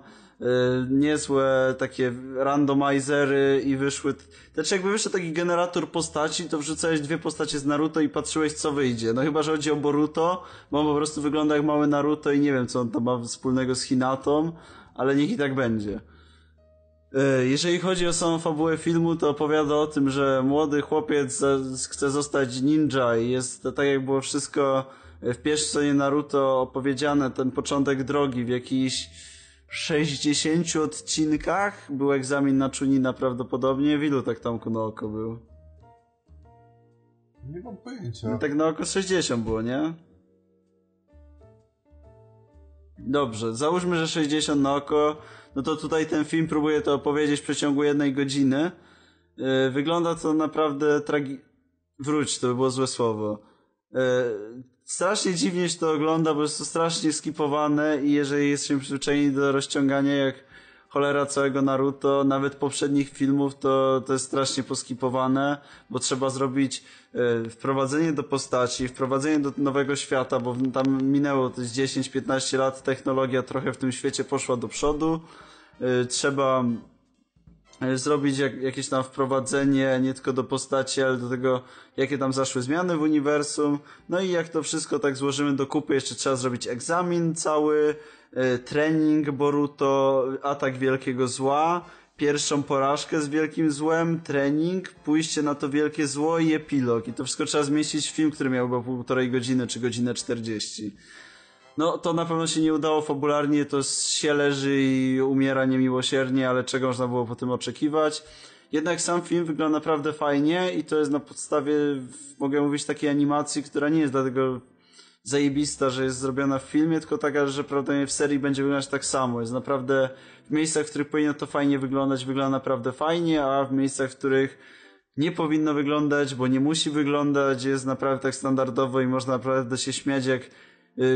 niezłe takie randomizery i wyszły... Znaczy jakby wyszedł taki generator postaci, to wrzucałeś dwie postacie z Naruto i patrzyłeś co wyjdzie. No chyba, że chodzi o Boruto, bo on po prostu wygląda jak mały Naruto i nie wiem co on tam ma wspólnego z Hinatą, ale niech i tak będzie. E, Jeżeli chodzi o samą fabułę filmu, to opowiada o tym, że młody chłopiec chce zostać ninja i jest tak jak było wszystko w pierwszym sezonie Naruto opowiedziane, ten początek drogi w jakichś 60 odcinkach był egzamin na Chunina prawdopodobnie. W ilu tak tamku na oko był? Nie mam pojęcia. No tak na oko 60 było, nie? Dobrze, załóżmy, że 60 na oko, no to tutaj ten film próbuje to opowiedzieć w przeciągu jednej godziny. Yy, Wygląda to naprawdę tragi... Wróć, to by było złe słowo. Strasznie dziwnie się to ogląda, bo jest to strasznie skipowane i jeżeli jesteśmy przyzwyczajeni do rozciągania jak cholera całego Naruto, nawet poprzednich filmów, to, to jest strasznie poskipowane, bo trzeba zrobić e, wprowadzenie do postaci, wprowadzenie do nowego świata, bo tam minęło to jest 10-15 lat, technologia trochę w tym świecie poszła do przodu. E, trzeba zrobić jak, jakieś tam wprowadzenie nie tylko do postaci, ale do tego, jakie tam zaszły zmiany w uniwersum. No i jak to wszystko tak złożymy do kupy, jeszcze trzeba zrobić egzamin cały, e, trening Boruto, atak wielkiego zła, pierwszą porażkę z wielkim złem, trening, pójście na to wielkie zło i epilog. I to wszystko trzeba zmieścić w film, który miałby półtorej godziny czy godzinę 40. No, to na pewno się nie udało fabularnie, to się leży i umiera niemiłosiernie, ale czego można było po tym oczekiwać. Jednak sam film wygląda naprawdę fajnie i to jest na podstawie, mogę mówić, takiej animacji, która nie jest dlatego zajebista, że jest zrobiona w filmie, tylko taka, że prawdopodobnie w serii będzie wyglądać tak samo. Jest naprawdę w miejscach, w których powinno to fajnie wyglądać, wygląda naprawdę fajnie, a w miejscach, w których nie powinno wyglądać, bo nie musi wyglądać, jest naprawdę tak standardowo i można naprawdę się śmiać, jak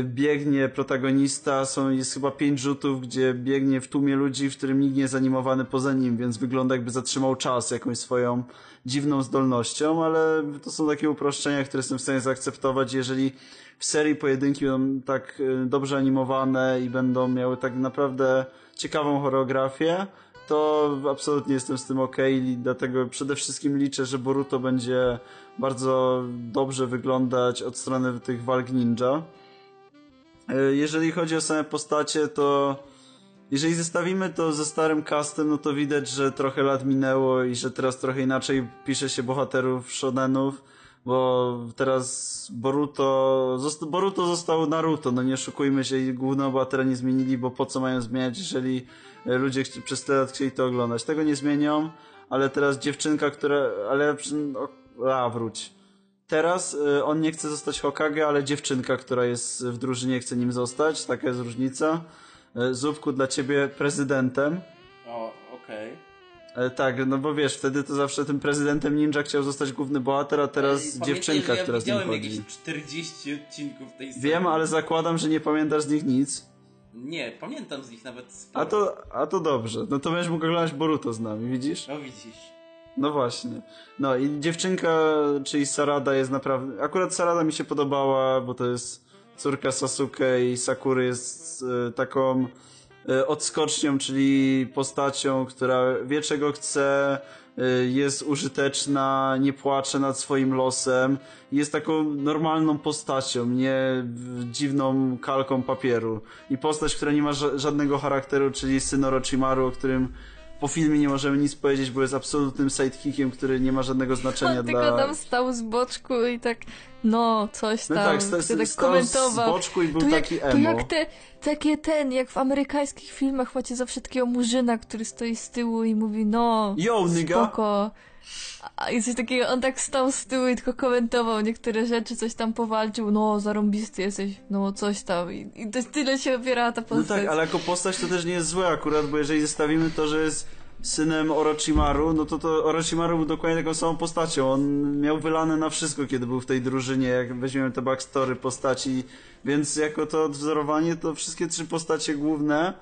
biegnie protagonista, są, jest chyba pięć rzutów, gdzie biegnie w tłumie ludzi, w którym nikt nie jest animowany poza nim, więc wygląda jakby zatrzymał czas jakąś swoją dziwną zdolnością, ale to są takie uproszczenia, które jestem w stanie zaakceptować, jeżeli w serii pojedynki będą tak y, dobrze animowane i będą miały tak naprawdę ciekawą choreografię, to absolutnie jestem z tym ok dlatego przede wszystkim liczę, że Boruto będzie bardzo dobrze wyglądać od strony tych walk ninja. E, Jeżeli chodzi o same postacie, to jeżeli zestawimy to ze starym castem, no to widać, że trochę lat minęło i że teraz trochę inaczej pisze się bohaterów shonenów, bo teraz Boruto, zosta- Boruto został Naruto, no nie oszukujmy się i głównego bohatera nie zmienili, bo po co mają zmieniać, jeżeli e, ludzie przez tyle lat chcieli to oglądać. Tego nie zmienią, ale teraz dziewczynka, która, ale, a wróć. Teraz y, on nie chce zostać Hokage, ale dziewczynka, która jest w drużynie, chce nim zostać. Taka jest różnica. Y, Zupku dla ciebie prezydentem. O, okej. E, Tak, no bo wiesz, wtedy to zawsze tym prezydentem ninja chciał zostać główny bohater, a teraz pamiętaj, dziewczynka, że ja która z nim chodzi. jakieś 40 odcinków tej serii. Wiem, ale zakładam, że nie pamiętasz z nich nic. Nie, pamiętam z nich nawet sporo. A to, a to dobrze. No to będziesz mógł oglądać Boruto z nami, widzisz? No widzisz. No właśnie. No i dziewczynka, czyli Sarada jest naprawdę... Akurat Sarada mi się podobała, bo to jest córka Sasuke i Sakury jest e, taką e, odskocznią, czyli postacią, która wie czego chce, e, jest użyteczna, nie płacze nad swoim losem, jest taką normalną postacią, nie dziwną kalką papieru. I postać, która nie ma ża- żadnego charakteru, czyli syn Orochimaru, o którym po filmie nie możemy nic powiedzieć, bo jest absolutnym sidekickiem, który nie ma żadnego znaczenia On dla... tylko tam stał z boczku i tak, no, coś No tam, tak, sta, tak stał komentował. z boczku i był to jak, taki to emo. jak te, takie ten, jak w amerykańskich filmach macie zawsze takiego murzyna, który stoi z tyłu i mówi, no, Yo, nigga! spoko. A i coś takiego, on tak stał z tyłu i tylko komentował niektóre rzeczy, coś tam powalczył, no, zarąbisty jesteś, no, coś tam. I, i to tyle się opierała ta No postać. tak, ale jako postać to też nie jest złe akurat, bo jeżeli zestawimy to, że jest synem Orochimaru, no to to Orochimaru był dokładnie taką samą postacią. On miał wylane na wszystko, kiedy był w tej drużynie, jak weźmiemy te backstory postaci, więc jako to odwzorowanie, to wszystkie trzy postacie główne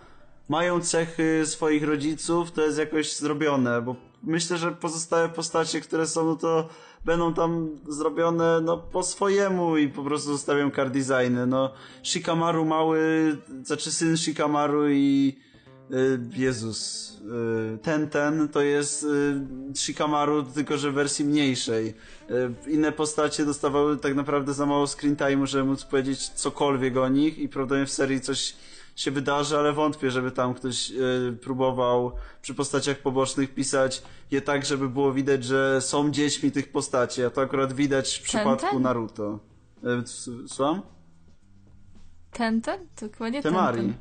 mają cechy swoich rodziców, to jest jakoś zrobione, bo myślę, że pozostałe postacie, które są, no to będą tam zrobione no po swojemu i po prostu zostawią car designy. No Shikamaru mały, znaczy syn Shikamaru i y, Jezus, y, ten ten to jest y, Shikamaru, tylko że w wersji mniejszej. Y, Inne postacie dostawały tak naprawdę za mało screen time'u, żeby móc powiedzieć cokolwiek o nich i prawdopodobnie w serii coś się wydarzy, ale wątpię, żeby tam ktoś y, próbował przy postaciach pobocznych pisać je tak, żeby było widać, że są dziećmi tych postaci, a to akurat widać w przypadku ten? Naruto. Y, s- Słucham? Ten, ten? To chyba nie Temari. ten, ten.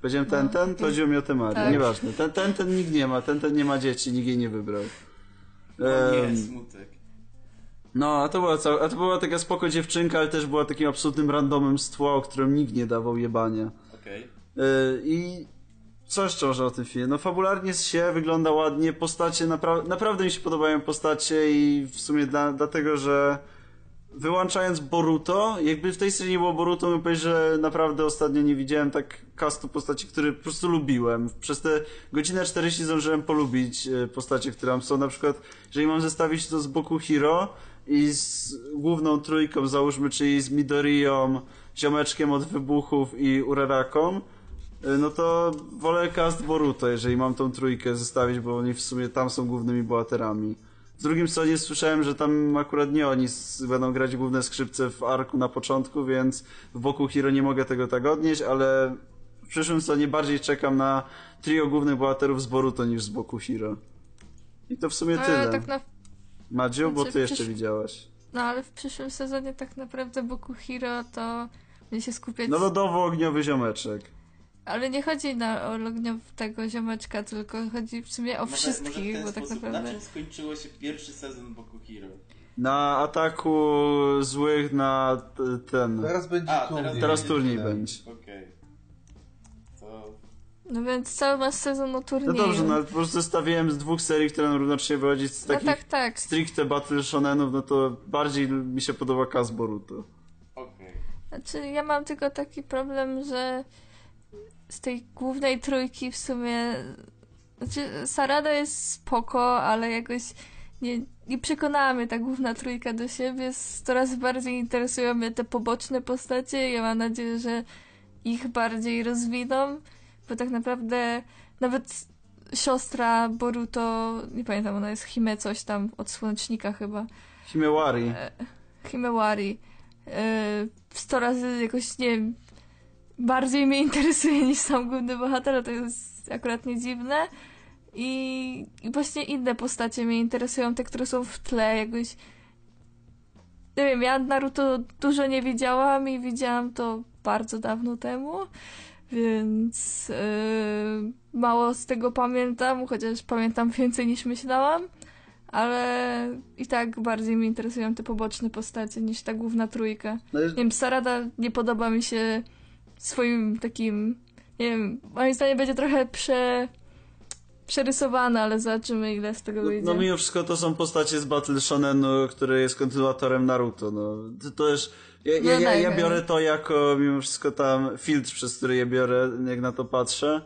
Powiedziałem ten, ten, to chodziło mi o Temari. Tak. Nieważne. Ten, ten, ten nikt nie ma, ten, ten nie ma dzieci, nikt jej nie wybrał. O Em, nie, smutek. No, a to była, cała, a to była taka spoko dziewczynka, ale też była takim absolutnym randomem z tła, o którym nikt nie dawał jebania. Okej. Yy, I co jeszcze można o tym filmie? No fabularnie się, wygląda ładnie, postacie, napra naprawdę mi się podobają postacie i w sumie dla, dlatego, że wyłączając Boruto, jakby w tej serii nie było Boruto, bym powiedział, że naprawdę ostatnio nie widziałem tak castu postaci, które po prostu lubiłem. Przez te godzinę 40 zdążyłem polubić e, postacie, które tam są. Na przykład, jeżeli mam zestawić to z Boku Hero i z główną trójką, załóżmy, czyli z Midoriją, ziomeczkiem od wybuchów i Uraraką, e, no to wolę cast Boruto, jeżeli mam tą trójkę zestawić, bo oni w sumie tam są głównymi bohaterami. Z drugim stronie słyszałem, że tam akurat nie oni będą grać główne skrzypce w arku na początku, więc w boku Hero nie mogę tego tak odnieść, ale w przyszłym sezonie bardziej czekam na trio głównych bohaterów z Boruto niż z boku Hero. I to w sumie Ale tyle. tak na, Madziu, bo Znaczy, ty jeszcze przysz- widziałaś. no ale w przyszłym sezonie tak naprawdę Boku Hero to będzie się skupiać... No lodowo-ogniowy ziomeczek. Ale nie chodzi na, o ogniów tego ziomeczka, tylko chodzi w sumie o Może- wszystkich, może bo tak sposób, naprawdę... Na czym skończyło się pierwszy sezon Boku Hero? Na ataku złych na ten... Teraz będzie A, turniej. teraz- Teraz turniej będzie. Okej. To... No więc cały masz sezon o No turnieju. dobrze, no po prostu zestawiłem z dwóch serii, które równocześnie wychodzić z No takich tak, tak. stricte battle shonenów, no to bardziej mi się podoba Kaz Boruto. Znaczy ja mam tylko taki problem, że z tej głównej trójki w sumie... Znaczy Sarada jest spoko, ale jakoś nie, nie przekonała mnie ta główna trójka do siebie. Coraz bardziej interesują mnie te poboczne postacie. Ja mam nadzieję, że ich bardziej rozwiną, bo tak naprawdę nawet siostra Boruto, nie pamiętam, ona jest Hime coś tam od Słonecznika chyba. Himewari. Himewari. W 100 razy jakoś, nie bardziej mnie interesuje niż sam główny bohater, to jest akurat nie dziwne. I, I właśnie inne postacie mnie interesują, te, które są w tle, jakoś... Nie wiem, ja Naruto dużo nie widziałam i widziałam to bardzo dawno temu, więc yy, mało z tego pamiętam, chociaż pamiętam więcej niż myślałam ale i tak bardziej mnie interesują te poboczne postacie niż ta główna trójka. No, Nie wiem, Sarada nie podoba mi się swoim takim, nie wiem, moim zdaniem będzie trochę prze, przerysowana, ale zobaczymy ile z tego no, wyjdzie. no mimo wszystko to są postacie z Battle Shonenu, który jest kontynuatorem Naruto, no. To, to też... Ja, ja, ja, ja Wydaje. biorę to jako mimo wszystko tam filtr, przez który je biorę, jak na to patrzę.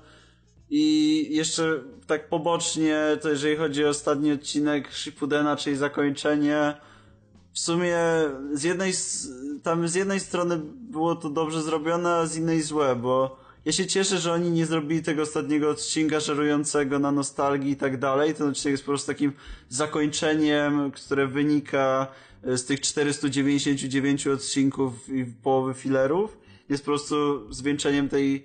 I jeszcze tak pobocznie, to jeżeli chodzi o ostatni odcinek Shippudena, czyli zakończenie, w sumie z jednej, tam z jednej strony było to dobrze zrobione, a z innej złe, bo ja się cieszę, że oni nie zrobili tego ostatniego odcinka żerującego na nostalgii i tak dalej. Ten odcinek jest po prostu takim zakończeniem, które wynika e, z tych 499 odcinków i połowy filerów. Jest po prostu zwieńczeniem tej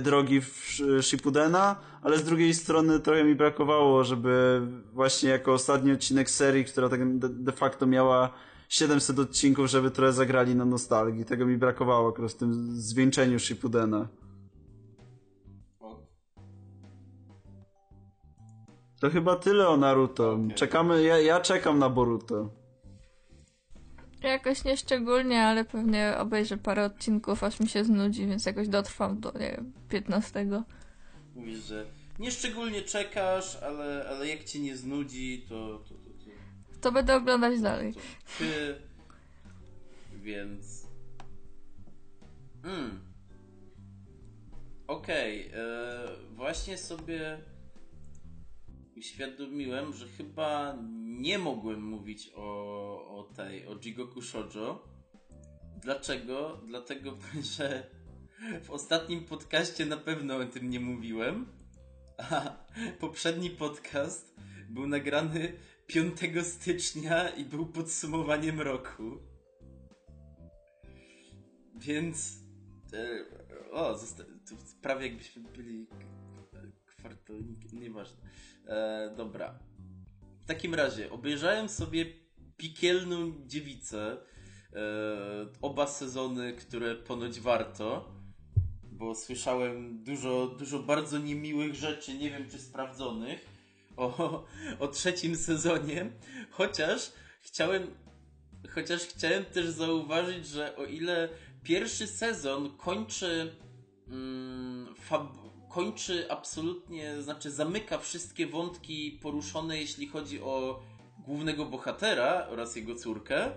drogi w Sh- Shippudena, ale z drugiej strony trochę mi brakowało, żeby właśnie jako ostatni odcinek serii, która tak de, facto miała 700 odcinków, żeby trochę zagrali na nostalgii. Tego mi brakowało akurat w tym zwieńczeniu Shippudena. To chyba tyle o Naruto. Czekamy, ja, ja czekam na Boruto. Jakoś nieszczególnie, ale pewnie obejrzę parę odcinków, aż mi się znudzi, więc jakoś dotrwam do, nie wiem, 15. mówisz, że nie szczególnie czekasz, ale, ale jak cię nie znudzi, to... to, to, to, To będę oglądać dalej. ty... Więc... Mm. Okej, e, właśnie sobie uświadomiłem, że chyba nie mogłem mówić o, o tej, o Jigoku Shoujo. Dlaczego? Dlatego, *laughs* że w ostatnim podcaście na pewno o tym nie mówiłem, a poprzedni podcast był nagrany 5 stycznia i był podsumowaniem roku. Więc. E, o, prawie jakbyśmy byli k- kwartalnikiem, nieważne. E, dobra. W takim razie, obejrzałem sobie Piekielną Dziewicę. E, oba sezony, które ponoć warto. Bo słyszałem dużo, dużo bardzo niemiłych rzeczy, nie wiem czy sprawdzonych, o, o trzecim sezonie. Chociaż chciałem Chociaż chciałem też zauważyć, że o ile pierwszy sezon kończy mm, fab- kończy absolutnie, znaczy zamyka wszystkie wątki poruszone, jeśli chodzi o głównego bohatera oraz jego córkę,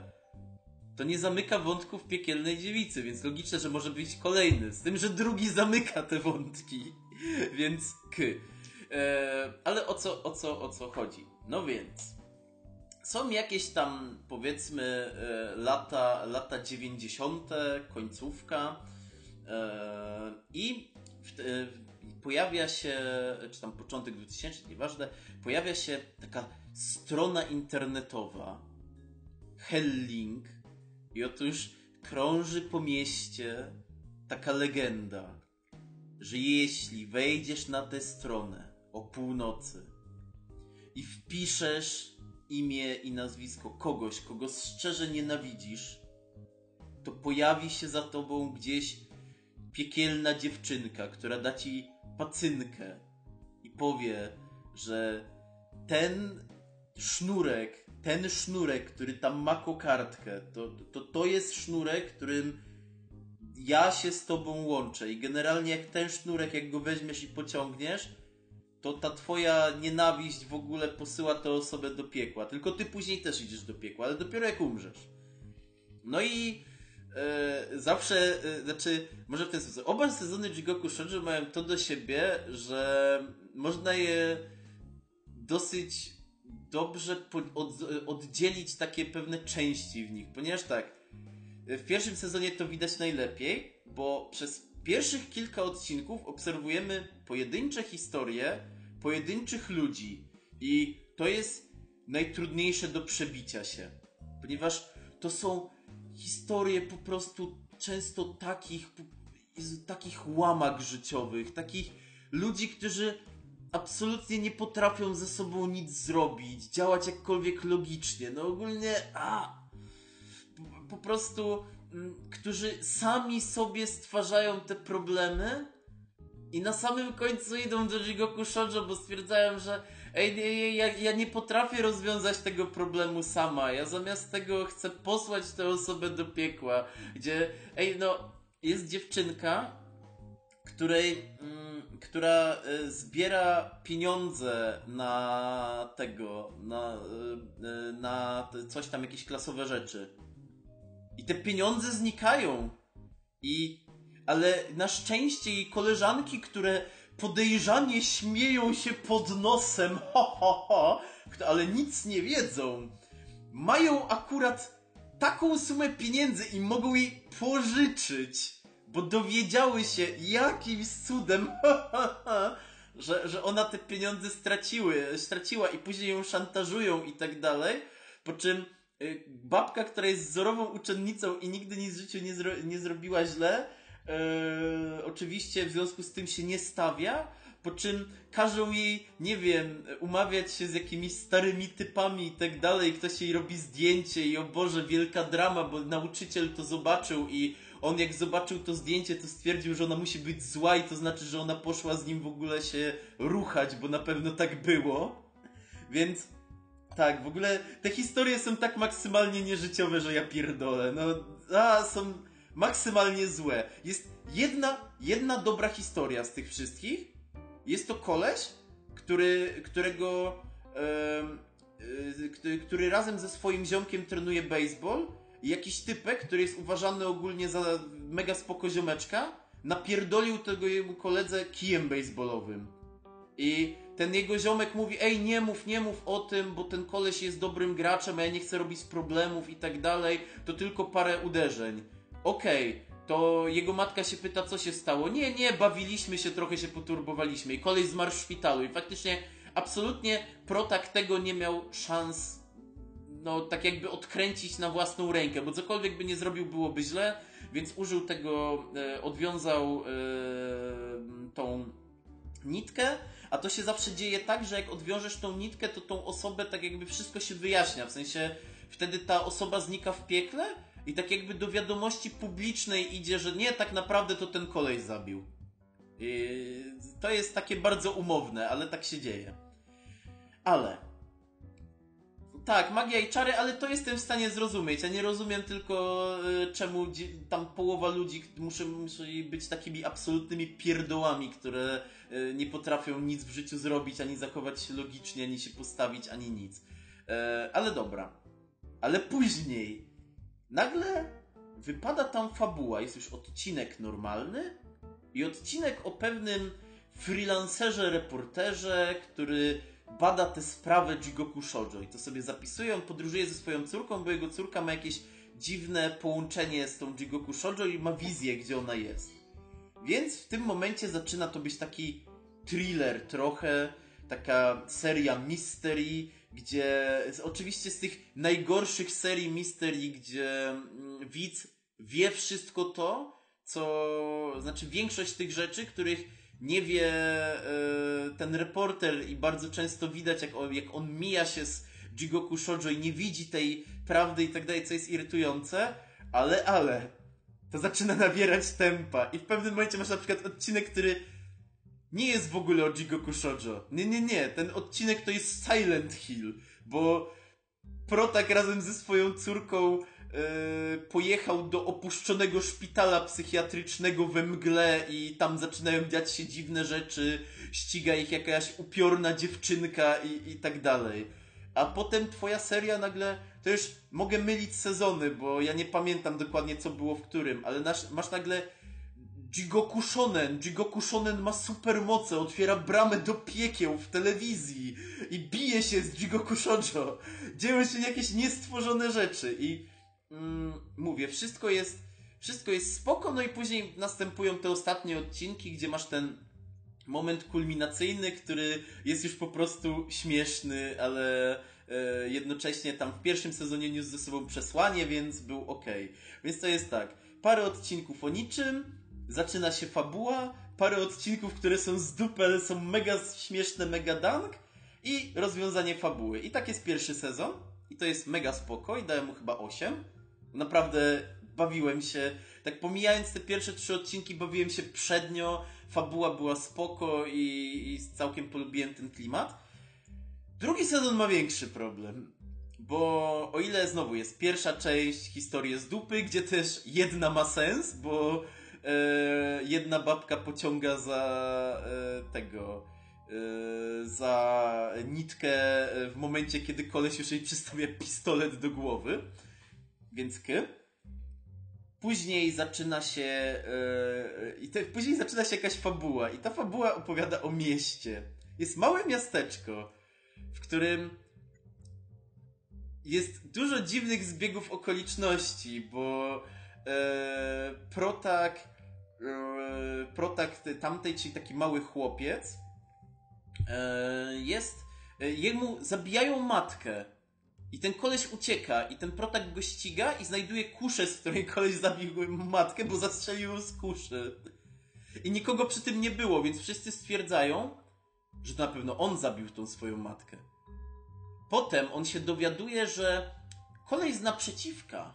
to nie zamyka wątków piekielnej dziewicy, więc logiczne, że może być kolejny. Z tym, że drugi zamyka te wątki. *laughs* Więc k. E, ale o co, o co, o co chodzi? No więc są jakieś tam, powiedzmy, e, lata, lata 90., końcówka e, i w, e, pojawia się, czy tam początek 2000, nieważne, pojawia się taka strona internetowa, Helling, i otóż krąży po mieście taka legenda, że jeśli wejdziesz na tę stronę o północy i wpiszesz imię i nazwisko kogoś, kogo szczerze nienawidzisz, to pojawi się za tobą gdzieś piekielna dziewczynka, która da ci pacynkę i powie, że ten sznurek, ten sznurek, który tam ma kokardkę, to, to, to jest sznurek, którym ja się z tobą łączę i generalnie jak ten sznurek, jak go weźmiesz i pociągniesz, to ta twoja nienawiść w ogóle posyła tę osobę do piekła. Tylko ty później też idziesz do piekła, ale dopiero jak umrzesz. No i e, zawsze, e, znaczy, może w ten sposób. Oba sezony Jigoku Shoujo mają to do siebie, że można je dosyć dobrze od, oddzielić takie pewne części w nich, ponieważ tak, w pierwszym sezonie to widać najlepiej, bo przez pierwszych kilka odcinków obserwujemy pojedyncze historie pojedynczych ludzi i to jest najtrudniejsze do przebicia się, ponieważ to są historie po prostu często takich takich łamak życiowych, takich ludzi, którzy absolutnie nie potrafią ze sobą nic zrobić, działać jakkolwiek logicznie. No ogólnie, a po- po prostu, mm, którzy sami sobie stwarzają te problemy i na samym końcu idą do Jigoku Shoujo, bo stwierdzają, że ej, nie, ja, ja nie potrafię rozwiązać tego problemu sama. Ja zamiast tego chcę posłać tę osobę do piekła, gdzie, ej, no, jest dziewczynka, której, mm, która y, zbiera pieniądze na tego, na, y, na coś tam, jakieś klasowe rzeczy. I te pieniądze znikają. I, ale na szczęście jej koleżanki, które podejrzanie śmieją się pod nosem, *laughs* ho, ho, ho, ale nic nie wiedzą, mają akurat taką sumę pieniędzy i mogą jej pożyczyć, bo dowiedziały się jakimś cudem, *laughs* że, że ona te pieniądze straciły, straciła i później ją szantażują i tak dalej, po czym y, babka, która jest wzorową uczennicą i nigdy nic w życiu nie, zro nie zrobiła źle, e, oczywiście w związku z tym się nie stawia, po czym każą jej, nie wiem, umawiać się z jakimiś starymi typami i tak dalej, ktoś jej robi zdjęcie i o Boże, wielka drama, bo nauczyciel to zobaczył i on jak zobaczył to zdjęcie, to stwierdził, że ona musi być zła i to znaczy, że ona poszła z nim w ogóle się ruchać, bo na pewno tak było. Więc tak, w ogóle te historie są tak maksymalnie nieżyciowe, że ja pierdolę. No, a, są maksymalnie złe. Jest jedna, jedna dobra historia z tych wszystkich. Jest to koleś, który, którego, em, y, który, razem ze swoim ziomkiem trenuje baseball i jakiś typek, który jest uważany ogólnie za mega spoko ziomeczka, napierdolił tego jemu koledze kijem baseballowym. I ten jego ziomek mówi, ej nie mów, nie mów o tym, bo ten koleś jest dobrym graczem, a ja nie chcę robić problemów i tak dalej, to tylko parę uderzeń. Okej, to jego matka się pyta, co się stało. Nie, nie, bawiliśmy się, trochę się poturbowaliśmy. I koleś zmarł w szpitalu. I faktycznie absolutnie Protak tego nie miał szans no tak jakby odkręcić na własną rękę, bo cokolwiek by nie zrobił byłoby źle, więc użył tego, e, odwiązał e, tą nitkę, a to się zawsze dzieje tak, że jak odwiążesz tą nitkę, to tą osobę tak jakby wszystko się wyjaśnia, w sensie wtedy ta osoba znika w piekle i tak jakby do wiadomości publicznej idzie, że nie, tak naprawdę to ten kolej zabił. I to jest takie bardzo umowne, ale tak się dzieje. Ale tak, magia i czary, ale to jestem w stanie zrozumieć. Ja nie rozumiem tylko, y, czemu tam połowa ludzi musi być takimi absolutnymi pierdołami, które y, nie potrafią nic w życiu zrobić, ani zachować się logicznie, ani się postawić, ani nic. E, ale dobra. Ale później nagle wypada tam fabuła. Jest już odcinek normalny i odcinek o pewnym freelancerze, reporterze, który bada tę sprawę Jigoku Shoujo i to sobie zapisuje. On podróżuje ze swoją córką, bo jego córka ma jakieś dziwne połączenie z tą Jigoku Shoujo i ma wizję, gdzie ona jest. Więc w tym momencie zaczyna to być taki thriller trochę, taka seria mystery, gdzie oczywiście z tych najgorszych serii mystery, gdzie mm, widz wie wszystko to, co znaczy większość tych rzeczy, których nie wie e, ten reporter i bardzo często widać, jak on, jak on mija się z Jigoku Shoujo i nie widzi tej prawdy i tak dalej, co jest irytujące, ale, ale, to zaczyna *laughs* nabierać tempa. I w pewnym momencie masz na przykład odcinek, który nie jest w ogóle o Jigoku Shoujo. Nie, nie, nie, ten odcinek to jest Silent Hill, bo Protak razem ze swoją córką e, pojechał do opuszczonego szpitala psychiatrycznego we mgle i tam zaczynają dziać się dziwne rzeczy, ściga ich jakaś upiorna dziewczynka i, i tak dalej. A potem twoja seria nagle, to już mogę mylić sezony, bo ja nie pamiętam dokładnie co było w którym, ale nasz, masz nagle Jigoku Shonen. Jigoku Shonen ma supermoce, otwiera bramę do piekieł w telewizji i bije się z Jigoku Shoujo. Dzieją się jakieś niestworzone rzeczy i mm, mówię, wszystko jest wszystko jest spoko, no i później następują te ostatnie odcinki, gdzie masz ten moment kulminacyjny, który jest już po prostu śmieszny, ale e, jednocześnie tam w pierwszym sezonie niósł ze sobą przesłanie, więc był ok. Więc to jest tak, parę odcinków o niczym, zaczyna się fabuła, parę odcinków, które są z dupy, są mega śmieszne, mega dank i rozwiązanie fabuły. I tak jest pierwszy sezon i to jest mega spoko i dałem mu chyba 8. Naprawdę bawiłem się, tak pomijając te pierwsze trzy odcinki, bawiłem się przednio, fabuła była spoko i, i całkiem polubiłem ten klimat. Drugi sezon ma większy problem. Bo o ile znowu jest pierwsza część historii z dupy, gdzie też jedna ma sens, bo jedna babka pociąga za e, tego e, za nitkę e, w momencie, kiedy koleś już jej przystawia pistolet do głowy. Więc k. Później zaczyna się e, i te, później zaczyna się jakaś fabuła i ta fabuła opowiada o mieście. Jest małe miasteczko, w którym jest dużo dziwnych zbiegów okoliczności, bo e, protak e, protak te- tamtej, czyli taki mały chłopiec e, jest e, jemu zabijają matkę i ten koleś ucieka i ten protak go ściga i znajduje kuszę, z której koleś zabił matkę, bo zastrzelił ją z kuszy. I nikogo przy tym nie było, więc wszyscy stwierdzają, że to na pewno on zabił tą swoją matkę. Potem on się dowiaduje, że kolej z naprzeciwka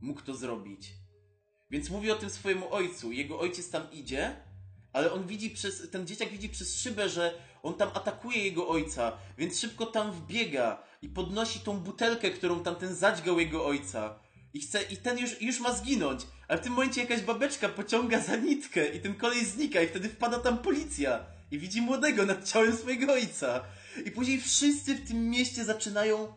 mógł to zrobić. Więc mówi o tym swojemu ojcu. Jego ojciec tam idzie, ale on widzi przez, ten dzieciak widzi przez szybę, że on tam atakuje jego ojca, więc szybko tam wbiega i podnosi tą butelkę, którą tamten zadźgał jego ojca. I chce, i ten już, już ma zginąć. Ale w tym momencie jakaś babeczka pociąga za nitkę i ten kolej znika i wtedy wpada tam policja i widzi młodego nad ciałem swojego ojca. I później wszyscy w tym mieście zaczynają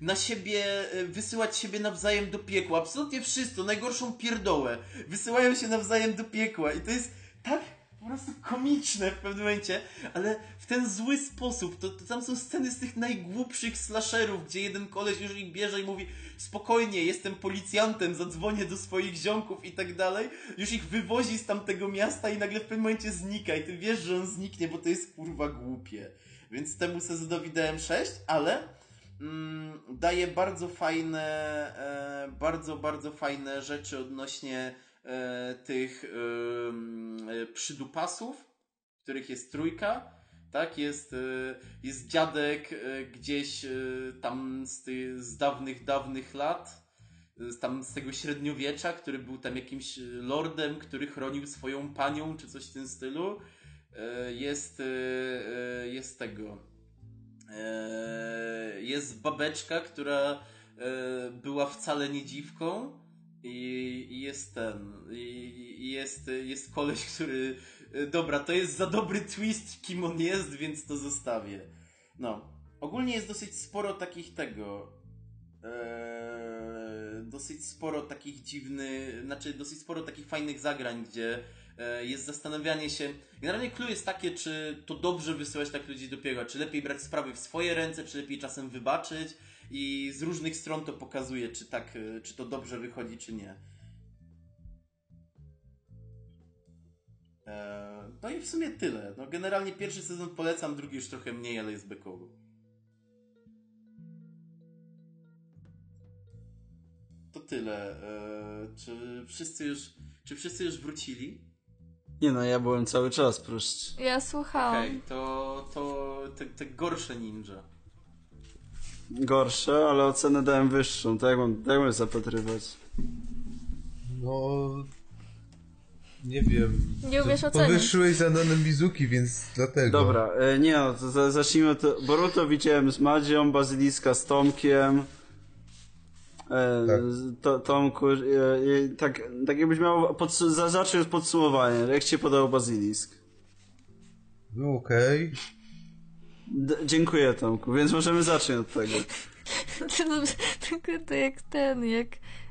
na siebie, y, wysyłać siebie nawzajem do piekła. Absolutnie wszyscy, najgorszą pierdołę. Wysyłają się nawzajem do piekła i to jest tak po prostu komiczne w pewnym momencie, ale w ten zły sposób. To, to tam są sceny z tych najgłupszych slasherów, gdzie jeden koleś już ich bierze i mówi spokojnie, jestem policjantem, zadzwonię do swoich ziomków i tak dalej. Już ich wywozi z tamtego miasta i nagle w pewnym momencie znika i ty wiesz, że on zniknie, bo to jest kurwa głupie. Więc temu sezonowi dałem 6, ale daje bardzo fajne, e, bardzo, bardzo fajne rzeczy odnośnie e, tych e, przydupasów, których jest trójka. Tak, jest, jest dziadek gdzieś tam z, z dawnych, dawnych lat, tam z tego średniowiecza, który był tam jakimś lordem, który chronił swoją panią, czy coś w tym stylu. Jest, jest tego. E, Jest babeczka, która e, była wcale nie dziwką. I, jest ten. I, jest, jest koleś, który. e, Dobra, to jest za dobry twist, kim on jest, więc to zostawię. No. Ogólnie jest dosyć sporo takich tego. Dosyć sporo takich dziwnych. Znaczy, dosyć sporo takich fajnych zagrań, gdzie jest zastanawianie się. Generalnie clue jest takie, czy to dobrze wysyłać tak ludzi do piekła, czy lepiej brać sprawy w swoje ręce, czy lepiej czasem wybaczyć. I z różnych stron to pokazuje, czy tak, e, czy to dobrze wychodzi, czy nie. E, No i w sumie tyle. No generalnie pierwszy sezon polecam, drugi już trochę mniej, ale jest bekowo. To tyle. E, Czy wszyscy już, czy wszyscy już wrócili? Nie no, ja byłem cały czas, proszę. Ja słuchałam. Okej, to, to te, te gorsze ninja. Gorsze, ale ocenę dałem wyższą. To jak mam, jak mam zapatrywać? No... Nie wiem. Nie umiesz To ocenić. Powyższyłeś za Nanem Mizuki, więc dlatego. Dobra, e, nie no, to za- zacznijmy to. Boruto widziałem z Madzią, Bazyliska z Tomkiem. E, Tak. to, Tomku, e, e, tak, tak jakbyś miał podsu- za, zacznij od podsumowania. Jak ci się podobał Bazylisk? No okej. D- dziękuję Tomku, więc możemy zacząć od tego. *laughs* Tylko to jak ten, jak...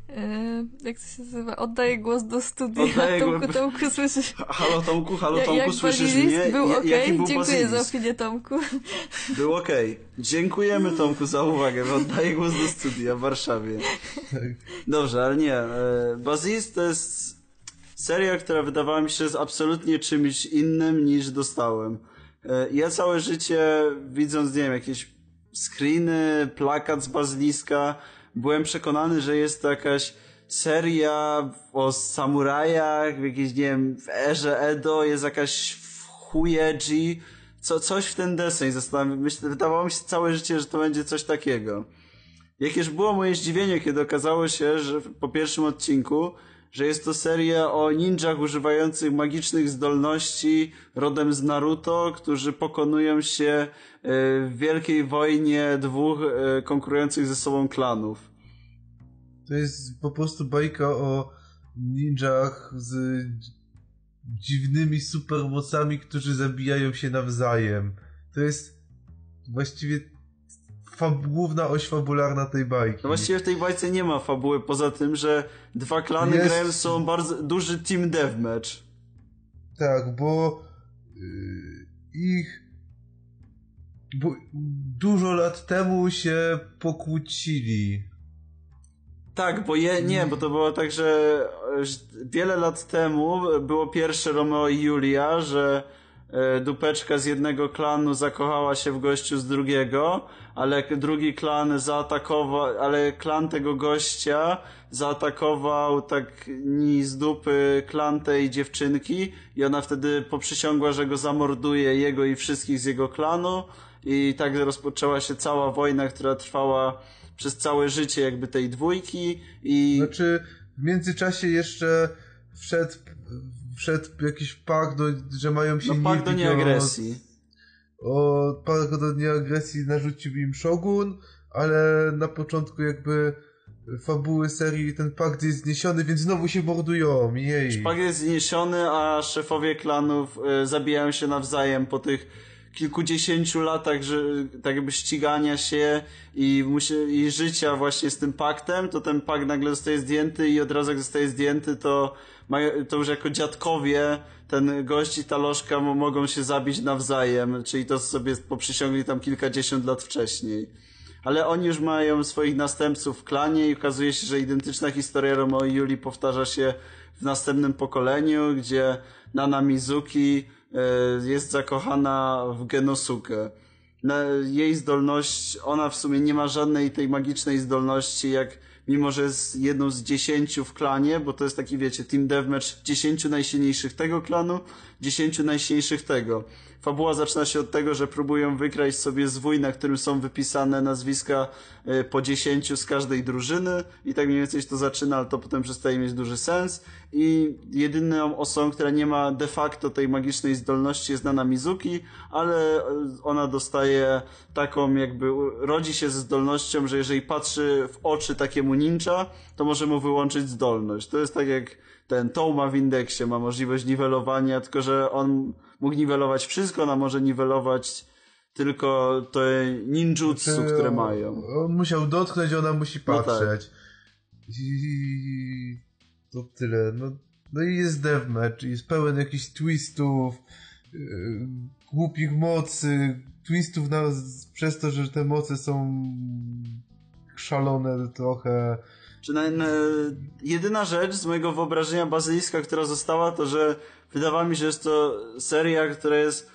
e, jak to się nazywa? Oddaję głos do studia. Oddaję Tomku, głos- Tomku, słyszysz? Ha- Halo Tomku, halo Tomku, jak słyszysz mnie? Był okej, był dziękuję za Bazylisk? opinię Tomku. Był okej. Dziękujemy Tomku za uwagę, oddaję głos do studia w Warszawie. Dobrze, ale nie. e, Bazylisk to jest seria, która wydawała mi się z absolutnie czymś innym niż dostałem. E, Ja całe życie widząc, nie wiem, jakieś screeny, plakat z Bazyliska, byłem przekonany, że jest to jakaś seria o samurajach, w jakiejś, nie wiem, w erze Edo, jest jakaś huyeji, co, coś w ten deseń. Zastanawiam, myślę, wydawało mi się całe życie, że to będzie coś takiego. Jakież było moje zdziwienie, kiedy okazało się, że po pierwszym odcinku, że jest to seria o ninjach używających magicznych zdolności rodem z Naruto, którzy pokonują się e, w wielkiej wojnie dwóch e, konkurujących ze sobą klanów. To jest po prostu bajka o ninjach z dziwnymi supermocami, którzy zabijają się nawzajem. To jest właściwie fab- główna oś fabularna tej bajki. No właściwie w tej bajce nie ma fabuły, poza tym, że dwa klany Jest- grają sobą bardzo duży team deathmatch. Tak, bo yy, ich bo dużo lat temu się pokłócili. Tak, bo je, nie, bo to było tak, że wiele lat temu było pierwsze Romeo i Julia, że dupeczka z jednego klanu zakochała się w gościu z drugiego, ale drugi klan zaatakował, ale klan tego gościa zaatakował tak ni z dupy klan tej dziewczynki i ona wtedy poprzysiągła, że go zamorduje jego i wszystkich z jego klanu i tak rozpoczęła się cała wojna, która trwała przez całe życie jakby tej dwójki i Znaczy, w międzyczasie jeszcze wszedł, wszedł jakiś pakt, do, że mają się no nie pak do bić nieagresji. O, o pakt do nieagresji narzucił im Shogun, ale na początku jakby fabuły serii ten pakt jest zniesiony, więc znowu się mordują. Jej. Szpag jest zniesiony, a szefowie klanów y, zabijają się nawzajem po tych kilkudziesięciu latach, że, tak jakby ścigania się i, musi, i życia właśnie z tym paktem, to ten pakt nagle zostaje zdjęty i od razu jak zostaje zdjęty, to, mają, to już jako dziadkowie ten gość i ta lożka mo- mogą się zabić nawzajem, czyli to sobie poprzysiągli tam kilkadziesiąt lat wcześniej. Ale oni już mają swoich następców w klanie i okazuje się, że identyczna historia Romeo i Julii powtarza się w następnym pokoleniu, gdzie Nana Mizuki e, jest zakochana w Genosuke. Jej zdolność, ona w sumie nie ma żadnej tej magicznej zdolności, jak mimo, że jest jedną z dziesięciu w klanie, bo to jest taki, wiecie, team deathmatch dziesięciu najsilniejszych tego klanu, dziesięciu najsilniejszych tego. Fabuła zaczyna się od tego, że próbują wykraść sobie zwój, na którym są wypisane nazwiska e, po dziesięciu z każdej drużyny i tak mniej więcej się to zaczyna, ale to potem przestaje mieć duży sens i jedyną osobą, która nie ma de facto tej magicznej zdolności jest Nana Mizuki, ale e, ona dostaje taką jakby, rodzi się ze zdolnością, że jeżeli patrzy w oczy takiemu ninja, to może mu wyłączyć zdolność. To jest tak jak ten Touma w indeksie ma możliwość niwelowania, tylko że on mógł niwelować wszystko, ona może niwelować tylko te ninjutsu, Czy które mają. On musiał dotknąć, ona musi No tak. patrzeć. I to tyle. No, no i jest deathmatch, jest pełen jakichś twistów, yy, głupich mocy, twistów na, przez to, że te moce są szalone trochę. Czy na, na, jedyna rzecz z mojego wyobrażenia bazyliska, która została, to że wydawało mi się, że jest to seria, która jest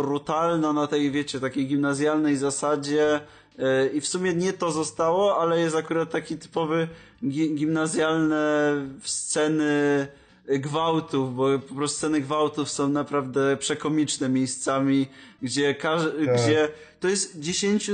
brutalna na tej, wiecie, takiej gimnazjalnej zasadzie yy, i w sumie nie to zostało, ale jest akurat taki typowy gi- gimnazjalne sceny gwałtów, bo po prostu sceny gwałtów są naprawdę przekomiczne miejscami, gdzie Tak. gdzie to jest dziesięciu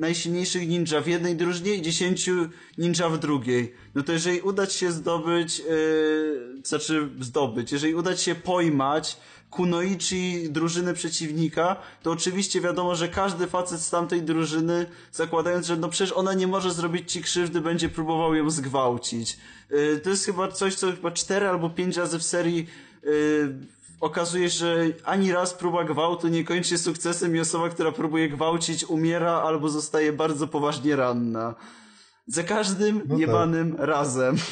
najsilniejszych ninja w jednej drużynie i dziesięciu ninja w drugiej. No to jeżeli uda ci się zdobyć, yy, znaczy zdobyć, jeżeli uda ci się pojmać kunoichi drużyny przeciwnika, to oczywiście wiadomo, że każdy facet z tamtej drużyny, zakładając, że no przecież ona nie może zrobić ci krzywdy, będzie próbował ją zgwałcić. Yy, to jest chyba coś, co chyba cztery albo pięć razy w serii yy, okazuje się, że ani raz próba gwałtu nie kończy się sukcesem i osoba, która próbuje gwałcić umiera albo zostaje bardzo poważnie ranna. Za każdym No jebanym razem. *laughs*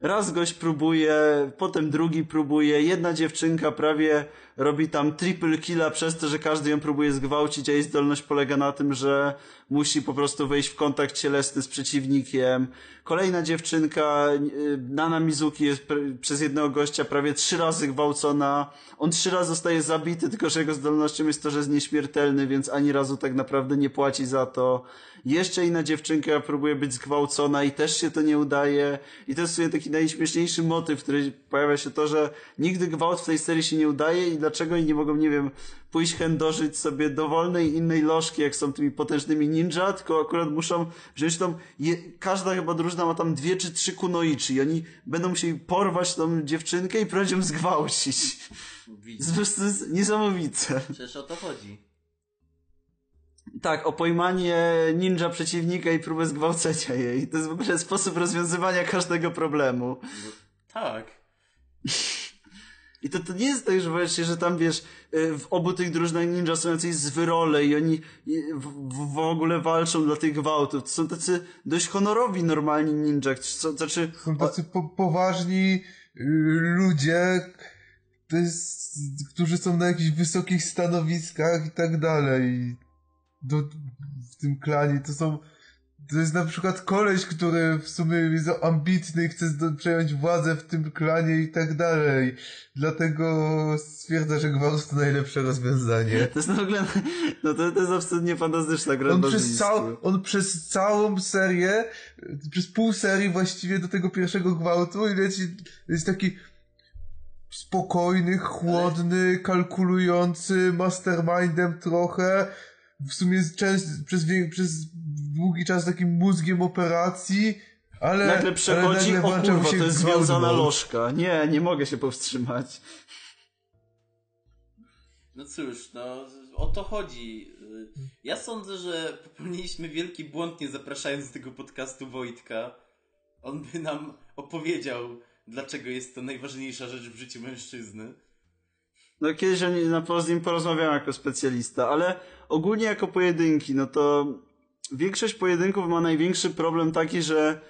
Raz gość próbuje, potem drugi próbuje, jedna dziewczynka prawie robi tam triple killa przez to, że każdy ją próbuje zgwałcić, a jej zdolność polega na tym, że musi po prostu wejść w kontakt cielesny z przeciwnikiem. Kolejna dziewczynka, y, Nana Mizuki jest pr- przez jednego gościa prawie trzy razy gwałcona. On trzy razy zostaje zabity, tylko że jego zdolnością jest to, że jest nieśmiertelny, więc ani razu tak naprawdę nie płaci za to. Jeszcze inna dziewczynka próbuje być zgwałcona i też się to nie udaje. I to jest taki najśmieszniejszy motyw, który pojawia się to, że nigdy gwałt w tej serii się nie udaje i dlaczego oni nie mogą, nie wiem, pójść chędożyć sobie dowolnej innej lożki, jak są tymi potężnymi ninja, tylko akurat muszą wziąć tam, je, każda chyba drużyna ma tam dwie czy trzy kunoichi i oni będą musieli porwać tą dziewczynkę i próbować ją zgwałcić. *laughs* To jest niesamowite. przecież o to chodzi. Tak, o pojmanie ninja przeciwnika i próbę zgwałcenia jej. To jest w ogóle sposób rozwiązywania każdego problemu. Tak. I to, to nie jest tak, że właśnie, że tam wiesz, y, w obu tych drużynach ninja są jacyś zwyrole i oni w, w, ogóle walczą dla tych gwałtów. To są tacy dość honorowi normalni ninja. Co, znaczy, Są tacy po, poważni y, ludzie, to jest, którzy są na jakichś wysokich stanowiskach i tak dalej. Do, w tym klanie to są. To jest na przykład koleś, który w sumie jest ambitny i chce przejąć władzę w tym klanie i tak dalej. Dlatego stwierdza, że gwałt to najlepsze rozwiązanie. to jest w ogóle, no to, to jest absolutnie fantastyczna gra On przez, cał, on przez całą serię, przez pół serii właściwie do tego pierwszego gwałtu i leci, jest taki spokojny, chłodny, kalkulujący, mastermindem trochę, w sumie jest częst, przez, przez długi czas takim mózgiem operacji, ale Nagle przechodzi, ale nagle o kurwa, się to jest związana lożka. Nie, nie mogę się powstrzymać. No cóż, no o to chodzi. Ja sądzę, że popełniliśmy wielki błąd nie zapraszając do tego podcastu Wojtka. On by nam opowiedział, dlaczego jest to najważniejsza rzecz w życiu mężczyzny. No kiedyś oni, na pewno z nim porozmawiałem jako specjalista, ale ogólnie jako pojedynki, no to większość pojedynków ma największy problem taki, że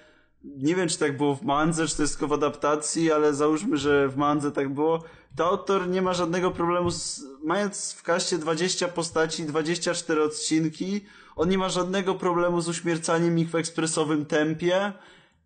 nie wiem, czy tak było w mandze, czy to jest tylko w adaptacji, ale załóżmy, że w mandze tak było. To autor nie ma żadnego problemu z, mając w kaście 20 postaci, 24 odcinki, on nie ma żadnego problemu z uśmiercaniem ich w ekspresowym tempie.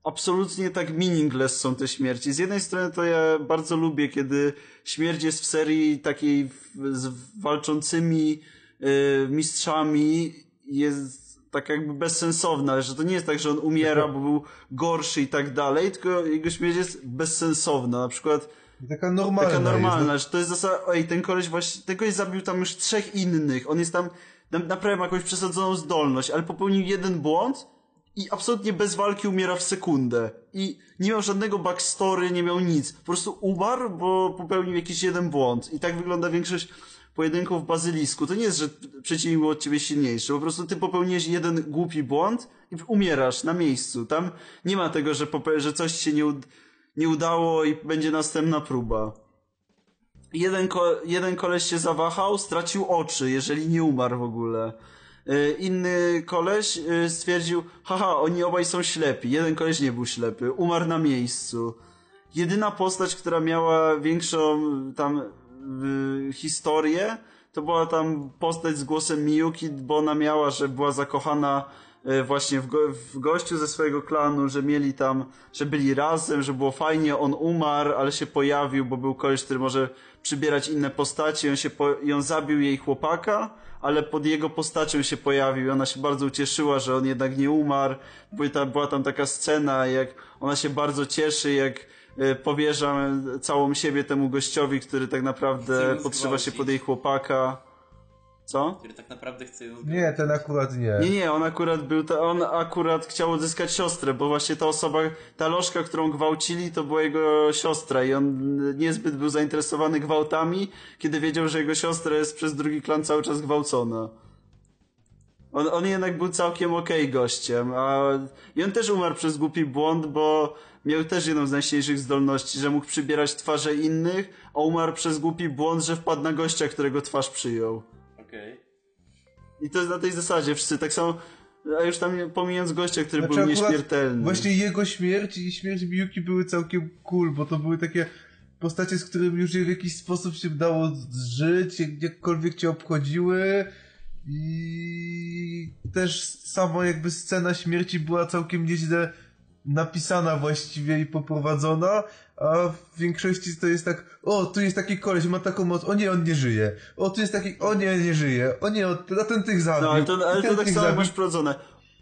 Absolutnie tak meaningless są te śmierci. Z jednej strony to ja bardzo lubię, kiedy śmierć jest w serii takiej z walczącymi y, mistrzami jest tak jakby bezsensowna, że to nie jest tak, że on umiera, bo był gorszy i tak dalej, tylko jego śmierć jest bezsensowna. Na przykład Taka normalna taka normalna, jest. że to jest zasada, ej, ten koleś właśnie, ten koleś zabił tam już trzech innych, on jest tam, na- naprawdę ma jakąś przesadzoną zdolność, ale popełnił jeden błąd i absolutnie bez walki umiera w sekundę. I nie miał żadnego backstory, nie miał nic. Po prostu umarł, bo popełnił jakiś jeden błąd. I tak wygląda większość pojedynków w bazylisku. To nie jest, że przeciwnik był od ciebie silniejszy. Po prostu ty popełniłeś jeden głupi błąd i umierasz na miejscu. Tam nie ma tego, że, że coś się nie, ud- nie udało i będzie następna próba. Jeden, ko- jeden koleś się zawahał, stracił oczy, jeżeli nie umarł w ogóle. Y, Inny koleś y, stwierdził, haha, oni obaj są ślepi. Jeden koleś nie był ślepy, umarł na miejscu. Jedyna postać, która miała większą tam y, historię, to była tam postać z głosem Miyuki, bo ona miała, że była zakochana y, właśnie w, go, w gościu ze swojego klanu, że mieli tam, że byli razem, że było fajnie, on umarł, ale się pojawił, bo był koleś, który może przybierać inne postacie, on się po, i on zabił jej chłopaka, ale pod jego postacią się pojawił ona się bardzo ucieszyła, że on jednak nie umarł, bo ta, była tam taka scena, jak ona się bardzo cieszy, jak y, powierza całą siebie temu gościowi, który tak naprawdę podszywa się pod jej chłopaka. Co? Który tak naprawdę chce ją Nie, ten akurat nie. Nie, nie, on akurat był, ta, on akurat chciał odzyskać siostrę, bo właśnie ta osoba, ta lożka, którą gwałcili, to była jego siostra i on niezbyt był zainteresowany gwałtami, kiedy wiedział, że jego siostra jest przez drugi klan cały czas gwałcona. On, on jednak był całkiem okej gościem, a i on też umarł przez głupi błąd, bo miał też jedną z najsilniejszych zdolności, że mógł przybierać twarze innych, a umarł przez głupi błąd, że wpadł na gościa, którego twarz przyjął. Okej. I to jest na tej zasadzie wszyscy, tak samo, a już tam pomijając gościa, który Znaczy był nieśmiertelny. Właśnie jego śmierć i śmierć Miyuki były całkiem cool, bo to były takie postacie, z którymi już w jakiś sposób się dało żyć, jak- jakkolwiek cię obchodziły i też sama jakby scena śmierci była całkiem nieźle napisana właściwie i poprowadzona, a w większości to jest tak, o, tu jest taki koleś, ma taką moc, o nie, on nie żyje, o, tu jest taki, o nie, nie żyje, o nie, o, a ten tych zabił, No, ale to, ale to tak samo zabił. masz prowadzone.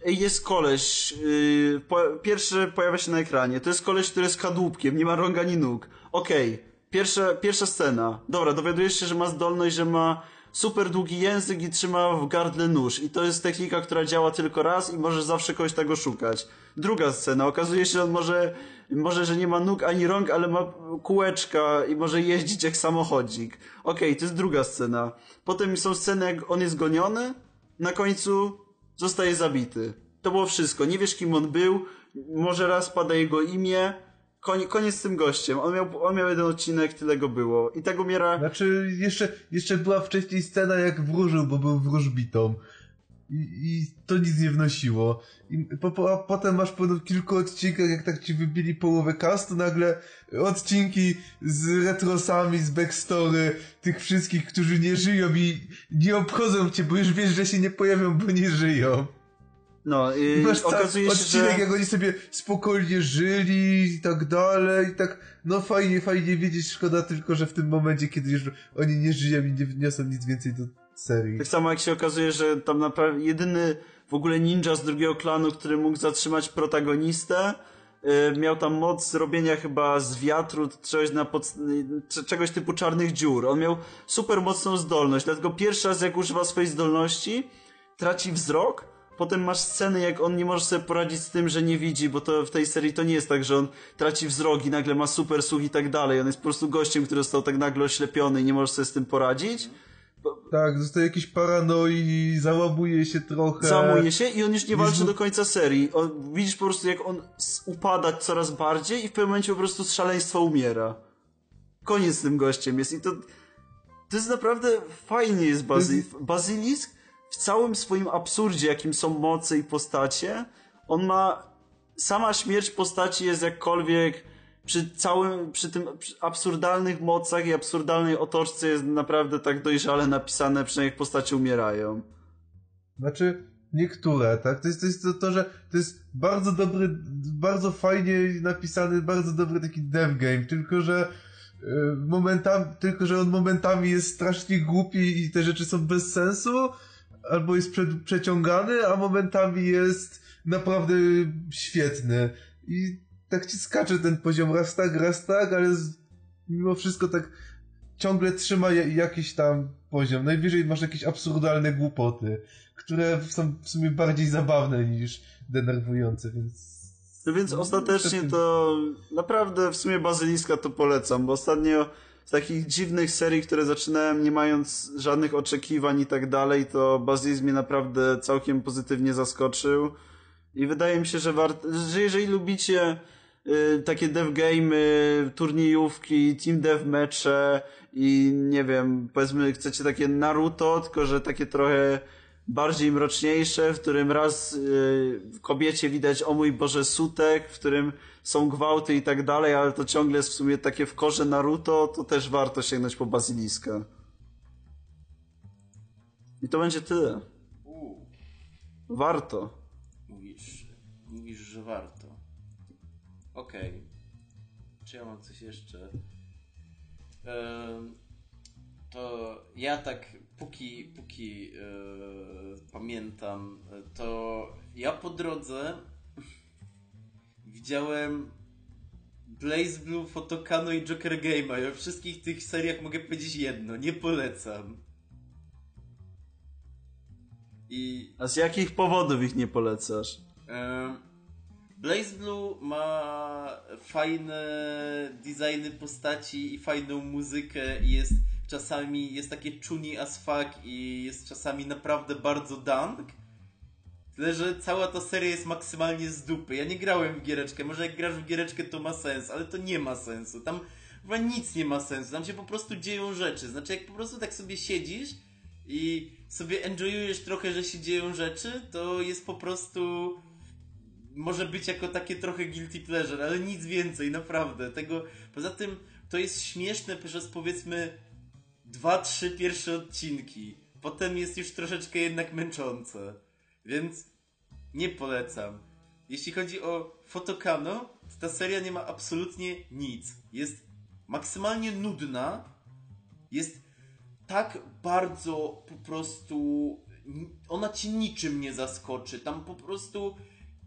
Ej, Jest koleś, yy, po, pierwszy pojawia się na ekranie, to jest koleś, który jest kadłubkiem, nie ma rąk ani nóg. Okej, pierwsza, pierwsza scena. Dobra, dowiadujesz się, że ma zdolność, że ma super długi język i trzyma w gardle nóż. I to jest technika, która działa tylko raz i możesz zawsze kogoś tego szukać. Druga scena, okazuje się, że on może, może, że nie ma nóg ani rąk, ale ma kółeczka i może jeździć jak samochodzik. Okej, to jest druga scena. Potem są sceny, jak on jest goniony, na końcu zostaje zabity. To było wszystko. Nie wiesz, kim on był, może raz pada jego imię, Koniec z tym gościem. On miał, on miał jeden odcinek, tyle go było. I tak umiera... Znaczy, jeszcze, jeszcze była wcześniej scena, jak wróżył, bo był wróżbitą. I, I to nic nie wnosiło. I po, po, a potem masz po kilku odcinkach, jak tak ci wybili połowę castu, nagle odcinki z retrosami, z backstory, tych wszystkich, którzy nie żyją i nie obchodzą cię, bo już wiesz, że się nie pojawią, bo nie żyją. No, I i masz cały okazuje się, odcinek, że... jak oni sobie spokojnie żyli i tak dalej, i tak, no fajnie, fajnie wiedzieć, szkoda tylko, że w tym momencie, kiedy już oni nie żyją i nie wniosą nic więcej do serii. Tak samo jak się okazuje, że tam naprawdę jedyny w ogóle ninja z drugiego klanu, który mógł zatrzymać protagonistę, y, miał tam moc zrobienia chyba z wiatru czegoś, na pod... c- czegoś typu czarnych dziur. On miał super mocną zdolność, dlatego pierwszy raz jak używa swojej zdolności, traci wzrok, Potem masz sceny, jak on nie może sobie poradzić z tym, że nie widzi, bo to w tej serii to nie jest tak, że on traci wzrok i nagle ma super słuch i tak dalej. On jest po prostu gościem, który został tak nagle oślepiony i nie może sobie z tym poradzić. Tak, zostaje jakiś paranoi, załamuje się trochę. Załamuje się i on już nie walczy do końca serii. On, widzisz po prostu, jak on upada coraz bardziej i w pewnym momencie po prostu z szaleństwa umiera. Koniec z tym gościem jest i to... to jest naprawdę fajnie jest Bazy... Bazylisk w całym swoim absurdzie, jakim są moce i postacie. On ma... Sama śmierć postaci jest jakkolwiek przy całym, przy tym przy absurdalnych mocach i absurdalnej otoczce jest naprawdę tak dojrzale napisane, przynajmniej jak postacie umierają. Znaczy, niektóre, tak? To jest, to jest to, to, że to jest bardzo dobry, bardzo fajnie napisany, bardzo dobry taki dev game, tylko że y, momentami, tylko że on momentami jest strasznie głupi i te rzeczy są bez sensu, albo jest prze, przeciągany, a momentami jest naprawdę świetny. I tak ci skacze ten poziom raz tak, raz tak, ale z, mimo wszystko tak ciągle trzyma jakiś tam poziom. Najwyżej masz jakieś absurdalne głupoty, które są w sumie bardziej zabawne niż denerwujące, więc... No więc ostatecznie to naprawdę w sumie Bazyliska to polecam, bo ostatnio z takich dziwnych serii, które zaczynałem nie mając żadnych oczekiwań i tak dalej, to Bazylisk mnie naprawdę całkiem pozytywnie zaskoczył. I wydaje mi się, że, wart- że jeżeli lubicie y, takie dev game, turniejówki, team dev mecze i nie wiem, powiedzmy chcecie takie Naruto, tylko że takie trochę bardziej mroczniejsze, w którym raz y, kobiecie widać o mój Boże sutek, w którym są gwałty i tak dalej, ale to ciągle jest w sumie takie w korze Naruto, to też warto sięgnąć po bazyliskę. I to będzie tyle. Warto. mówisz, mówisz, że warto. Okej. Czy ja mam coś jeszcze? To ja tak póki, póki e, pamiętam, to ja po drodze widziałem Blaze Blue, Photokano i Joker Game'a. Ja we wszystkich tych seriach mogę powiedzieć jedno, nie polecam. I A z jakich powodów ich nie polecasz? Em, Blaze Blue ma fajne designy postaci i fajną muzykę i jest czasami jest takie czuni as fuck i jest czasami naprawdę bardzo dank. Tyle, że cała ta seria jest maksymalnie z dupy. Ja nie grałem w giereczkę. Może jak grasz w giereczkę to ma sens, ale to nie ma sensu. Tam chyba nic nie ma sensu. Tam się po prostu dzieją rzeczy. Znaczy jak po prostu tak sobie siedzisz i sobie enjoyujesz trochę, że się dzieją rzeczy, to jest po prostu może być jako takie trochę guilty pleasure, ale nic więcej, naprawdę. Tego, poza tym to jest śmieszne przez powiedzmy dwa, trzy pierwsze odcinki. Potem jest już troszeczkę jednak męczące. Więc nie polecam. Jeśli chodzi o Fotokano, to ta seria nie ma absolutnie nic. Jest maksymalnie nudna. Jest tak bardzo po prostu. Ona ci niczym nie zaskoczy. Tam po prostu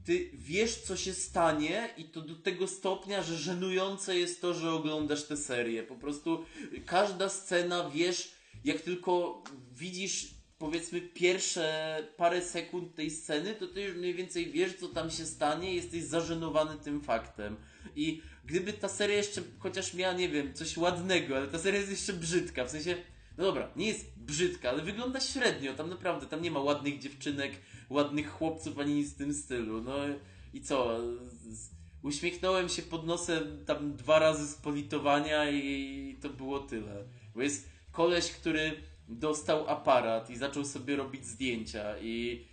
ty wiesz, co się stanie, i to do tego stopnia, że żenujące jest to, że oglądasz tę serię. Po prostu każda scena wiesz, jak tylko widzisz, powiedzmy, pierwsze parę sekund tej sceny, to ty już mniej więcej wiesz, co tam się stanie, jesteś zażenowany tym faktem. I gdyby ta seria jeszcze chociaż miała, nie wiem, coś ładnego, ale ta seria jest jeszcze brzydka, w sensie. No dobra, nie jest brzydka, ale wygląda średnio. Tam naprawdę, tam nie ma ładnych dziewczynek, ładnych chłopców, ani nic w tym stylu. No i co? Uśmiechnąłem się pod nosem tam dwa razy z politowania i to było tyle. Bo jest koleś, który dostał aparat i zaczął sobie robić zdjęcia i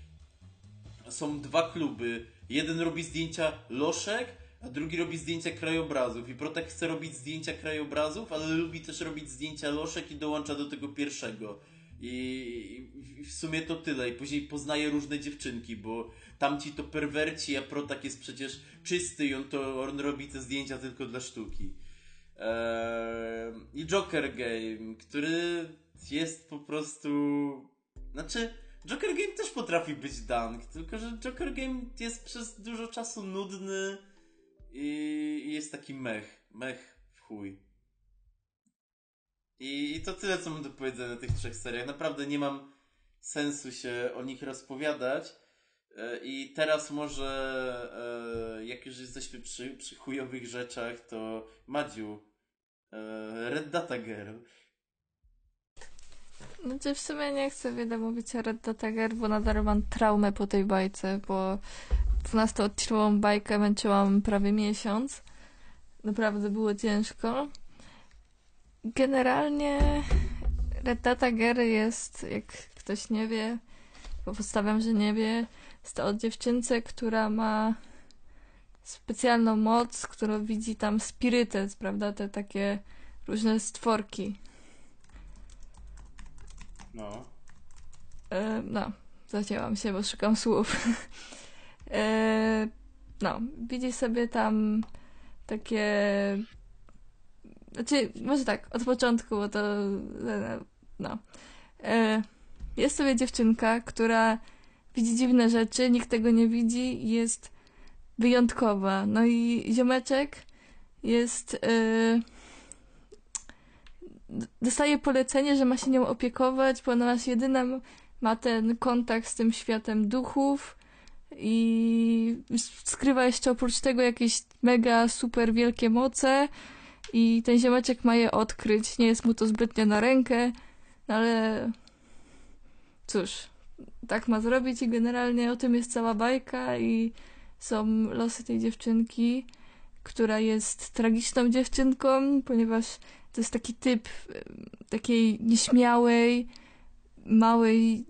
są dwa kluby. Jeden robi zdjęcia loszek, a drugi robi zdjęcia krajobrazów. I Protek chce robić zdjęcia krajobrazów, ale lubi też robić zdjęcia loszek i dołącza do tego pierwszego. I, w sumie to tyle. I później poznaje różne dziewczynki, bo tamci to perwerci, a Protak jest przecież czysty i on, to, on robi te zdjęcia tylko dla sztuki. Eee, I Joker Game, który jest po prostu... Znaczy, Joker Game też potrafi być dank, tylko że Joker Game jest przez dużo czasu nudny i jest taki mech. Mech w chuj. I, I to tyle, co mam do powiedzenia o tych trzech seriach. Naprawdę nie mam sensu się o nich rozpowiadać. E, I teraz może, e, jak już jesteśmy przy, przy chujowych rzeczach, to Madziu, e, Red Data Girl. Znaczy w sumie nie chcę wiele mówić o Red Data Girl, bo nadal mam traumę po tej bajce, bo 12-odcinkową bajkę męczyłam prawie miesiąc. Naprawdę było ciężko. Generalnie Red Data Girl jest, jak ktoś nie wie, bo podstawiam, że nie wie, jest to o dziewczynce, która ma specjalną moc, którą widzi tam spirytet, prawda? Te takie różne stworki. No. E, no, zacięłam się, bo szukam słów. e, no, widzi sobie tam takie. Znaczy, może tak, od początku, bo to. No. E, jest sobie dziewczynka, która widzi dziwne rzeczy, nikt tego nie widzi jest wyjątkowa. No i ziomeczek jest. E, dostaje polecenie, że ma się nią opiekować, ponieważ jedyna ma ten kontakt z tym światem duchów i skrywa jeszcze oprócz tego jakieś mega super wielkie moce i ten ziomeczek ma je odkryć. Nie jest mu to zbytnio na rękę, no ale cóż, tak ma zrobić i generalnie o tym jest cała bajka i są losy tej dziewczynki, która jest tragiczną dziewczynką, ponieważ to jest taki typ takiej nieśmiałej, małej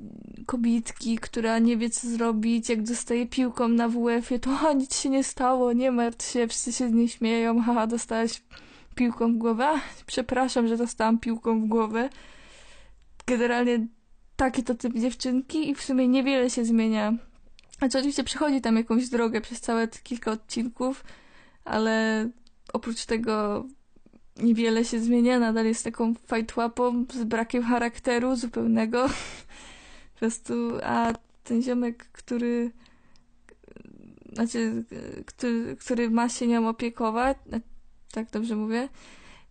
kobitki, która nie wie co zrobić, jak dostaje piłką na WF-ie, to a, nic się nie stało, nie martw się, wszyscy się z niej śmieją, *laughs* haha, dostałaś piłką w głowę, przepraszam, że dostałam piłką w głowę. Generalnie taki to typ dziewczynki i w sumie niewiele się zmienia. Znaczy oczywiście przechodzi tam jakąś drogę przez całe kilka odcinków, ale oprócz tego niewiele się zmienia, nadal jest taką fajtłapą z brakiem charakteru zupełnego. Po prostu, a ten ziomek, który znaczy, który, który ma się nią opiekować, tak dobrze mówię,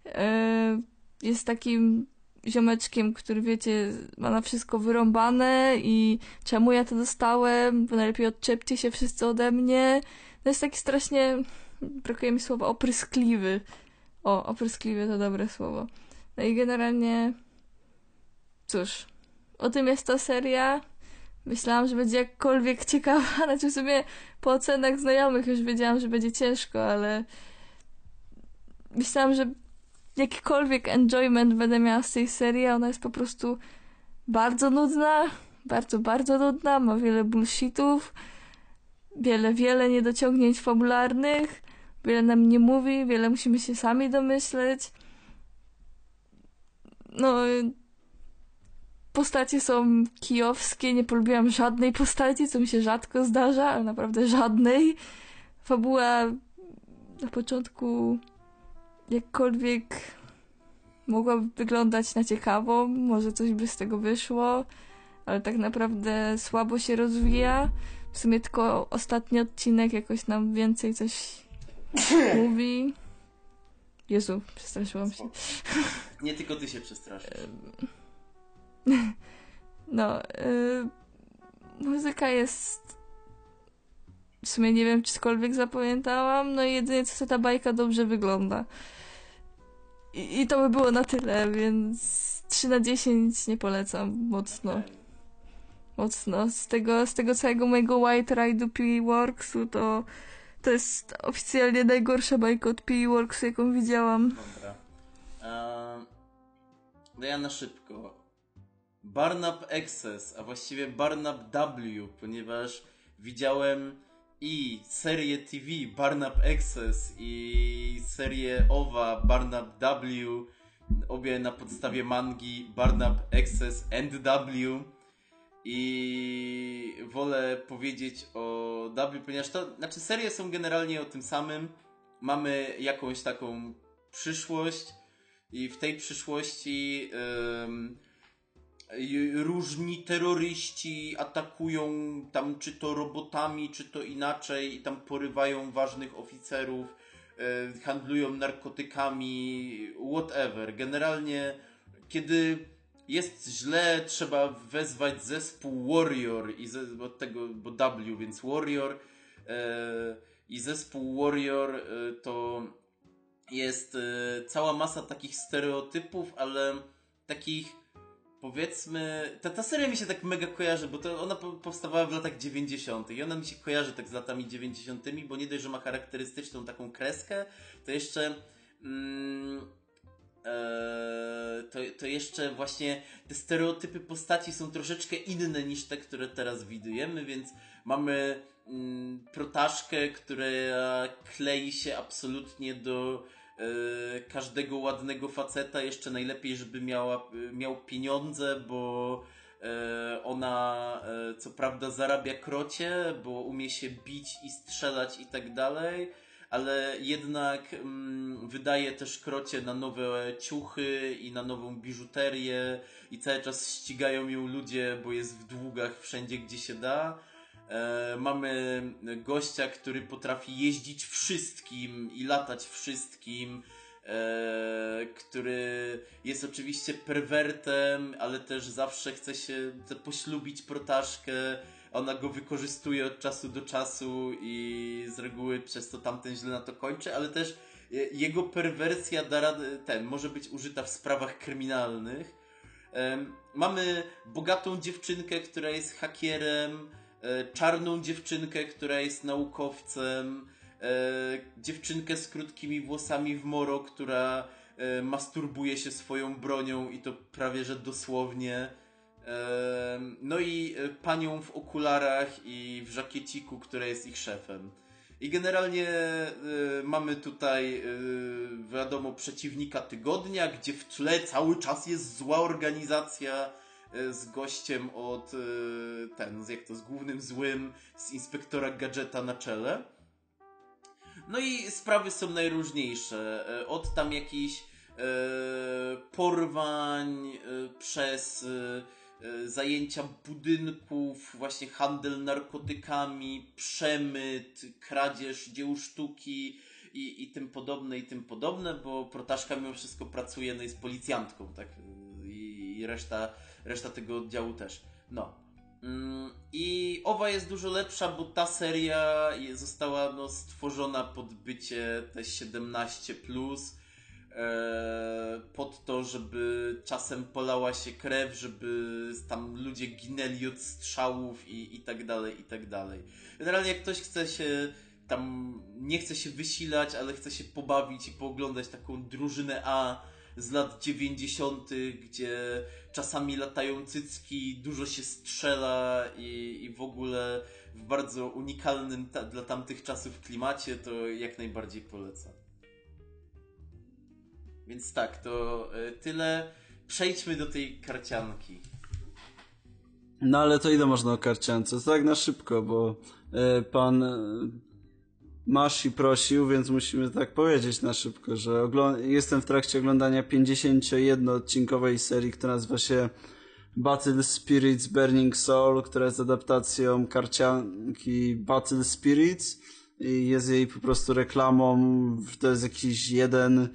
e, jest takim ziomeczkiem, który wiecie, ma na wszystko wyrąbane i czemu ja to dostałem, bo najlepiej odczepcie się wszyscy ode mnie. No jest taki strasznie, brakuje mi słowa, opryskliwy. O, opryskliwy to dobre słowo. No i generalnie, cóż, o tym jest ta seria. Myślałam, że będzie jakkolwiek *laughs* ciekawa. Znaczy w sumie po ocenach znajomych już wiedziałam, że będzie ciężko, ale myślałam, że jakikolwiek enjoyment będę miała z tej serii, a ona jest po prostu bardzo nudna, bardzo, bardzo nudna, ma wiele bullshitów, wiele, wiele niedociągnięć fabularnych, wiele nam nie mówi, wiele musimy się sami domyśleć. No, postacie są kijowskie, nie polubiłam żadnej postaci, co mi się rzadko zdarza, ale naprawdę żadnej. Fabuła na początku jakkolwiek mogłaby wyglądać na ciekawą, może coś by z tego wyszło, ale tak naprawdę słabo się rozwija. W sumie tylko ostatni odcinek jakoś nam więcej coś *laughs* mówi. Jezu, przestraszyłam się. Nie tylko ty się przestraszysz. *laughs* No, muzyka jest. W sumie nie wiem, czy cokolwiek zapamiętałam. No i jedynie co ta bajka dobrze wygląda. I, I to by było na tyle, więc 3 na 10 nie polecam mocno. Okej. Mocno. Z tego, z tego całego mojego White Ride'u PE Worksu to to jest oficjalnie najgorsza bajka od PE Worksu, jaką widziałam. Dobra. No ja na szybko. Barnab Excess, a właściwie Barnab W, ponieważ widziałem i serię TV Barnab Excess i serię OWA Barnab W, obie na podstawie mangi Barnab Excess and W i wolę powiedzieć o W, ponieważ to, znaczy serie są generalnie o tym samym, mamy jakąś taką przyszłość i w tej przyszłości różni terroryści atakują tam czy to robotami, czy to inaczej i tam porywają ważnych oficerów, handlują narkotykami, whatever. Generalnie kiedy jest źle, trzeba wezwać zespół Warrior i ze, od tego, bo W, więc Warrior e, i zespół Warrior e, to jest e, cała masa takich stereotypów, ale takich powiedzmy, ta, ta seria mi się tak mega kojarzy, bo to ona po, powstawała w latach 90. i ona mi się kojarzy tak z latami 90., bo nie dość, że ma charakterystyczną taką kreskę, to jeszcze mm, to, to jeszcze właśnie te stereotypy postaci są troszeczkę inne niż te, które teraz widujemy, więc mamy mm, protaszkę, która klei się absolutnie do e, każdego ładnego faceta, jeszcze najlepiej, żeby miała, miał pieniądze, bo e, ona co prawda zarabia krocie, bo umie się bić i strzelać i tak dalej, ale jednak mm, wydaje też krocie na nowe ciuchy i na nową biżuterię i cały czas ścigają ją ludzie, bo jest w długach wszędzie, gdzie się da. E, mamy gościa, który potrafi jeździć wszystkim i latać wszystkim, e, który jest oczywiście perwertem, ale też zawsze chce się poślubić protaszkę. Ona go wykorzystuje od czasu do czasu i z reguły przez to tamten źle na to kończy, ale też e, jego perwersja da radę, ten, może być użyta w sprawach kryminalnych. Mamy bogatą dziewczynkę, która jest hakierem, e, czarną dziewczynkę, która jest naukowcem, e, dziewczynkę z krótkimi włosami w moro, która masturbuje się swoją bronią i to prawie że dosłownie. No i e, panią w okularach i w żakieciku, która jest ich szefem. I generalnie e, mamy tutaj, e, wiadomo, przeciwnika tygodnia, gdzie w tle cały czas jest zła organizacja z gościem od ten, jak to, z głównym złym, z inspektora gadżeta na czele. No i sprawy są najróżniejsze. Od tam jakichś porwań przez zajęcia budynków, właśnie handel narkotykami, przemyt, kradzież dzieł sztuki i, i tym podobne, i tym podobne, bo protaszka mimo wszystko pracuje, no jest policjantką, tak? I, i reszta, reszta tego oddziału też. No. Mm, I owa jest dużo lepsza, bo ta seria została no, stworzona pod bycie te 17 plus. E, pod to, żeby czasem polała się krew, żeby tam ludzie ginęli od strzałów i, i tak dalej, i tak dalej. Generalnie jak ktoś chce się tam, nie chce się wysilać, ale chce się pobawić i pooglądać taką drużynę A z lat 90., gdzie czasami latają cycki, dużo się strzela i, i w ogóle w bardzo unikalnym ta, dla tamtych czasów klimacie, to jak najbardziej polecam. Więc tak, to y, tyle. Przejdźmy do tej karcianki. No ale to ile można o karciance? To tak na szybko, bo e, pan e, Mashi prosił, więc musimy tak powiedzieć na szybko, że jestem w trakcie oglądania 51-odcinkowej serii, która nazywa się Battle Spirits Burning Soul, która jest adaptacją karcianki Battle Spirits i jest jej po prostu reklamą, to jest jakiś jeden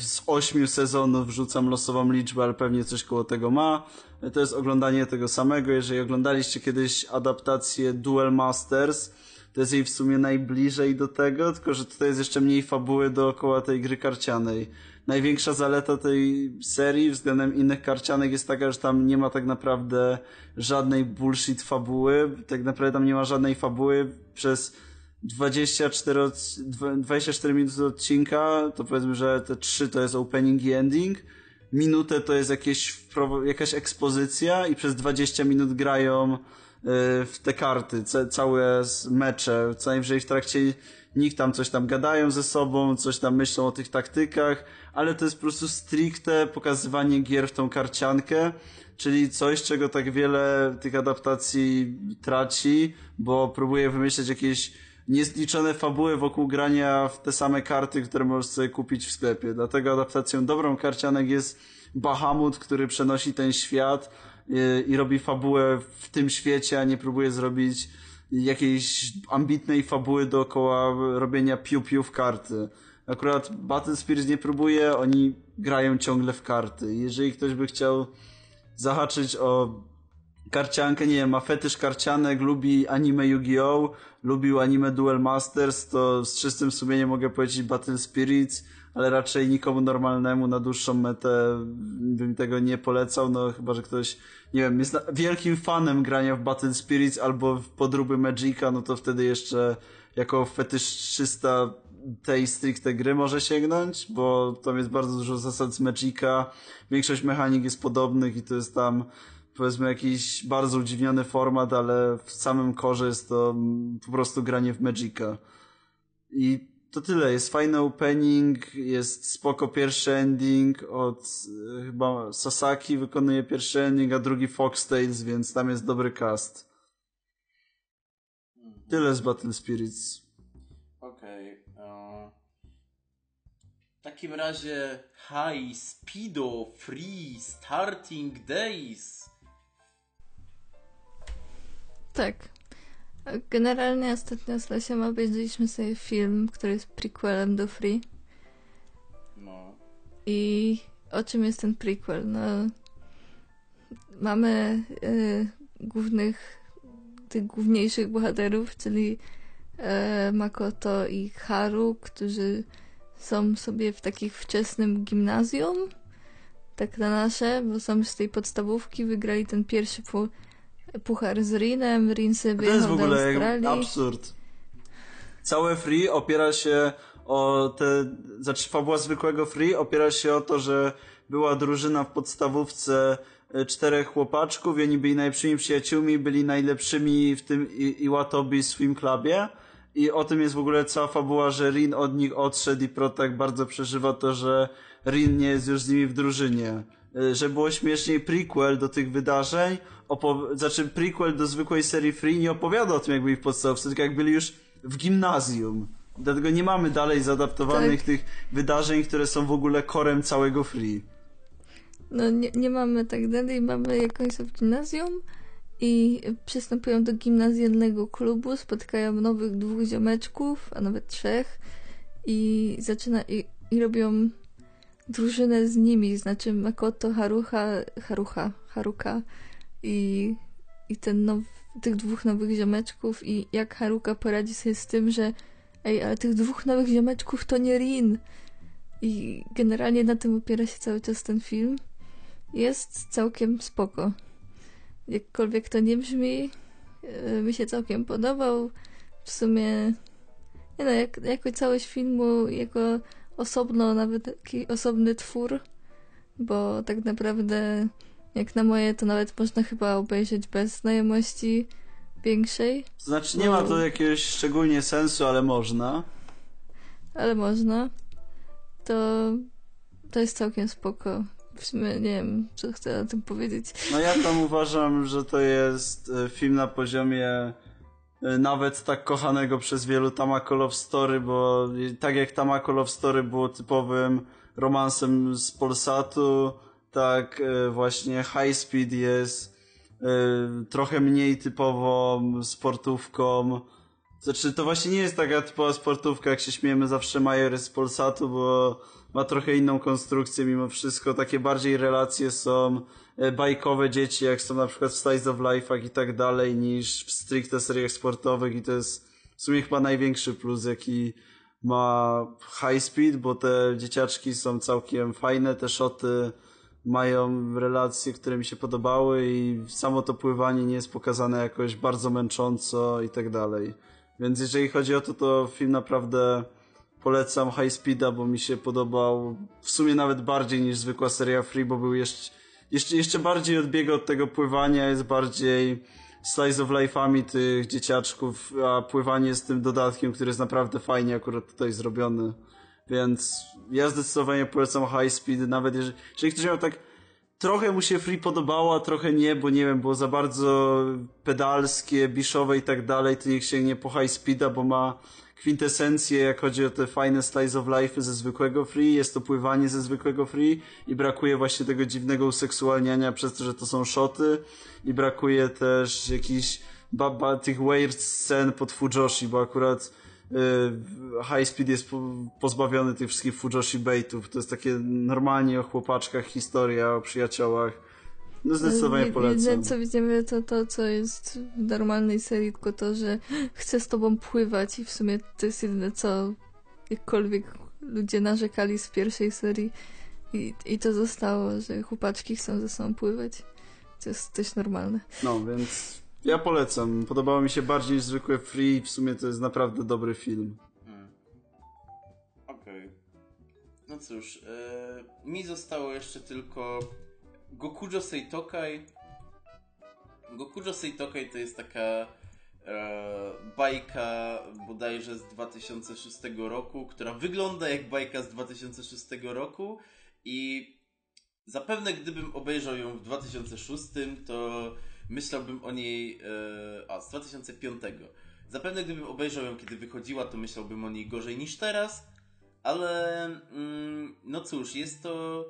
z ośmiu sezonów, wrzucam losową liczbę, ale pewnie coś koło tego ma. To jest oglądanie tego samego. Jeżeli oglądaliście kiedyś adaptację Duel Masters, to jest jej w sumie najbliżej do tego, tylko że tutaj jest jeszcze mniej fabuły dookoła tej gry karcianej. Największa zaleta tej serii względem innych karcianek jest taka, że tam nie ma tak naprawdę żadnej bullshit fabuły. Tak naprawdę tam nie ma żadnej fabuły przez 24, odc- dwa- 24 minuty odcinka, to powiedzmy, że te 3 to jest opening i ending. Minutę to jest jakieś, jakaś ekspozycja i przez 20 minut grają y, w te karty, ca- całe mecze. Co najwyżej w trakcie nich tam coś tam gadają ze sobą, coś tam myślą o tych taktykach, ale to jest po prostu stricte pokazywanie gier w tą karciankę, czyli coś, czego tak wiele tych adaptacji traci, bo próbuje wymyśleć jakieś niezliczone fabuły wokół grania w te same karty, które możesz sobie kupić w sklepie. Dlatego adaptacją dobrą karcianek jest Bahamut, który przenosi ten świat y, i robi fabułę w tym świecie, a nie próbuje zrobić jakiejś ambitnej fabuły dookoła robienia piu-piu w karty. Akurat Battle Spirits nie próbuje, oni grają ciągle w karty. Jeżeli ktoś by chciał zahaczyć o karciankę, nie wiem, ma fetysz karcianek, lubi anime Yu-Gi-Oh!, lubił anime Duel Masters, to z czystym sumieniem mogę powiedzieć Battle Spirits, ale raczej nikomu normalnemu na dłuższą metę bym tego nie polecał, no chyba, że ktoś, nie wiem, jest wielkim fanem grania w Battle Spirits albo w podróby Magica, no to wtedy jeszcze jako fetyszysta tej stricte gry może sięgnąć, bo tam jest bardzo dużo zasad z Magica, większość mechanik jest podobnych i to jest tam powiedzmy jakiś bardzo udziwniony format, ale w samym korze jest to po prostu granie w Magica. I to tyle. Jest fajny opening, jest spoko pierwszy ending od e, chyba Sasaki wykonuje pierwszy ending, a drugi Fox Tales, więc tam jest dobry cast. Tyle z Battle Spirits. Okej. e, W takim razie High Speedo Free Starting Days. Tak. Generalnie ostatnio z Lesiem obejrzeliśmy sobie film, który jest prequelem do Free. No. I o czym jest ten prequel? No, mamy y, głównych, tych główniejszych bohaterów, czyli e, Makoto i Haru, którzy są sobie w takich wczesnym gimnazjum, tak na nasze, bo są z tej podstawówki, wygrali ten pierwszy pu puchar z Rinem, Rin sobie To jest wyjechał w ogóle absurd. Całe Free opiera się o te, znaczy fabuła zwykłego Free opiera się o to, że była drużyna w podstawówce e, czterech chłopaczków i oni byli najlepszymi przyjaciółmi, byli najlepszymi w tym I- Iwatobi Swim Clubie i o tym jest w ogóle cała fabuła, że Rin od nich odszedł i Protak bardzo przeżywa to, że Rin nie jest już z nimi w drużynie. E, Że było śmieszniej prequel do tych wydarzeń, opow- znaczy prequel do zwykłej serii Free nie opowiada o tym, jak byli w podstawce, tylko jak byli już w gimnazjum. Dlatego nie mamy dalej zaadaptowanych Tak. tych wydarzeń, które są w ogóle korem całego Free. No nie, nie mamy tak dalej, mamy jakąś w gimnazjum i przystępują do gimnazjalnego klubu, spotkają nowych dwóch ziomeczków, a nawet trzech i zaczyna i, i robią drużynę z nimi, znaczy Makoto, Haruha, Haruha, Haruka i, i ten now, tych dwóch nowych ziomeczków i jak Haruka poradzi sobie z tym, że ej, ale tych dwóch nowych ziomeczków to nie Rin. I generalnie na tym opiera się cały czas ten film jest całkiem spoko. Jakkolwiek to nie brzmi, e, mi się całkiem podobał. W sumie, nie no, jak, jako całość filmu, jako osobno, nawet taki osobny twór, bo tak naprawdę, jak na moje, to nawet można chyba obejrzeć bez znajomości większej, To znaczy nie ma to jakiegoś szczególnie sensu, ale można. ale można. To, to jest całkiem spoko. W sumie nie wiem, co chcę o tym powiedzieć. No ja tam *laughs* uważam, że to jest e, film na poziomie e, nawet tak kochanego przez wielu Tamako Love Story, bo tak jak Tamako Love Story było typowym romansem z Polsatu, tak e, właśnie High Speed jest e, trochę mniej typową sportówką. Znaczy, to właśnie nie jest taka typowa sportówka, jak się śmiejemy zawsze Major z Polsatu, bo ma trochę inną konstrukcję mimo wszystko. Takie bardziej relacje są e, bajkowe dzieci, jak są na przykład w Slice of Life'ach i tak dalej, niż w stricte seriach sportowych i to jest w sumie chyba największy plus, jaki ma High Speed, bo te dzieciaczki są całkiem fajne, te szoty mają relacje, które mi się podobały i samo to pływanie nie jest pokazane jakoś bardzo męcząco i tak dalej. Więc jeżeli chodzi o to, to film naprawdę polecam High Speeda, bo mi się podobał w sumie nawet bardziej niż zwykła seria Free, bo był jeszcze, jeszcze, jeszcze bardziej odbiega od tego pływania, jest bardziej slice of life'ami tych dzieciaczków, a pływanie jest tym dodatkiem, który jest naprawdę fajnie akurat tutaj zrobiony. Więc ja zdecydowanie polecam High Speed, nawet jeżeli, jeżeli ktoś miał tak trochę mu się Free podobało, a trochę nie, bo nie wiem, było za bardzo pedalskie, biszowe i tak dalej, to niech sięgnie po High Speeda, bo ma kwintesencję, jak chodzi o te fajne slice of life ze zwykłego Free, jest to pływanie ze zwykłego Free i brakuje właśnie tego dziwnego useksualniania przez to, że to są szoty i brakuje też jakichś ba, ba, tych weird scen pod Fujoshi, bo akurat High Speed jest po, pozbawiony tych wszystkich Fujoshi baitów. To jest takie normalnie o chłopaczkach historia, o przyjaciołach. No zdecydowanie polecam. Jedyne co widzimy to to, co jest w normalnej serii, tylko to, że chcę z tobą pływać i w sumie to jest jedyne, co jakkolwiek ludzie narzekali z pierwszej serii i, i to zostało, że chłopaczki chcą ze sobą pływać. To jest dość normalne. No, więc ja polecam. Podobało mi się bardziej niż zwykłe Free. W sumie to jest naprawdę dobry film. no cóż, e, mi zostało jeszcze tylko Gokujo Seitokai. Gokujo Seitokai to jest taka e, bajka bodajże z 2006 roku, która wygląda jak bajka z 2006 roku i zapewne gdybym obejrzał ją w 2006, to myślałbym o niej, e, a z 2005. Zapewne gdybym obejrzał ją kiedy wychodziła, to myślałbym o niej gorzej niż teraz, ale mm, no cóż, jest to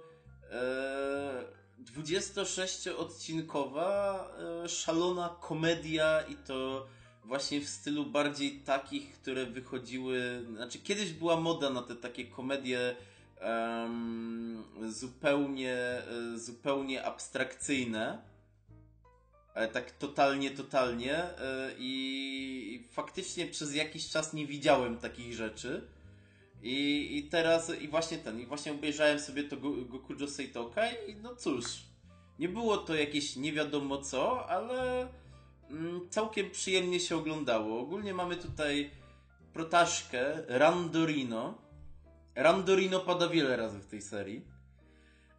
e, 26-odcinkowa e, szalona komedia i to właśnie w stylu bardziej takich, które wychodziły. Znaczy, kiedyś była moda na te takie komedie em, zupełnie, e, zupełnie abstrakcyjne. Ale tak totalnie, totalnie. e, I, faktycznie przez jakiś czas nie widziałem takich rzeczy. I, I teraz, i właśnie ten, i właśnie obejrzałem sobie to Go- Gokujo Seitokai i no cóż, nie było to jakieś nie wiadomo co, ale mm, całkiem przyjemnie się oglądało. Ogólnie mamy tutaj protaszkę Randorino. Randorino pada wiele razy w tej serii.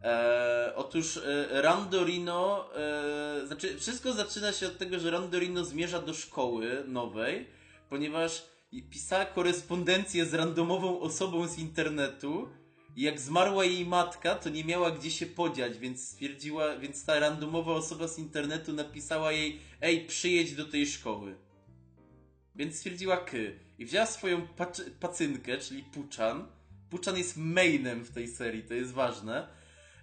E, otóż e, Randorino, e, znaczy wszystko zaczyna się od tego, że Randorino zmierza do szkoły nowej, ponieważ pisała korespondencję z randomową osobą z internetu i jak zmarła jej matka, to nie miała gdzie się podziać, więc stwierdziła, więc ta randomowa osoba z internetu napisała jej ej, przyjedź do tej szkoły. Więc stwierdziła ky. I wzięła swoją pac- pacynkę, czyli Puczan. Puczan jest mainem w tej serii, to jest ważne.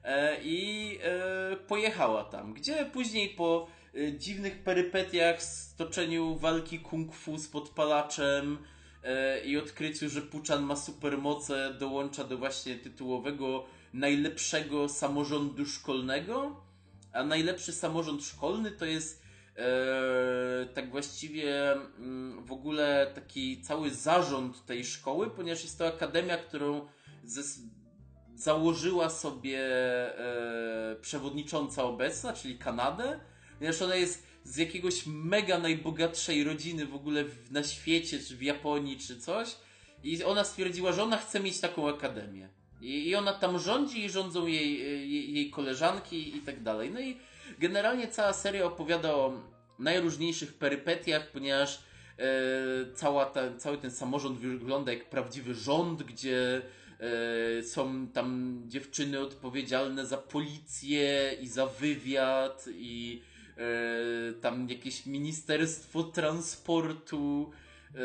E, I e, pojechała tam, gdzie później po e, dziwnych perypetiach, stoczeniu walki kung fu z podpalaczem i odkryciu, że Puczan ma supermoce, dołącza do właśnie tytułowego najlepszego samorządu szkolnego. A najlepszy samorząd szkolny to jest tak właściwie mm, w ogóle taki cały zarząd tej szkoły, ponieważ jest to akademia, którą zes- założyła sobie e, przewodnicząca obecna, czyli Kanadę, ponieważ ona jest z jakiegoś mega najbogatszej rodziny w ogóle w, na świecie, czy w Japonii, czy coś. I ona stwierdziła, że ona chce mieć taką akademię. I, i ona tam rządzi i rządzą jej, jej, jej koleżanki i tak dalej. No i generalnie cała seria opowiada o najróżniejszych perypetiach, ponieważ e, cała ta, cały ten samorząd wygląda jak prawdziwy rząd, gdzie e, są tam dziewczyny odpowiedzialne za policję i za wywiad i e, tam jakieś ministerstwo transportu, e,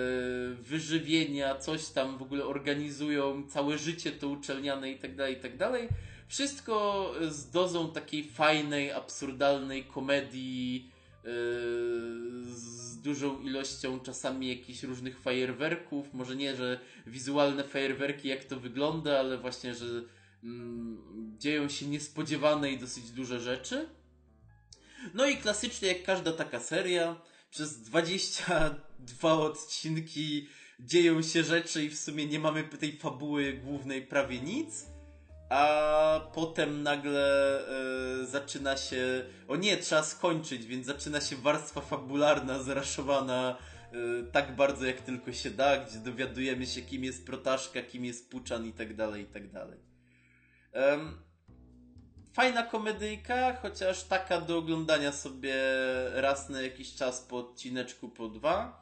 wyżywienia, coś tam w ogóle organizują, całe życie to uczelniane i tak dalej, i tak dalej. Wszystko z dozą takiej fajnej, absurdalnej komedii, e, z dużą ilością czasami jakichś różnych fajerwerków. Może nie, że wizualne fajerwerki, jak to wygląda, ale właśnie, że mm, dzieją się niespodziewane i dosyć duże rzeczy. No i klasycznie, jak każda taka seria, przez 22 odcinki dzieją się rzeczy i w sumie nie mamy tej fabuły głównej prawie nic. A potem nagle e, zaczyna się. O nie, trzeba skończyć, więc zaczyna się warstwa fabularna zraszowana e, tak bardzo jak tylko się da, gdzie dowiadujemy się, kim jest Protaszka, kim jest Puczan i tak dalej, i tak dalej. Fajna komedyjka, chociaż taka do oglądania sobie raz na jakiś czas po odcineczku, po dwa.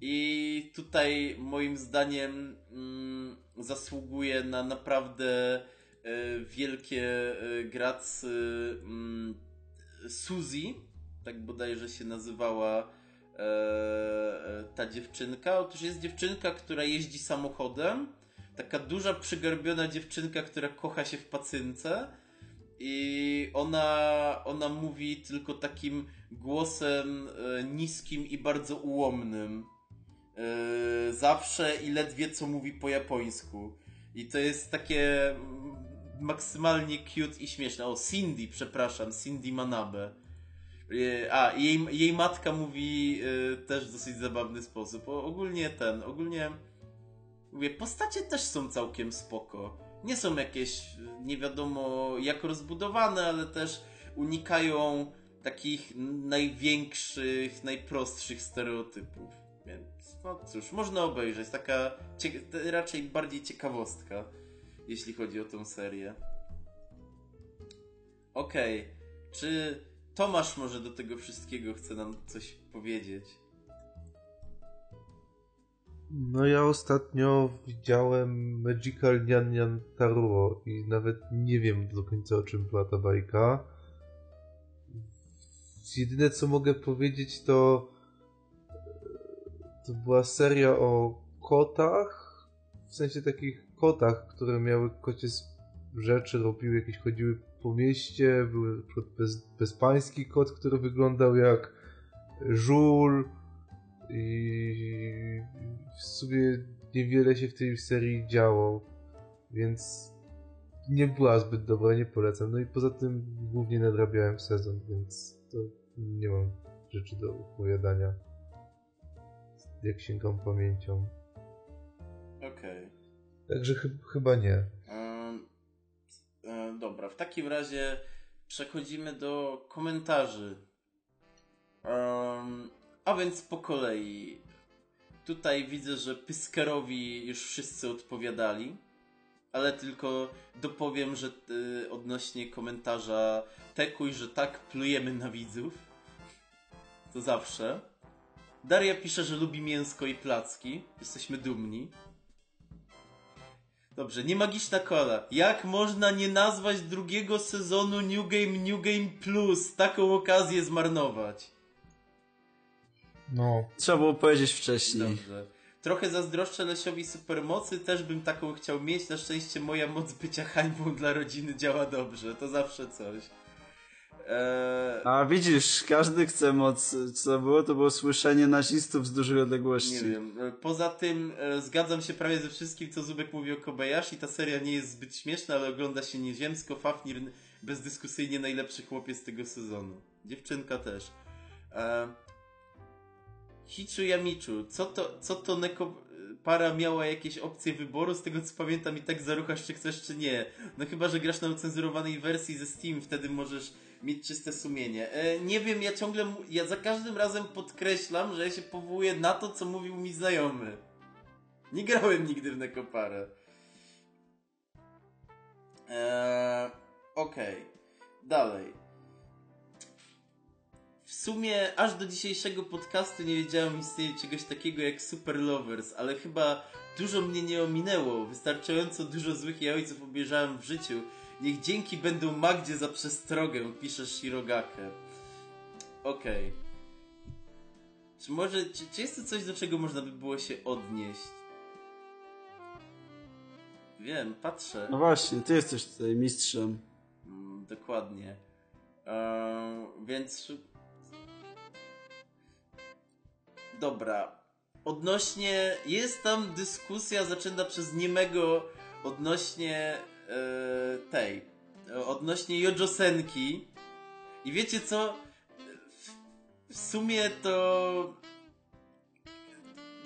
I tutaj moim zdaniem mm, zasługuje na naprawdę wielkie e, gracy mm, Suzy, tak bodajże się nazywała e, e, ta dziewczynka. Otóż jest dziewczynka, która jeździ samochodem. Taka duża, przygarbiona dziewczynka, która kocha się w pacynce. I ona, ona mówi tylko takim głosem e, niskim i bardzo ułomnym. E, zawsze i ledwie co mówi po japońsku. I to jest takie maksymalnie cute i śmieszne. O, Cindy, przepraszam, Cindy Manabe. E, A, jej, jej matka mówi e, też w dosyć zabawny sposób. O, ogólnie ten, ogólnie mówię, postacie też są całkiem spoko. Nie są jakieś nie wiadomo jak rozbudowane, ale też unikają takich największych, najprostszych stereotypów. Więc, no cóż, można obejrzeć. Taka raczej bardziej ciekawostka. Jeśli chodzi o tą serię. Okej, czy Tomasz może do tego wszystkiego chce nam coś powiedzieć? No ja ostatnio widziałem Magical Nyan Nyan Taro i nawet nie wiem do końca o czym była ta bajka. Jedyne co mogę powiedzieć to to była seria o kotach, w sensie takich kotach, które miały kocie rzeczy, robiły jakieś, chodziły po mieście, był bez, bezpański kot, który wyglądał jak żul i w sumie niewiele się w tej serii działo, więc nie była zbyt dobra, nie polecam. No i poza tym głównie nadrabiałem sezon, więc to nie mam rzeczy do opowiadania. Jak sięgam pamięcią. Okej. Także chy- chyba nie. E, dobra, w takim razie przechodzimy do komentarzy. Em, a więc po kolei. Tutaj widzę, że Pyskerowi już wszyscy odpowiadali, ale tylko dopowiem, że y, odnośnie komentarza Tekuj, że tak plujemy na widzów. To zawsze. Daria pisze, że lubi mięsko i placki. Jesteśmy dumni. Dobrze, nie magiczna kola. Jak można nie nazwać drugiego sezonu New Game New Game Plus? Taką okazję zmarnować. No. Trzeba było powiedzieć wcześniej. Dobrze. Trochę zazdroszczę Lesiowi supermocy, też bym taką chciał mieć. Na szczęście moja moc bycia hańbą dla rodziny działa dobrze. To zawsze coś. Eee, A widzisz, każdy chce moc. Co było, to było słyszenie nazistów z dużej odległości. nie wiem. E, Poza tym e, zgadzam się prawie ze wszystkim, co Zubek mówi o Kobayashi. Ta seria nie jest zbyt śmieszna, ale ogląda się nieziemsko. Fafnir bezdyskusyjnie najlepszy chłopiec tego sezonu. Dziewczynka też. E, Hichu Yamichu, co to, co to neko... Para miała jakieś opcje wyboru, z tego co pamiętam i tak zaruchasz czy chcesz czy nie. No chyba, że grasz na ocenzurowanej wersji ze Steam, wtedy możesz mieć czyste sumienie. E, nie wiem, ja ciągle, ja za każdym razem podkreślam, że ja się powołuję na to, co mówił mi znajomy. Nie grałem nigdy w Nekoparę. Eee, Okej. Dalej. W sumie aż do dzisiejszego podcastu nie wiedziałem o istnieniu czegoś takiego jak Super Lovers, ale chyba dużo mnie nie ominęło. Wystarczająco dużo złych jajców obejrzałem w życiu. Niech dzięki będą Magdzie za przestrogę, pisze Shirogake. Okej. Czy może, czy, czy jest to coś, do czego można by było się odnieść? Wiem, patrzę. No właśnie, ty jesteś tutaj mistrzem. Mm, dokładnie. Eee, więc. Dobra. Odnośnie. Jest tam dyskusja zaczęta przez niemego odnośnie tej. e, Odnośnie Jojosenki. I wiecie co? W, w sumie to.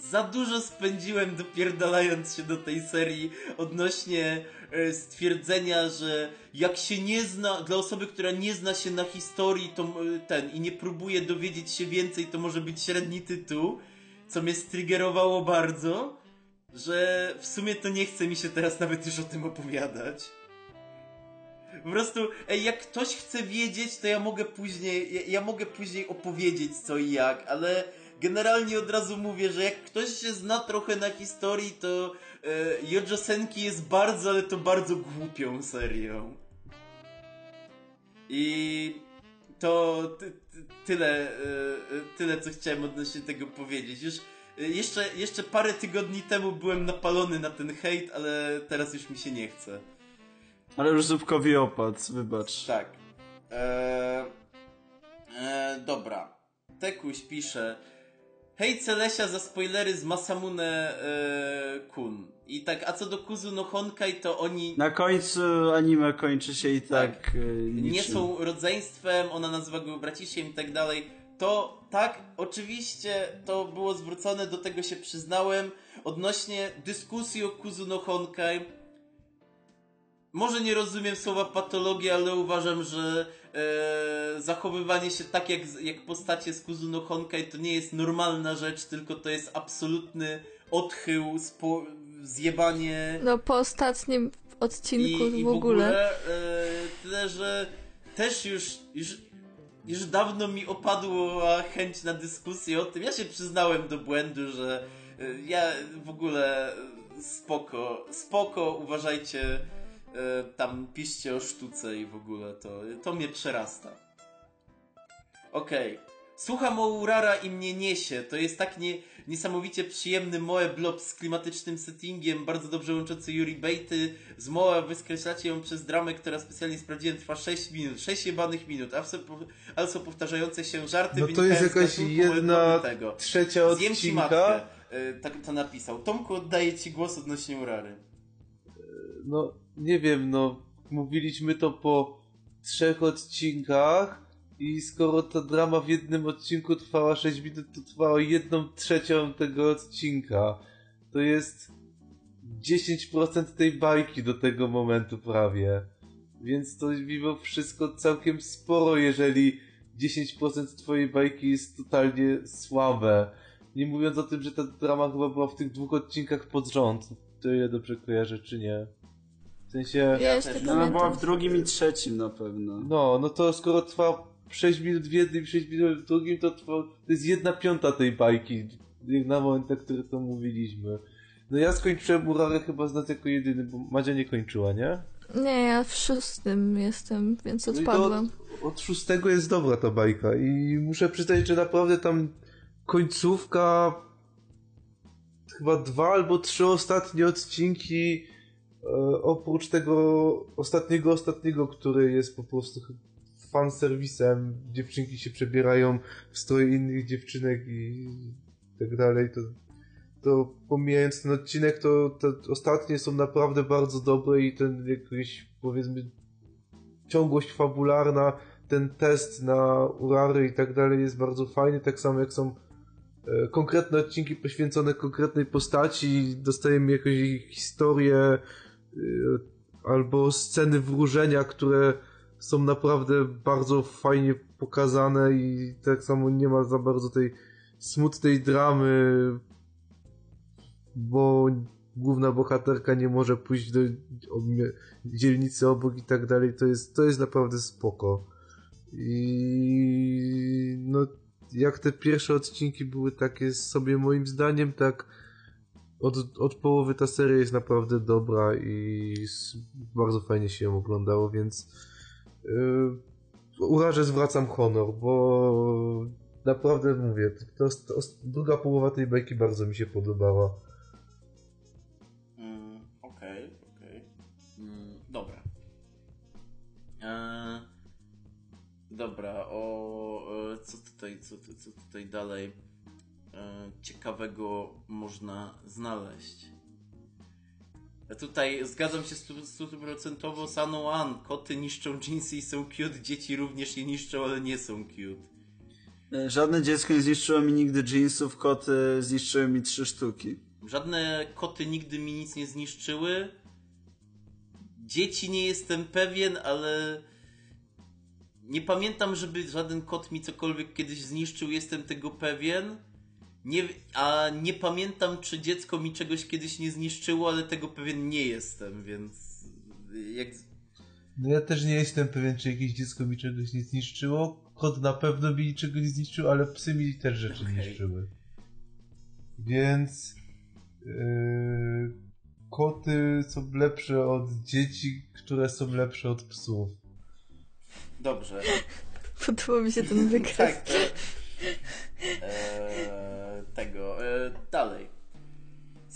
Za dużo spędziłem dopierdalając się do tej serii odnośnie e, stwierdzenia, że jak się nie zna, dla osoby, która nie zna się na historii, to e, ten i nie próbuje dowiedzieć się więcej, to może być średni tytuł, co mnie striggerowało bardzo, że w sumie to nie chce mi się teraz nawet już o tym opowiadać. Po prostu, ej, jak ktoś chce wiedzieć, to ja mogę później, ja, ja mogę później opowiedzieć co i jak, ale generalnie od razu mówię, że jak ktoś się zna trochę na historii, to e, Jojo Senki jest bardzo, ale to bardzo głupią serią. I to ty, ty, tyle, e, e, tyle, co chciałem odnośnie tego powiedzieć. Już jeszcze, jeszcze parę tygodni temu byłem napalony na ten hejt, ale teraz już mi się nie chce. Ale już Zupkowi opadł, wybacz. Tak. Eee, eee, dobra. Tekuś pisze. Hej Celesia za spoilery z Masamune eee, Kun. I tak, a co do Kuzu no Honkai, to oni Na końcu anime kończy się i tak, Tak. y, nie są rodzeństwem, ona nazywa go bracisiem i tak dalej. To tak, oczywiście to było zwrócone, do tego się przyznałem. Odnośnie dyskusji o Kuzu no Honkai, może nie rozumiem słowa patologia, ale uważam, że e, zachowywanie się tak jak, jak postacie z Kuzuno Honkai to nie jest normalna rzecz, tylko to jest absolutny odchył, spo, zjebanie. No po ostatnim odcinku I, i w ogóle. e, tyle, że też już, już, już dawno mi opadła chęć na dyskusję o tym. Ja się przyznałem do błędu, że e, ja w ogóle e, spoko, spoko, uważajcie, e, tam piszcie o sztuce i w ogóle to, to mnie przerasta. Okej. Słucham o Urara i mnie niesie. To jest tak nie, niesamowicie przyjemny Moe blob z klimatycznym settingiem, bardzo dobrze łączący Yuri Bejty. Z Moe wyskreślacie ją przez dramę, która specjalnie sprawdziłem, trwa 6 minut. 6 jebanych minut, a są, a są powtarzające się żarty No to jest jakaś jedna tego. trzecia Zjem ci odcinka. matkę. Y, tak to napisał. Tomku, oddaję ci głos odnośnie Urary. No, nie wiem, no, mówiliśmy to po trzech odcinkach i skoro ta drama w jednym odcinku trwała 6 minut, to trwała jedną trzecią tego odcinka. To jest 10% tej bajki do tego momentu prawie. Więc to mimo wszystko całkiem sporo, jeżeli 10% twojej bajki jest totalnie słabe. Nie mówiąc o tym, że ta drama chyba była w tych dwóch odcinkach pod rząd. To ile dobrze kojarzę, czy nie? W sensie... Ja. No, ona była w drugim i trzecim na pewno. No, no to skoro trwa 6 minut w jednym i 6 minut w drugim, to to jest jedna piąta tej bajki, na moment, na który to mówiliśmy. No ja skończyłem Urarę chyba z nas jako jedyny, bo Madzia nie kończyła, nie? Nie, ja w szóstym jestem, więc No to odpadłem. od, od szóstego jest dobra ta bajka i muszę przyznać, że naprawdę tam końcówka chyba dwa albo trzy ostatnie odcinki e, oprócz tego ostatniego, ostatniego, który jest po prostu fanserwisem, dziewczynki się przebierają w stroje innych dziewczynek i tak dalej, to, to pomijając ten odcinek, to te ostatnie są naprawdę bardzo dobre i ten jakiś powiedzmy ciągłość fabularna, ten test na urary i tak dalej jest bardzo fajny, tak samo jak są e, konkretne odcinki poświęcone konkretnej postaci, dostajemy jakąś historię e, albo sceny wróżenia, które są naprawdę bardzo fajnie pokazane i tak samo nie ma za bardzo tej smutnej dramy, bo główna bohaterka nie może pójść do dzielnicy obok i tak dalej, to jest, to jest naprawdę spoko. I no, jak te pierwsze odcinki były takie sobie moim zdaniem, tak od, od połowy ta seria jest naprawdę dobra i bardzo fajnie się ją oglądało, więc yy, urażę zwracam honor, bo naprawdę mówię, to, to, druga połowa tej bajki bardzo mi się podobała. Mm, Okej, okej. Mm, dobra. Eee, dobra, o e, co tutaj, co, co tutaj dalej e, ciekawego można znaleźć? Ja tutaj zgadzam się stu- stuprocentowo z Aną An. Koty niszczą jeansy i są cute, dzieci również je niszczą, ale nie są cute. E, Żadne dziecko nie zniszczyło mi nigdy jeansów, koty zniszczyły mi trzy sztuki. Żadne koty nigdy mi nic nie zniszczyły. Dzieci nie jestem pewien, ale nie pamiętam, żeby żaden kot mi cokolwiek kiedyś zniszczył, jestem tego pewien. Nie, a nie pamiętam, czy dziecko mi czegoś kiedyś nie zniszczyło, ale tego pewien nie jestem, więc jak No ja też nie jestem pewien, czy jakieś dziecko mi czegoś nie zniszczyło. Kot na pewno mi niczego nie zniszczył, ale psy mi też rzeczy Okej. niszczyły. Więc yy, koty są lepsze od dzieci, które są lepsze od psów. dobrze. *laughs* Podobał mi się ten wykres. Tak, to, e, *laughs*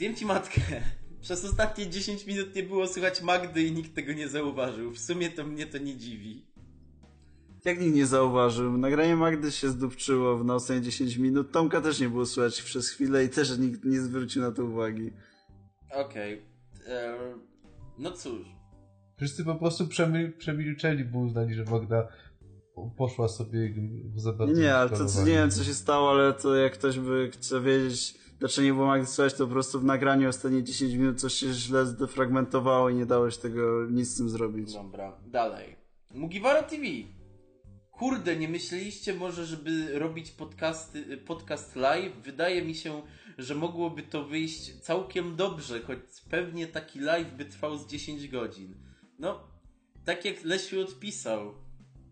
Zjem ci matkę. Przez ostatnie 10 minut nie było słychać Magdy i nikt tego nie zauważył. W sumie to mnie to nie dziwi. Jak nikt nie zauważył, nagranie Magdy się zdupczyło na ostatnie 10 minut. Tomka też nie było słychać przez chwilę i też nikt nie zwrócił na to uwagi. Okej. E, No cóż. Wszyscy po prostu przemilczeli, bo uznali, że Magda poszła sobie za bardzo Nie, ale to nie wiem co się stało, ale to jak ktoś by chciał wiedzieć, dlaczego nie było to po prostu w nagraniu ostatnie 10 minut coś się źle zdefragmentowało i nie się tego nic z tym zrobić. Dobra, dalej. Mugiwara TV. Kurde, nie myśleliście może, żeby robić podcasty, podcast live? Wydaje mi się, że mogłoby to wyjść całkiem dobrze, choć pewnie taki live by trwał z 10 godzin. No, tak jak Lesiu odpisał,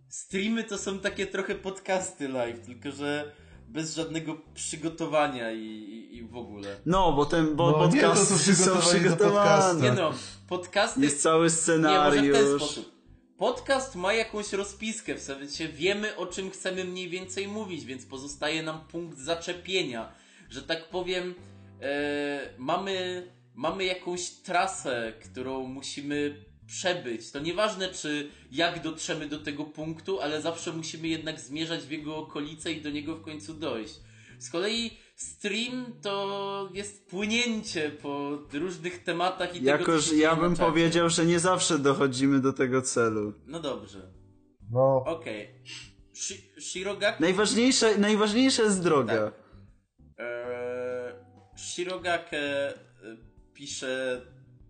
streamy to są takie trochę podcasty live, tylko że bez żadnego przygotowania i, i, i w ogóle. No, bo ten, bo No nie, to podcasty są są przygotowane. Nie no, podcasty Jest cały Nie, może w ten scenariusz. sposób. Podcast ma jakąś rozpiskę, w sensie wiemy o czym chcemy mniej więcej mówić, więc pozostaje nam punkt zaczepienia. Że tak powiem, e, mamy, mamy jakąś trasę, którą musimy przebyć. To nieważne, czy jak dotrzemy do tego punktu, ale zawsze musimy jednak zmierzać w jego okolice i do niego w końcu dojść. Z kolei stream to jest płynięcie po różnych tematach i tego, Jako, co ja bym czacie. powiedział, że nie zawsze dochodzimy do tego celu. No dobrze. No, Okej. Shi- Shirogaki. Najważniejsze, najważniejsza jest droga. Tak. Eee, Shirogake pisze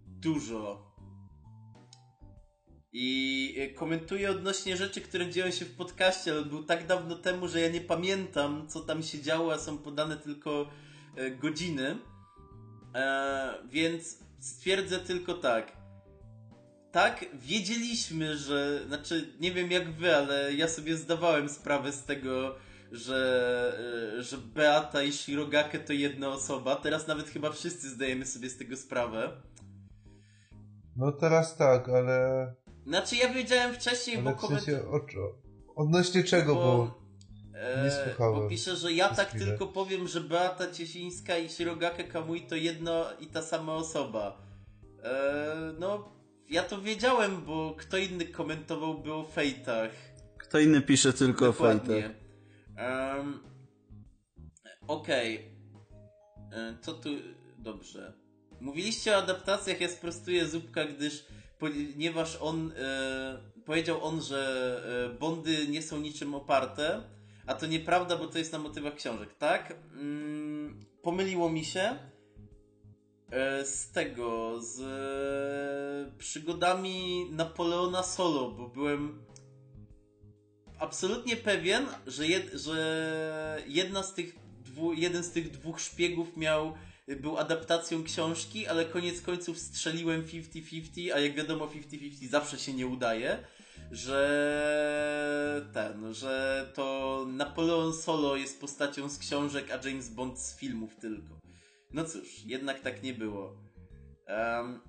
dużo. I e, komentuje odnośnie rzeczy, które dzieją się w podcaście, ale był tak dawno temu, że ja nie pamiętam, co tam się działo, a są podane tylko e, godziny. Eee, więc stwierdzę tylko tak. Tak, wiedzieliśmy, że. Znaczy, nie wiem jak wy, ale ja sobie zdawałem sprawę z tego, że, e, że Beata i Shirogake to jedna osoba. Teraz nawet chyba wszyscy zdajemy sobie z tego sprawę. no teraz tak, ale, Znaczy, ja wiedziałem wcześniej, ale bo w koment... sensie o, odnośnie czego, bo, e, nie słuchałem Bo pisze, że ja tak chwilę. tylko powiem, że Beata Ciesińska i Shirogake Kamui to jedno i ta sama osoba. E, no, ja to wiedziałem, bo kto inny komentowałby o fejtach. Kto inny pisze tylko o fejtach. Dokładnie. Um, Okej. E, Co tu... Dobrze. Mówiliście o adaptacjach, ja sprostuję Zupka, gdyż ponieważ on... E, powiedział on, że e, Bondy nie są niczym oparte, a to nieprawda, bo to jest na motywach książek, tak? Mm, pomyliło mi się e, z tego, z e, przygodami Napoleona Solo, bo byłem absolutnie pewien, że, jed, że jedna z tych dwu, jeden z tych dwóch szpiegów miał był adaptacją książki, ale koniec końców strzeliłem 50-50, a jak wiadomo 50-50 zawsze się nie udaje, że ten, że to Napoleon Solo jest postacią z książek, a James Bond z filmów tylko. No cóż, jednak tak nie było. Em,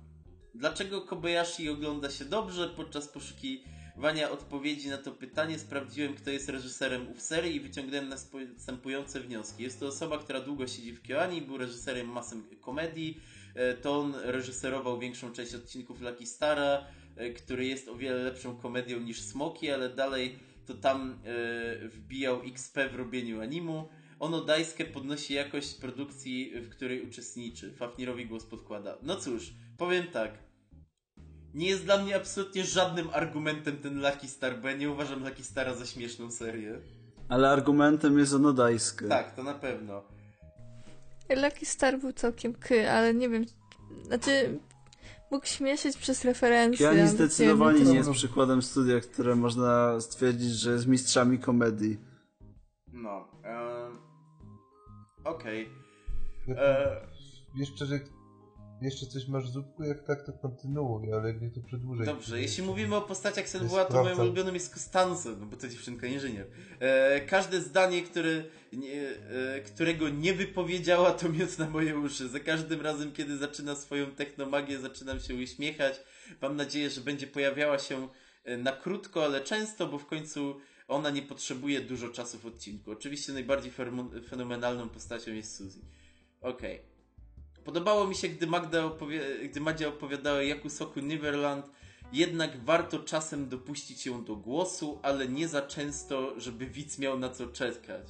dlaczego Kobayashi ogląda się dobrze podczas poszukiwania odpowiedzi na to pytanie? Sprawdziłem, kto jest reżyserem ów serii i wyciągnąłem następujące wnioski. Jest to osoba, która długo siedzi w Kyoani, był reżyserem masem komedii. E, To on reżyserował większą część odcinków Lucky Stara, e, który jest o wiele lepszą komedią niż Smoki, ale dalej to tam e, wbijał XP w robieniu animu. Ono Daisuke podnosi jakość produkcji, w której uczestniczy. Fafnirowi głos podkłada. No cóż, powiem tak. Nie jest dla mnie absolutnie żadnym argumentem ten Lucky Star, bo ja nie uważam Lucky Stara za śmieszną serię. Ale argumentem jest ono Daisuke. Tak, to na pewno. Lucky Star był całkiem ky, ale nie wiem. Znaczy, mógł śmieszyć przez referencje. Kiani zdecydowanie nie jest przykładem studia, które można stwierdzić, że jest mistrzami komedii. No. em, Okej. E, jeszcze, że jeszcze coś masz w zupku, jak tak, to kontynuuj, ale jak nie, to przedłużaj. Dobrze, jeśli mówimy o postaciach To Senwua, to sprawdzam. ulubioną jest Costanza, no bo to dziewczynka inżynier. E, każde zdanie, które, nie, e, którego nie wypowiedziała, to miód na moje uszy. Za każdym razem, kiedy zaczyna swoją technomagię, zaczynam się uśmiechać. Mam nadzieję, że będzie pojawiała się e, na krótko, ale często, bo w końcu ona nie potrzebuje dużo czasu w odcinku. Oczywiście najbardziej fenomenalną postacią jest Suzy. Okej. Podobało mi się, gdy Magda opowie- gdy Madzia opowiadała Jakusoku Neverland, jednak warto czasem dopuścić ją do głosu, ale nie za często, żeby widz miał na co czekać.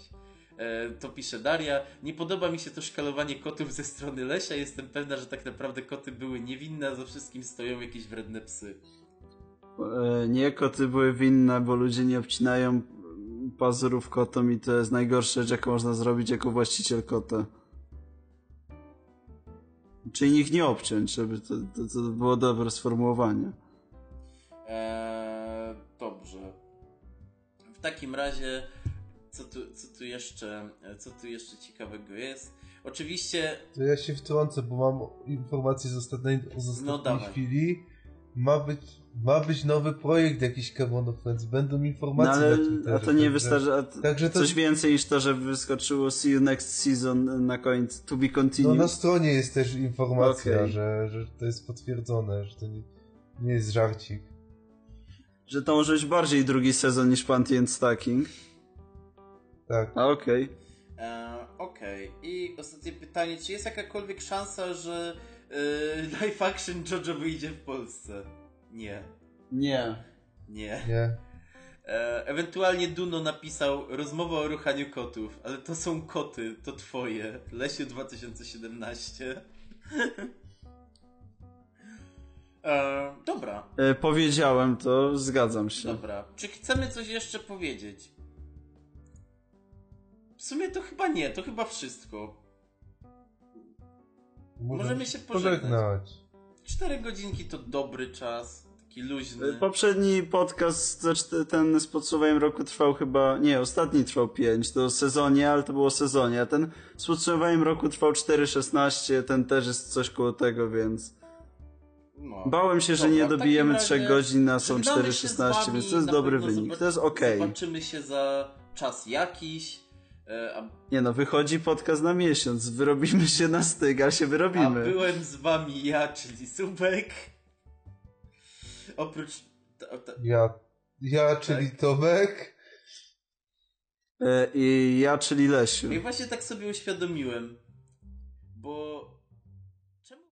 E, to pisze Daria. Nie podoba mi się to szkalowanie kotów ze strony Lesia. Jestem pewna, że tak naprawdę koty były niewinne, a za wszystkim stoją jakieś wredne psy. E, Nie, koty były winne, bo ludzie nie obcinają pazurów kotom i to jest najgorsza rzecz, jaką można zrobić jako właściciel kota. Czyli ich nie obciąć, żeby to, to, to było dobre sformułowanie. Eee, dobrze. W takim razie, co tu, co tu jeszcze, co tu jeszcze ciekawego jest? Oczywiście To ja się wtrącę, bo mam informację z ostatniej, z ostatniej No chwili. Ma być, ma być nowy projekt jakiś of Friends. Będą No informacje ale, na Twitterze. a to nie także- wystarczy, a t- Także to coś więcej niż to, że wyskoczyło see you next season na końcu, to be no, continued. na stronie jest też informacja, Okej. że, że to jest potwierdzone, że to nie, nie jest żarcik. Że to może być bardziej drugi sezon niż Panty and Stacking. Tak. A okej. E, Okej. I ostatnie pytanie, czy jest jakakolwiek szansa, że e, live action JoJo wyjdzie w Polsce? Nie. Nie. Nie. Nie. E, ewentualnie Duno napisał rozmowa o ruchaniu kotów, ale to są koty, to twoje. Lesiu 2017. *laughs* e, dobra, E, powiedziałem to, zgadzam się. dobra. Czy chcemy coś jeszcze powiedzieć? W sumie to chyba nie, to chyba wszystko. Możemy się pożegnać. Cztery godzinki to dobry czas, taki luźny. E, Poprzedni podcast, ten z podsumowaniem roku trwał chyba, nie, ostatni trwał 5, to sezonie, ale to było sezonie, a ten z podsumowaniem roku trwał 4,16, ten też jest coś koło tego, więc No. bałem się, że Dobra, nie w takim dobijemy razie 3 godzin, a są żegnamy się z 4,16, wami, więc to jest dobry wynik, to jest okej. Zobaczymy się za czas jakiś. E, A, Nie no, wychodzi podcast na miesiąc, wyrobimy się na styk, a się a wyrobimy. byłem z wami ja, czyli Subek. Oprócz. ta- ta- Ja, ja czyli Tak. Tomek. E, I ja, czyli Lesiu. I właśnie tak sobie uświadomiłem,